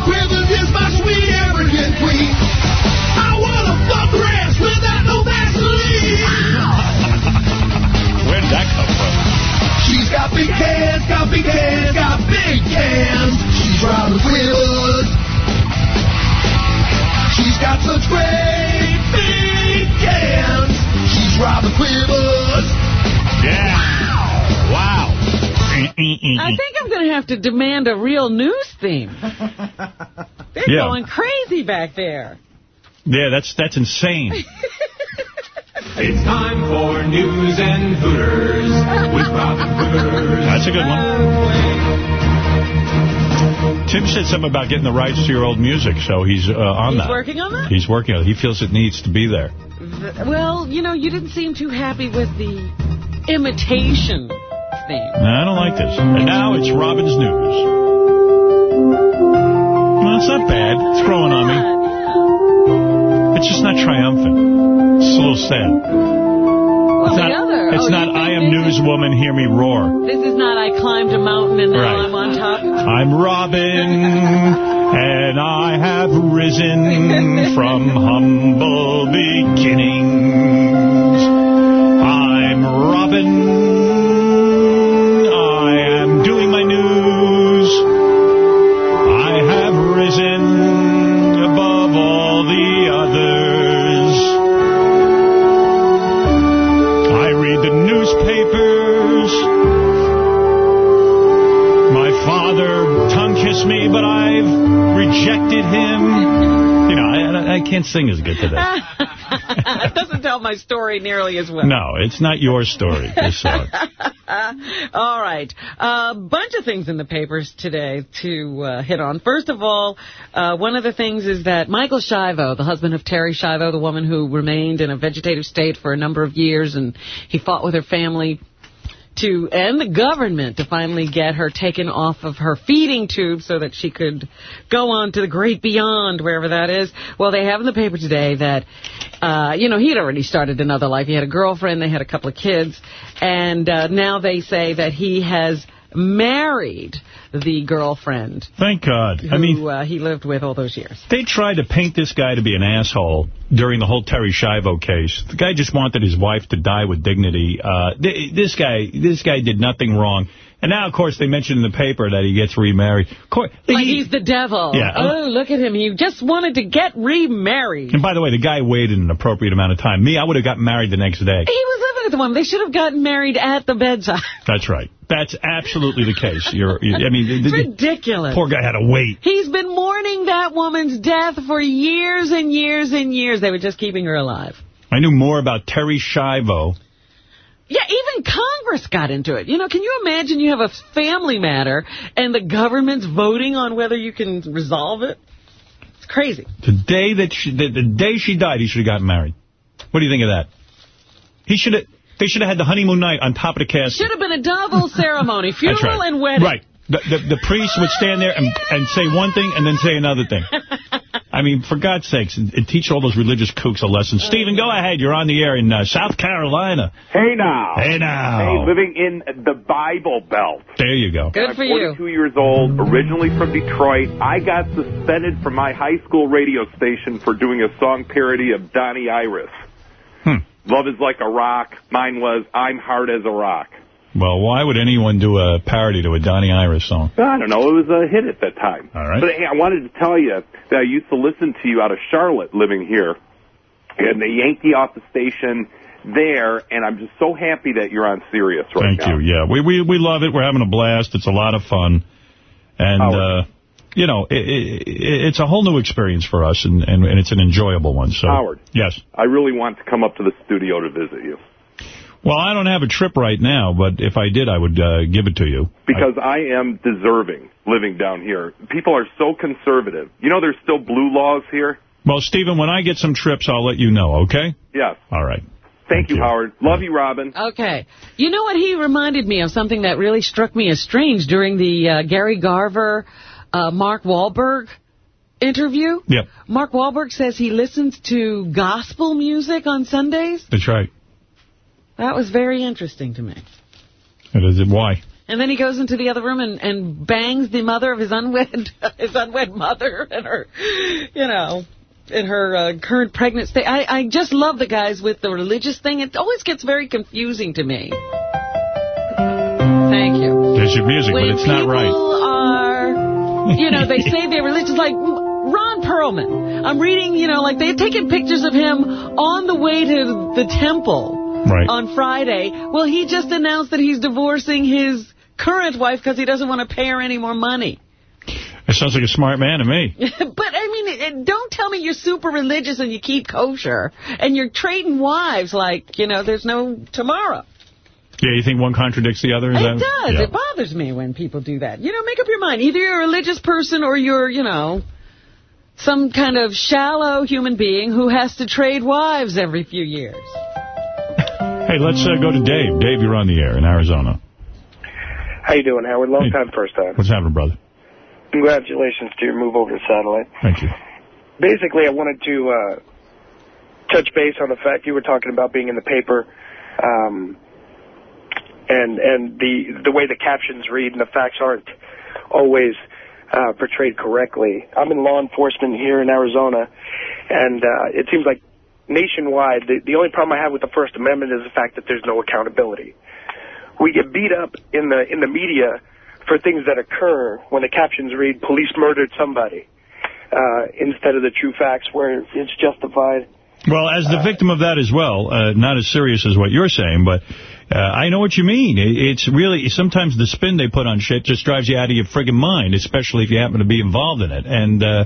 great big hands. She's Robin Quivers. Yeah. Wow. I think I'm going to have to demand a real news theme. They're Yeah. going crazy back there. Yeah, that's that's insane. It's time for news and hooters with Robin Quivers. That's a good one. Tim said something about getting the rights to your old music, so he's uh, on He's that. He's working on that? He's working on it. He feels it needs to be there. Th- Well, you know, you didn't seem too happy with the imitation theme. No, I don't like this. And now it's Robin's News. Well, it's not bad. It's growing on me. It's just not triumphant. It's a little sad. It's not, other. it's oh, not I am newswoman, hear me roar. This is not I climbed a mountain and now Right. I'm on top. I'm Robin, and I have risen from humble beginnings. I'm Robin. Me, but I've rejected him. You know, I, I can't sing as good today. it doesn't tell my story nearly as well. No, it's not your story, this song. all right. A bunch of things in the papers today to uh, hit on. First of all, uh, one of the things is that Michael Schiavo, the husband of Terri Schiavo, the woman who remained in a vegetative state for a number of years, and he fought with her family to and the government to finally get her taken off of her feeding tube so that she could go on to the great beyond, wherever that is. Well, they have in the paper today that, uh, you know, he had already started another life. He had a girlfriend, they had a couple of kids, and uh, now they say that he has married the girlfriend Thank God. who I mean, uh, he lived with all those years. they tried to paint this guy to be an asshole during the whole Terri Schiavo case. The guy just wanted his wife to die with dignity. Uh, th this guy, this guy did nothing wrong. And now, of course, they mentioned in the paper that he gets remarried. Course, Like he's the devil. Yeah. Oh, look at him. He just wanted to get remarried. and by the way, the guy waited an appropriate amount of time. Me, I would have gotten married the next day. He was living at the woman. They should have gotten married at the bedside. That's right. That's absolutely the case. You're, you, I mean, the, Ridiculous. poor guy had to wait. He's been mourning that woman's death for years and years and years. They were just keeping her alive. I knew more about Terri Schiavo. Yeah, even Congress got into it. You know, can you imagine you have a family matter and the government's voting on whether you can resolve it? It's crazy. The day that she, the, the day she died, he should have gotten married. What do you think of that? He should have. They should have had the honeymoon night on top of the casket. Should have been a double ceremony, funeral right. and wedding. Right. The, the, the priest would stand there and, and say one thing and then say another thing. I mean, for God's sakes, and, and teach all those religious kooks a lesson. Stephen, go ahead. You're on the air in uh, South Carolina. Hey now. Hey now. Hey, living in the Bible Belt. There you go. Good I'm 42 years old, originally from Detroit. I got suspended from my high school radio station for doing a song parody of Donnie Iris. Hmm. Love is like a rock. Mine was I'm hard as a rock. Well, why would anyone do a parody to a Donnie Iris song? I don't know. It was a hit at that time. All right. But hey, I wanted to tell you that I used to listen to you out of Charlotte living here. And the Yankee off the station there, and I'm just so happy that you're on Sirius right Thank now. Thank you. Yeah, we, we we love it. We're having a blast. It's a lot of fun. And, uh, you know, it, it, it's a whole new experience for us, and, and, and it's an enjoyable one. So, Howard. Yes. I really want to come up to the studio to visit you. Well, I don't have a trip right now, but if I did, I would uh, give it to you. Because I am deserving living down here. People are so conservative. You know there's still blue laws here? Well, Stephen, when I get some trips, I'll let you know, okay? Yes. All right. Thank, you, Howard. Love you, Robin. Okay. You know what? He reminded me of something that really struck me as strange during the uh, Gary Garver, uh, Mark Wahlberg interview. Yep. Mark Wahlberg says he listens to gospel music on Sundays. That's right. That was very interesting to me. It is, why? And then he goes into the other room and, and bangs the mother of his unwed his unwed mother and her, you know, in her uh, current pregnant state. I, I just love the guys with the religious thing. It always gets very confusing to me. Thank you. There's your music, when but it's not right. people are, you know, they say they're religious, like Ron Perlman. I'm reading, you know, like they've taken pictures of him on the way to the temple Right. on Friday. Well, he just announced that he's divorcing his current wife because he doesn't want to pay her any more money. It sounds like a smart man to me. but, I mean, don't tell me you're super religious and you keep kosher and you're trading wives like, you know, there's no tomorrow. Yeah, you think one contradicts the other? Is It that, does. Yeah. It bothers me when people do that. You know, make up your mind. Either you're a religious person or you're, you know, some kind of shallow human being who has to trade wives every few years. Hey, let's uh, go to Dave. Dave, you're on the air in Arizona. How you doing, Howard? Long time, first time. What's happening, brother? Congratulations to your move over to satellite. Thank you. Basically, I wanted to uh, touch base on the fact you were talking about being in the paper, um, and and the the way the captions read and the facts aren't always uh, portrayed correctly. I'm in law enforcement here in Arizona, and uh, it seems like nationwide the, the only problem I have with the First Amendment is the fact that there's no accountability. We get beat up in the in the media for things that occur when the captions read "police murdered somebody" uh, instead of the true facts where it's justified. Well, as the victim of that as well, uh, not as serious as what you're saying, but uh, I know what you mean. It, it's really, sometimes the spin they put on shit just drives you out of your friggin' mind, especially if you happen to be involved in it. And uh,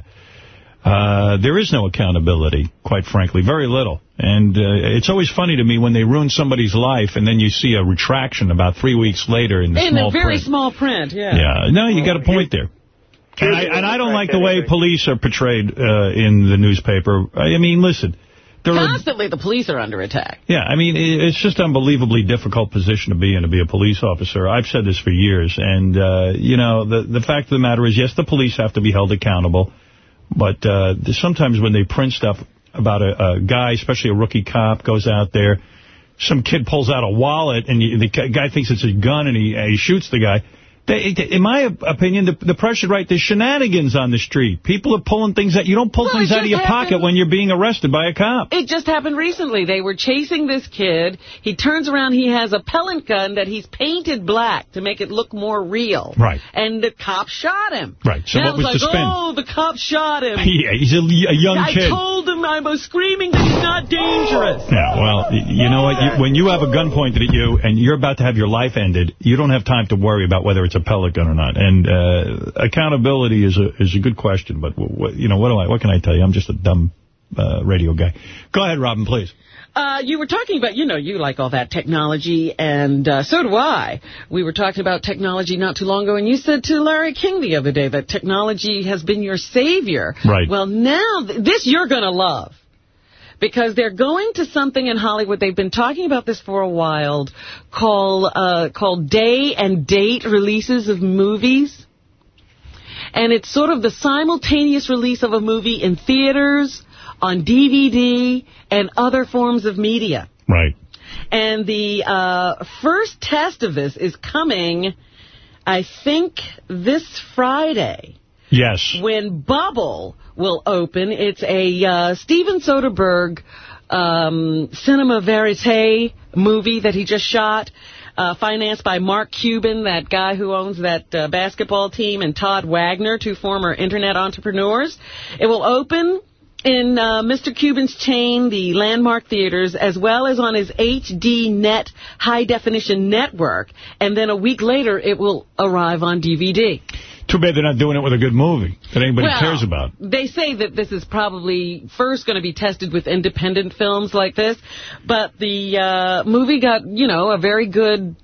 uh, there is no accountability, quite frankly, very little. And uh, it's always funny to me when they ruin somebody's life and then you see a retraction about three weeks later in the in small the very print. small print, yeah. Yeah, no, you got a point there. And I, and I don't like the way police are portrayed uh, in the newspaper. I mean, listen, there are Constantly the police are under attack. yeah, I mean, it's just an unbelievably difficult position to be in, to be a police officer. I've said this for years, and, uh, you know, the, the fact of the matter is, yes, the police have to be held accountable, but uh, sometimes when they print stuff about a, a guy, especially a rookie cop, goes out there, some kid pulls out a wallet, and you, the guy thinks it's a gun, and he, uh, he shoots the guy. They, in my opinion, the, the press should write, there's shenanigans on the street. People are pulling things out. You don't pull Well, things out of your happened- pocket when you're being arrested by a cop. It just happened recently. They were chasing this kid. He turns around. He has a pellet gun that he's painted black to make it look more real. Right. And the cop shot him. Right. So And what was like, the spin? Oh, the cop shot him. Yeah, he's a, a young I kid. told him I was screaming that he's not dangerous. Yeah, well, you know what? You, when you have a gun pointed at you and you're about to have your life ended, you don't have time to worry about whether it's a pellet gun or not. And uh, accountability is a is a good question, but w- what, you know what do I what can I tell you? I'm just a dumb uh, radio guy. Go ahead, Robin, please. Uh, you were talking about, you know, you like all that technology, and uh, so do I. We were talking about technology not too long ago, and you said to Larry King the other day that technology has been your savior. Right. Well, now, th- this you're going to love. Because they're going to something in Hollywood, they've been talking about this for a while, called, uh, called day and date releases of movies. And it's sort of the simultaneous release of a movie in theaters, on DVD, and other forms of media. Right. And the uh, first test of this is coming, I think, this Friday. Yes. When Bubble will open. It's a uh, Steven Soderbergh um, cinema verite movie that he just shot. Uh, financed by Mark Cuban, that guy who owns that uh, basketball team, and Todd Wagner, two former internet entrepreneurs. It will open in uh, Mr. Cuban's chain, the Landmark Theaters, as well as on his HDNet high-definition network. And then a week later, it will arrive on DVD. Too bad they're not doing it with a good movie that anybody Well, cares about. They say that this is probably first going to be tested with independent films like this, but the uh, movie got, you know, a very good,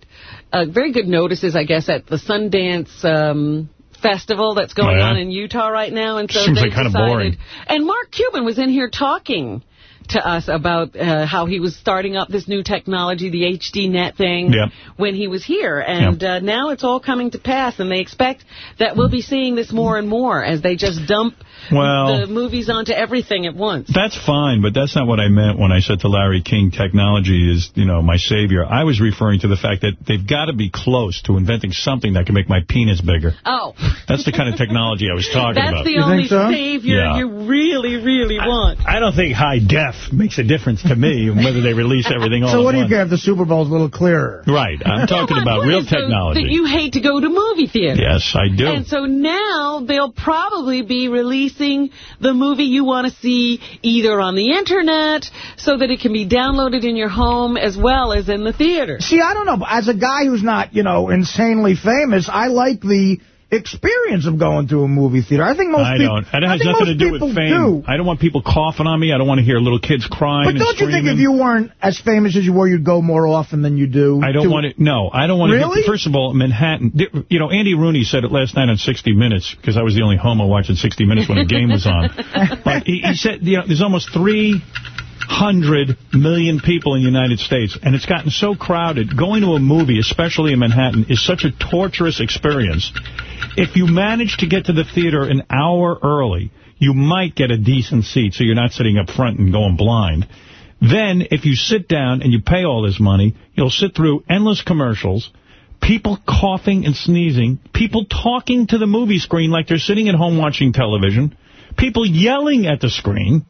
uh, very good notices, I guess, at the Sundance um, festival that's going Oh, yeah? on in Utah right now, and so Seems they like kinda decided- boring. And Mark Cuban was in here talking to us about uh, how he was starting up this new technology, the HDNet thing, Yep. when he was here. And uh, now it's all coming to pass, and they expect that we'll be seeing this more and more as they just dump Well- the movies onto everything at once. That's fine, but that's not what I meant when I said to Larry King, technology is, you know, my savior. I was referring to the fact that they've got to be close to inventing something that can make my penis bigger. Oh, That's the kind of technology I was talking that's about. the only savior Yeah. you really, really want. I don't think high def makes a difference to me, whether they release everything all So what do you once. care if the Super Bowl's a little clearer? Right. I'm talking about real technology. that you hate to go to movie theaters. Yes, I do. And so now they'll probably be releasing the movie you want to see either on the Internet so that it can be downloaded in your home as well as in the theater. See, I don't know. As a guy who's not, you know, insanely famous, I like the experience of going to a movie theater. I think most I people. don't. It I has nothing to do people with fame. do. I don't want people coughing on me. I don't want to hear little kids crying But don't you think if you weren't as famous as you were, you'd go more often than you do? I don't to- want to. No, I don't want to. Really? First of all, Manhattan. You know, Andy Rooney said it last night on 60 Minutes because I was the only homo watching 60 Minutes when the game was on. But he, he said, you know, there's almost 300 million people in the United States, and it's gotten so crowded. Going to a movie, especially in Manhattan, is such a torturous experience. If you manage to get to the theater an hour early, you might get a decent seat, so you're not sitting up front and going blind. Then, if you sit down and you pay all this money, you'll sit through endless commercials, people coughing and sneezing, people talking to the movie screen like they're sitting at home watching television, people yelling at the screen.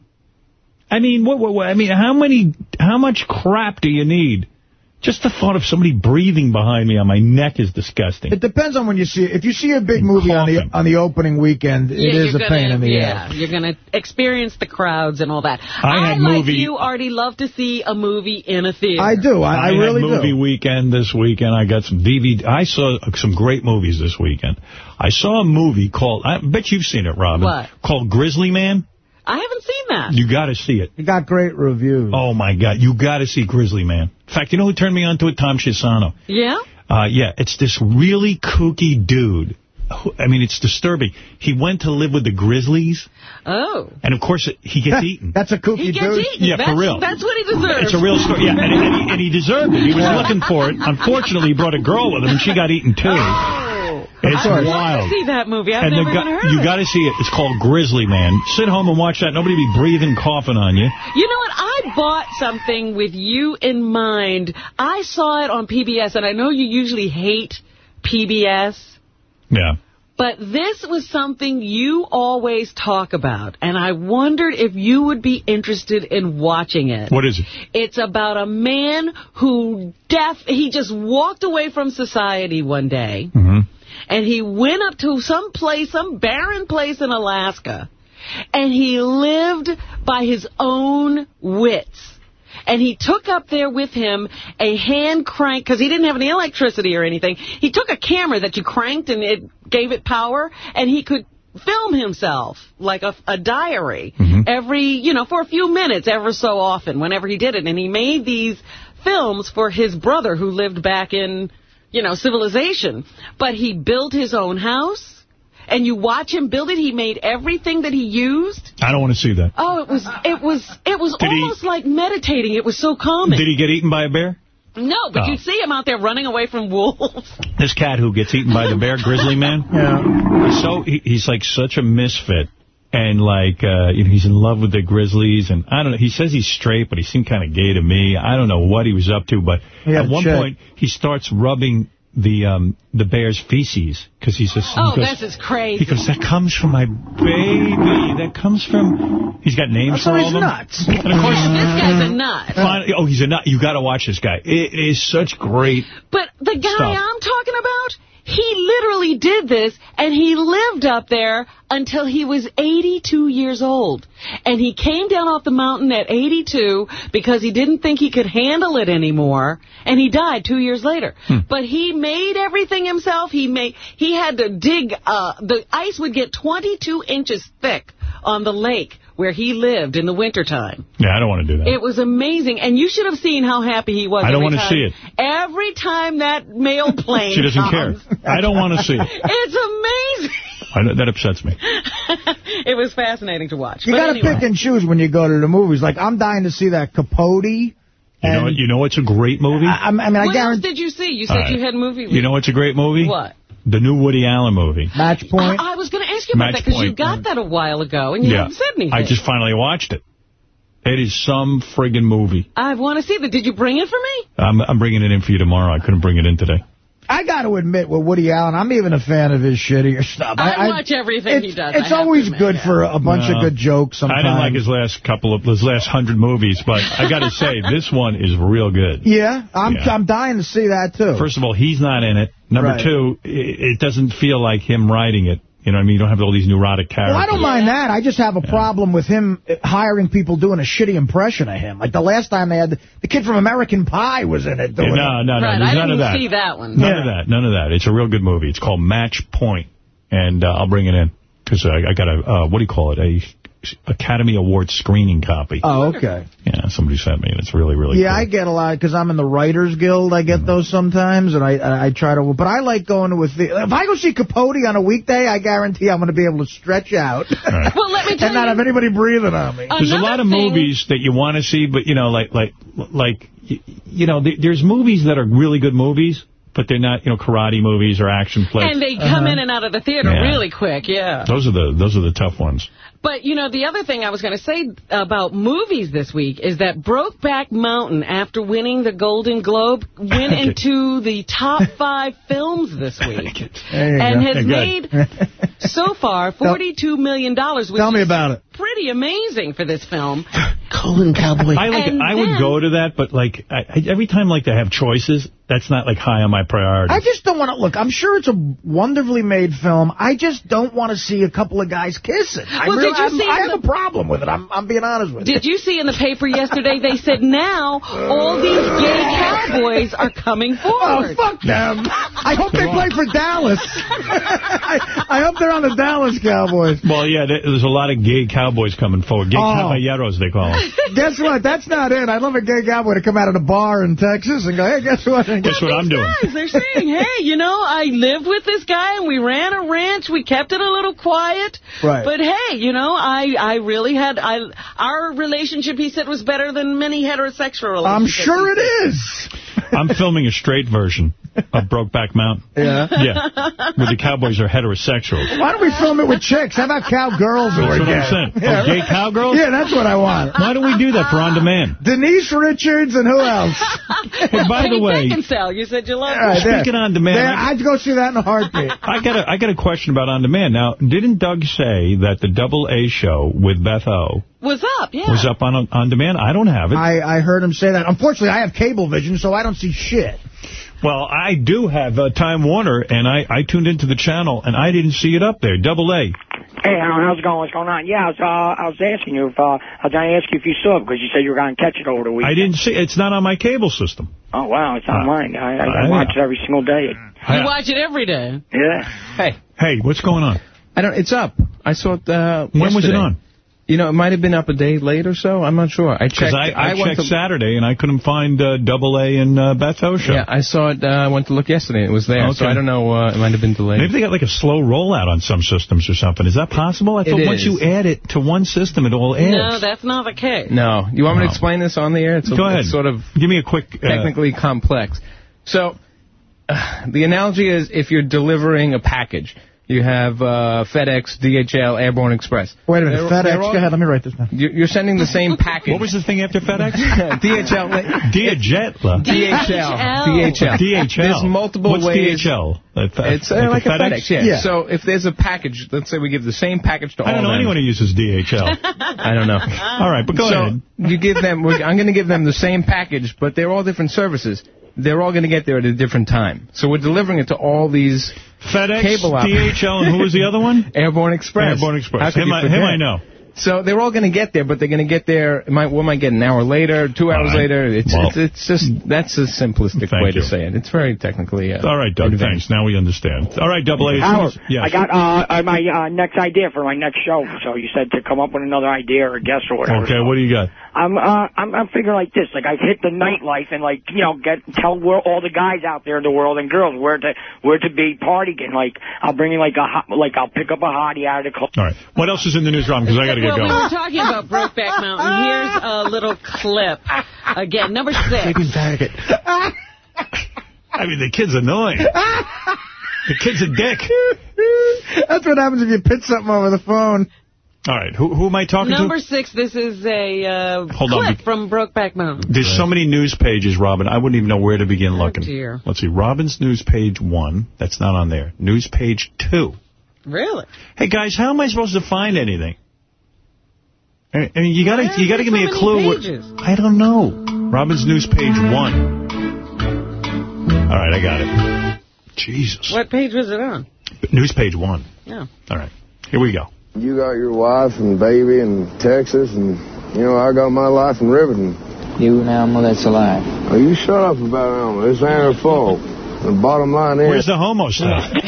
I mean, what, what, what, I mean, how many, how much crap do you need? Just the thought of somebody breathing behind me on my neck is disgusting. It depends on when you see it. If you see a big movie on the on the opening weekend, it Yeah, is a you're pain in the yeah, ass. you're going to experience the crowds and all that. I had like movie- you, already love to see a movie in a theater. I do. I, I, had really movie do. weekend this weekend. I got some DVD. I saw some great movies this weekend. I saw a movie called, I bet you've seen it, Robin. What? Called Grizzly Man. I haven't seen that. You got to see it. It got great reviews. Oh, my God. You got to see Grizzly Man. In fact, you know who turned me on to it? Tom Chiusano. Yeah? Uh, yeah, it's this really kooky dude. I mean, it's disturbing. He went to live with the Grizzlies, Oh. and of course, he gets eaten. That's a kooky He gets dude. eaten. Yeah, that's, for real. That's what he deserves. It's a real story. Yeah, and, and, he, and he deserved it. He was looking for it. Unfortunately, he brought a girl with him, and she got eaten, too. It's I wild. to see that movie. I've and never even heard you got to see it. It's called Grizzly Man. Sit home and watch that. Nobody be breathing, coughing on you. You know what? I bought something with you in mind. I saw it on PBS, and I know you usually hate PBS. Yeah. But this was something you always talk about, and I wondered if you would be interested in watching it. What is it? It's about a man who deaf. He just walked away from society one day, Mm-hmm. And he went up to some place, some barren place in Alaska, and he lived by his own wits. And he took up there with him a hand crank, because he didn't have any electricity or anything. He took a camera that you cranked and it gave it power, and he could film himself like a, a diary mm-hmm. every, you know, for a few minutes, ever so often, whenever he did it. And he made these films for his brother who lived back in, you know, civilization. But he built his own house, and you watch him build it. He made everything that he used. I don't want to see that. Oh, it was it was it was Did he- almost like meditating. It was so calming. Did he get eaten by a bear? No, but Oh. you see him out there running away from wolves. This cat who gets eaten by the bear, Grizzly Man. Yeah. So he, he's like such a misfit. And like uh, you know, he's in love with the Grizzlies, and I don't know. He says he's straight, but he seemed kind of gay to me. I don't know what he was up to, but at one chick. point he starts rubbing the um the bear's feces because he's just. Oh, he goes, this is crazy. He goes, that comes from my baby. That comes from. He's got names So for all of them. nuts. And of course, this guy's a nut. Finally, oh, he's a nut. You got to watch this guy. It is such great. But the guy Stuff. I'm talking about, he literally did this, and he lived up there until he was 82 years old. And he came down off the mountain at 82 because he didn't think he could handle it anymore, and he died two years later. But he made everything himself. He made he had to dig. Uh, the ice would get 22 inches thick on the lake where he lived in the wintertime. Yeah, I don't want to do that. It was amazing, and you should have seen how happy he was. I don't every wanna time- see it. Every time that mail plane She doesn't comes. care. I don't want to see it. It's amazing. I that upsets me. it was fascinating to watch. You got to anyway. pick and choose when you go to the movies. Like, I'm dying to see that Capote. You know, what- you know what's a great movie? I, I mean, I what else guarantee... did you see? You said right. you had movie. You know it's a great movie? What? The new Woody Allen movie. Match I, I was going to ask you about Match that because you got that a while ago and you yeah. haven't said anything. I just finally watched it. It is some friggin' movie. I want to see that. Did you bring it for me? I'm, I'm bringing it in for you tomorrow. I couldn't bring it in today. I got to admit, with Woody Allen, I'm even a fan of his shittier stuff. I watch everything he it's, does, It's always good yeah. for a bunch No. of good jokes sometimes. I didn't like his last couple of, his last hundred movies, but I got to say, this one is real good. Yeah, I'm Yeah. I'm dying to see that, too. First of all, he's not in it. Number Right. two, it, it doesn't feel like him writing it. You know what I mean? You don't have all these neurotic characters. Well, I don't mind that. I just have a problem with him uh, hiring people doing a shitty impression of him. Like the last time they had the, the kid from American Pie was in it. Doing no, no, no. Right, There's I none didn't of that. see that one. None of that. None of that. It's a real good movie. It's called Match Point, and uh, I'll bring it in because I, I got a uh, what do you call it? A Academy Award screening copy. Oh, okay. Yeah, somebody sent me, and it's really, really. Yeah, I get a lot because I'm in the Writers Guild. I get mm-hmm. those sometimes, and I I, I try to. But I like going to a theater. If I go see Capote on a weekday, I guarantee I'm going to be able to stretch out Well, let me tell and not have anybody breathing on me. There's a lot of movies that you want to see, but you know, like like like you know, there's movies that are really good movies, but they're not, you know, karate movies or action flicks. And they come uh-huh. in and out of the theater Yeah. really quick, yeah. Those are the those are the tough ones. But, you know, the other thing I was going to say about movies this week is that Brokeback Mountain, after winning the Golden Globe, went Okay. into the top five films this week. And go. has Good. made, so far, $42 million, dollars, which Tell me is about it. pretty amazing for this film. Colin Cowboy. I like And I would go to that, but like I, I, every time like they have choices, that's not like high on my priority. I just don't want to look. I'm sure it's a wonderfully made film. I just don't want to see a couple of guys kissing. I, really, did you I'm- see I the- have a problem with it. I'm, I'm being honest with you. Did you see in the paper yesterday, they said now all these gay cowboys are coming oh, forward. Oh, fuck them. I hope they play for Dallas. I, I hope they're on the Dallas Cowboys. well, yeah, there's a lot of gay cowboys coming forward. Gay Oh. caballeros, they call them. Guess what? That's not it. I'd love a gay cowboy to come out of the bar in Texas and go, hey, guess what? Guess what I'm doing? guys, they're saying, hey, you know, I lived with this guy and we ran a ranch. We kept it a little quiet. Right. But hey, you know, I, I really had, I, our relationship, he said, was better than many heterosexual relationships. I'm sure it is. I'm filming a straight version of Brokeback Mountain. Yeah. Yeah, where the cowboys are heterosexual. Why don't we film it with chicks? How about cowgirls? who That's are what I'm gay? saying. Oh, yeah, Oh, gay cowgirls? Yeah, that's what I want. Why don't we do that for on demand? Denise Richards and who else? Hey, by the Penny way, Beckinsale, you said you loved All right, her. there. Speaking on demand, There, I- I'd go see that in a heartbeat. I got a I got a question about on demand. Now, didn't Doug say that the Double A show with Beth O Was up, yeah. was up on on demand? I don't have it. I, I heard him say that. Unfortunately, I have Cablevision, so I don't see shit. Well, I do have uh, Time Warner, and I, I tuned into the channel, and I didn't see it up there. Double A. Hey, Alan, how's it going? What's going on? Yeah, I was, uh, I was asking you if, uh, I was going to ask you if you saw it because you said you were going to catch it over the week. I didn't see It's not on my cable system. Oh, wow, it's online. I, I, I- I watch it every single day. You watch it every day. Yeah. Hey, Hey, what's going on? I don't. It's up. I saw it. Uh, When was it on? You know, it might have been up a day late or so. I'm not sure. I Because checked. I, I, went checked to, Saturday, and I couldn't find uh, Double A in uh, Beth Osha. Yeah, I saw it. Uh, I went to look yesterday. It was there. So I don't know. Uh, it might have been delayed. Maybe they got like a slow rollout on some systems or something. Is that possible? I It thought once is. you add it to one system, it all adds. No, that's not the case. No. You want me to explain this on the air? It's a, Go ahead. It's sort of Give me a quick... Uh, technically complex. So, uh, the analogy is if you're delivering a package, you have uh, FedEx, DHL, Airborne Express. Wait a minute. They're- FedEx. they're all- Go ahead. Let me write this down. You- You're sending the same package. What was the thing after FedEx? DHL. DHL. DHL. DHL. DHL. There's multiple What's ways. DHL? Uh, It's uh, like, a FedEx, yeah. Yeah. So if there's a package, let's say we give the same package to all I don't know them. anyone who uses DHL. I don't know. All right, but go so ahead. you give them. I'm going to give them the same package, but they're all different services. They're all going to get there at a different time. So we're delivering it to all these FedEx. DHL, and who was the other one? Airborne Express. Airborne Express. Him I- him I know. So they're all going to get there, but they're going to get there. It might, we might get an hour later, two hours right. later. It's, Well- it's it's just that's a simplistic way you. to say it. It's very technically. Uh, All right, Doug, advanced. thanks. Now we understand. All right, Double A. as Howard, yes. I got uh, uh, my uh, next idea for my next show. So you said to come up with another idea or a guest or whatever. Okay, what do you got? I'm uh I'm I'm figuring like this, like I've hit the nightlife and like you know get tell where all the guys out there in the world and girls where to where to be partying. Like I'll bring in like a hot, like I'll pick up a hottie out of the club. All right. What else is in the newsroom? Because I got to get Well, we were talking about Brokeback Mountain. Here's a little clip. Again, number six. I mean, the kid's annoying. the kid's a dick. That's what happens if you pitch something over the phone. All right, who, who am I talking to? Number six, this is a uh, Hold on, clip be- from Brokeback Mountain. There's so many news pages, Robin. I wouldn't even know where to begin looking. dear. Let's see. Robin's news page one. That's not on there. News page two. Really? Hey guys, how am I supposed to find anything? I I mean, you gotta Why you gotta there give me a clue. where- I don't know. Robin's news page ah. one. All right, I got it. Jesus. What page was it on? News page one. Yeah. All right, here we go. You got your wife and baby in Texas, and, you know, I got my life in Riverton. You and animal that's alive. Oh, you shut up about animal. This ain't her fault. The bottom line is... Where's the homo stuff?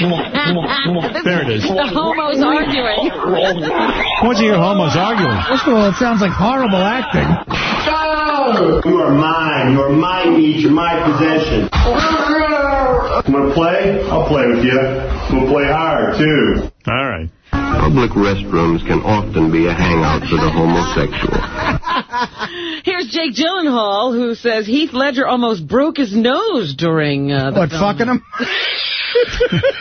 There it is. The homo's arguing. What's your homos arguing? First of all, it sounds like horrible acting. You are mine. You are my meat. You're my possession. I'm going to play? I'll play with you. We'll play hard, too. All right. Public restrooms can often be a hangout for the homosexual. Here's Jake Gyllenhaal, who says Heath Ledger almost broke his nose during uh, the What, film. fucking him?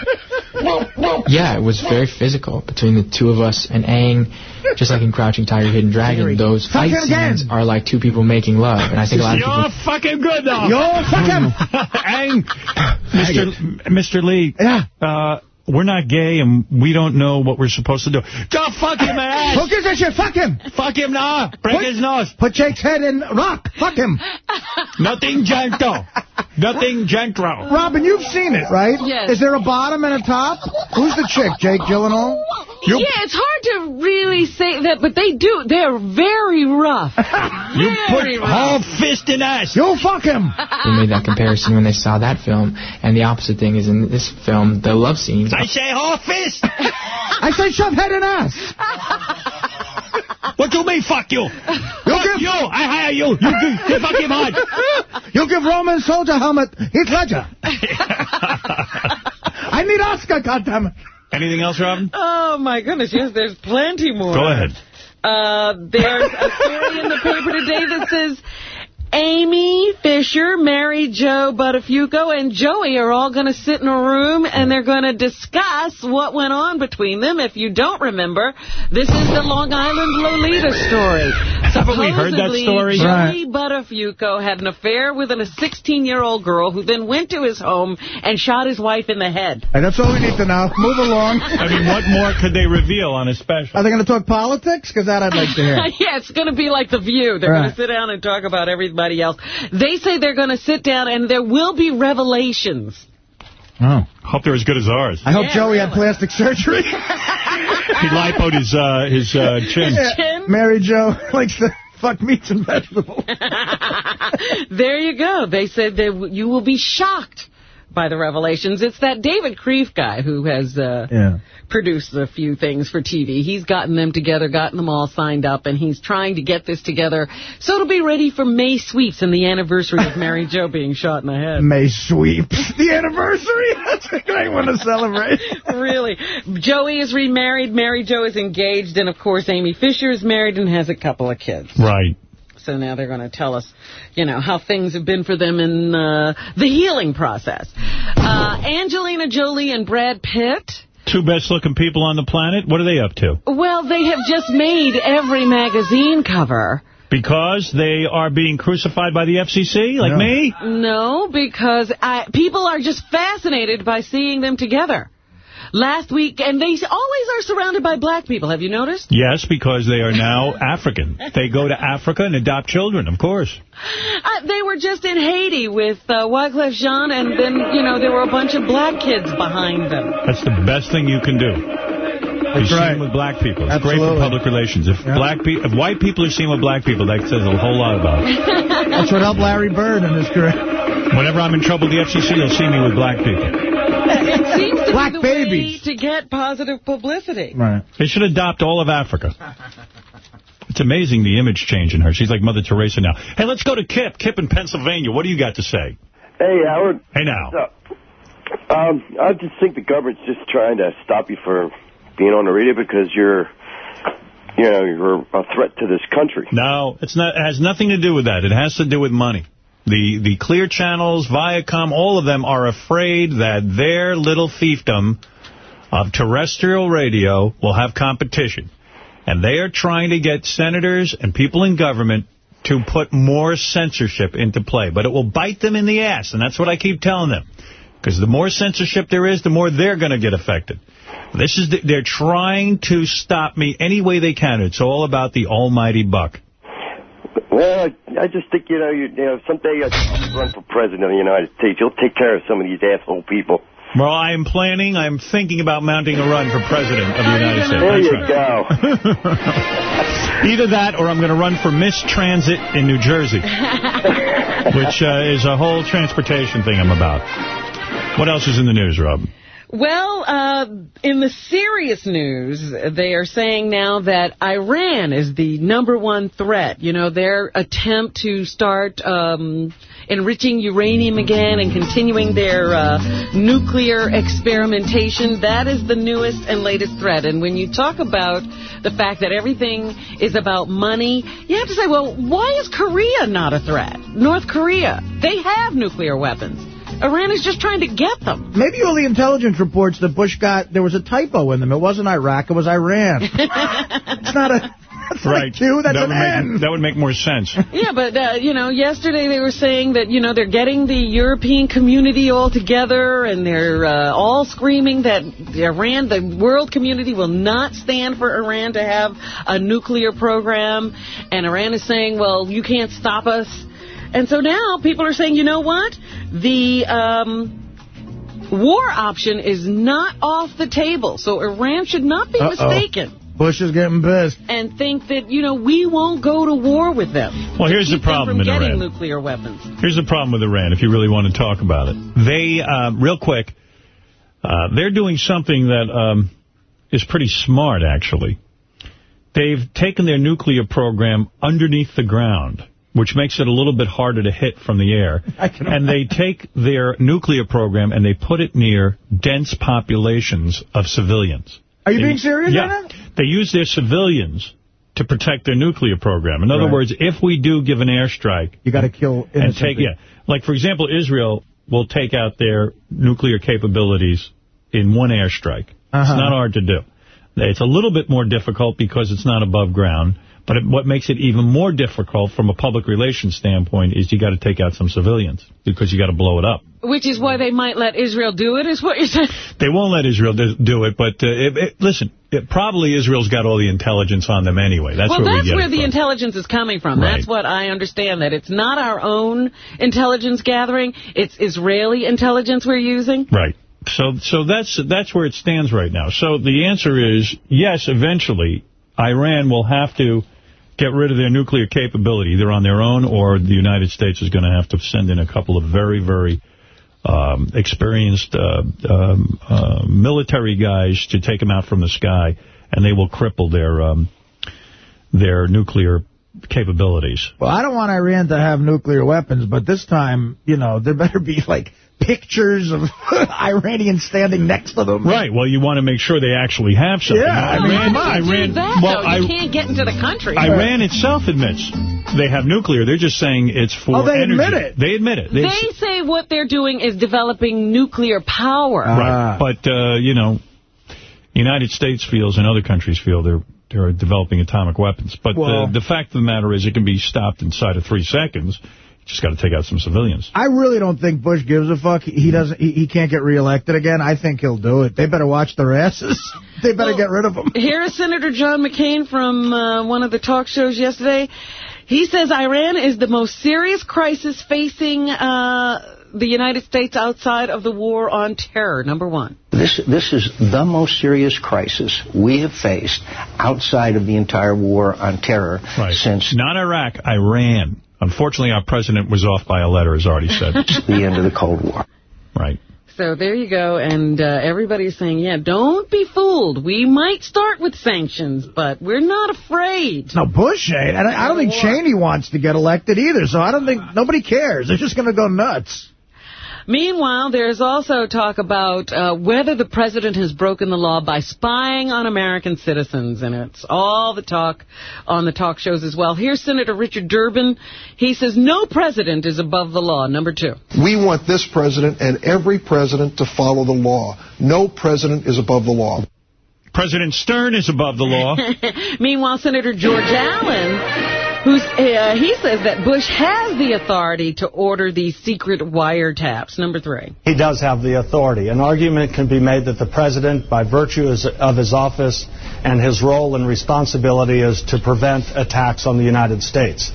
Yeah, it was very physical between the two of us and Ang, just like in Crouching Tiger, Hidden Dragon. Those Fuck fight him again. scenes are like two people making love, and I think a lot of You're people. fucking good, though. Yo, fuck him. Ang, Mr. Mr. Lee. Yeah. Uh, we're not gay, and we don't know what we're supposed to do. Go fuck him, Who ass! gives a shit? Fuck him. fuck him now! Break Put- his nose! Put Jake's head in rock. Fuck him. Nothing gentle. Nothing gentle. Robin, you've seen it, right? Yes. Is there a bottom and a top? Who's the chick? Jake Gyllenhaal? You- yeah, it's hard to really say that, but they do. They're very rough. You put rough. whole fist in ass. You fuck him. They made that comparison when they saw that film, and the opposite thing is in this film, the love scenes. I say whole fist. I say shove head in ass. what do you mean, fuck you? fuck give- you. I hire you. You, you, you fuck him hard. You give Roman soldier helmet Heath Ledger. I need Oscar, goddammit. Anything else, Robin? Oh, my goodness. Yes, there's plenty more. Go ahead. Uh, there's a story in the paper today that says Amy Fisher, Mary Jo Buttafuoco, and Joey are all going to sit in a room and they're going to discuss what went on between them. If you don't remember, this is the Long Island Lolita story. Haven't we heard that Supposedly, story? Joey Buttafuoco had an affair with a 16-year-old girl who then went to his home and shot his wife in the head. Hey, that's all we need to know. Move along. I mean, what more could they reveal on a special? Are they going to talk politics? Because that I'd like to hear. yeah, it's going to be like The View. They're going to sit down and talk about everybody else. They say they're going to sit down and there will be revelations. Oh. Hope they're as good as ours. I hope Yeah, Joey had plastic surgery. He lipoed his, uh, his uh, chin. Chin? Mary Jo likes to fuck meats and vegetables. there you go. They said that you will be shocked by the revelations. It's that David Kreef guy who has uh, Yeah. produced a few things for TV. He's gotten them together, gotten them all signed up, and he's trying to get this together so it'll be ready for May sweeps and the anniversary of Mary Jo being shot in the head. May sweeps. The anniversary. That's a great one to celebrate. really. Joey is remarried, Mary Jo is engaged, and of course Amy Fisher is married and has a couple of kids. Right. So now they're going to tell us, you know, how things have been for them in uh, the healing process. Uh, Angelina Jolie and Brad Pitt. Two best-looking people on the planet. What are they up to? Well, they have just made every magazine cover. Because they are being crucified by the FCC, like me? No, because I, people are just fascinated by seeing them together. Last week, and they always are surrounded by black people. Have you noticed? Yes, because they are now African. They go to Africa and adopt children, of course. Uh, they were just in Haiti with uh, Wyclef Jean, and then, you know, there were a bunch of black kids behind them. That's the best thing you can do. Be That's seen right. with black people. It's great for public relations. If black pe if white people are seen with black people, that says a whole lot about it. That's what helped Larry Bird in his career. Whenever I'm in trouble with the FCC, they'll see me with black people. It to Black the babies. way to get positive publicity. Right. They should adopt all of Africa. It's amazing the image change in her. She's like Mother Teresa now. Hey, let's go to Kip. Kip in Pennsylvania. What do you got to say? Hey, Howard. Hey, now. What's? Um, I just think the government's just trying to stop you from being on the radio because you're, you know, you're a threat to this country. No, it's not. It has nothing to do with that. It has to do with money. The the clear channels, Viacom, all of them are afraid that their little fiefdom of terrestrial radio will have competition. And they are trying to get senators and people in government to put more censorship into play. But it will bite them in the ass, and that's what I keep telling them. Because the more censorship there is, the more they're going to get affected. This is the, They're trying to stop me any way they can. It's all about the almighty buck. Well, I, I just think, you know, you, you know, someday I'll run for president of the United States. You'll take care of some of these asshole people. Well, I am planning, I am thinking about mounting a run for president of the United States. There That's you right. go. Either that or I'm going to run for Miss Transit in New Jersey, which uh, is a whole transportation thing I'm about. What else is in the news, Rob? Well, uh, in the serious news, they are saying now that Iran is the number one threat. You know, their attempt to start um, enriching uranium again and continuing their uh, nuclear experimentation, that is the newest and latest threat. And when you talk about the fact that everything is about money, you have to say, well, why is Korea not a threat? North Korea, they have nuclear weapons. Iran is just trying to get them. Maybe all the intelligence reports that Bush got, there was a typo in them. It wasn't Iraq, it was Iran. it's not a... That's not a Q, that's that an would N. Make, that would make more sense. Yeah, but, uh, you know, yesterday they were saying that, you know, they're getting the European community all together and they're uh, all screaming that Iran, the world community, will not stand for Iran to have a nuclear program. And Iran is saying, well, you can't stop us. And so now people are saying, you know what? The um, war option is not off the table. So Iran should not be Uh-oh. mistaken Bush is getting pissed. and think that, you know, we won't go to war with them. Well, here's the Keep them problem from in getting Iran. nuclear weapons. Here's the problem with Iran, if you really want to talk about it. They, uh, real quick, uh, they're doing something that um, is pretty smart, actually. They've taken their nuclear program underneath the ground, which makes it a little bit harder to hit from the air. And they take their nuclear program and they put it near dense populations of civilians. Are you They- being serious yeah. now? They use their civilians to protect their nuclear program. In other Right. words, if we do give an airstrike... You got to kill And take, yeah. Like, for example, Israel will take out their nuclear capabilities in one airstrike. Uh-huh. It's not hard to do. It's a little bit more difficult because it's not above ground. But it, what makes it even more difficult from a public relations standpoint is you got to take out some civilians because you got to blow it up. Which is why they might let Israel do it, is what you're saying? They won't let Israel do, do it, but uh, it, it, listen, it, probably Israel's got all the intelligence on them anyway. That's well, where we that's get where the intelligence is coming from. Right. That's what I understand, that it's not our own intelligence gathering. It's Israeli intelligence we're using. Right. So so that's that's where it stands right now. So the answer is yes, eventually Iran will have to get rid of their nuclear capability, either on their own or the United States is going to have to send in a couple of very, very um, experienced uh, um, uh, military guys to take them out from the sky, and they will cripple their um, their nuclear capabilities. Well, I don't want Iran to have nuclear weapons, but this time, you know, there better be, like, pictures of Iranians standing next to them. Right. Well, you want to make sure they actually have something. Yeah, I Iran, mean, Why would Iran, that, well, though? You I, can't get into the country. Iran itself admits they have nuclear. They're just saying it's for Oh, they energy. admit it. They admit it. They say what they're doing is developing nuclear power. Right. But, uh, you know, United States feels and other countries feel they're they're developing atomic weapons. But Well- the, the fact of the matter is it can be stopped inside of three seconds. You just got to take out some civilians. I really don't think Bush gives a fuck. He he doesn't. He, he can't get reelected again. I think he'll do it. They better watch their asses. they better get rid of him. Here is Senator John McCain from uh, one of the talk shows yesterday. He says Iran is the most serious crisis facing uh, the United States outside of the war on terror, number one. This, this is the most serious crisis we have faced outside of the entire war on terror since Not Iraq, Iran. Unfortunately, our president was off by a letter, as already said. the end of the Cold War. Right. So there you go, and uh, everybody's saying, yeah, don't be fooled. We might start with sanctions, but we're not afraid. No, Bush ain't. And I, I don't think Cheney wants to get elected either, so I don't think nobody cares. They're just going to go nuts. Meanwhile, there's also talk about uh, whether the president has broken the law by spying on American citizens, and it's all the talk on the talk shows as well. Here's Senator Richard Durbin. He says no president is above the law, number two. We want this president and every president to follow the law. No president is above the law. President Stern is above the law. Meanwhile, Senator George Allen, who's uh, he says that Bush has the authority to order these secret wiretaps. Number three. He does have the authority. An argument can be made that the president, by virtue of his office and his role and responsibility, is to prevent attacks on the United States.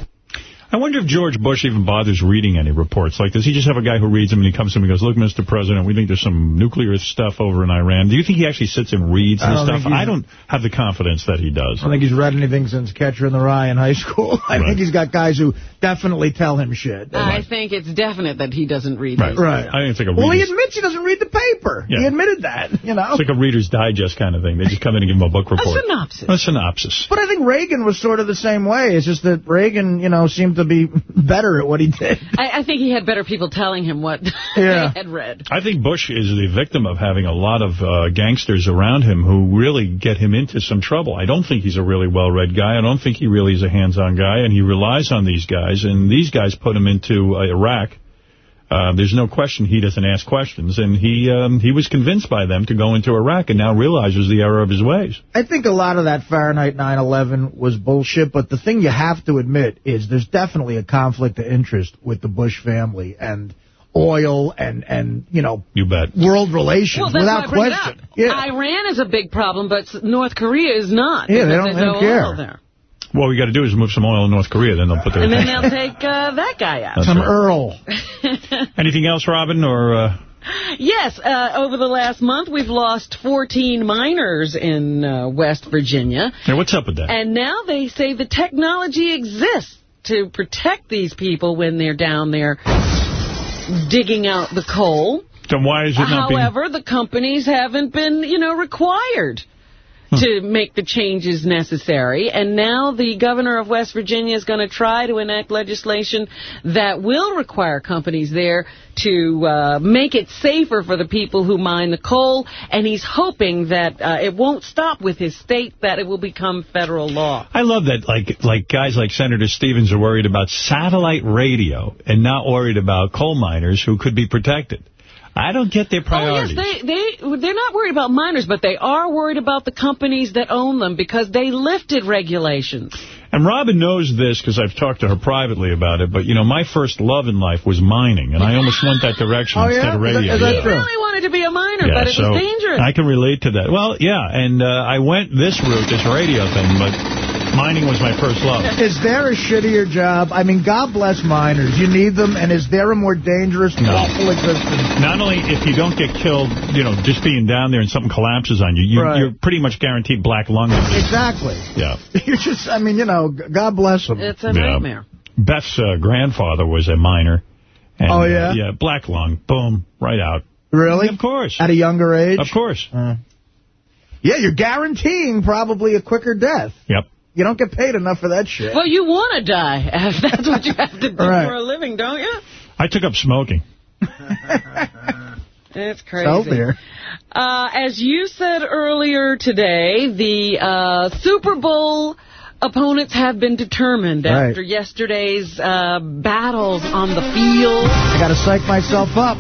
I wonder if George Bush even bothers reading any reports. Like, does he just have a guy who reads them and he comes to him and goes, look, Mr. President, we think there's some nuclear stuff over in Iran. Do you think he actually sits and reads I this stuff? I don't have the confidence that he does. I don't think he's read anything since Catcher in the Rye in high school. I think he's got guys who definitely tell him shit. I think it's definite that he doesn't read Right. these. Right. I think it's like a Well, he reader's, admits he doesn't read the paper. He admitted that, you know. it's like a Reader's Digest kind of thing. They just come in and give him a book report. A synopsis. A synopsis. But I think Reagan was sort of the same way. It's just that Reagan, you know, seemed to be better at what he did. I, I think he had better people telling him what Yeah. they had read. I think Bush is the victim of having a lot of uh, gangsters around him who really get him into some trouble. I don't think he's a really well-read guy. I don't think he really is a hands-on guy, and he relies on these guys, and these guys put him into uh, Iraq. Uh, there's no question he doesn't ask questions, and he um, he was convinced by them to go into Iraq and now realizes the error of his ways. I think a lot of that Fahrenheit 9/11 was bullshit, but the thing you have to admit is there's definitely a conflict of interest with the Bush family and oil and and you know You bet. world relations Well, that's why I without question. Yeah. Iran is a big problem, but North Korea is not. Yeah, they don't- there's they don't no care. oil there. What we got to do is move some oil in North Korea, then they'll put their And then they'll take uh, that guy out. That's Some right. Earl. Anything else, Robin, or... Uh, Yes, uh, over the last month, we've lost 14 miners in uh, West Virginia. hey, what's up with that? And now they say the technology exists to protect these people when they're down there digging out the coal. Then why is it not being... However, the companies haven't been, you know, required to make the changes necessary. And now the governor of West Virginia is going to try to enact legislation that will require companies there to uh, make it safer for the people who mine the coal. And he's hoping that uh, it won't stop with his state, that it will become federal law. I love that like like guys like Senator Stevens are worried about satellite radio and not worried about coal miners who could be protected. I don't get their priorities. Oh, yes, they, they, they're not worried about miners, but they are worried about the companies that own them because they lifted regulations. And Robin knows this because I've talked to her privately about it, but, you know, my first love in life was mining, and I almost went that direction Oh, instead yeah? of radio. is that yeah. true? I really wanted to be a miner, Yeah, but it so was dangerous. I can relate to that. Well, yeah, and uh, I went this route, this radio thing, but mining was my first love. Is there a shittier job? I mean, God bless miners. You need them, and is there a more dangerous, No. awful existence? Not only if you don't get killed, you know, just being down there and something collapses on you, you Right. you're pretty much guaranteed black lung disease. Exactly. Yeah. You're just, I mean, you know, God bless them. It's a Yeah. nightmare. Beth's uh, grandfather was a miner, And, Oh, uh, yeah? yeah, black lung. Boom, right out. Really? Of course. At a younger age? Of course. Uh, yeah, you're guaranteeing probably a quicker death. Yep. You don't get paid enough for that shit. Well, you want to die. That's what you have to do Right. for a living, don't you? I took up smoking. It's crazy. So there. Uh, as you said earlier today, the uh, Super Bowl opponents have been determined Right. after yesterday's uh, battles on the field. I got to psych myself up.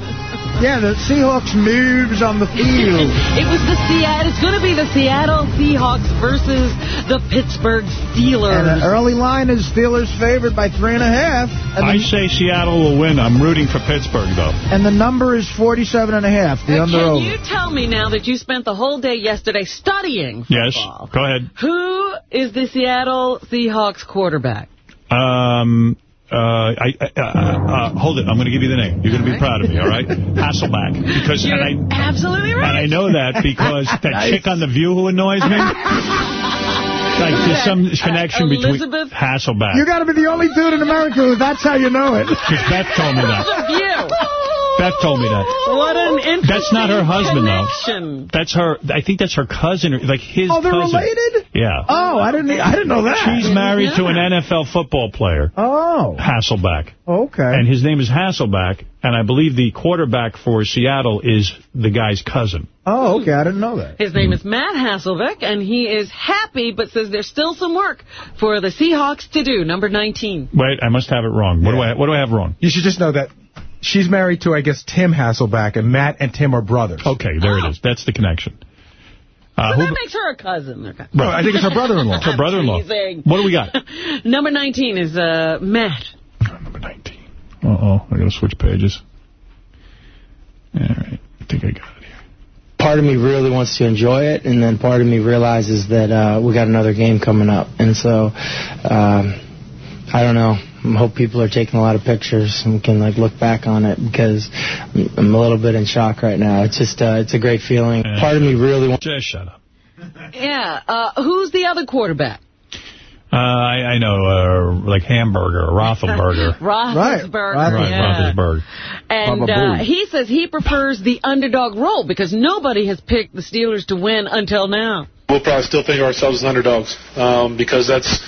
Yeah, the Seahawks moves on the field. It was the Seattle. It's going to be the Seattle Seahawks versus the Pittsburgh Steelers. And the early line is Steelers favored by three and a half. And I say Seattle will win. I'm rooting for Pittsburgh, though. and the number is 47 and a half, the under Can over. you tell me now that you spent the whole day yesterday studying Yes, go ahead. Who is the Seattle Seahawks quarterback? Um, uh, I, I, uh, uh, hold it. I'm going to give you the name. You're going to be proud of me, all right? Hasselbeck. Because, You're and I, absolutely right. and. I know that because that Nice. chick on The View who annoys me. Like, there's some connection between Elizabeth? Hasselbeck. You got to be the only dude in America who that's how you know it. Because Beth told me that. The view. Beth told me that. What an interesting That's not her husband, though. That's her. I think that's her cousin, or like his Oh, they're cousin. related? Yeah. Oh, I didn't. I didn't know that. She's married to an NFL football player, Oh, Hasselbeck. okay. And his name is Hasselbeck, and I believe the quarterback for Seattle is the guy's cousin. oh, okay. I didn't know that. His name is Matt Hasselbeck, and he is happy, but says there's still some work for the Seahawks to do. Number 19. Wait, I must have it wrong. What do I what do I have wrong? You should just know that she's married to, I guess, Tim Hasselbeck, and Matt and Tim are brothers. Okay, there it is. That's the connection. Uh, So who, that makes her a cousin. Okay. No, I think it's her brother-in-law. her brother-in-law. What do we got? Number 19 is uh, Matt. Number 19. Uh-oh, I got to switch pages. All right, I think I got it. Here. Part of me really wants to enjoy it, and then part of me realizes that uh, we got another game coming up, and so um, I don't know. I hope people are taking a lot of pictures and can like look back on it because I'm, I'm a little bit in shock right now. It's just uh, it's a great feeling. Part of me really wants. Just shut up. Yeah. Uh, who's the other quarterback? Uh, I, I know, uh, like Hamburger, Rothenberger. Roethlisberger. Right, right. yeah. Roethlisberger. And uh, he says he prefers the underdog role because nobody has picked the Steelers to win until now. We'll probably still think of ourselves as underdogs um, because that's,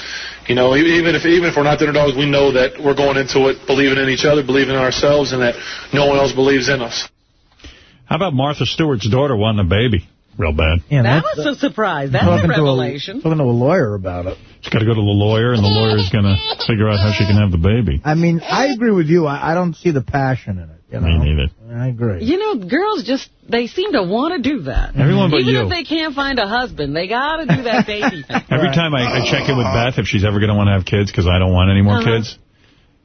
you know, e- even if even if we're not the underdogs, we know that we're going into it believing in each other, believing in ourselves, and that no one else believes in us. How about Martha Stewart's daughter wanting a baby? Real bad. Yeah, that that's- was a surprise. That's a talking revelation. To a, talking to a lawyer about it. She's got to go to the lawyer, and the lawyer's going to figure out how she can have the baby. I mean, I agree with you. I, I don't see the passion in it. You know? Me neither. I agree. You know, girls just, they seem to want to do that. Everyone but Even you. if they can't find a husband, they got to do that baby thing. Every time I, I check in with Beth if she's ever going to want to have kids because I don't want any more Uh-huh. kids.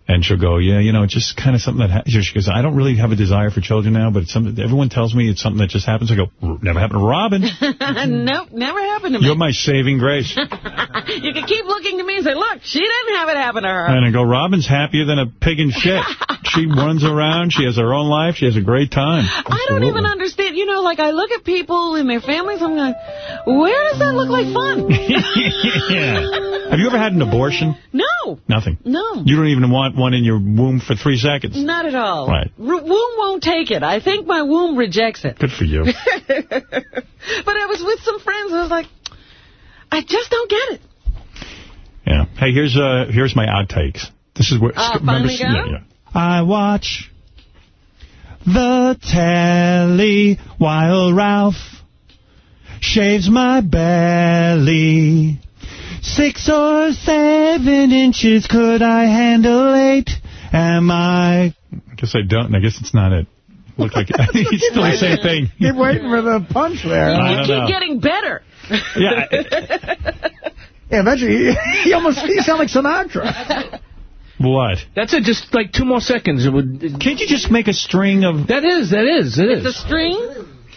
And she'll go, yeah, you know, it's just kind of something that happens. She goes, I don't really have a desire for children now, but it's something, everyone tells me it's something that just happens. I go, never happened to Robin. nope, never happened to me. You're my saving grace. you can keep looking to me and say, look, she didn't have it happen to her. And I go, Robin's happier than a pig in shit. She runs around. She has her own life. She has a great time. I don't even understand. You know, like I look at people and their families, I'm like, where does that look like fun? yeah. Have you ever had an abortion? no, Nothing. no, You don't even want one in your womb for three seconds. not at all. Right. R- womb won't take it. I think my womb rejects it. Good for you. but I was with some friends. And I was like, I just don't get it. Yeah. Hey, here's uh here's my outtakes. This is where. Ah, remember, yeah, yeah. I watch the telly while Ralph shaves my belly. Six or seven inches could I handle eight? Am I... I guess I don't. I guess it's not it. Look like I think still the same thing. Keep waiting for the punch there. You keep know. getting better. Yeah. Yeah, eventually, you, you almost you sound like Sinatra. What? That's it. Just like two more seconds. It would. Can't you just make a string of... That is. That is. It is. The string?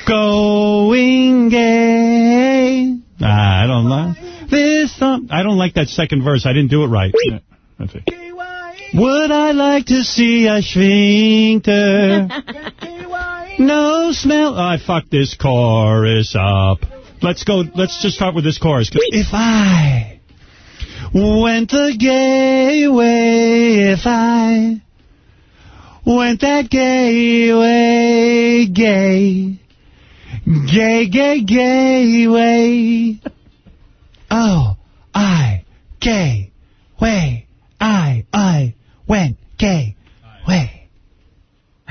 Going gay. I don't like this. Song. I don't like that second verse. I didn't do it right. Would I like to see a sphincter? no smell. Oh, I fucked this chorus up. Let's go. Let's just start with this chorus. If I went the gay way, if I went that gay way, gay. Gay, gay, gay way. Oh, I, gay, way. I, I, went gay, way.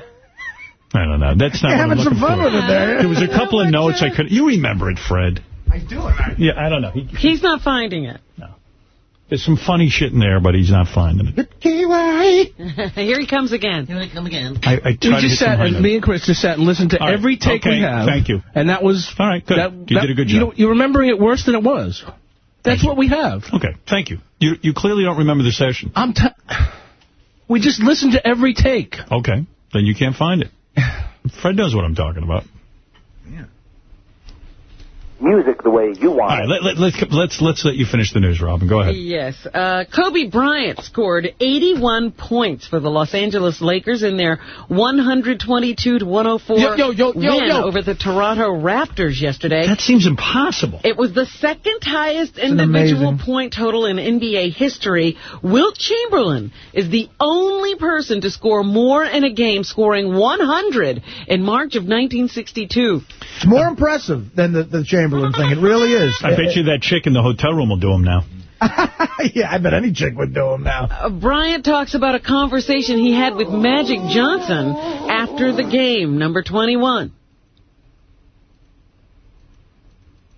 I don't know. That's not You're what I'm having some looking fun for. with it there. There was a couple of notes I could... You remember it, Fred. I do it. Yeah, I don't know. He, He's not finding it. No. There's some funny shit in there, but he's not finding it. Here he comes again. Here he come again. I, I tried We just some sat, and me and Chris just sat and listened to All right. every take Okay, we have. thank you. And that was... All right, good. That, You that- did a good You job. know, you're remembering it worse than it was. That's what we have. Okay, thank you. You you clearly don't remember the session. I'm t we just listened to every take. Okay, then you can't find it. Fred knows what I'm talking about. Music the way you want All right, let, let, let's, let's, let's let you finish the news, Robin. Go ahead. Yes. Uh, Kobe Bryant scored 81 points for the Los Angeles Lakers in their 122 to 104 Yo, yo, yo, yo, win yo. over the Toronto Raptors yesterday. That seems impossible. It was the second highest an individual amazing- point total in NBA history. Wilt Chamberlain is the only person to score more in a game, scoring 100 in March of 1962. It's more impressive than the, the Chamberlain thing. It really is. I bet you that chick in the hotel room will do him now. yeah, I bet any chick would do him now. Uh, Bryant talks about a conversation he had with Magic Johnson after the game, number 21.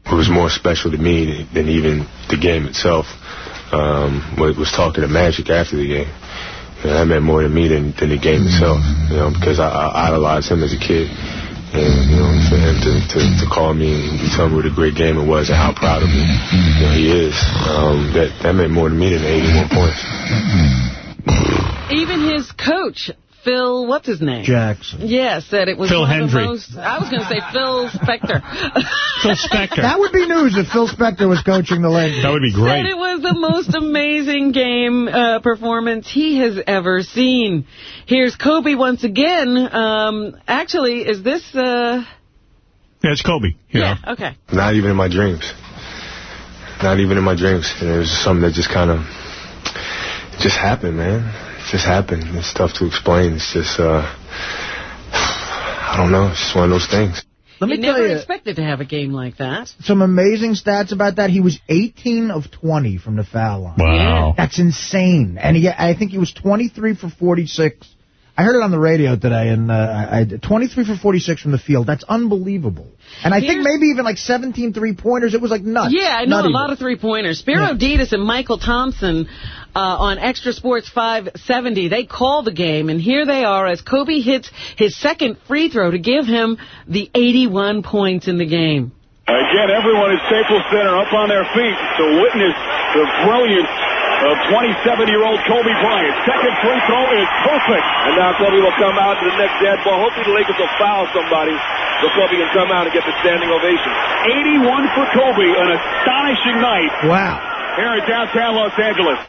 It was more special to me than even the game itself um, was, was talking to Magic after the game. You know, that meant more to me than, than the game itself, you know, because I, I idolized him as a kid. And, you know, for him to, to, to call me and tell me what a great game it was and how proud of me you know, he is, um, that, that meant more to me than 81 points. Even his coach, Phil, what's his name? Jackson. Yeah, said it was Phil one of Hendrie. the most, I was going to say Phil Spector. Phil Spector. That would be news if Phil Spector was coaching the Lakers. That would be Said great. it was the most amazing game uh, performance he has ever seen. Here's Kobe once again. Um, actually, is this... Uh, Yeah, it's Kobe. You yeah, okay. Not even in my dreams. Not even in my dreams. And it was something that just kind of, just happened, man. It just happened. It's tough to explain. It's just, uh, I don't know. It's just one of those things. Let me he tell never you expected to have a game like that. some amazing stats about that. He was 18 of 20 from the foul line. Wow. That's insane. And he, I think he was 23 for 46. I heard it on the radio today, and uh, I, I 23 for 46 from the field. That's unbelievable. And I think maybe even like 17 three-pointers. It was like nuts. Yeah, I know Nutty. a lot of three-pointers. Spero Dedes and Mychal Thompson uh, on XTRA Sports 570, they call the game, and here they are as Kobe hits his second free throw to give him the 81 points in the game. Again, everyone at Staples Center up on their feet to witness the brilliance of 27-year-old Kobe Bryant. Second free throw is perfect. And now Kobe will come out to the next dead ball. Hopefully the Lakers will foul somebody so Kobe can come out and get the standing ovation. 81 for Kobe, an astonishing night Wow. here in downtown Los Angeles.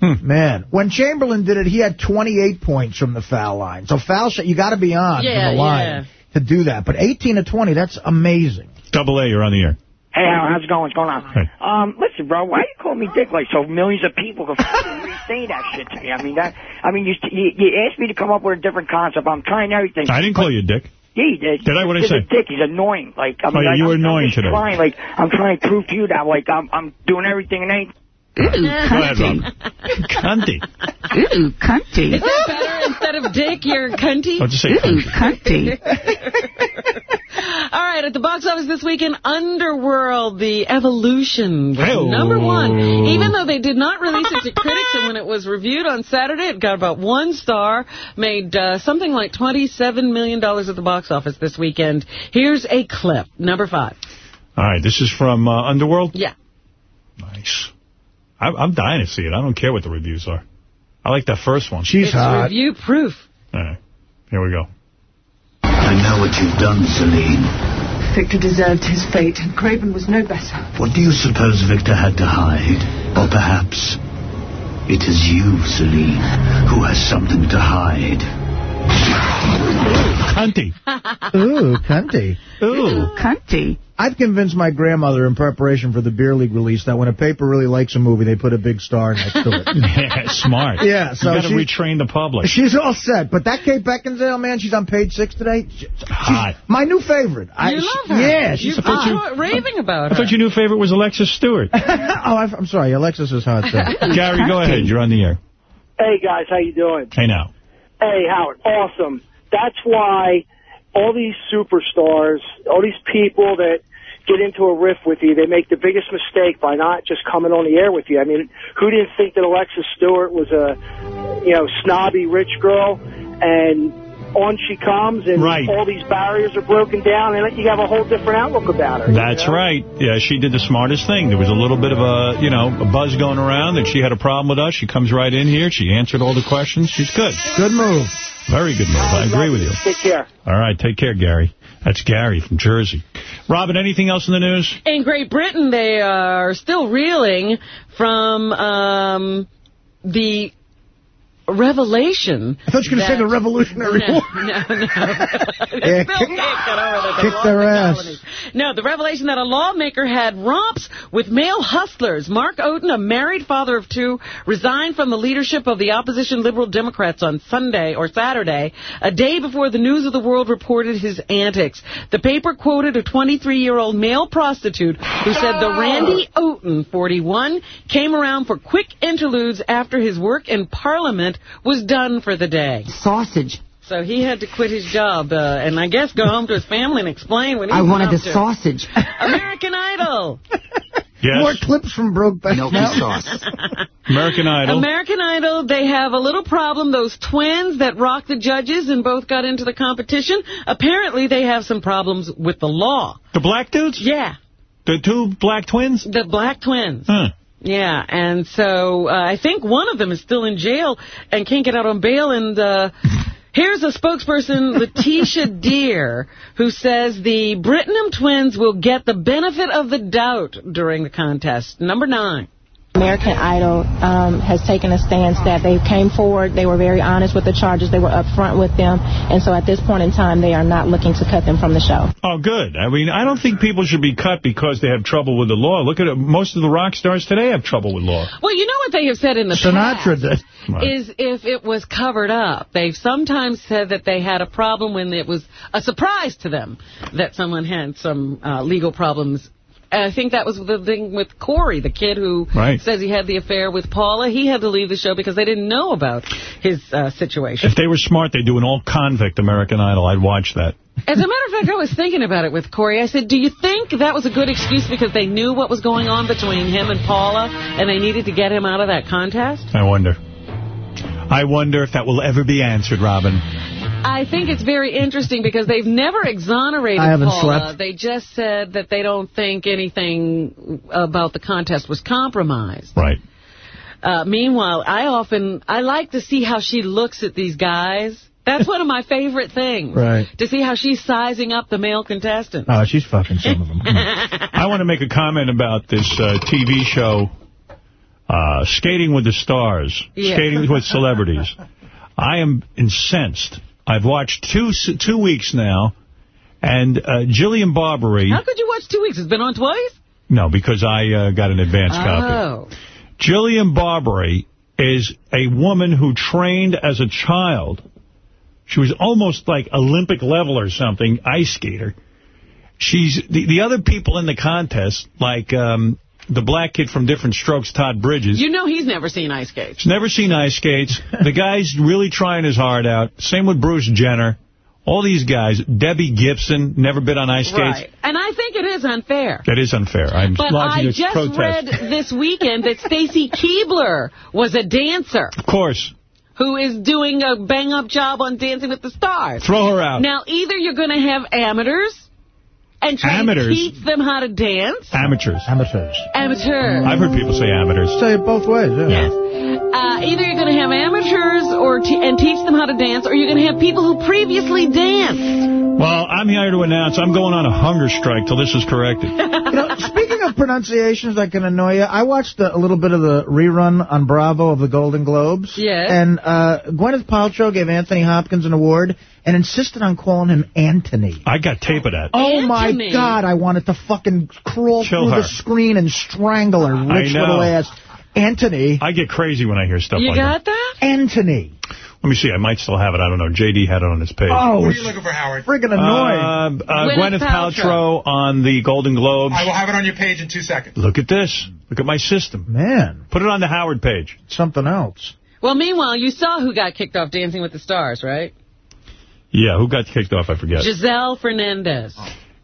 Hmm. Man, when Chamberlain did it, he had 28 points from the foul line. So foul shot, you got to be on Yeah, from the line yeah. to do that. But 18 to 20, that's amazing. Double A, you're on the air. Hey, how's it going? What's going on? Hey. Um, listen, bro, why you call me Dick like so millions of people can fucking re-say that shit to me? I mean, that, I mean, you, you, you asked me to come up with a different concept. I'm trying everything. I didn't call you a dick. Yeah, you did. Did I? What'd I He's say? dick. He's annoying. Like, I mean, Oh, yeah, like, you were I'm, annoying I'm today. Trying, like, I'm trying to prove to you that, like, I'm, I'm doing everything and ain't. Go ahead, Rob. Cunty. Ooh, cunty. Is that better? Instead of dick, you're cunty? I'll just say cunty. All right, at the box office this weekend, Underworld, The Evolution, was Hey-o. number one. Even though they did not release it to critics, and when it was reviewed on Saturday, it got about one star, made uh, something like $27 million at the box office this weekend. Here's a clip, number five. All right, this is from uh, Underworld? Yeah. Nice. I, I'm dying to see it. I don't care what the reviews are. I like that first one. She's it's review proof. All right, here we go. I know what you've done, Selene. Viktor deserved his fate, and Kraven was no better. What do you suppose Viktor had to hide? Or perhaps it is you, Selene, who has something to hide. Cunty. Ooh, cunty. Ooh. Cunty. I've convinced my grandmother in preparation for the Beer League release that when a paper really likes a movie, they put a big star next to it. yeah, smart. Yeah, so you got to retrain the public. She's all set. But that Kate Beckinsale, man, she's on page six today. She- Hot. my new favorite. I, you she- love her. Yeah, you she's are raving about I her. thought your new favorite was Alexis Stewart. oh, I, I'm sorry. Alexis is hot, too. Gary, go ahead. You're on the air. Hey guys, how you doing? Hey, now. Hey Howard, awesome. That's why all these superstars, all these people that get into a riff with you, they make the biggest mistake by not just coming on the air with you. I mean, who didn't think that Alexis Stewart was a, you know, snobby rich girl and on she comes and Right. all these barriers are broken down and you have a whole different outlook about her. you That's know? right. Yeah, she did the smartest thing. There was a little bit of a, you know, a buzz going around that she had a problem with us. She comes right in here. She answered all the questions. She's good. Good move. Very good move. I agree with you. Take care. All right, take care, Gary. That's Gary from Jersey. Robin, anything else in the news? In Great Britain, they are still reeling from um, the revelation. I thought you were going to say the Revolutionary no, War. No, no. Yeah, kick- that. Kick their the ass. colonies. No, the revelation that a lawmaker had romps with male hustlers. Mark Oaten, a married father of two, resigned from the leadership of the opposition Liberal Democrats on Sunday or Saturday, a day before the News of the World reported his antics. The paper quoted a 23-year-old male prostitute who said the ah! Randy Oaten, 41, came around for quick interludes after his work in Parliament was done for the day. Sausage. So he had to quit his job uh, and I guess go home to his family and explain what he I wanted up the to. sausage. American Idol. Yes. More clips from Brokeback Milky Mountain. sauce. American Idol. American Idol, they have a little problem. Those twins that rocked the judges and both got into the competition, apparently they have some problems with the law. the black dudes? Yeah, The two black twins? the black twins. Huh. Yeah, and so uh, I think one of them is still in jail and can't get out on bail. And uh, here's a spokesperson, Letitia Deer, who says the Brittenum twins will get the benefit of the doubt during the contest. Number nine. American Idol um, has taken a stance that they came forward, they were very honest with the charges, they were upfront with them, and so at this point in time, they are not looking to cut them from the show. Oh, good. I mean, I don't think people should be cut because they have trouble with the law. Look at it. Most of the rock stars today have trouble with law. Well, you know what they have said in the Sinatra did. is if it was covered up. They've sometimes said that they had a problem when it was a surprise to them that someone had some uh, legal problems. I think that was the thing with Corey, the kid who Right. says he had the affair with Paula. He had to leave the show because they didn't know about his uh, situation. If they were smart, they'd do an all-convict American Idol. I'd watch that. As a matter of fact, I was thinking about it with Corey. I said, do you think that was a good excuse because they knew what was going on between him and Paula and they needed to get him out of that contest? I wonder. I wonder if that will ever be answered, Robin. I think it's very interesting because they've never exonerated I haven't Paula. slept. They just said that they don't think anything about the contest was compromised. Right. Uh, meanwhile, I often, I like to see how she looks at these guys. That's one of my favorite things. Right. To see how she's sizing up the male contestants. Oh, she's fucking some of them. I want to make a comment about this uh, TV show, uh, Skating with the Stars, Yeah. Skating with Celebrities. I am incensed. I've watched two two weeks now, and uh, Jillian Barberie... How could you watch two weeks? It's been on twice? No, because I uh, got an advance copy. Oh. Jillian Barberie is a woman who trained as a child. She was almost like Olympic level or something, ice skater. She's the, the other people in the contest, like um, the black kid from Different Strokes, Todd Bridges. You know he's never seen ice skates. He's never seen ice skates. the guy's really trying his heart out. Same with Bruce Jenner. All these guys. Debbie Gibson, never been on ice skates. Right. And I think it is unfair. That is unfair. I'm But I just protest. read this weekend that Stacy Keibler was a dancer Of course. who is doing a bang-up job on Dancing with the Stars. Throw her out. Now, either you're going to have amateurs and try Amateurs? to teach them how to dance. Amateurs. Amateurs. Amateurs. I've heard people say amateurs. Say it both ways, yeah. Yes. Uh, either you're going to have amateurs or te and teach them how to dance, or you're going to have people who previously danced. Well, I'm here to announce I'm going on a hunger strike till this is corrected. You know, speaking of pronunciations that can annoy you, I watched a, a little bit of the rerun on Bravo of the Golden Globes. Yes. And uh, Gwyneth Paltrow gave Anthony Hopkins an award and insisted on calling him Anthony. I got tape of that. Oh, my God, I wanted to fucking crawl Kill through her. the screen and strangle her I rich know. little ass. Anthony. I get crazy when I hear stuff You like that. You got that? Anthony. Let me see. I might still have it. I don't know. JD had it on his page. Oh, What are you looking for, Howard? friggin' Uh, annoying. uh, Gwyneth Gwyneth Paltrow. Paltrow on the Golden Globes. I will have it on your page in two seconds. Look at this. Look at my system. Man, Put it on the Howard page. something else. Well, meanwhile, you saw who got kicked off Dancing with the Stars, right? Yeah, who got kicked off? I forget. Giselle Fernandez.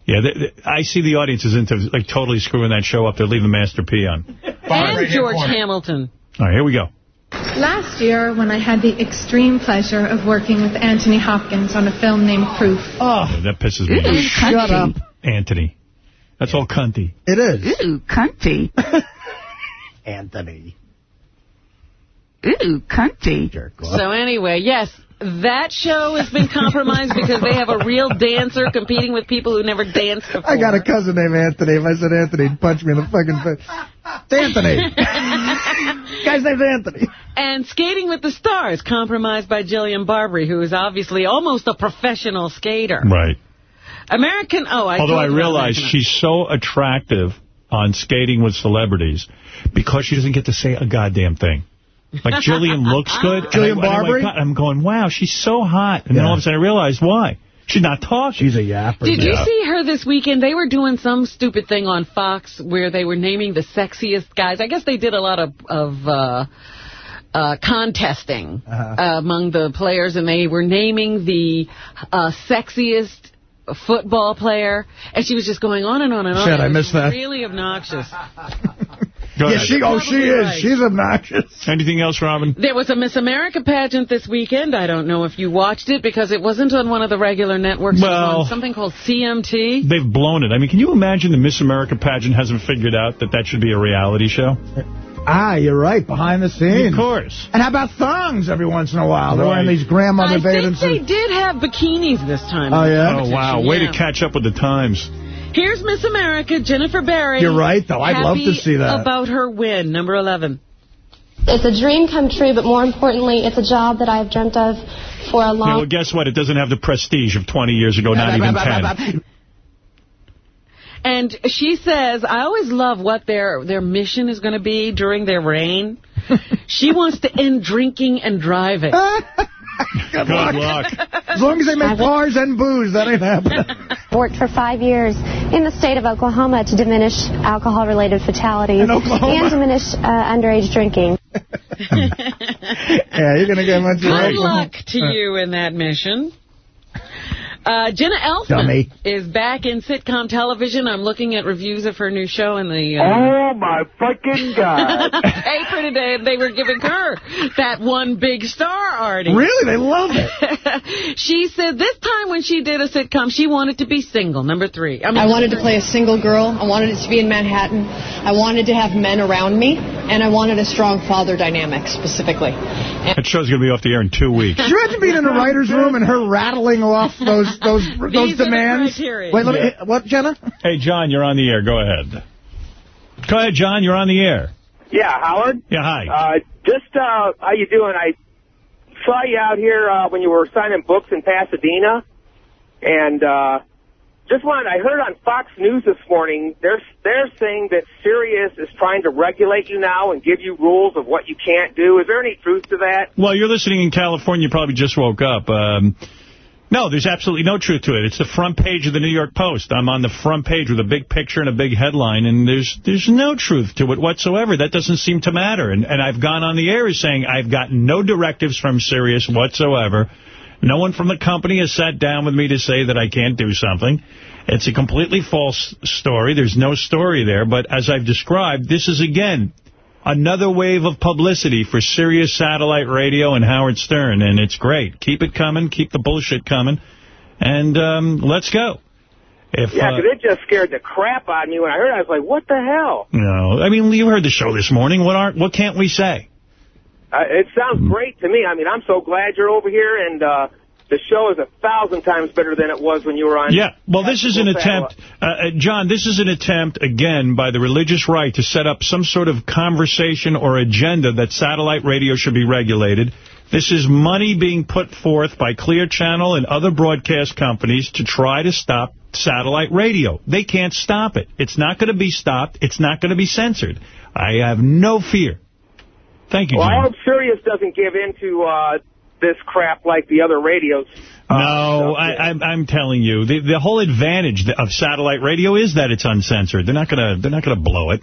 Yeah, they, they- I see the audience is into like totally screwing that show up. They're leaving Master P on. and George. Hamilton. All right, here we go. Last year, when I had the extreme pleasure of working with Anthony Hopkins on a film named Proof, Oh, That pisses me off. shut up. Anthony. That's all cunty. It is. Ooh, cunty. Anthony. Ooh, cunty. Jerk. So anyway, yes, that show has been compromised because they have a real dancer competing with people who never danced before. I got a cousin named Anthony. If I said Anthony, he'd punch me in the fucking face. It's Anthony. Guy's name's Anthony. And Skating with the Stars, compromised by Jillian Barberie, who is obviously almost a professional skater. Right. American, oh, I Although I realize she's so attractive on skating with celebrities because she doesn't get to say a goddamn thing. Like Jillian looks good. Jillian I- I went, Barberie? God, I'm going, wow, she's so hot. And then all of a sudden I realized why. She's not talking. She's a yapper. Did you Yeah. see her this weekend? They were doing some stupid thing on Fox where they were naming the sexiest guys. I guess they did a lot of, of uh, uh, contesting Uh-huh. uh, among the players, and they were naming the uh, sexiest football player. And she was just going on and on and on. Shit, It I was missed that. Really obnoxious. Go Yeah, ahead. she, oh, she is. right. She's obnoxious. Anything else, Robin? There was a Miss America pageant this weekend. I don't know if you watched it because it wasn't on one of the regular networks. it was Well- on something called CMT. They've blown it. I mean, can you imagine the Miss America pageant hasn't figured out that that should be a reality show? Ah, you're right. Behind the scenes. Of course. And how about thongs every once in a while? They're wearing these grandmother I think bathing they did have bikinis this time. Oh, yeah? Oh, wow. Way Yeah. to catch up with the times. Here's Miss America, Jennifer Berry. You're right, though. I'd love to see that. about her win, number 11. It's a dream come true, but more importantly, it's a job that I've dreamt of for a Yeah, long well, guess what? It doesn't have the prestige of 20 years ago, not even 10. And she says, I always love what their their mission is going to be during their reign. she wants to end drinking and driving. Good luck. As long as they make bars and booze, that ain't happening. worked for five years in the state of Oklahoma to diminish alcohol-related fatalities In Oklahoma? and diminish uh, underage drinking. yeah, you're going to get much Good luck to you in that mission. Uh, Jenna Elfman Dummy. is back in sitcom television. I'm looking at reviews of her new show in the uh, Oh, my fucking God. paper today, and they were giving her that one big star, Artie. Really? They love it. she said this time when she did a sitcom, she wanted to be single, number three. I, mean, I wanted to play a single girl. I wanted it to be in Manhattan. I wanted to have men around me, and I wanted a strong father dynamic specifically. And That show's going to be off the air in two weeks. Could you imagine being in the writer's room and her rattling off those those those These are the demands? Wait, let me. What, Jenna? Hey, John, you're on the air. Go ahead. Go ahead, John. You're on the air. Yeah, Howard. Yeah, hi. Uh, just uh, how you doing? I saw you out here uh, when you were signing books in Pasadena, and uh, just wanted. I heard on Fox News this morning they're they're saying that Sirius is trying to regulate you now and give you rules of what you can't do. Is there any truth to that? Well, you're listening in California. You probably just woke up. Um, no, there's absolutely no truth to it. It's the front page of the New York Post. I'm on the front page with a big picture and a big headline, and there's there's no truth to it whatsoever. That doesn't seem to matter. And, and I've gone on the air saying I've gotten no directives from Sirius whatsoever. No one from the company has sat down with me to say that I can't do something. It's a completely false story. There's no story there. But as I've described, this is, again, another wave of publicity for Sirius Satellite Radio and Howard Stern, and it's great. Keep it coming. Keep the bullshit coming. And um, let's go. If, Yeah, uh, 'cause it just scared the crap out of me when I heard. it. I was like, "What the hell?" you know, I mean, you heard the show this morning. What aren't? What can't we say? Uh, it sounds great to me. I mean, I'm so glad you're over here, and uh, the show is a thousand times better than it was when you were on. Yeah, well, this is an attempt, uh, uh, John, this is an attempt, again, by the religious right to set up some sort of conversation or agenda that satellite radio should be regulated. This is money being put forth by Clear Channel and other broadcast companies to try to stop satellite radio. They can't stop it. It's not going to be stopped. It's not going to be censored. I have no fear. Thank you, Well, I hope Sirius doesn't give in to uh, this crap like the other radios. No, I, I'm, I'm telling you, the, the whole advantage of satellite radio is that it's uncensored. They're not gonna, they're not gonna blow it.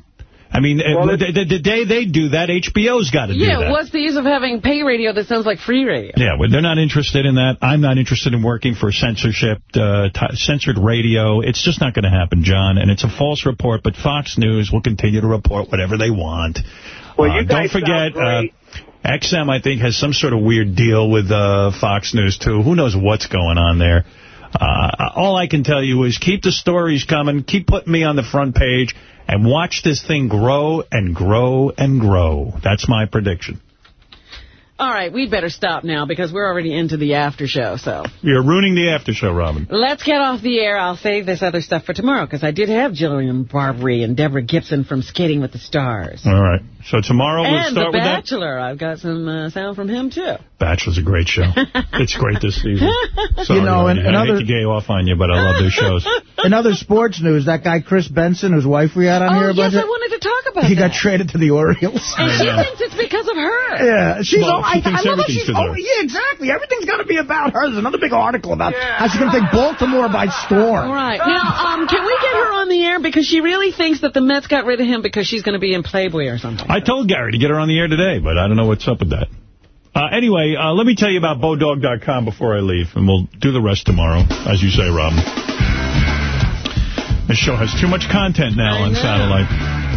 I mean, uh, Well, the, the, the day they do that, HBO's got to do that. Yeah, what's the use of having pay radio that sounds like free radio? Yeah, well, they're not interested in that. I'm not interested in working for censorship, uh, t censored radio. It's just not going to happen, John. And it's a false report, but Fox News will continue to report whatever they want. Well, Uh, you don't forget, sound great. uh, XM, I think, has some sort of weird deal with uh, Fox News, too. Who knows what's going on there? Uh, all I can tell you is keep the stories coming, keep putting me on the front page, and watch this thing grow and grow and grow. That's my prediction. All right, we'd better stop now because we're already into the after show, so. You're ruining the after show, Robin. Let's get off the air. I'll save this other stuff for tomorrow because I did have Jillian Barberie and Deborah Gibson from Skating with the Stars. All right. So tomorrow we'll and The start with that. And The Bachelor. I've got some uh, sound from him, too. Bachelor's a great show. it's great this season. Sorry, You know, Artie. and I another- hate to gay off on you, but I love their shows. In other sports news, that guy Chris Benson, whose wife we had on oh, here a yes, bunch I wanted to talk about he that. got traded to the Orioles. and she thinks it's because of her. Yeah, she's Well, all, she I, thinks I love how everything's she's to oh, yeah, exactly. Everything's got to be about her. There's another big article about how she's going to take Baltimore by storm. All right. Now, um, can we get her on the air? Because she really thinks that the Mets got rid of him because she's going to be in Playboy or something. I told Gary to get her on the air today, but I don't know what's up with that. Uh, anyway, uh, let me tell you about Bodog.com before I leave, and we'll do the rest tomorrow, as you say, Robin. This show has too much content now on satellite.